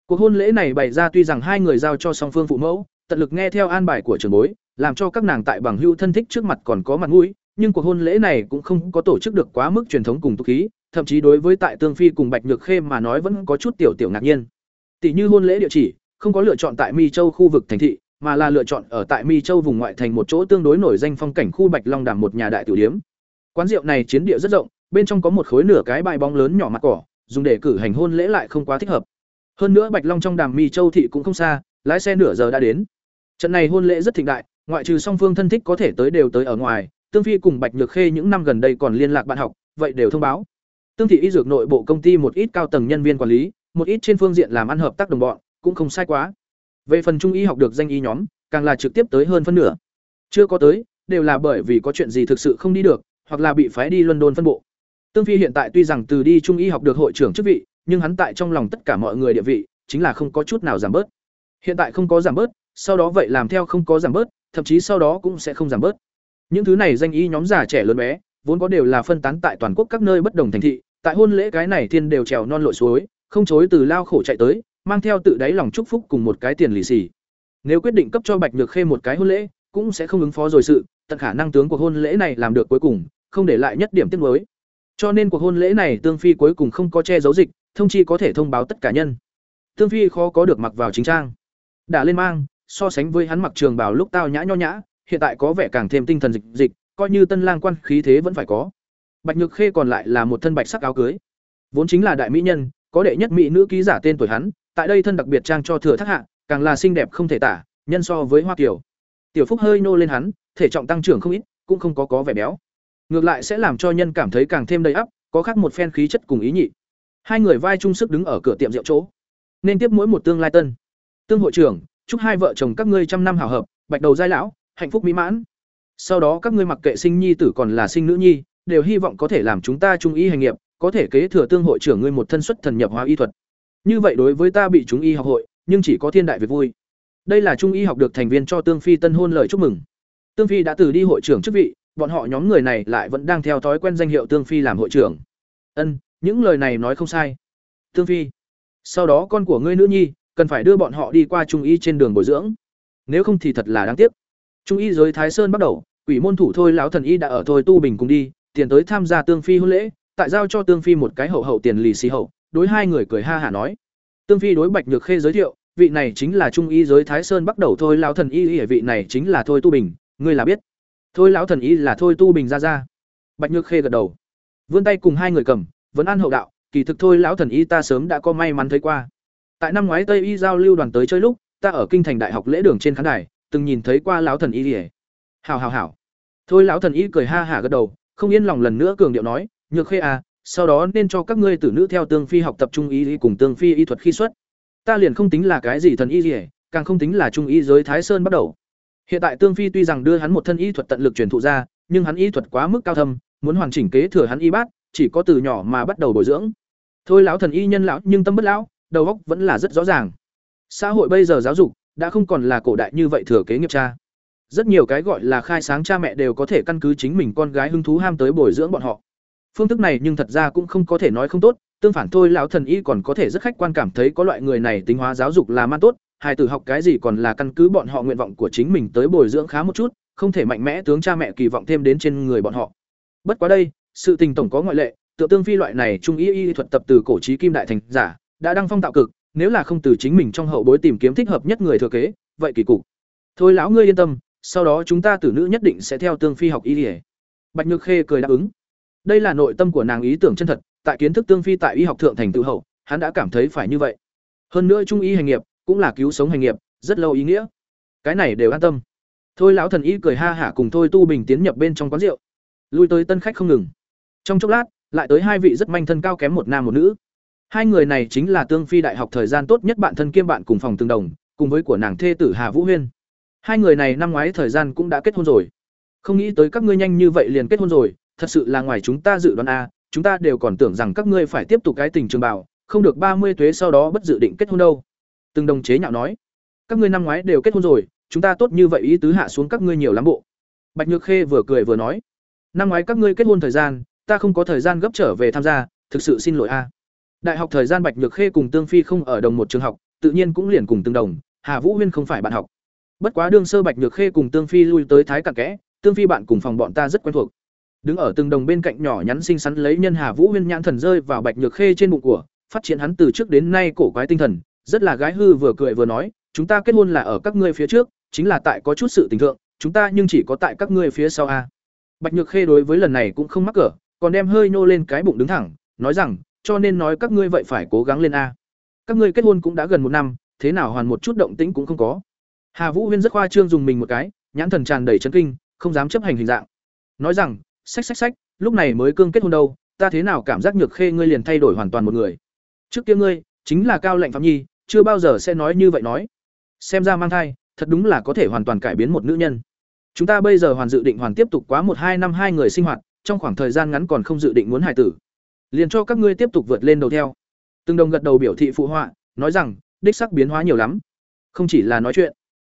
Cuộc hôn lễ này bày ra tuy rằng hai người giao cho song phương phụ mẫu tận lực nghe theo an bài của trường bối, làm cho các nàng tại bằng hưu thân thích trước mặt còn có mặt mũi, nhưng cuộc hôn lễ này cũng không có tổ chức được quá mức truyền thống cùng tục khí, thậm chí đối với tại tương phi cùng bạch nhược khê mà nói vẫn có chút tiểu tiểu ngạc nhiên. Tỷ như hôn lễ địa chỉ, không có lựa chọn tại mi châu khu vực thành thị, mà là lựa chọn ở tại mi châu vùng ngoại thành một chỗ tương đối nổi danh phong cảnh khu bạch long đàm một nhà đại tiểu điếm. Quán rượu này chiến địa rất rộng, bên trong có một khối nửa cái bãi bóng lớn nhỏ mặt cỏ, dùng để cử hành hôn lễ lại không quá thích hợp. Hơn nữa bạch long trong đàm mi châu thị cũng không xa, lái xe nửa giờ đã đến trận này hôn lễ rất thịnh đại, ngoại trừ song phương thân thích có thể tới đều tới ở ngoài, tương phi cùng bạch nhược khê những năm gần đây còn liên lạc bạn học, vậy đều thông báo. Tương thị y dược nội bộ công ty một ít cao tầng nhân viên quản lý, một ít trên phương diện làm ăn hợp tác đồng bọn, cũng không sai quá. Về phần trung y học được danh y nhóm, càng là trực tiếp tới hơn phân nửa. Chưa có tới, đều là bởi vì có chuyện gì thực sự không đi được, hoặc là bị phái đi london phân bộ. Tương phi hiện tại tuy rằng từ đi trung y học được hội trưởng chức vị, nhưng hắn tại trong lòng tất cả mọi người địa vị, chính là không có chút nào giảm bớt. Hiện tại không có giảm bớt sau đó vậy làm theo không có giảm bớt, thậm chí sau đó cũng sẽ không giảm bớt. Những thứ này danh y nhóm già trẻ lớn bé, vốn có đều là phân tán tại toàn quốc các nơi bất đồng thành thị, tại hôn lễ cái này thiên đều trèo non lội suối, không chối từ lao khổ chạy tới, mang theo tự đáy lòng chúc phúc cùng một cái tiền lì xì. Nếu quyết định cấp cho bạch nhược khê một cái hôn lễ, cũng sẽ không ứng phó rồi sự, tận khả năng tướng cuộc hôn lễ này làm được cuối cùng, không để lại nhất điểm tiếc nuối. cho nên cuộc hôn lễ này tương phi cuối cùng không có che giấu dịch, thông chi có thể thông báo tất cả nhân. Tương phi khó có được mặc vào chính trang. Đã lên mang so sánh với hắn mặc trường bào lúc tao nhã nho nhã, hiện tại có vẻ càng thêm tinh thần dịch dịch, coi như tân lang quan khí thế vẫn phải có. Bạch nhược khê còn lại là một thân bạch sắc áo cưới. Vốn chính là đại mỹ nhân, có đệ nhất mỹ nữ ký giả tên tuổi hắn, tại đây thân đặc biệt trang cho thừa thác hạ, càng là xinh đẹp không thể tả, nhân so với hoa kiều. Tiểu phúc hơi nô lên hắn, thể trọng tăng trưởng không ít, cũng không có có vẻ béo. Ngược lại sẽ làm cho nhân cảm thấy càng thêm đầy ắp, có khác một phen khí chất cùng ý nhị. Hai người vai chung sức đứng ở cửa tiệm rượu chỗ. Nên tiếp mỗi một tương lai tân. Tương hội trưởng chúc hai vợ chồng các ngươi trăm năm hào hợp, bạch đầu giai lão, hạnh phúc mỹ mãn. Sau đó các ngươi mặc kệ sinh nhi tử còn là sinh nữ nhi, đều hy vọng có thể làm chúng ta trung y hành nghiệp, có thể kế thừa tương hội trưởng ngươi một thân xuất thần nhập hóa y thuật. Như vậy đối với ta bị chúng y học hội, nhưng chỉ có thiên đại việc vui. Đây là trung y học được thành viên cho tương phi tân hôn lời chúc mừng. Tương phi đã từ đi hội trưởng chức vị, bọn họ nhóm người này lại vẫn đang theo thói quen danh hiệu tương phi làm hội trưởng. Ân, những lời này nói không sai. Tương phi, sau đó con của ngươi nữ nhi cần phải đưa bọn họ đi qua trung y trên đường bồi dưỡng. Nếu không thì thật là đáng tiếc. Trung y giới thái sơn bắt đầu, quỷ môn thủ thôi, lão thần y đã ở thôi tu bình cùng đi, tiền tới tham gia tương phi hôn lễ, tại giao cho tương phi một cái hậu hậu tiền lì xì hậu, đối hai người cười ha hả nói. Tương phi đối bạch nhược khê giới thiệu, vị này chính là trung y giới thái sơn bắt đầu thôi, lão thần y vị này chính là thôi tu bình, ngươi là biết. Thôi, lão thần y là thôi tu bình ra ra bạch nhược khê gật đầu. Vươn tay cùng hai người cầm vấn an hậu đạo, kỳ thực thôi, lão thần y ta sớm đã có may mắn thấy qua tại năm ngoái tây y giao lưu đoàn tới chơi lúc, ta ở kinh thành đại học lễ đường trên khán đài, từng nhìn thấy qua lão thần y ỉa hào hào hảo. thôi lão thần y cười ha hả gật đầu, không yên lòng lần nữa cường điệu nói, nhược khê à sau đó nên cho các ngươi tử nữ theo tương phi học tập trung y cùng tương phi y thuật khi xuất. Ta liền không tính là cái gì thần y ỉa càng không tính là trung y giới thái sơn bắt đầu. Hiện tại tương phi tuy rằng đưa hắn một thân y thuật tận lực truyền thụ ra, nhưng hắn y thuật quá mức cao thâm, muốn hoàn chỉnh kế thừa hắn y bát, chỉ có từ nhỏ mà bắt đầu bồi dưỡng. Thôi lão thần y nhân lão, nhưng tâm bất lão đầu óc vẫn là rất rõ ràng. Xã hội bây giờ giáo dục đã không còn là cổ đại như vậy thừa kế nghiệp cha. Rất nhiều cái gọi là khai sáng cha mẹ đều có thể căn cứ chính mình con gái hứng thú ham tới bồi dưỡng bọn họ. Phương thức này nhưng thật ra cũng không có thể nói không tốt, tương phản thôi lão thần y còn có thể rất khách quan cảm thấy có loại người này tính hóa giáo dục là man tốt, hài tử học cái gì còn là căn cứ bọn họ nguyện vọng của chính mình tới bồi dưỡng khá một chút, không thể mạnh mẽ tướng cha mẹ kỳ vọng thêm đến trên người bọn họ. Bất quá đây, sự tình tổng có ngoại lệ, tựa tương phi loại này trung y y thuật tập từ cổ chí kim đại thành giả đã đăng phong tạo cực, nếu là không từ chính mình trong hậu bối tìm kiếm thích hợp nhất người thừa kế, vậy kỳ cục. Thôi lão ngươi yên tâm, sau đó chúng ta tử nữ nhất định sẽ theo tương phi học y ỉa bạch nhược khê cười đáp ứng. Đây là nội tâm của nàng ý tưởng chân thật, tại kiến thức tương phi tại y học thượng thành tự hậu, hắn đã cảm thấy phải như vậy. Hơn nữa trung y hành nghiệp cũng là cứu sống hành nghiệp, rất lâu ý nghĩa. Cái này đều an tâm. Thôi lão thần y cười ha hả cùng thôi tu bình tiến nhập bên trong quán rượu. Lui tới tân khách không ngừng. Trong chốc lát, lại tới hai vị rất manh thân cao kém một nam một nữ hai người này chính là tương phi đại học thời gian tốt nhất bạn thân kiêm bạn cùng phòng tương đồng, cùng với của nàng thê tử hà vũ huyên. Hai người này năm ngoái thời gian cũng đã kết hôn rồi. Không nghĩ tới các ngươi nhanh như vậy liền kết hôn rồi, thật sự là ngoài chúng ta dự đoán a, chúng ta đều còn tưởng rằng các ngươi phải tiếp tục cái tình trường bảo không được ba mươi tuế sau đó bất dự định kết hôn đâu. Từng đồng chế nhạo nói, các ngươi năm ngoái đều kết hôn rồi, chúng ta tốt như vậy ý tứ hạ xuống các ngươi nhiều lắm bộ. Bạch nhược khê vừa cười vừa nói, năm ngoái các ngươi kết hôn thời gian, ta không có thời gian gấp trở về tham gia, thực sự xin lỗi a đại học thời gian bạch nhược khê cùng tương phi không ở đồng một trường học, tự nhiên cũng liền cùng tương đồng, hà vũ huyên không phải bạn học. Bất quá đương sơ bạch nhược khê cùng tương phi lui tới thái cặn kẽ, tương phi bạn cùng phòng bọn ta rất quen thuộc. Đứng ở từng đồng bên cạnh nhỏ nhắn xinh xắn lấy nhân hà vũ huyên nhãn thần rơi vào bạch nhược khê trên bụng của, phát triển hắn từ trước đến nay cổ quái tinh thần, rất là gái hư vừa cười vừa nói, chúng ta kết hôn là ở các ngươi phía trước, chính là tại có chút sự tình thượng, chúng ta nhưng chỉ có tại các ngươi phía sau a. Bạch nhược khê đối với lần này cũng không mắc cỡ, còn đem hơi nhô lên cái bụng đứng thẳng, nói rằng cho nên nói các ngươi vậy phải cố gắng lên a. Các ngươi kết hôn cũng đã gần một năm, thế nào hoàn một chút động tĩnh cũng không có. Hà vũ huyên rất khoa trương dùng mình một cái, nhãn thần tràn đầy chấn kinh, không dám chấp hành hình dạng. Nói rằng sách sách sách lúc này mới cương kết hôn đâu, ta thế nào cảm giác nhược khê ngươi liền thay đổi hoàn toàn một người? Trước kia ngươi, chính là cao lệnh phạm nhi, chưa bao giờ sẽ nói như vậy nói. Xem ra mang thai, thật đúng là có thể hoàn toàn cải biến một nữ nhân. Chúng ta bây giờ hoàn dự định hoàn tiếp tục quá một hai năm hai người sinh hoạt, trong khoảng thời gian ngắn còn không dự định muốn hài tử liền cho các ngươi tiếp tục vượt lên đầu theo. Từng đồng gật đầu biểu thị phụ họa, nói rằng, đích sắc biến hóa nhiều lắm. Không chỉ là nói chuyện,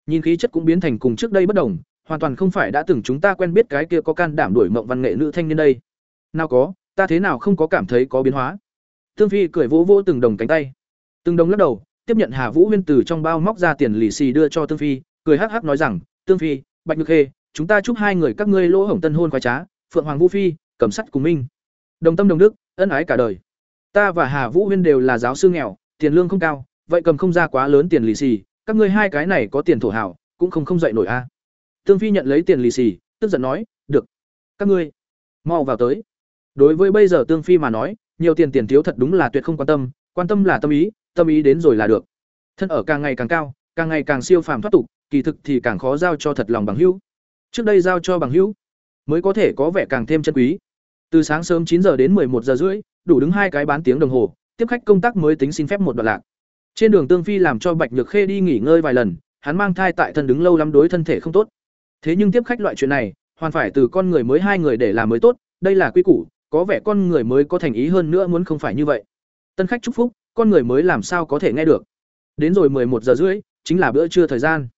nhìn khí chất cũng biến thành cùng trước đây bất đồng, hoàn toàn không phải đã từng chúng ta quen biết cái kia có can đảm đuổi mộng văn nghệ nữ thanh niên đây. Nào có, ta thế nào không có cảm thấy có biến hóa? Tương phi cười vỗ vỗ từng đồng cánh tay. Từng đồng lắc đầu, tiếp nhận hà vũ huyên từ trong bao móc ra tiền lì xì đưa cho tương phi, cười hắc hắc nói rằng tương phi, bạch nhược khê, chúng ta chúc hai người các ngươi lỗ hổng tân hôn khoái trá, phượng hoàng vũ phi, cẩm sắt cùng minh. Đồng tâm đồng đức ân ái cả đời. Ta và hà vũ huyên đều là giáo sư nghèo, tiền lương không cao, vậy cầm không ra quá lớn tiền lì xì, các ngươi hai cái này có tiền thổ hảo, cũng không không dậy nổi a. Tương phi nhận lấy tiền lì xì, tức giận nói, được, các ngươi mau vào tới. Đối với bây giờ tương phi mà nói, nhiều tiền tiền thiếu thật đúng là tuyệt không quan tâm quan tâm là tâm ý tâm ý đến rồi là được. Thân ở càng ngày càng cao, càng ngày càng siêu phàm thoát tục, kỳ thực thì càng khó giao cho thật lòng bằng hữu. Trước đây giao cho bằng hữu, mới có thể có vẻ càng thêm chân quý từ sáng sớm chín giờ đến một giờ rưỡi, đủ đứng hai cái bán tiếng đồng hồ, tiếp khách công tác mới tính xin phép một đoạn lạc. Trên đường tương phi làm cho bạch nhược khê đi nghỉ ngơi vài lần, hắn mang thai tại thân đứng lâu lắm đối thân thể không tốt. Thế nhưng tiếp khách loại chuyện này, hoàn phải từ con người mới hai người để làm mới tốt, đây là quy củ, có vẻ con người mới có thành ý hơn nữa muốn không phải như vậy. Tân khách chúc phúc, con người mới làm sao có thể nghe được. Đến rồi một giờ rưỡi, chính là bữa trưa thời gian.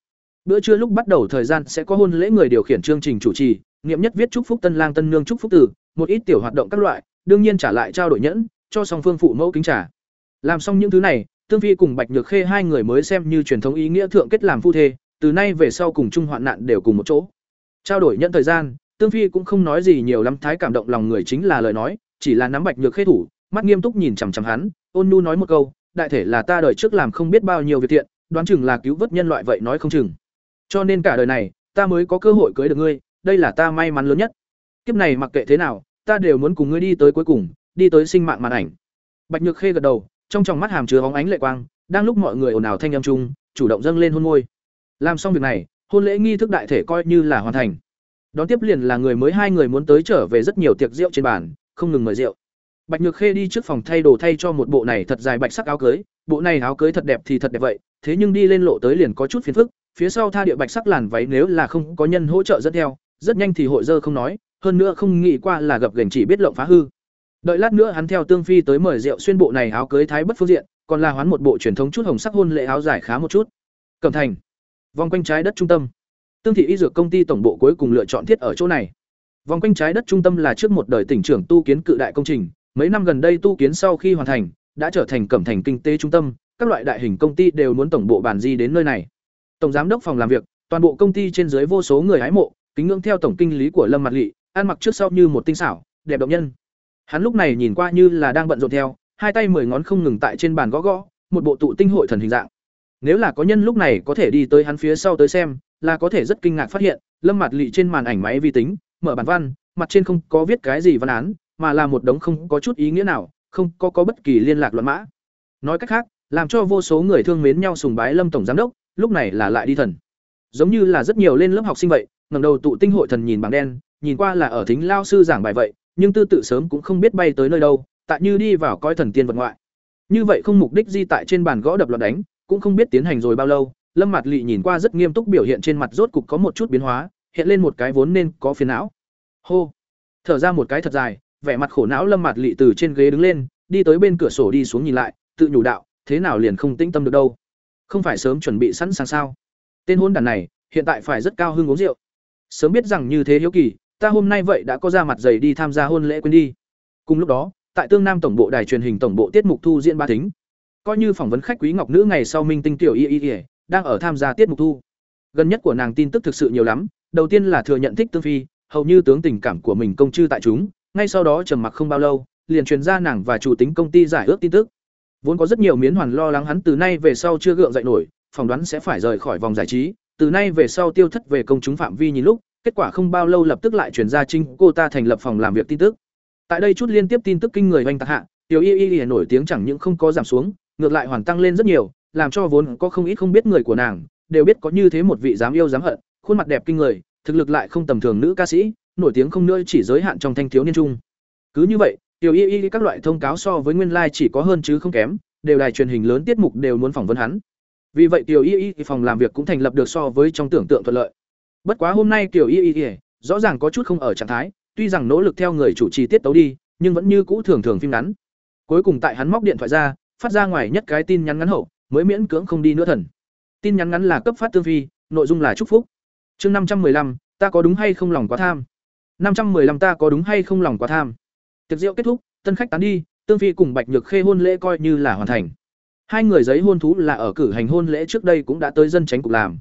Bữa trưa lúc bắt đầu thời gian sẽ có hôn lễ người điều khiển chương trình chủ trì nghiệm nhất viết chúc phúc tân lang tân nương chúc phúc tử một ít tiểu hoạt động các loại, đương nhiên trả lại trao đổi nhẫn, cho song phương phụ mẫu kính trả làm xong những thứ này, tương phi cùng bạch nhược khê hai người mới xem như truyền thống ý nghĩa thượng kết làm phu thê, từ nay về sau cùng chung hoạn nạn đều cùng một chỗ. Trao đổi nhận thời gian, tương phi cũng không nói gì nhiều lắm, thái cảm động lòng người chính là lời nói, chỉ là nắm bạch nhược khê thủ, mắt nghiêm túc nhìn chằm chằm hắn, ôn nhu nói một câu, đại thể là ta đời trước làm không biết bao nhiêu việc thiện, đoán chừng là cứu vớt nhân loại vậy nói không chừng. Cho nên cả đời này, ta mới có cơ hội cưới được ngươi, đây là ta may mắn lớn nhất kiếp này mặc kệ thế nào, ta đều muốn cùng ngươi đi tới cuối cùng, đi tới sinh mạng màn ảnh. Bạch nhược khê gật đầu, trong tròng mắt hàm chứa bóng ánh lệ quang, đang lúc mọi người ồn ào thanh âm chung, chủ động dâng lên hôn môi. Làm xong việc này, hôn lễ nghi thức đại thể coi như là hoàn thành. Đón tiếp liền là người mới hai người muốn tới trở về rất nhiều tiệc rượu trên bàn, không ngừng mời rượu. Bạch nhược khê đi trước phòng thay đồ thay cho một bộ này thật dài bạch sắc áo cưới, bộ này áo cưới thật đẹp thì thật đẹp vậy, thế nhưng đi lên lộ tới liền có chút phiền phức, phía sau tha địa bạch sắc làn váy nếu là không có nhân hỗ trợ dẫn theo, rất nhanh thì hội dơ không nói hơn nữa không nghĩ qua là gặp gành chỉ biết lộng phá hư Đợi lát nữa hắn theo Tương Phi tới mời rượu xuyên bộ này áo cưới thái bất phương diện, còn là hoán một bộ truyền thống chút hồng sắc hôn lễ áo dài khá một chút. Cẩm Thành, vòng quanh trái đất trung tâm. Tương thị y dược công ty tổng bộ cuối cùng lựa chọn thiết ở chỗ này. Vòng quanh trái đất trung tâm là trước một đời tỉnh trưởng tu kiến cự đại công trình, mấy năm gần đây tu kiến sau khi hoàn thành, đã trở thành cẩm thành kinh tế trung tâm, các loại đại hình công ty đều muốn tổng bộ bàn di đến nơi này. Tổng giám đốc phòng làm việc, toàn bộ công ty trên dưới vô số người hái mộ, kính ngưỡng theo tổng kinh lý của Lâm Mạt Lệ, ăn mặc trước sau như một tinh xảo, đẹp động nhân. Hắn lúc này nhìn qua như là đang bận rộn theo, hai tay mười ngón không ngừng tại trên bàn gõ gõ, một bộ tụ tinh hội thần hình dạng. Nếu là có nhân lúc này có thể đi tới hắn phía sau tới xem, là có thể rất kinh ngạc phát hiện, Lâm Mạt Lệ trên màn ảnh máy vi tính, mở bản văn, mặt trên không có viết cái gì văn án, mà là một đống không có chút ý nghĩa nào, không có có bất kỳ liên lạc luận mã. Nói cách khác, làm cho vô số người thương mến nhau sùng bái Lâm tổng giám đốc, lúc này là lại đi thần. Giống như là rất nhiều lên lớp học sinh vậy, ngẩng đầu tụ tinh hội thần nhìn bảng đen, nhìn qua là ở thính lao sư giảng bài vậy, nhưng tư tự sớm cũng không biết bay tới nơi đâu, tại như đi vào coi thần tiên vật ngoại. Như vậy không mục đích di tại trên bàn gõ đập loạn đánh, cũng không biết tiến hành rồi bao lâu, Lâm Mạt Lệ nhìn qua rất nghiêm túc biểu hiện trên mặt rốt cục có một chút biến hóa, hiện lên một cái vốn nên có phiền não. Hô. Thở ra một cái thật dài, vẻ mặt khổ não Lâm Mạt Lệ từ trên ghế đứng lên, đi tới bên cửa sổ đi xuống nhìn lại, tự nhủ đạo, thế nào liền không tĩnh tâm được đâu. Không phải sớm chuẩn bị sẵn sàng sao? Tên hôn đàn này, hiện tại phải rất cao hưng uống rượu. Sớm biết rằng như thế hiếu kỳ, ta hôm nay vậy đã có ra mặt dày đi tham gia hôn lễ quên đi. Cùng lúc đó, tại Tương Nam tổng bộ đài truyền hình tổng bộ tiết mục thu diễn ba thính. Coi như phỏng vấn khách quý ngọc nữ ngày sau Minh Tinh tiểu y y y đang ở tham gia tiết mục thu. Gần nhất của nàng tin tức thực sự nhiều lắm, đầu tiên là thừa nhận thích Tương Phi, hầu như tướng tình cảm của mình công chư tại chúng, ngay sau đó trầm mặc không bao lâu, liền truyền ra nàng và chủ tính công ty giải ước tin tức. Vốn có rất nhiều miến hoàn lo lắng hắn từ nay về sau chưa gượng dậy nổi, phỏng đoán sẽ phải rời khỏi vòng giải trí, từ nay về sau tiêu thất về công chúng phạm vi nhìn lúc, kết quả không bao lâu lập tức lại truyền ra chính cô ta thành lập phòng làm việc tin tức. Tại đây chút liên tiếp tin tức kinh người hoành tạc hạ, Tiểu Y Y Y nổi tiếng chẳng những không có giảm xuống, ngược lại hoàn tăng lên rất nhiều, làm cho vốn có không ít không biết người của nàng, đều biết có như thế một vị dám yêu dám hận, khuôn mặt đẹp kinh người, thực lực lại không tầm thường nữ ca sĩ, nổi tiếng không nữa chỉ giới hạn trong thanh thiếu niên trung. Cứ như vậy, Tiểu Y Y các loại thông cáo so với nguyên lai like chỉ có hơn chứ không kém, đều đài truyền hình lớn tiết mục đều muốn phỏng vấn hắn. Vì vậy Tiểu Y Y phòng làm việc cũng thành lập được so với trong tưởng tượng thuận lợi. Bất quá hôm nay Tiểu Y Y rõ ràng có chút không ở trạng thái, tuy rằng nỗ lực theo người chủ trì tiết tấu đi, nhưng vẫn như cũ thường thường phim ngắn. Cuối cùng tại hắn móc điện thoại ra, phát ra ngoài nhất cái tin nhắn ngắn hậu, mới miễn cưỡng không đi nữa thần. Tin nhắn ngắn là cấp phát tương phi, nội dung là chúc phúc. Chương năm trăm 515, ta có đúng hay không lòng quá tham? năm trăm 515 ta có đúng hay không lòng quá tham? Tiệc rượu kết thúc, tân khách tán đi, Tương Phi cùng Bạch Nhược Khê hôn lễ coi như là hoàn thành. Hai người giấy hôn thú là ở cử hành hôn lễ trước đây cũng đã tới dân tránh cục làm.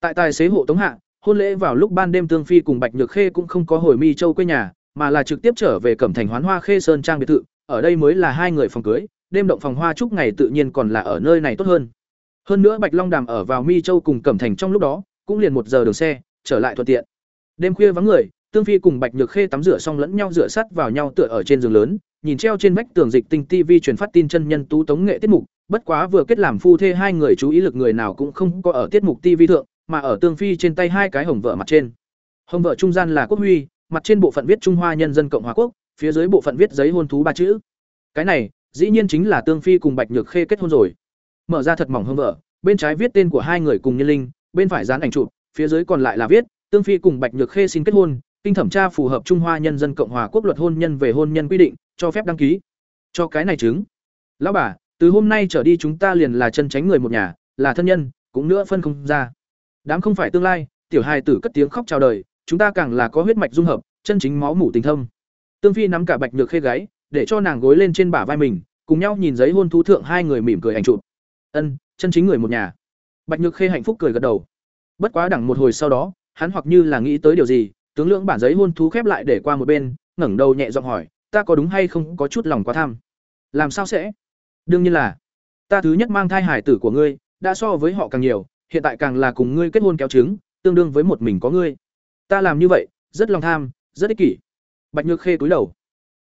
Tại tài xế hộ tống hạ, hôn lễ vào lúc ban đêm Tương Phi cùng Bạch Nhược Khê cũng không có hồi Mi Châu quê nhà, mà là trực tiếp trở về Cẩm Thành Hoán Hoa Khê Sơn trang biệt thự, ở đây mới là hai người phòng cưới, đêm động phòng hoa chúc ngày tự nhiên còn là ở nơi này tốt hơn. Hơn nữa Bạch Long Đàm ở vào Mi Châu cùng Cẩm Thành trong lúc đó, cũng liền một giờ đường xe, trở lại thuận tiện. Đêm khuya vắng người, Tương Phi cùng Bạch Nhược Khê tắm rửa xong lẫn nhau rửa sắt vào nhau tựa ở trên giường lớn, nhìn treo trên vách tường dịch tinh TV truyền phát tin chân nhân tú tống nghệ tiết mục, bất quá vừa kết làm phu thê hai người chú ý lực người nào cũng không có ở tiết mục TV thượng, mà ở Tương Phi trên tay hai cái hồng vợ mặt trên. Hồng vợ trung gian là quốc huy, mặt trên bộ phận viết Trung Hoa nhân dân cộng hòa quốc, phía dưới bộ phận viết giấy hôn thú ba chữ. Cái này, dĩ nhiên chính là Tương Phi cùng Bạch Nhược Khê kết hôn rồi. Mở ra thật mỏng hồng vợ, bên trái viết tên của hai người cùng nhân linh, bên phải dán ảnh chụp, phía dưới còn lại là viết Tương Phi cùng Bạch Nhược Khê xin kết hôn, kinh thẩm tra phù hợp Trung Hoa nhân dân cộng hòa quốc luật hôn nhân về hôn nhân quy định, cho phép đăng ký. Cho cái này chứng. Lão bà, từ hôm nay trở đi chúng ta liền là chân tránh người một nhà, là thân nhân, cũng nữa phân không ra. Đám không phải tương lai, tiểu hài tử cất tiếng khóc chào đời, chúng ta càng là có huyết mạch dung hợp, chân chính máu mủ tình thâm. Tương Phi nắm cả Bạch Nhược Khê gáy, để cho nàng gối lên trên bả vai mình, cùng nhau nhìn giấy hôn thú thượng hai người mỉm cười ảnh chụp. Ân, chân chính người một nhà. Bạch Nhược Khê hạnh phúc cười gật đầu. Bất quá đẳng một hồi sau đó, hắn hoặc như là nghĩ tới điều gì, tướng lưỡng bản giấy hôn thú khép lại để qua một bên, ngẩng đầu nhẹ giọng hỏi, ta có đúng hay không có chút lòng quá tham? Làm sao sẽ? Đương nhiên là, ta thứ nhất mang thai hải tử của ngươi, đã so với họ càng nhiều, hiện tại càng là cùng ngươi kết hôn kéo trứng, tương đương với một mình có ngươi. Ta làm như vậy, rất lòng tham, rất ích kỷ. Bạch Nhược Khê cúi đầu,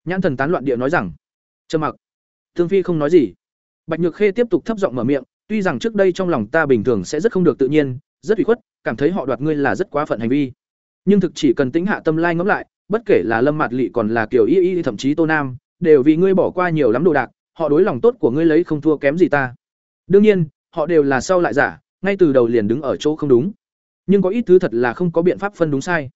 nhãn thần tán loạn địa nói rằng, trầm mặc. Thương Phi không nói gì. Bạch Nhược Khê tiếp tục thấp giọng mở miệng, tuy rằng trước đây trong lòng ta bình thường sẽ rất không được tự nhiên, rất ủy khuất, cảm thấy họ đoạt ngươi là rất quá phận hành vi. Nhưng thực chỉ cần tính hạ tâm lai ngẫm lại, bất kể là Lâm Mạt Lệ còn là Kiều Y Y thậm chí Tô Nam, đều vì ngươi bỏ qua nhiều lắm đồ đạc, họ đối lòng tốt của ngươi lấy không thua kém gì ta. Đương nhiên, họ đều là sau lại giả, ngay từ đầu liền đứng ở chỗ không đúng. Nhưng có ít thứ thật là không có biện pháp phân đúng sai.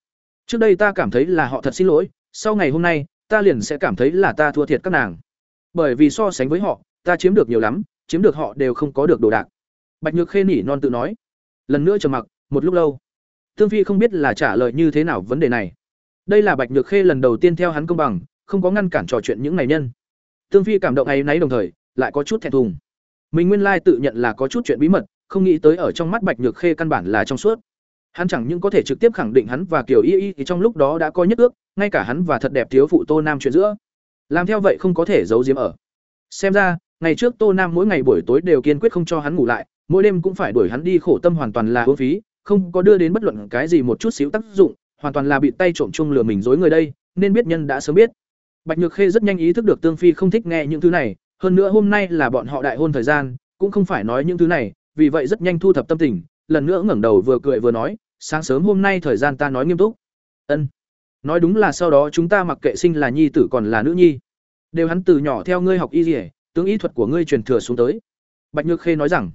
Trước đây ta cảm thấy là họ thật xin lỗi, sau ngày hôm nay, ta liền sẽ cảm thấy là ta thua thiệt các nàng. Bởi vì so sánh với họ, ta chiếm được nhiều lắm, chiếm được họ đều không có được đồ đạc. Bạch Nhược Khê nỉ non tự nói. Lần nữa trầm mặc, một lúc lâu. Tương Phi không biết là trả lời như thế nào vấn đề này. Đây là Bạch Nhược Khê lần đầu tiên theo hắn công bằng, không có ngăn cản trò chuyện những này nhân. Tương Phi cảm động ấy nấy đồng thời, lại có chút thẹn thùng. Mình nguyên lai tự nhận là có chút chuyện bí mật, không nghĩ tới ở trong mắt Bạch Nhược Khê căn bản là trong suốt. Hắn chẳng những có thể trực tiếp khẳng định hắn và Kiều Y Y thì trong lúc đó đã có nhất ước, ngay cả hắn và thật đẹp thiếu phụ Tô Nam chuyện giữa. Làm theo vậy không có thể giấu giếm ở. Xem ra, ngày trước Tô Nam mỗi ngày buổi tối đều kiên quyết không cho hắn ngủ lại, mỗi đêm cũng phải đuổi hắn đi khổ tâm hoàn toàn là uổng phí, không có đưa đến bất luận cái gì một chút xíu tác dụng, hoàn toàn là bị tay trộm chung lừa mình dối người đây, nên biết nhân đã sớm biết. Bạch Nhược Khê rất nhanh ý thức được Tương Phi không thích nghe những thứ này, hơn nữa hôm nay là bọn họ đại hôn thời gian, cũng không phải nói những thứ này, vì vậy rất nhanh thu thập tâm tình, lần nữa ngẩng đầu vừa cười vừa nói, sáng sớm hôm nay thời gian ta nói nghiêm túc. Ân. Nói đúng là sau đó chúng ta mặc kệ sinh là nhi tử còn là nữ nhi, đều hắn từ nhỏ theo ngươi học y liễu, tướng y thuật của ngươi truyền thừa xuống tới. Bạch Nhược Khê nói rằng,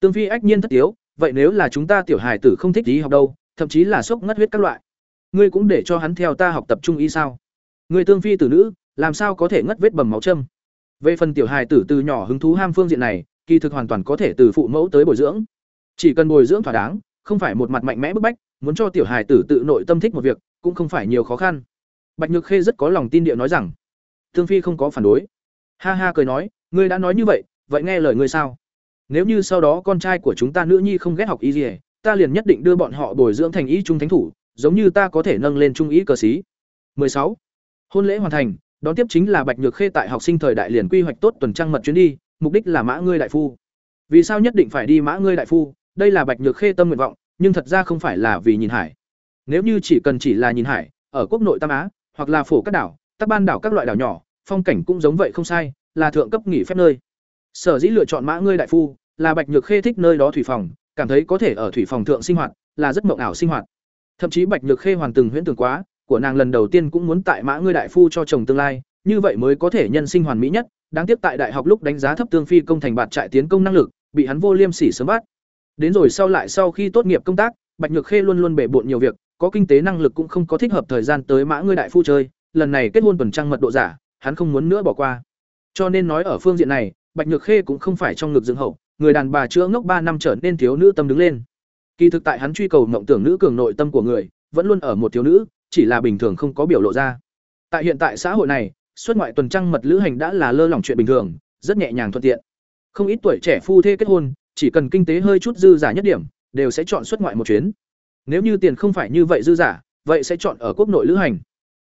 Tương Phi ách nhiên thất tiếu, vậy nếu là chúng ta tiểu hài tử không thích đi học đâu, thậm chí là sốc ngất huyết các loại, ngươi cũng để cho hắn theo ta học tập trung y sao? Ngươi Tương Phi tử nữ, làm sao có thể ngất vết bầm máu châm? Về phần tiểu hài tử từ nhỏ hứng thú ham phương diện này, kỳ thực hoàn toàn có thể từ phụ mẫu tới bồi dưỡng. Chỉ cần bồi dưỡng thỏa đáng, không phải một mặt mạnh mẽ bức bách, muốn cho tiểu hài tử tự nội tâm thích một việc, cũng không phải nhiều khó khăn. Bạch Nhược Khê rất có lòng tin địa nói rằng, Thương Phi không có phản đối. Ha ha cười nói, ngươi đã nói như vậy, vậy nghe lời ngươi sao? Nếu như sau đó con trai của chúng ta nữ nhi không ghét học y gì, ta liền nhất định đưa bọn họ bồi dưỡng thành ý trung thánh thủ, giống như ta có thể nâng lên trung ý cờ sĩ. 16. Hôn lễ hoàn thành, đón tiếp chính là Bạch Nhược Khê tại học sinh thời đại liền quy hoạch tốt tuần trăng mật chuyến đi, mục đích là Mã ngươi đại phu. Vì sao nhất định phải đi Mã ngươi đại phu? Đây là Bạch Nhược Khê tâm nguyện vọng, nhưng thật ra không phải là vì nhìn hải. Nếu như chỉ cần chỉ là nhìn hải, ở quốc nội Tam Á, hoặc là phổ các đảo, các ban đảo các loại đảo nhỏ, phong cảnh cũng giống vậy không sai, là thượng cấp nghỉ phép nơi. Sở dĩ lựa chọn Mã ngươi đại phu, là Bạch Nhược Khê thích nơi đó thủy phòng, cảm thấy có thể ở thủy phòng thượng sinh hoạt, là rất mộng ảo sinh hoạt. Thậm chí Bạch Nhược Khê hoàn từng huyễn tưởng quá, của nàng lần đầu tiên cũng muốn tại Mã ngươi đại phu cho chồng tương lai, như vậy mới có thể nhân sinh hoàn mỹ nhất, đáng tiếc tại đại học lúc đánh giá thấp tương phi công thành bạt trại tiến công năng lực, bị hắn vô liêm sỉ sớm bắt. Đến rồi sau lại sau khi tốt nghiệp công tác, Bạch Nhược Khê luôn luôn bể bộn nhiều việc, có kinh tế năng lực cũng không có thích hợp thời gian tới Mã ngươi đại phu chơi, lần này kết hôn tuần trăng mật độ giả, hắn không muốn nữa bỏ qua. Cho nên nói ở phương diện này, Bạch Nhược Khê cũng không phải trong ngực dương hậu, người đàn bà chữa ngốc ba năm trở nên thiếu nữ tâm đứng lên. Kỳ thực tại hắn truy cầu mộng tưởng nữ cường nội tâm của người, vẫn luôn ở một thiếu nữ, chỉ là bình thường không có biểu lộ ra. Tại hiện tại xã hội này, xuất ngoại tuần trăng mật lữ hành đã là lơ lỏng chuyện bình thường, rất nhẹ nhàng thuận tiện. Không ít tuổi trẻ phu thê kết hôn, chỉ cần kinh tế hơi chút dư giả nhất điểm, đều sẽ chọn xuất ngoại một chuyến. Nếu như tiền không phải như vậy dư giả, vậy sẽ chọn ở quốc nội lữ hành.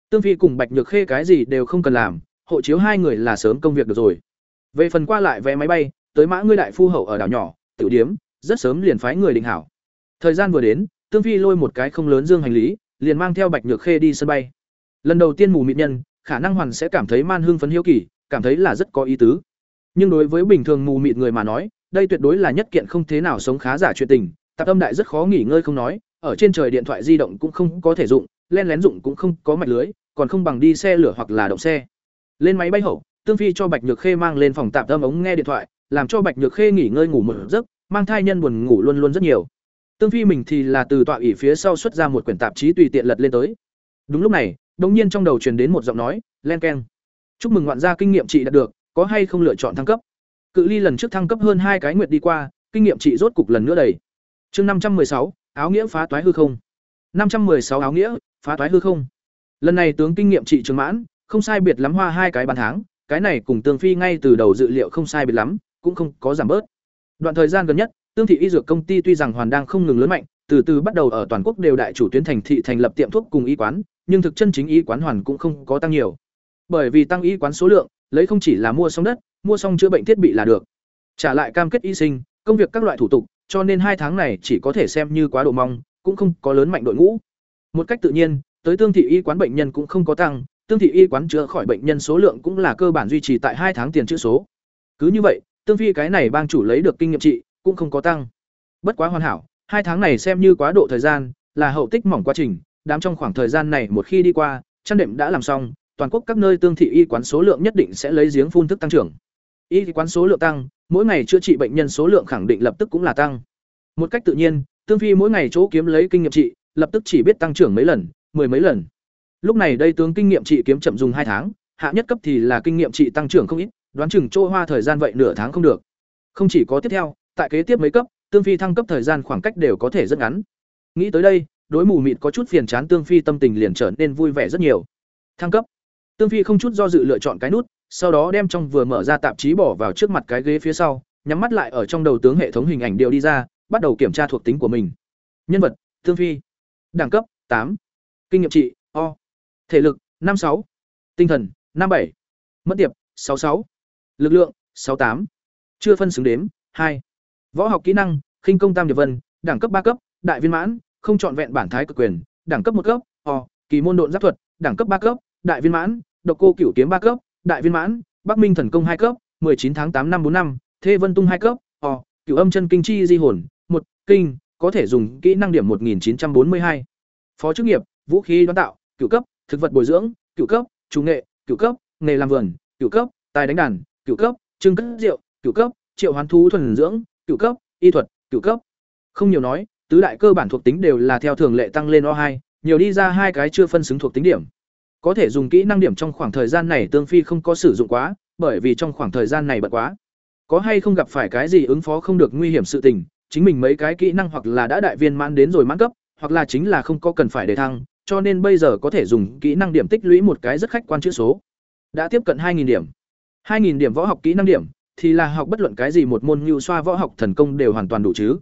Tương Phi cùng Bạch Nhược Khê cái gì đều không cần làm, hộ chiếu hai người là sớm công việc được rồi. Về phần qua lại vé máy bay, tới mã ngươi đại phu hậu ở đảo nhỏ, tiểu điếm, rất sớm liền phái người định hảo. Thời gian vừa đến, Tương Phi lôi một cái không lớn dương hành lý, liền mang theo Bạch Nhược Khê đi sân bay. Lần đầu tiên mù mịt nhân, khả năng hoàn sẽ cảm thấy man hương phấn hiếu kỳ, cảm thấy là rất có ý tứ. Nhưng đối với bình thường mù mịt người mà nói, đây tuyệt đối là nhất kiện không thế nào sống khá giả chuyện tình, tạp âm đại rất khó nghỉ ngơi không nói, ở trên trời điện thoại di động cũng không có thể dụng, len lén dụng cũng không có mạch lưới, còn không bằng đi xe lửa hoặc là động xe. Lên máy bay hậu, Tương Phi cho Bạch Nhược Khê mang lên phòng tạp âm ống nghe điện thoại, làm cho Bạch Nhược Khê nghỉ ngơi ngủ một giấc, mang thai nhân buồn ngủ luôn luôn rất nhiều. Tương Phi mình thì là từ tọa ủy phía sau xuất ra một quyển tạp chí tùy tiện lật lên tới. Đúng lúc này, đống nhiên trong đầu truyền đến một giọng nói, len keng. Chúc mừng ngoạn gia kinh nghiệm chị đạt được, có hay không lựa chọn thăng cấp? Cự ly lần trước thăng cấp hơn hai cái nguyệt đi qua, kinh nghiệm chị rốt cục lần nữa đầy. Chương năm trăm sáu, áo nghĩa phá toái hư không. năm trăm sáu áo nghĩa, phá toái hư không. Lần này tướng kinh nghiệm chị trường mãn, không sai biệt lắm hoa hai cái bàn tháng, cái này cùng Tương Phi ngay từ đầu dự liệu không sai biệt lắm, cũng không có giảm bớt. Đoạn thời gian gần nhất, Tương thị y dược công ty tuy rằng hoàn đang không ngừng lớn mạnh, từ từ bắt đầu ở toàn quốc đều đại chủ tuyến thành thị thành lập tiệm thuốc cùng y quán, nhưng thực chân chính y quán hoàn cũng không có tăng nhiều. Bởi vì tăng y quán số lượng, lấy không chỉ là mua xong đất, mua xong chữa bệnh thiết bị là được. Trả lại cam kết y sinh, công việc các loại thủ tục, cho nên hai tháng này chỉ có thể xem như quá độ mong, cũng không có lớn mạnh đội ngũ. Một cách tự nhiên, tới tương thị y quán bệnh nhân cũng không có tăng, tương thị y quán chữa khỏi bệnh nhân số lượng cũng là cơ bản duy trì tại hai tháng tiền chữa số. Cứ như vậy, tương phi cái này bang chủ lấy được kinh nghiệm trị, cũng không có tăng. Bất quá hoàn hảo, hai tháng này xem như quá độ thời gian, là hậu tích mỏng quá trình, đám trong khoảng thời gian này một khi đi qua, chăn đệm đã làm xong, toàn quốc các nơi tương thị y quán số lượng nhất định sẽ lấy giếng phun thức tăng trưởng. Y quán số lượng tăng, mỗi ngày chữa trị bệnh nhân số lượng khẳng định lập tức cũng là tăng. Một cách tự nhiên, tương phi mỗi ngày chỗ kiếm lấy kinh nghiệm trị, lập tức chỉ biết tăng trưởng mấy lần, mười mấy lần. Lúc này đây tướng kinh nghiệm trị kiếm chậm dùng hai tháng, hạ nhất cấp thì là kinh nghiệm trị tăng trưởng không ít, đoán chừng trôi hoa thời gian vậy nửa tháng không được. Không chỉ có tiếp theo, tại kế tiếp mấy cấp, tương phi thăng cấp thời gian khoảng cách đều có thể rất ngắn. Nghĩ tới đây, đối mù mịt có chút phiền chán tương phi tâm tình liền trở nên vui vẻ rất nhiều. Thăng cấp. Tương phi không chút do dự lựa chọn cái nút, sau đó đem trong vừa mở ra tạp chí bỏ vào trước mặt cái ghế phía sau, nhắm mắt lại ở trong đầu tướng hệ thống hình ảnh điệu đi ra, bắt đầu kiểm tra thuộc tính của mình. Nhân vật: Tương phi. Đẳng cấp: tám Kinh nghiệm trị: O. Thể lực: năm sáu Tinh thần: năm bảy Mất tiệp: sáu sáu Lực lượng: sáu tám Chưa phân xứng đếm: hai Võ học kỹ năng: khinh công tam điệp vân, đẳng cấp ba cấp, đại viên mãn, không chọn vẹn bản thái cực quyền, đẳng cấp một cấp, O, kỳ môn độn giáp thuật, đẳng cấp ba cấp, đại viên mãn, độc cô cửu kiếm ba cấp, đại viên mãn, Bắc Minh thần công hai cấp, 19 tháng 8 năm 45, Thê Vân tung hai cấp, O, cửu âm chân kinh chi di hồn, một kinh, có thể dùng kỹ năng điểm 1942. Phó chức nghiệp, vũ khí đoán tạo, cửu cấp, thực vật bồi dưỡng, cửu cấp, chủ nghệ, cửu cấp, nghề làm vườn, cửu cấp, tài đánh đàn, cửu cấp, trưng cất rượu, cửu cấp, triệu hoán thú thuần dưỡng, cửu cấp, y thuật, cửu cấp. Không nhiều nói, tứ đại cơ bản thuộc tính đều là theo thường lệ tăng lên O2, nhiều đi ra hai cái chưa phân xứng thuộc tính điểm. Có thể dùng kỹ năng điểm trong khoảng thời gian này Tương Phi không có sử dụng quá, bởi vì trong khoảng thời gian này bận quá. Có hay không gặp phải cái gì ứng phó không được nguy hiểm sự tình, chính mình mấy cái kỹ năng hoặc là đã đại viên mãn đến rồi mãn cấp, hoặc là chính là không có cần phải để thăng, cho nên bây giờ có thể dùng kỹ năng điểm tích lũy một cái rất khách quan chữ số. Đã tiếp cận 2000 điểm. 2000 điểm võ học kỹ năng điểm thì là học bất luận cái gì một môn như xoa võ học thần công đều hoàn toàn đủ chứ.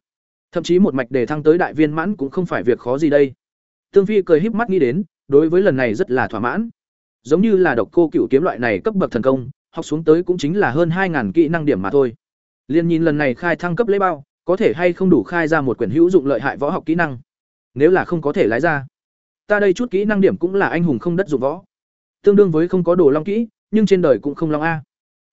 Thậm chí một mạch để thăng tới đại viên mãn cũng không phải việc khó gì đây. Tương Phi cười híp mắt nghĩ đến, đối với lần này rất là thỏa mãn. Giống như là độc cô cửu kiếm loại này cấp bậc thần công, học xuống tới cũng chính là hơn 2000 kỹ năng điểm mà thôi. Liên nhìn lần này khai thăng cấp lấy bao, có thể hay không đủ khai ra một quyển hữu dụng lợi hại võ học kỹ năng. Nếu là không có thể lái ra, ta đây chút kỹ năng điểm cũng là anh hùng không đất dụng võ. Tương đương với không có đồ long kỹ, nhưng trên đời cũng không long a.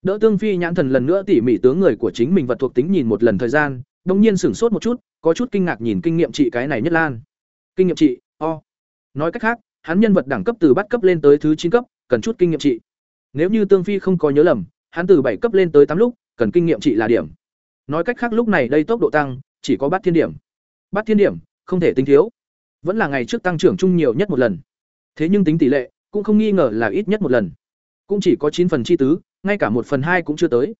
Đỡ Tương Phi nhãn thần lần nữa tỉ mỉ tướng người của chính mình vật thuộc tính nhìn một lần thời gian, đột nhiên sửng sốt một chút, có chút kinh ngạc nhìn kinh nghiệm trị cái này nhất lan. Kinh nghiệm trị, o. Nói cách khác, hắn nhân vật đẳng cấp từ bắt cấp lên tới thứ chín cấp, cần chút kinh nghiệm trị. Nếu như Tương Phi không có nhớ lầm, hắn từ bảy cấp lên tới tám lúc, cần kinh nghiệm trị là điểm. Nói cách khác lúc này đây tốc độ tăng chỉ có bắt thiên điểm. Bắt thiên điểm, không thể tính thiếu. Vẫn là ngày trước tăng trưởng chung nhiều nhất một lần. Thế nhưng tính tỷ lệ, cũng không nghi ngờ là ít nhất một lần. Cũng chỉ có chín phần chi tứ, ngay cả một phần hai cũng chưa tới.